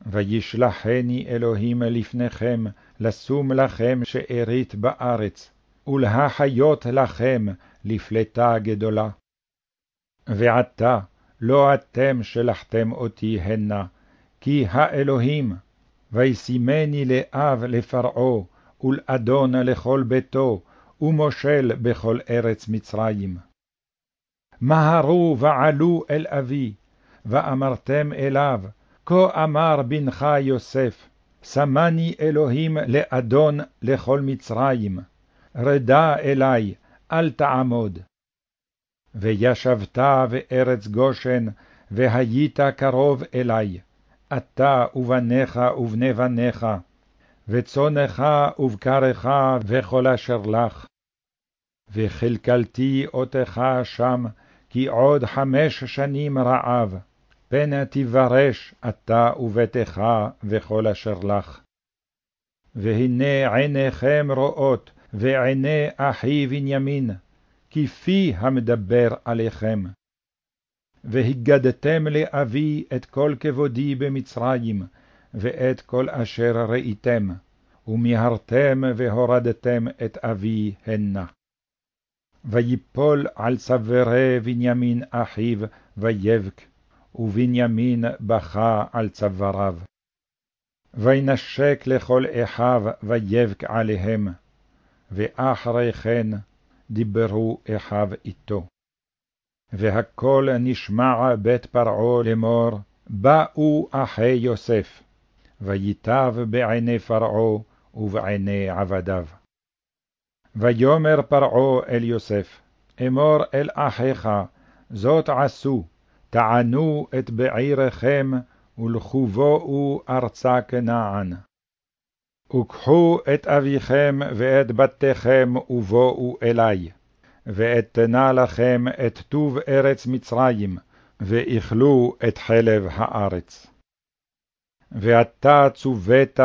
וישלחני אלוהים לפניכם, לשום לכם שארית בארץ, ולהחיות לכם לפלטה גדולה. ועתה לא אתם שלחתם אותי הנה, כי האלוהים, וישימני לאב לפרעה, ולאדון לכל ביתו, ומושל בכל ארץ מצרים. מהרו ועלו אל אבי, ואמרתם אליו, כה אמר בנך יוסף, שמני אלוהים לאדון לכל מצרים, רדה אלי, אל תעמוד. וישבת בארץ גושן, והיית קרוב אלי, אתה ובניך ובני בניך, וצונך ובקרך וכל אשר לך. וכלכלתי אותך שם, כי עוד חמש שנים רעב, פן תברש אתה וביתך וכל אשר לך. והנה עיניכם רואות, ועיני אחי בנימין, כי פי המדבר עליכם. והגדתם לאבי את כל כבודי במצרים, ואת כל אשר ראיתם, ומיהרתם והורדתם את אבי הנה. ויפול על צווארי בנימין אחיו, ויבק, ובנימין בכה על צוואריו. וינשק לכל אחיו, ויבק עליהם, ואחרי כן דיברו אחיו איתו. והכל נשמע בית פרעה לאמור, באו אחי יוסף, ויטב בעיני פרעה ובעיני עבדיו. ויאמר פרעה אל יוסף, אמור אל אחיך, זאת עשו, תענו את בעיריכם, ולכו בואו ארצה כנען. וקחו את אביכם ואת בתיכם ובואו אלי, ואתנה לכם את טוב ארץ מצרים, ואכלו את חלב הארץ. ואתה צוות,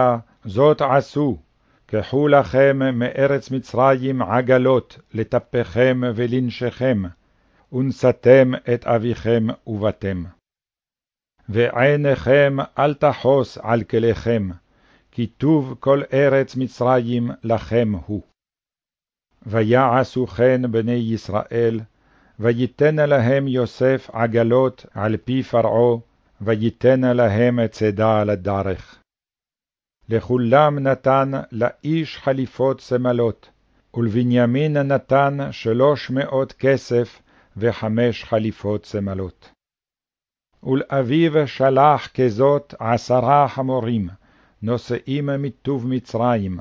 זאת עשו, קחו לכם מארץ מצרים עגלות לטפכם ולנשכם, ונשאתם את אביכם ובתם. ועיניכם אל תחוס על כליכם, כי טוב כל ארץ מצרים לכם הוא. ויעשו כן בני ישראל, ויתן להם יוסף עגלות על פי פרעה, ויתן להם צידה לדרך. לכולם נתן לאיש חליפות סמלות, ולבנימין נתן שלוש מאות כסף וחמש חליפות סמלות. ולאביו שלח כזאת עשרה חמורים, נושאים מטוב מצרים,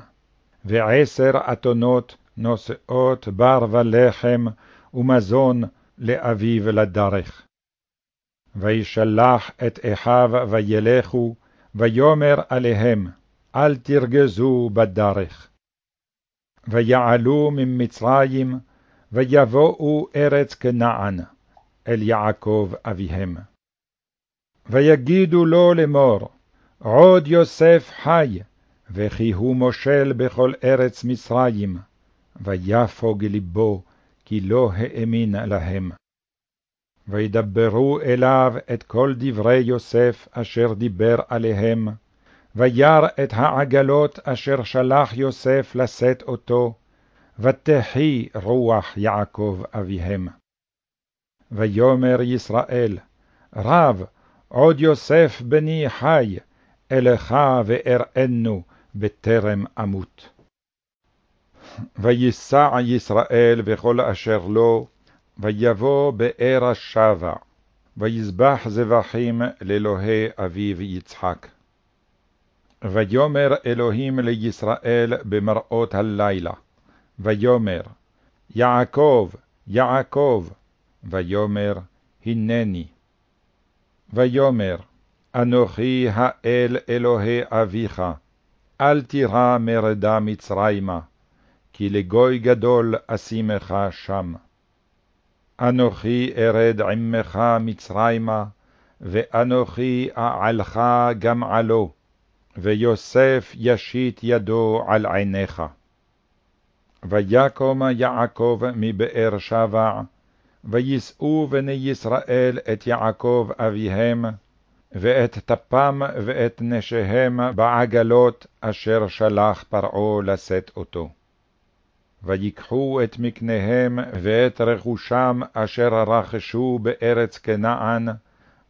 ועשר אתונות נושאות בר ולחם ומזון לאביו לדרך. וישלח את אחיו וילכו, ויאמר עליהם, אל תרגזו בדרך. ויעלו ממצרים, ויבואו ארץ כנען, אל יעקב אביהם. ויגידו לו לאמור, עוד יוסף חי, וכי הוא מושל בכל ארץ מצרים, ויפוג לבו, כי לא האמין להם. וידברו אליו את כל דברי יוסף אשר דיבר עליהם, וירא את העגלות אשר שלח יוסף לשאת אותו, ותחי רוח יעקב אביהם. ויאמר ישראל, רב, עוד יוסף בני חי, אלך ואראנו בטרם אמות. ויסע ישראל וכל אשר לו, ויבוא באר השבה, ויזבח זבחים לאלוהי אביו יצחק. ויאמר אלוהים לישראל במראות הלילה, ויאמר, יעקב, יעקב, ויאמר, הנני. ויאמר, אנוכי האל אלוהי אביך, אל תירא מרדה מצרימה, כי לגוי גדול אשימך שם. אנוכי ארד עמך מצרימה, ואנוכי אעלך גם עלו, ויוסף ישית ידו על עיניך. ויקום יעקב מבאר שבע, ויישאו בני ישראל את יעקב אביהם, ואת טפם ואת נשיהם בעגלות אשר שלח פרעה לשאת אותו. ויקחו את מקניהם ואת רכושם אשר רכשו בארץ כנען,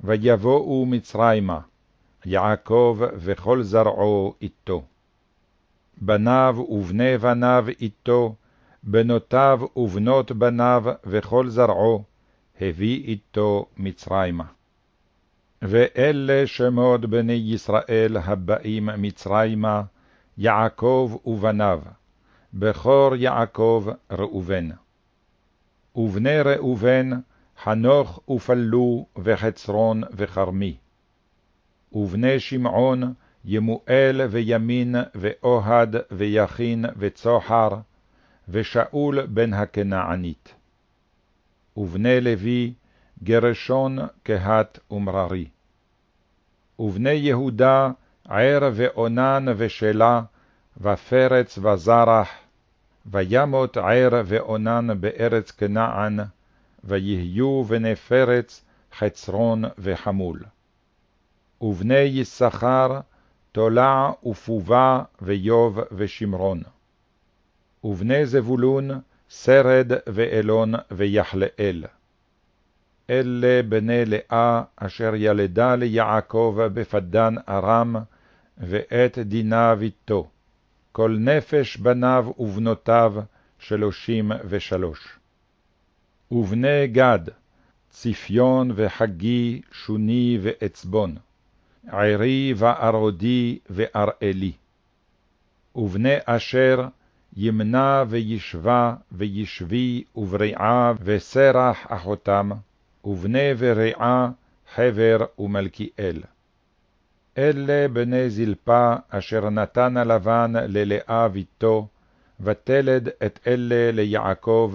ויבואו מצרימה, יעקב וכל זרעו איתו. בניו ובני בניו איתו, בנותיו ובנות בניו וכל זרעו, הביא איתו מצרימה. ואלה שמות בני ישראל הבאים מצרימה, יעקב ובניו, בכור יעקב ראובן. ובני ראובן, חנוך ופלו וחצרון וכרמי. ובני שמעון, ימואל וימין ואוהד ויכין וצוחר, ושאול בן הכנענית. ובני לוי, גרשון, קהת ומררי. ובני יהודה, ער ואונן ושלה, ופרץ וזרח, וימות ער ואונן בארץ כנען, ויהיו בני פרץ, חצרון וחמול. ובני יששכר, תולע ופובה ויוב ושמרון. ובני זבולון, שרד ואלון ויחלאל. אלה בני לאה אשר ילדה ליעקב בפדן ארם, ואת דינה ביתו, כל נפש בניו ובנותיו שלושים ושלוש. ובני גד, צפיון וחגי, שוני ועצבון, ערי וערודי ואראלי. ובני אשר, ימנע וישבה וישבי ובריעה וסרח אחותם, ובני ורעה חבר ומלכיאל. אלה בני זלפה אשר נתן לבן ללאה ביתו, ותלד את אלה ליעקב,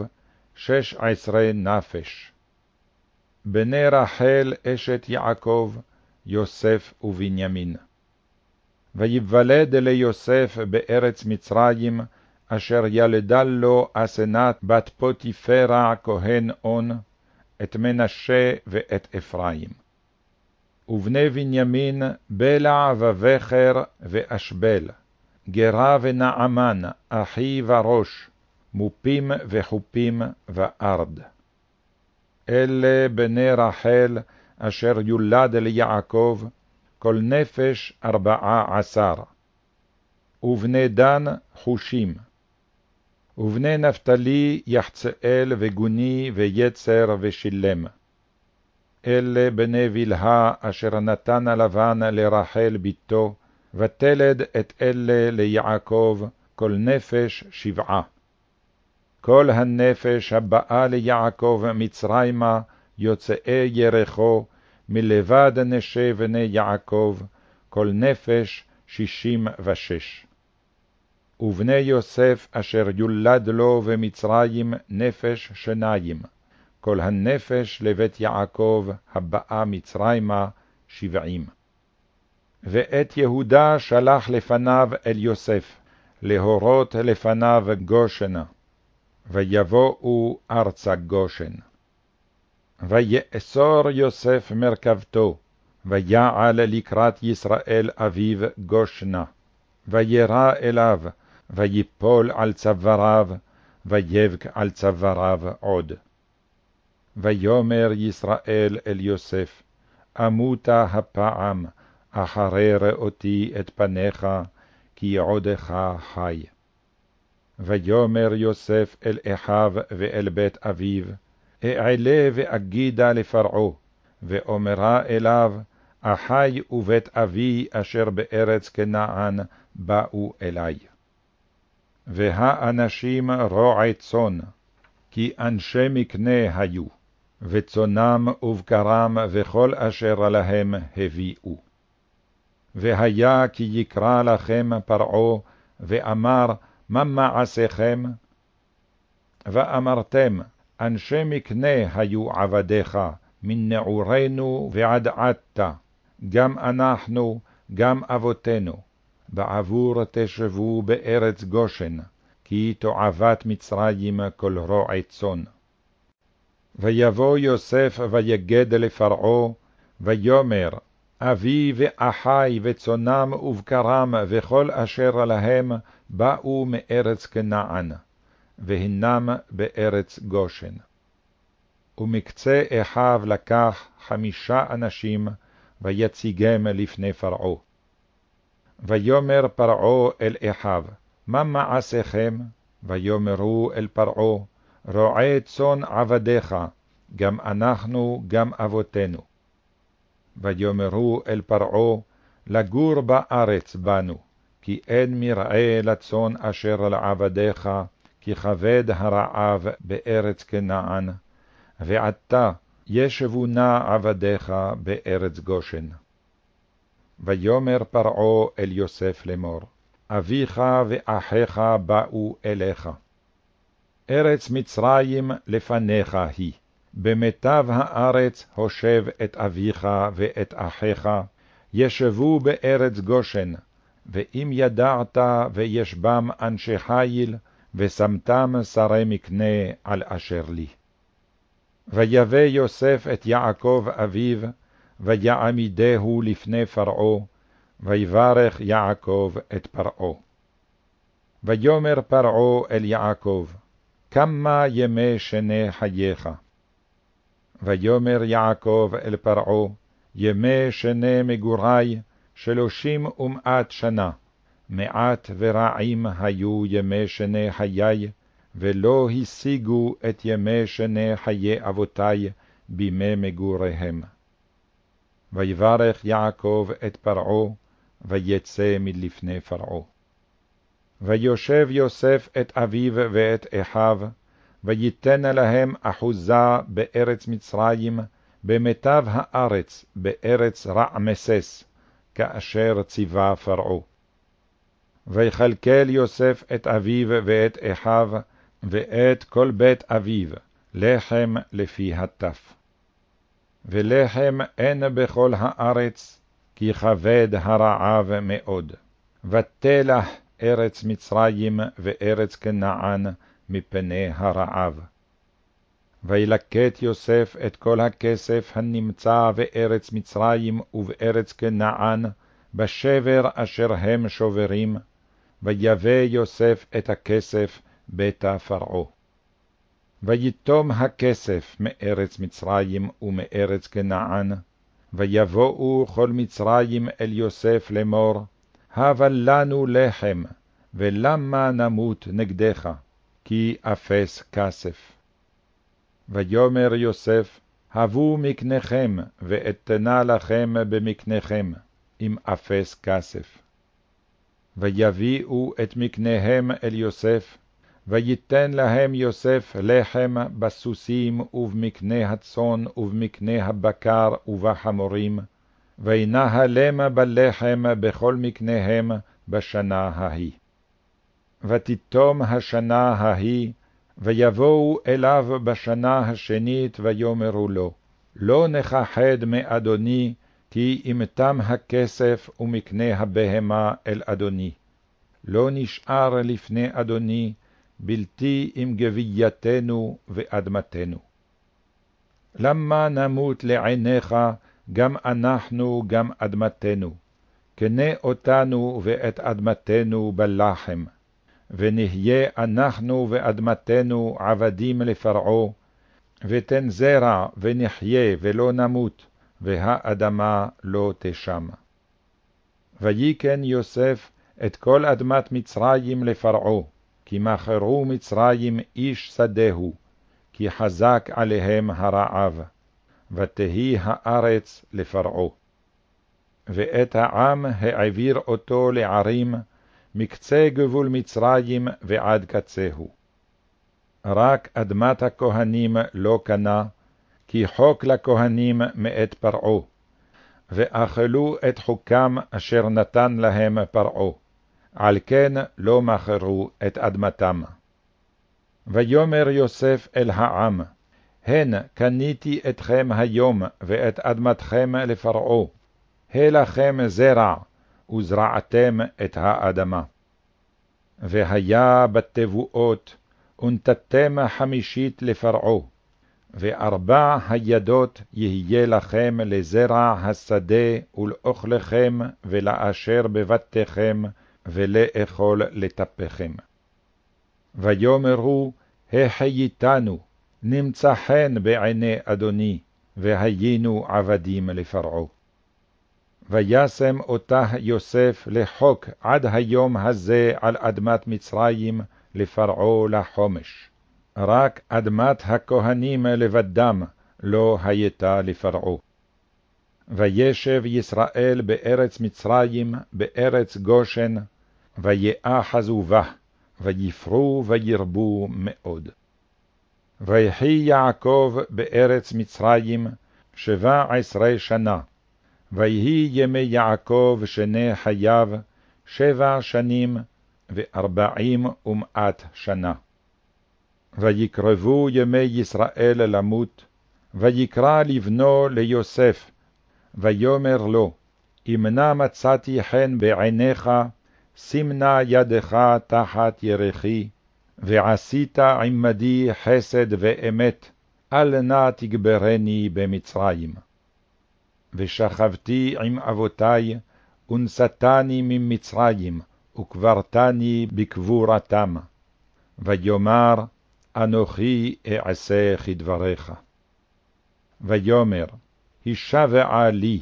שש עשרה נפש. בני רחל אשת יעקב, יוסף ובנימין. ויוולד ליוסף בארץ מצרים, אשר ילדה לו אסנת בת פוטיפרה כהן און, את מנשה ואת אפרים. ובני בנימין בלע ובכר ואשבל, גרה ונעמן, אחי וראש, מופים וחופים וארד. אלה בני רחל, אשר יולד ליעקב, כל נפש ארבעה עשר. ובני דן חושים. ובני נפתלי יחצאל וגוני ויצר ושילם. אלה בני בלהה אשר נתן הלבן לרחל בתו, ותלד את אלה ליעקב כל נפש שבעה. כל הנפש הבאה ליעקב מצרימה, יוצאי ירחו, מלבד נשי בני יעקב, כל נפש שישים ושש. ובני יוסף אשר יולד לו במצרים נפש שניים, כל הנפש לבית יעקב הבאה מצרימה שבעים. ואת יהודה שלח לפניו אל יוסף, להורות לפניו גושנה, ויבואו ארצה גושן. ויאסור יוסף מרכבתו, ויעל לקראת ישראל אביו גושנה, וירא אליו, ויפול על צוואריו, ויבק על צוואריו עוד. ויאמר ישראל אל יוסף, אמותה הפעם, אחרי ראותי את פניך, כי עודך חי. ויאמר יוסף אל אחיו ואל בית אביו, אעלה ואגידה לפרעה, ואומרה אליו, אחי ובית אבי אשר בארץ כנען באו אלי. והאנשים רועי צאן, כי אנשי מקנה היו, וצונם ובקרם וכל אשר להם הביאו. והיה כי יקרא לכם פרעה, ואמר, מה מעשיכם? ואמרתם, אנשי מקנה היו עבדיך, מנעורינו ועד עתה, גם אנחנו, גם אבותינו, בעבור תשבו בארץ גושן, כי תועבת מצרים כל רועי צאן. ויבוא יוסף ויגד לפרעה, ויאמר, אבי ואחי וצונם ובקרם וכל אשר להם באו מארץ כנען, והנם בארץ גושן. ומקצה אחיו לקח חמישה אנשים, ויציגם לפני פרעה. ויאמר פרעה אל אחיו, מה מעשיכם? ויאמרו אל פרעה, רועי צאן עבדיך, גם אנחנו, גם אבותינו. ויאמרו אל פרעה, לגור בארץ בנו, כי אין מרעה לצאן אשר לעבדיך, כי כבד הרעב בארץ כנען, ועתה ישבו נא עבדיך בארץ גושן. ויאמר פרעה אל יוסף לאמור, אביך ואחיך באו אליך. ארץ מצרים לפניך היא, במיטב הארץ הושב את אביך ואת אחיך, ישבו בארץ גושן, ואם ידעת ויש בם אנשי חיל, ושמתם שרי מקנה על אשר לי. ויבא יוסף את יעקב אביו, ויעמידהו לפני פרעה, ויברך יעקב את פרעה. ויאמר פרעה אל יעקב, כמה ימי שני חייך. ויאמר יעקב אל פרעה, ימי שני מגורי, שלושים ומעט שנה, מעט ורעים היו ימי שני חיי, ולא השיגו את ימי שני חיי אבותי בימי מגוריהם. ויברך יעקב את פרעה, ויצא מלפני פרעה. ויושב יוסף את אביו ואת אחיו, ויתן להם אחוזה בארץ מצרים, במיטב הארץ, בארץ רעמסס, כאשר ציווה פרעה. ויכלכל יוסף את אביו ואת אחיו, ואת כל בית אביו, לחם לפי הטף. ולחם אין בכל הארץ, כי כבד הרעב מאוד. ותלח ארץ מצרים וארץ כנען מפני הרעב. וילקט יוסף את כל הכסף הנמצא בארץ מצרים ובארץ כנען, בשבר אשר הם שוברים, ויבא יוסף את הכסף ביתה פרעה. ויתום הכסף מארץ מצרים ומארץ כנען, ויבואו כל מצרים אל יוסף לאמור, הבה לנו לחם, ולמה נמות נגדך, כי אפס כסף. ויאמר יוסף, הבו מקניכם, ואתנה לכם במקניכם, אם אפס כסף. ויביאו את מקניהם אל יוסף, ויתן להם יוסף לחם בסוסים ובמקנה הצאן ובמקנה הבקר ובחמורים, וינהלם בלחם בכל מקניהם בשנה ההיא. ותתום השנה ההיא, ויבואו אליו בשנה השנית, ויאמרו לו, לא נכחד מאדוני, כי אם תם הכסף ומקנה הבהמה אל אדוני. לא נשאר לפני אדוני, בלתי עם גבייתנו ואדמתנו. למה נמות לעיניך, גם אנחנו, גם אדמתנו? קנה אותנו ואת אדמתנו בלחם, ונהיה אנחנו ואדמתנו עבדים לפרעה, ותן זרע ונחיה ולא נמות, והאדמה לא תשם. ויקן יוסף את כל אדמת מצרים לפרעה, כי מכרו מצרים איש שדהו, כי חזק עליהם הרעב, ותהי הארץ לפרעה. ואת העם העביר אותו לערים, מקצה גבול מצרים ועד קצהו. רק אדמת הכהנים לא קנה, כי חוק לכהנים מאת פרעה, ואכלו את חוקם אשר נתן להם פרעה, על כן לא מכרו את אדמתם. ויאמר יוסף אל העם, הן קניתי אתכם היום ואת אדמתכם לפרעה, לכם זרע, וזרעתם את האדמה. והיה בתבואות, ונתתם חמישית לפרעה, וארבע הידות יהיה לכם לזרע השדה ולאוכלכם ולאשר בבתיכם ולאכול לטפכם. ויאמרו, החייתנו, נמצא חן בעיני אדוני, והיינו עבדים לפרעה. וישם אותה יוסף לחוק עד היום הזה על אדמת מצרים לפרעה לחומש. רק אדמת הכהנים לבדם לא הייתה לפרעה. וישב ישראל בארץ מצרים, בארץ גושן, ויאחזו בה, ויפרו וירבו מאוד. ויחי יעקב בארץ מצרים שבע עשרה שנה, ויהי ימי יעקב שני חייו, שבע שנים וארבעים ומעט שנה. ויקרבו ימי ישראל למות, ויקרא לבנו ליוסף, ויאמר לו, אם נא מצאתי חן בעיניך, שים נא ידך תחת ירכי, ועשית עמדי חסד ואמת, אל נא תגברני במצרים. ושכבתי עם אבותי, ונשאתני ממצרים, וקברתני בקבורתם. ויאמר, אנוכי אעשה כדבריך. ויאמר, הישבעה לי,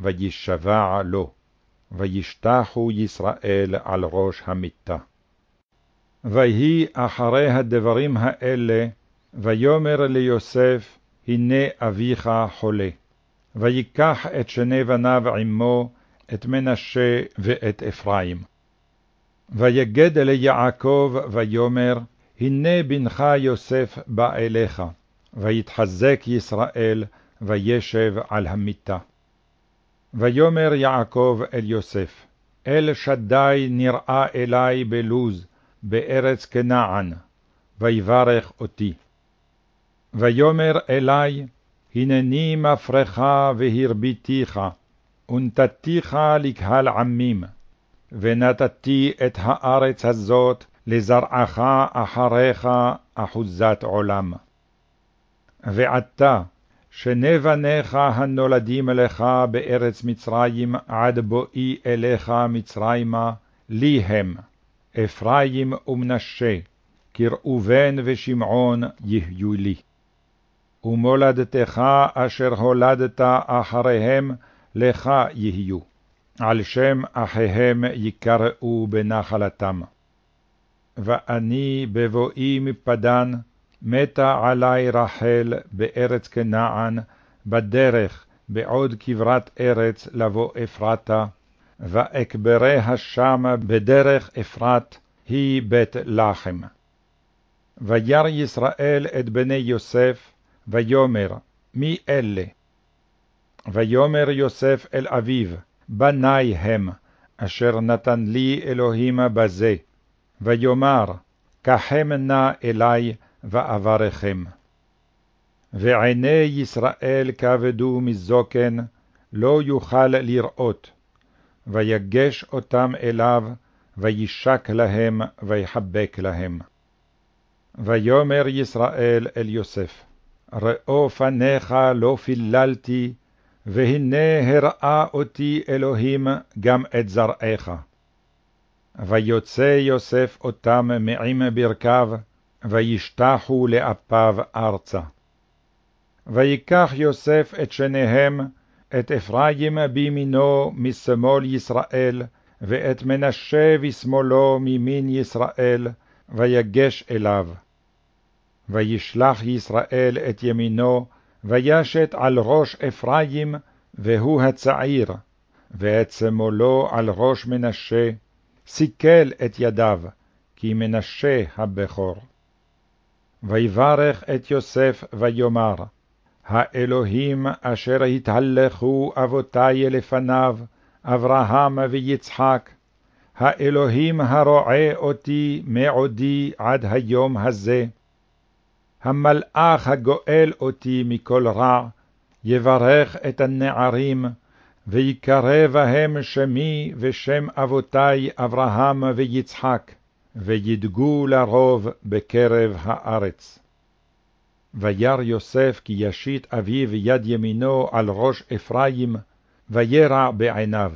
וישבע לו, וישתחו ישראל על ראש המיטה. ויהי אחרי הדברים האלה, ויאמר ליוסף, הנה אביך חולה. ויקח את שני בניו עמו, את מנשה ואת אפרים. ויגד ליעקב ויאמר, הנה בנך יוסף בא אליך, ויתחזק ישראל, וישב על המיטה. ויאמר יעקב אל יוסף, אל שדי נראה אלי בלוז, בארץ כנען, ויברך אותי. ויאמר אלי, הנני מפרך והרביתיך, ונתתיך לקהל עמים, ונתתי את הארץ הזאת לזרעך אחריך אחוזת עולם. ועתה, שני בניך הנולדים לך בארץ מצרים עד בואי אליך מצרימה, לי הם, אפרים ומנשה, כראובן ושמעון יהיו לי. ומולדתך אשר הולדת אחריהם, לך יהיו, על שם אחיהם יקראו בנחלתם. ואני בבואי מפדן, מתה עלי רחל בארץ כנען, בדרך, בעוד כברת ארץ לבוא אפרתה, ואקבריה שמה בדרך אפרת, היא בית לחם. וירא ישראל את בני יוסף, ויאמר, מי אלה? ויאמר יוסף אל אביו, בני הם, אשר נתן לי אלוהים בזה. ויאמר, קחם נא אלי, ואברכם. ועיני ישראל כבדו מזוקן, לא יוכל לראות. ויגש אותם אליו, וישק להם, ויחבק להם. ויאמר ישראל אל יוסף, ראו פניך לא פיללתי, והנה הראה אותי אלוהים גם את זרעך. ויוצא יוסף אותם מעם ברכיו, וישתחו לאפיו ארצה. ויקח יוסף את שניהם, את אפרים בימינו משמאל ישראל, ואת מנשה בשמאלו ממין ישראל, ויגש אליו. וישלח ישראל את ימינו, וישת על ראש אפרים, והוא הצעיר, ואת שמאלו על ראש מנשה, סיכל את ידיו, כי מנשה הבכור. ויברך את יוסף ויאמר, האלוהים אשר התהלכו אבותי לפניו, אברהם ויצחק, האלוהים הרועה אותי מעודי עד היום הזה, המלאך הגואל אותי מכל רע, יברך את הנערים, ויקרא בהם שמי ושם אבותי אברהם ויצחק, וידגו לרוב בקרב הארץ. וירא יוסף כי ישית אביו יד ימינו על ראש אפרים, וירע בעיניו,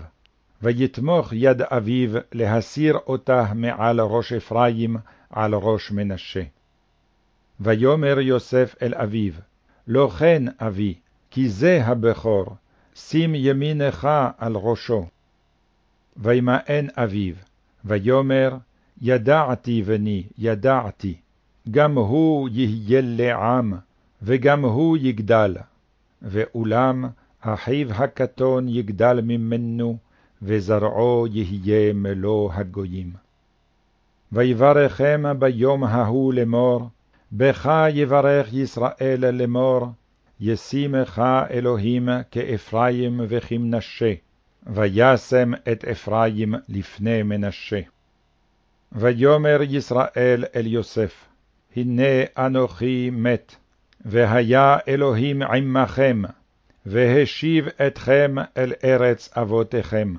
ויתמוך יד אביו להסיר אותה מעל ראש אפרים על ראש מנשה. ויאמר יוסף אל אביו, לא כן אבי, כי זה הבכור, שים ימינך על ראשו. וימאן אביו, ויאמר, ידעתי בני, ידעתי, גם הוא יהיה לעם, וגם הוא יגדל, ואולם אחיו הקטון יגדל ממנו, וזרעו יהיה מלוא הגויים. ויברכם ביום ההוא לאמור, בך יברך ישראל לאמור, ישימך אלוהים כאפרים וכמנשה, וישם את אפרים לפני מנשה. ויאמר ישראל אל יוסף, הנה אנוכי מת, והיה אלוהים עמכם, והשיב אתכם אל ארץ אבותיכם.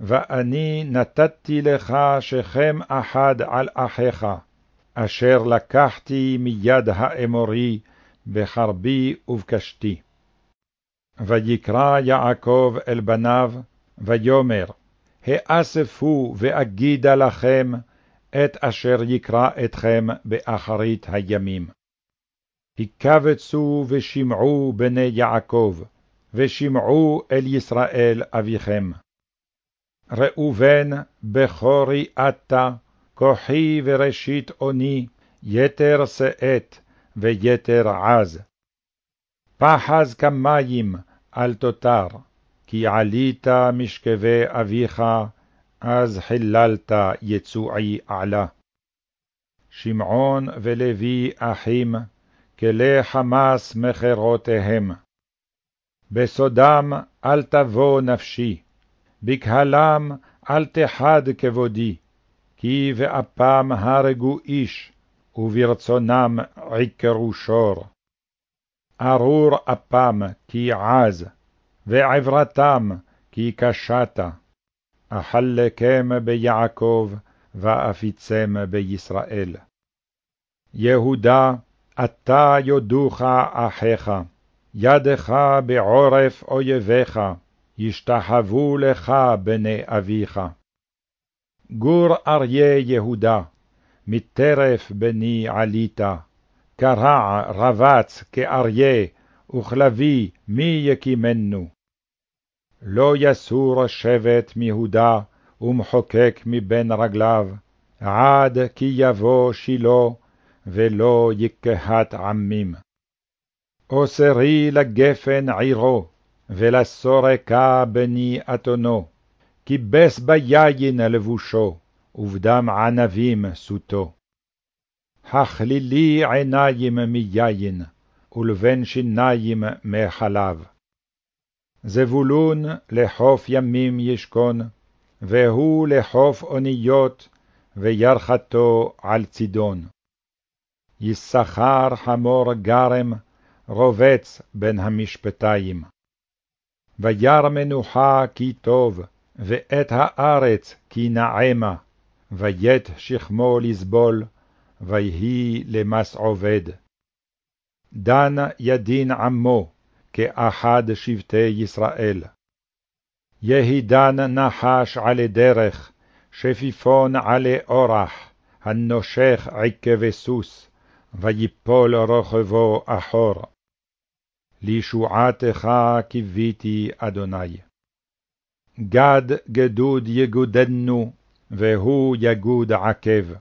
ואני נתתי לך שכם אחד על אחיך, אשר לקחתי מיד האמורי בחרבי ובקשתי. ויקרא יעקב אל בניו, ויאמר, האספו ואגידה לכם את אשר יקרא אתכם באחרית הימים. הקבצו ושמעו בני יעקב, ושמעו אל ישראל אביכם. ראובן, בכורי אתה, כוחי וראשית אוני, יתר שאת ויתר עז. פחז כמים אל תותר, כי עלית משכבי אביך, אז חיללת יצועי עלה. שמעון ולוי אחים, כלי חמס מכרותיהם. בסודם אל תבוא נפשי, בקהלם אל תחד כבודי, כי באפם הרגו איש, וברצונם עיקרו שור. ארור אפם כי עז, ועברתם כי קשת. אחלקם ביעקב, ואפיצם בישראל. יהודה, אתה יודוך אחיך, ידך בעורף אויביך, ישתחוו לך בני אביך. גור אריה יהודה, מטרף בני עלית, קרע רבץ כאריה, וכלבי מי יקימנו. לא יסור שבט מיהודה, ומחוקק מבין רגליו, עד כי יבוא שילה, ולא יקהת עמים. אוסרי לגפן עירו, ולסורקה בני אתונו, כיבס ביין לבושו, ובדם ענבים סוטו. הכלילי עיניים מיין, ולבן שיניים מחלב. זבולון לחוף ימים ישכון, והוא לחוף אוניות, וירחתו על צידון. יששכר חמור גרם, רובץ בין המשפטיים. וירא מנוחה כי טוב, ואת הארץ כי נעמה, ויית שכמו לסבול, ויהי למס עובד. דן ידין עמו, כאחד שבטי ישראל. יהי דן נחש עלי דרך, שפיפון עלי אורח, הנושך עקב סוס, ויפול רוכבו אחור. לישועתך קיוויתי, אדוני. גד גדוד יגודנו, והוא יגוד עקב.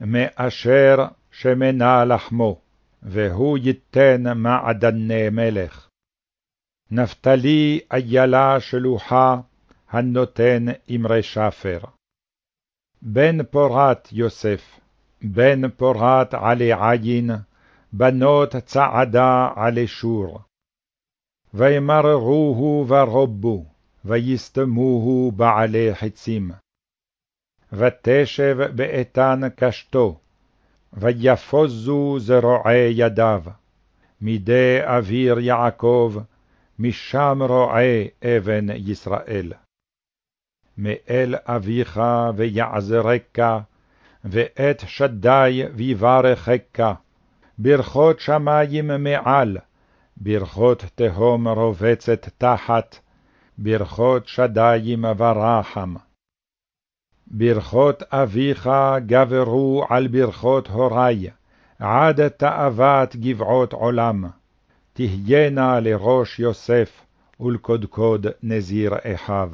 מאשר שמנה לחמו, והוא ייתן מעדני מלך. נפתלי איילה שלוחה, הנותן אמרי שפר. בן פורת יוסף, בן פורת עלי עין, בנות צעדה עלי שור. וימררוהו ורובו, ויסתמוהו בעלי חצים. ותשב באיתן קשתו, ויפוזו זרועי ידיו. מידי אוויר יעקב, משם רועה אבן ישראל. מאל אביך ויעזרק, ואת שדי ויברכך, ברכות שמים מעל, ברכות תהום רובצת תחת, ברכות שדיים ורחם. ברכות אביך גברו על ברכות הורי, עד תאוות גבעות עולם. תהיינה לראש יוסף, ולקודקוד נזיר אחיו.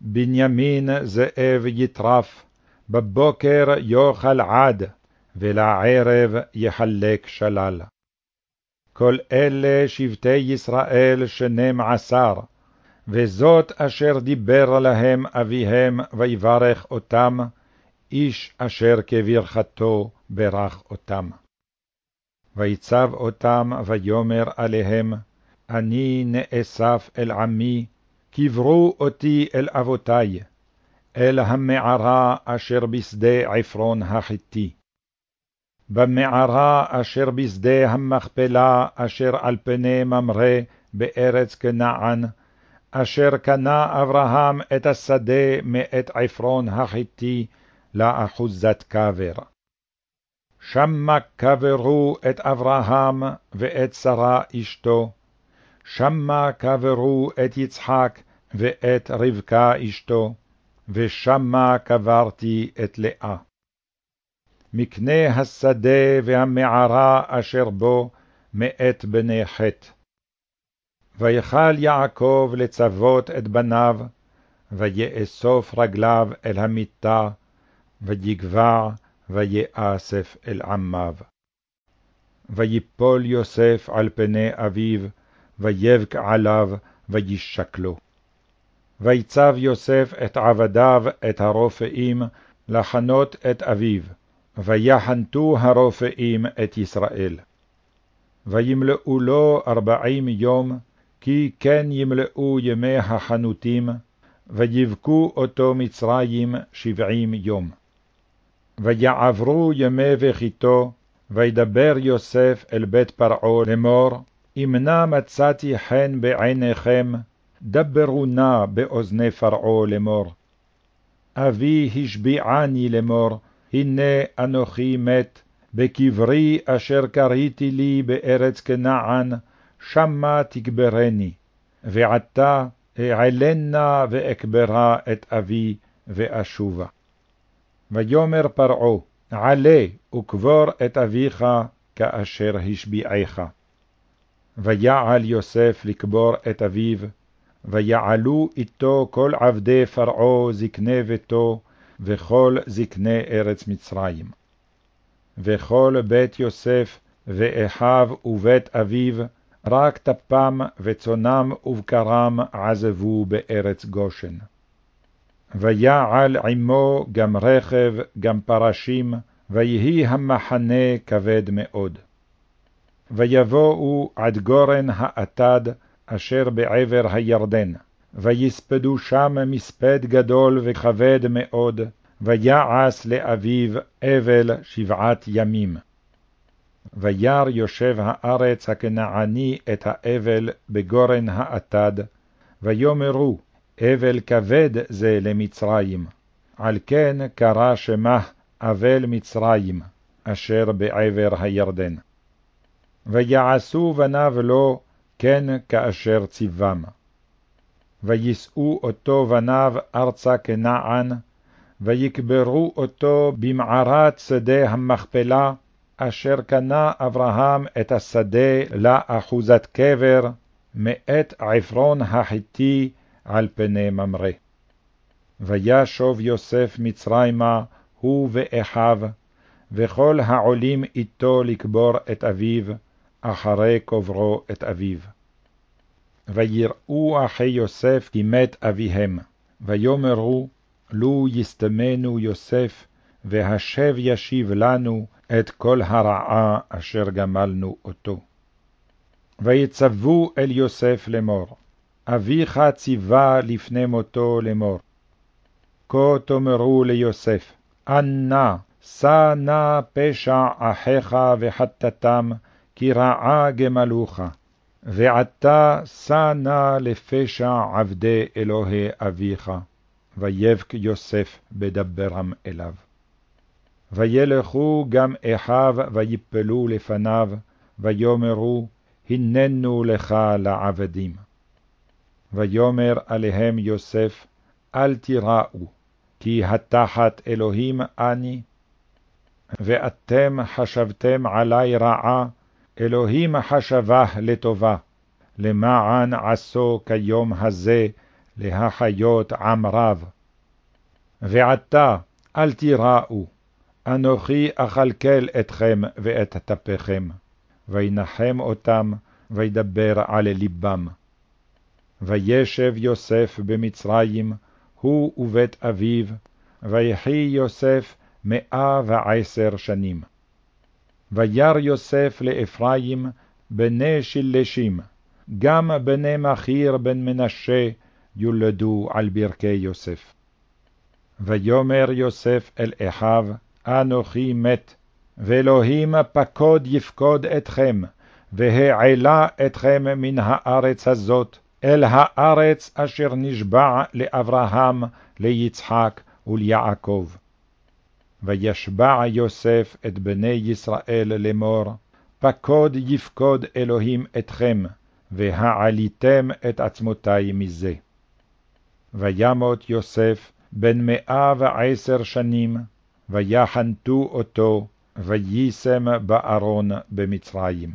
בנימין זאב יטרף, בבוקר יאכל עד, ולערב יחלק שלל. כל אלה שבטי ישראל שנים עשר, וזאת אשר דיבר להם אביהם ויברך אותם, איש אשר כברכתו ברך אותם. ויצב אותם ויאמר עליהם, אני נאסף אל עמי, קברו אותי אל אבותי, אל המערה אשר בשדה עפרון החיתי. במערה אשר בשדה המכפלה אשר על פני ממרא בארץ כנען, אשר קנה אברהם את השדה מאת עפרון החיתי לאחוזת קבר. שמה קברו את אברהם ואת שרה אשתו, שמה קברו את יצחק ואת רבקה אשתו, ושמה קברתי את לאה. מקנה השדה והמערה אשר בו, מאת בני חטא. ויכל יעקב לצוות את בניו, ויאסוף רגליו אל המיטה, ויגבע, ויאסף אל עמיו. ויפול יוסף על פני אביו, ויבק עליו, וישקלו. ויצב יוסף את עבדיו, את הרופאים, לחנות את אביו, ויחנתו הרופאים את ישראל. וימלאו לו ארבעים יום, כי כן ימלאו ימי החנותים, ויבכו אותו מצרים שבעים יום. ויעברו ימי בכיתו, וידבר יוסף אל בית פרעה לאמור, אם נא מצאתי חן בעיניכם, דברו נא באוזני פרעה לאמור. אבי השביעני לאמור, הנה אנוכי מת, בקברי אשר קריתי לי בארץ כנען, שמה תקברני, ועתה אעלנה ואקברה את אבי ואשובה. ויאמר פרעה, עלה וקבור את אביך כאשר השביעך. ויעל יוסף לקבור את אביו, ויעלו איתו כל עבדי פרעה זקני ביתו, וכל זקני ארץ מצרים. וכל בית יוסף ואחיו ובית אביו, רק טפם וצונם ובקרם עזבו בארץ גושן. ויעל עמו גם רכב, גם פרשים, ויהי המחנה כבד מאוד. ויבואו עד גורן האטד, אשר בעבר הירדן, ויספדו שם מספד גדול וכבד מאוד, ויעש לאביו אבל שבעת ימים. וירא יושב הארץ הכנעני את האבל בגורן האטד, ויאמרו, אבל כבד זה למצרים, על כן קרא שמה אבל מצרים, אשר בעבר הירדן. ויעשו בניו לו כן כאשר ציוום. ויישאו אותו בניו ארצה כנען, ויקברו אותו במערת שדה המכפלה, אשר קנה אברהם את השדה לאחוזת קבר, מאת עפרון החיתי על פני ממרא. וישוב יוסף מצרימה, הוא ואחיו, וכל העולים איתו לקבור את אביו, אחרי קוברו את אביו. ויראו אחי יוסף כי מת אביהם, ויאמרו, לו יסתמנו יוסף, והשב ישיב לנו את כל הרעה אשר גמלנו אותו. ויצוו אל יוסף לאמור, אביך ציווה לפני מותו לאמור. כה תאמרו ליוסף, אנא, שא נא פשע אחיך וחטאתם, כי רעה גמלוך, ועתה שא נא לפשע עבדי אלוהי אביך. ויבק יוסף בדברם אליו. וילכו גם אחיו ויפלו לפניו, ויאמרו, הננו לך לעבדים. ויאמר עליהם יוסף, אל תיראו, כי התחת אלוהים אני, ואתם חשבתם עלי רעה, אלוהים חשבה לטובה, למען עשו כיום הזה להחיות עם רב. ועתה אל תיראו, אנוכי אכלכל אתכם ואת טפכם, וינחם אותם, וידבר על לבם. וישב יוסף במצרים, הוא ובית אביו, ויחי יוסף מאה ועשר שנים. וירא יוסף לאפרים בני שלשים, גם בני מכיר בן מנשה יולדו על ברכי יוסף. ויאמר יוסף אל אחיו, אנוכי מת, ואלוהים פקוד יפקוד אתכם, והעלה אתכם מן הארץ הזאת, אל הארץ אשר נשבע לאברהם, ליצחק וליעקב. וישבע יוסף את בני ישראל לאמור, פקוד יפקוד אלוהים אתכם, והעליתם את עצמותי מזה. וימות יוסף בן מאה ועשר שנים, ויחנתו אותו, ויישם בארון במצרים.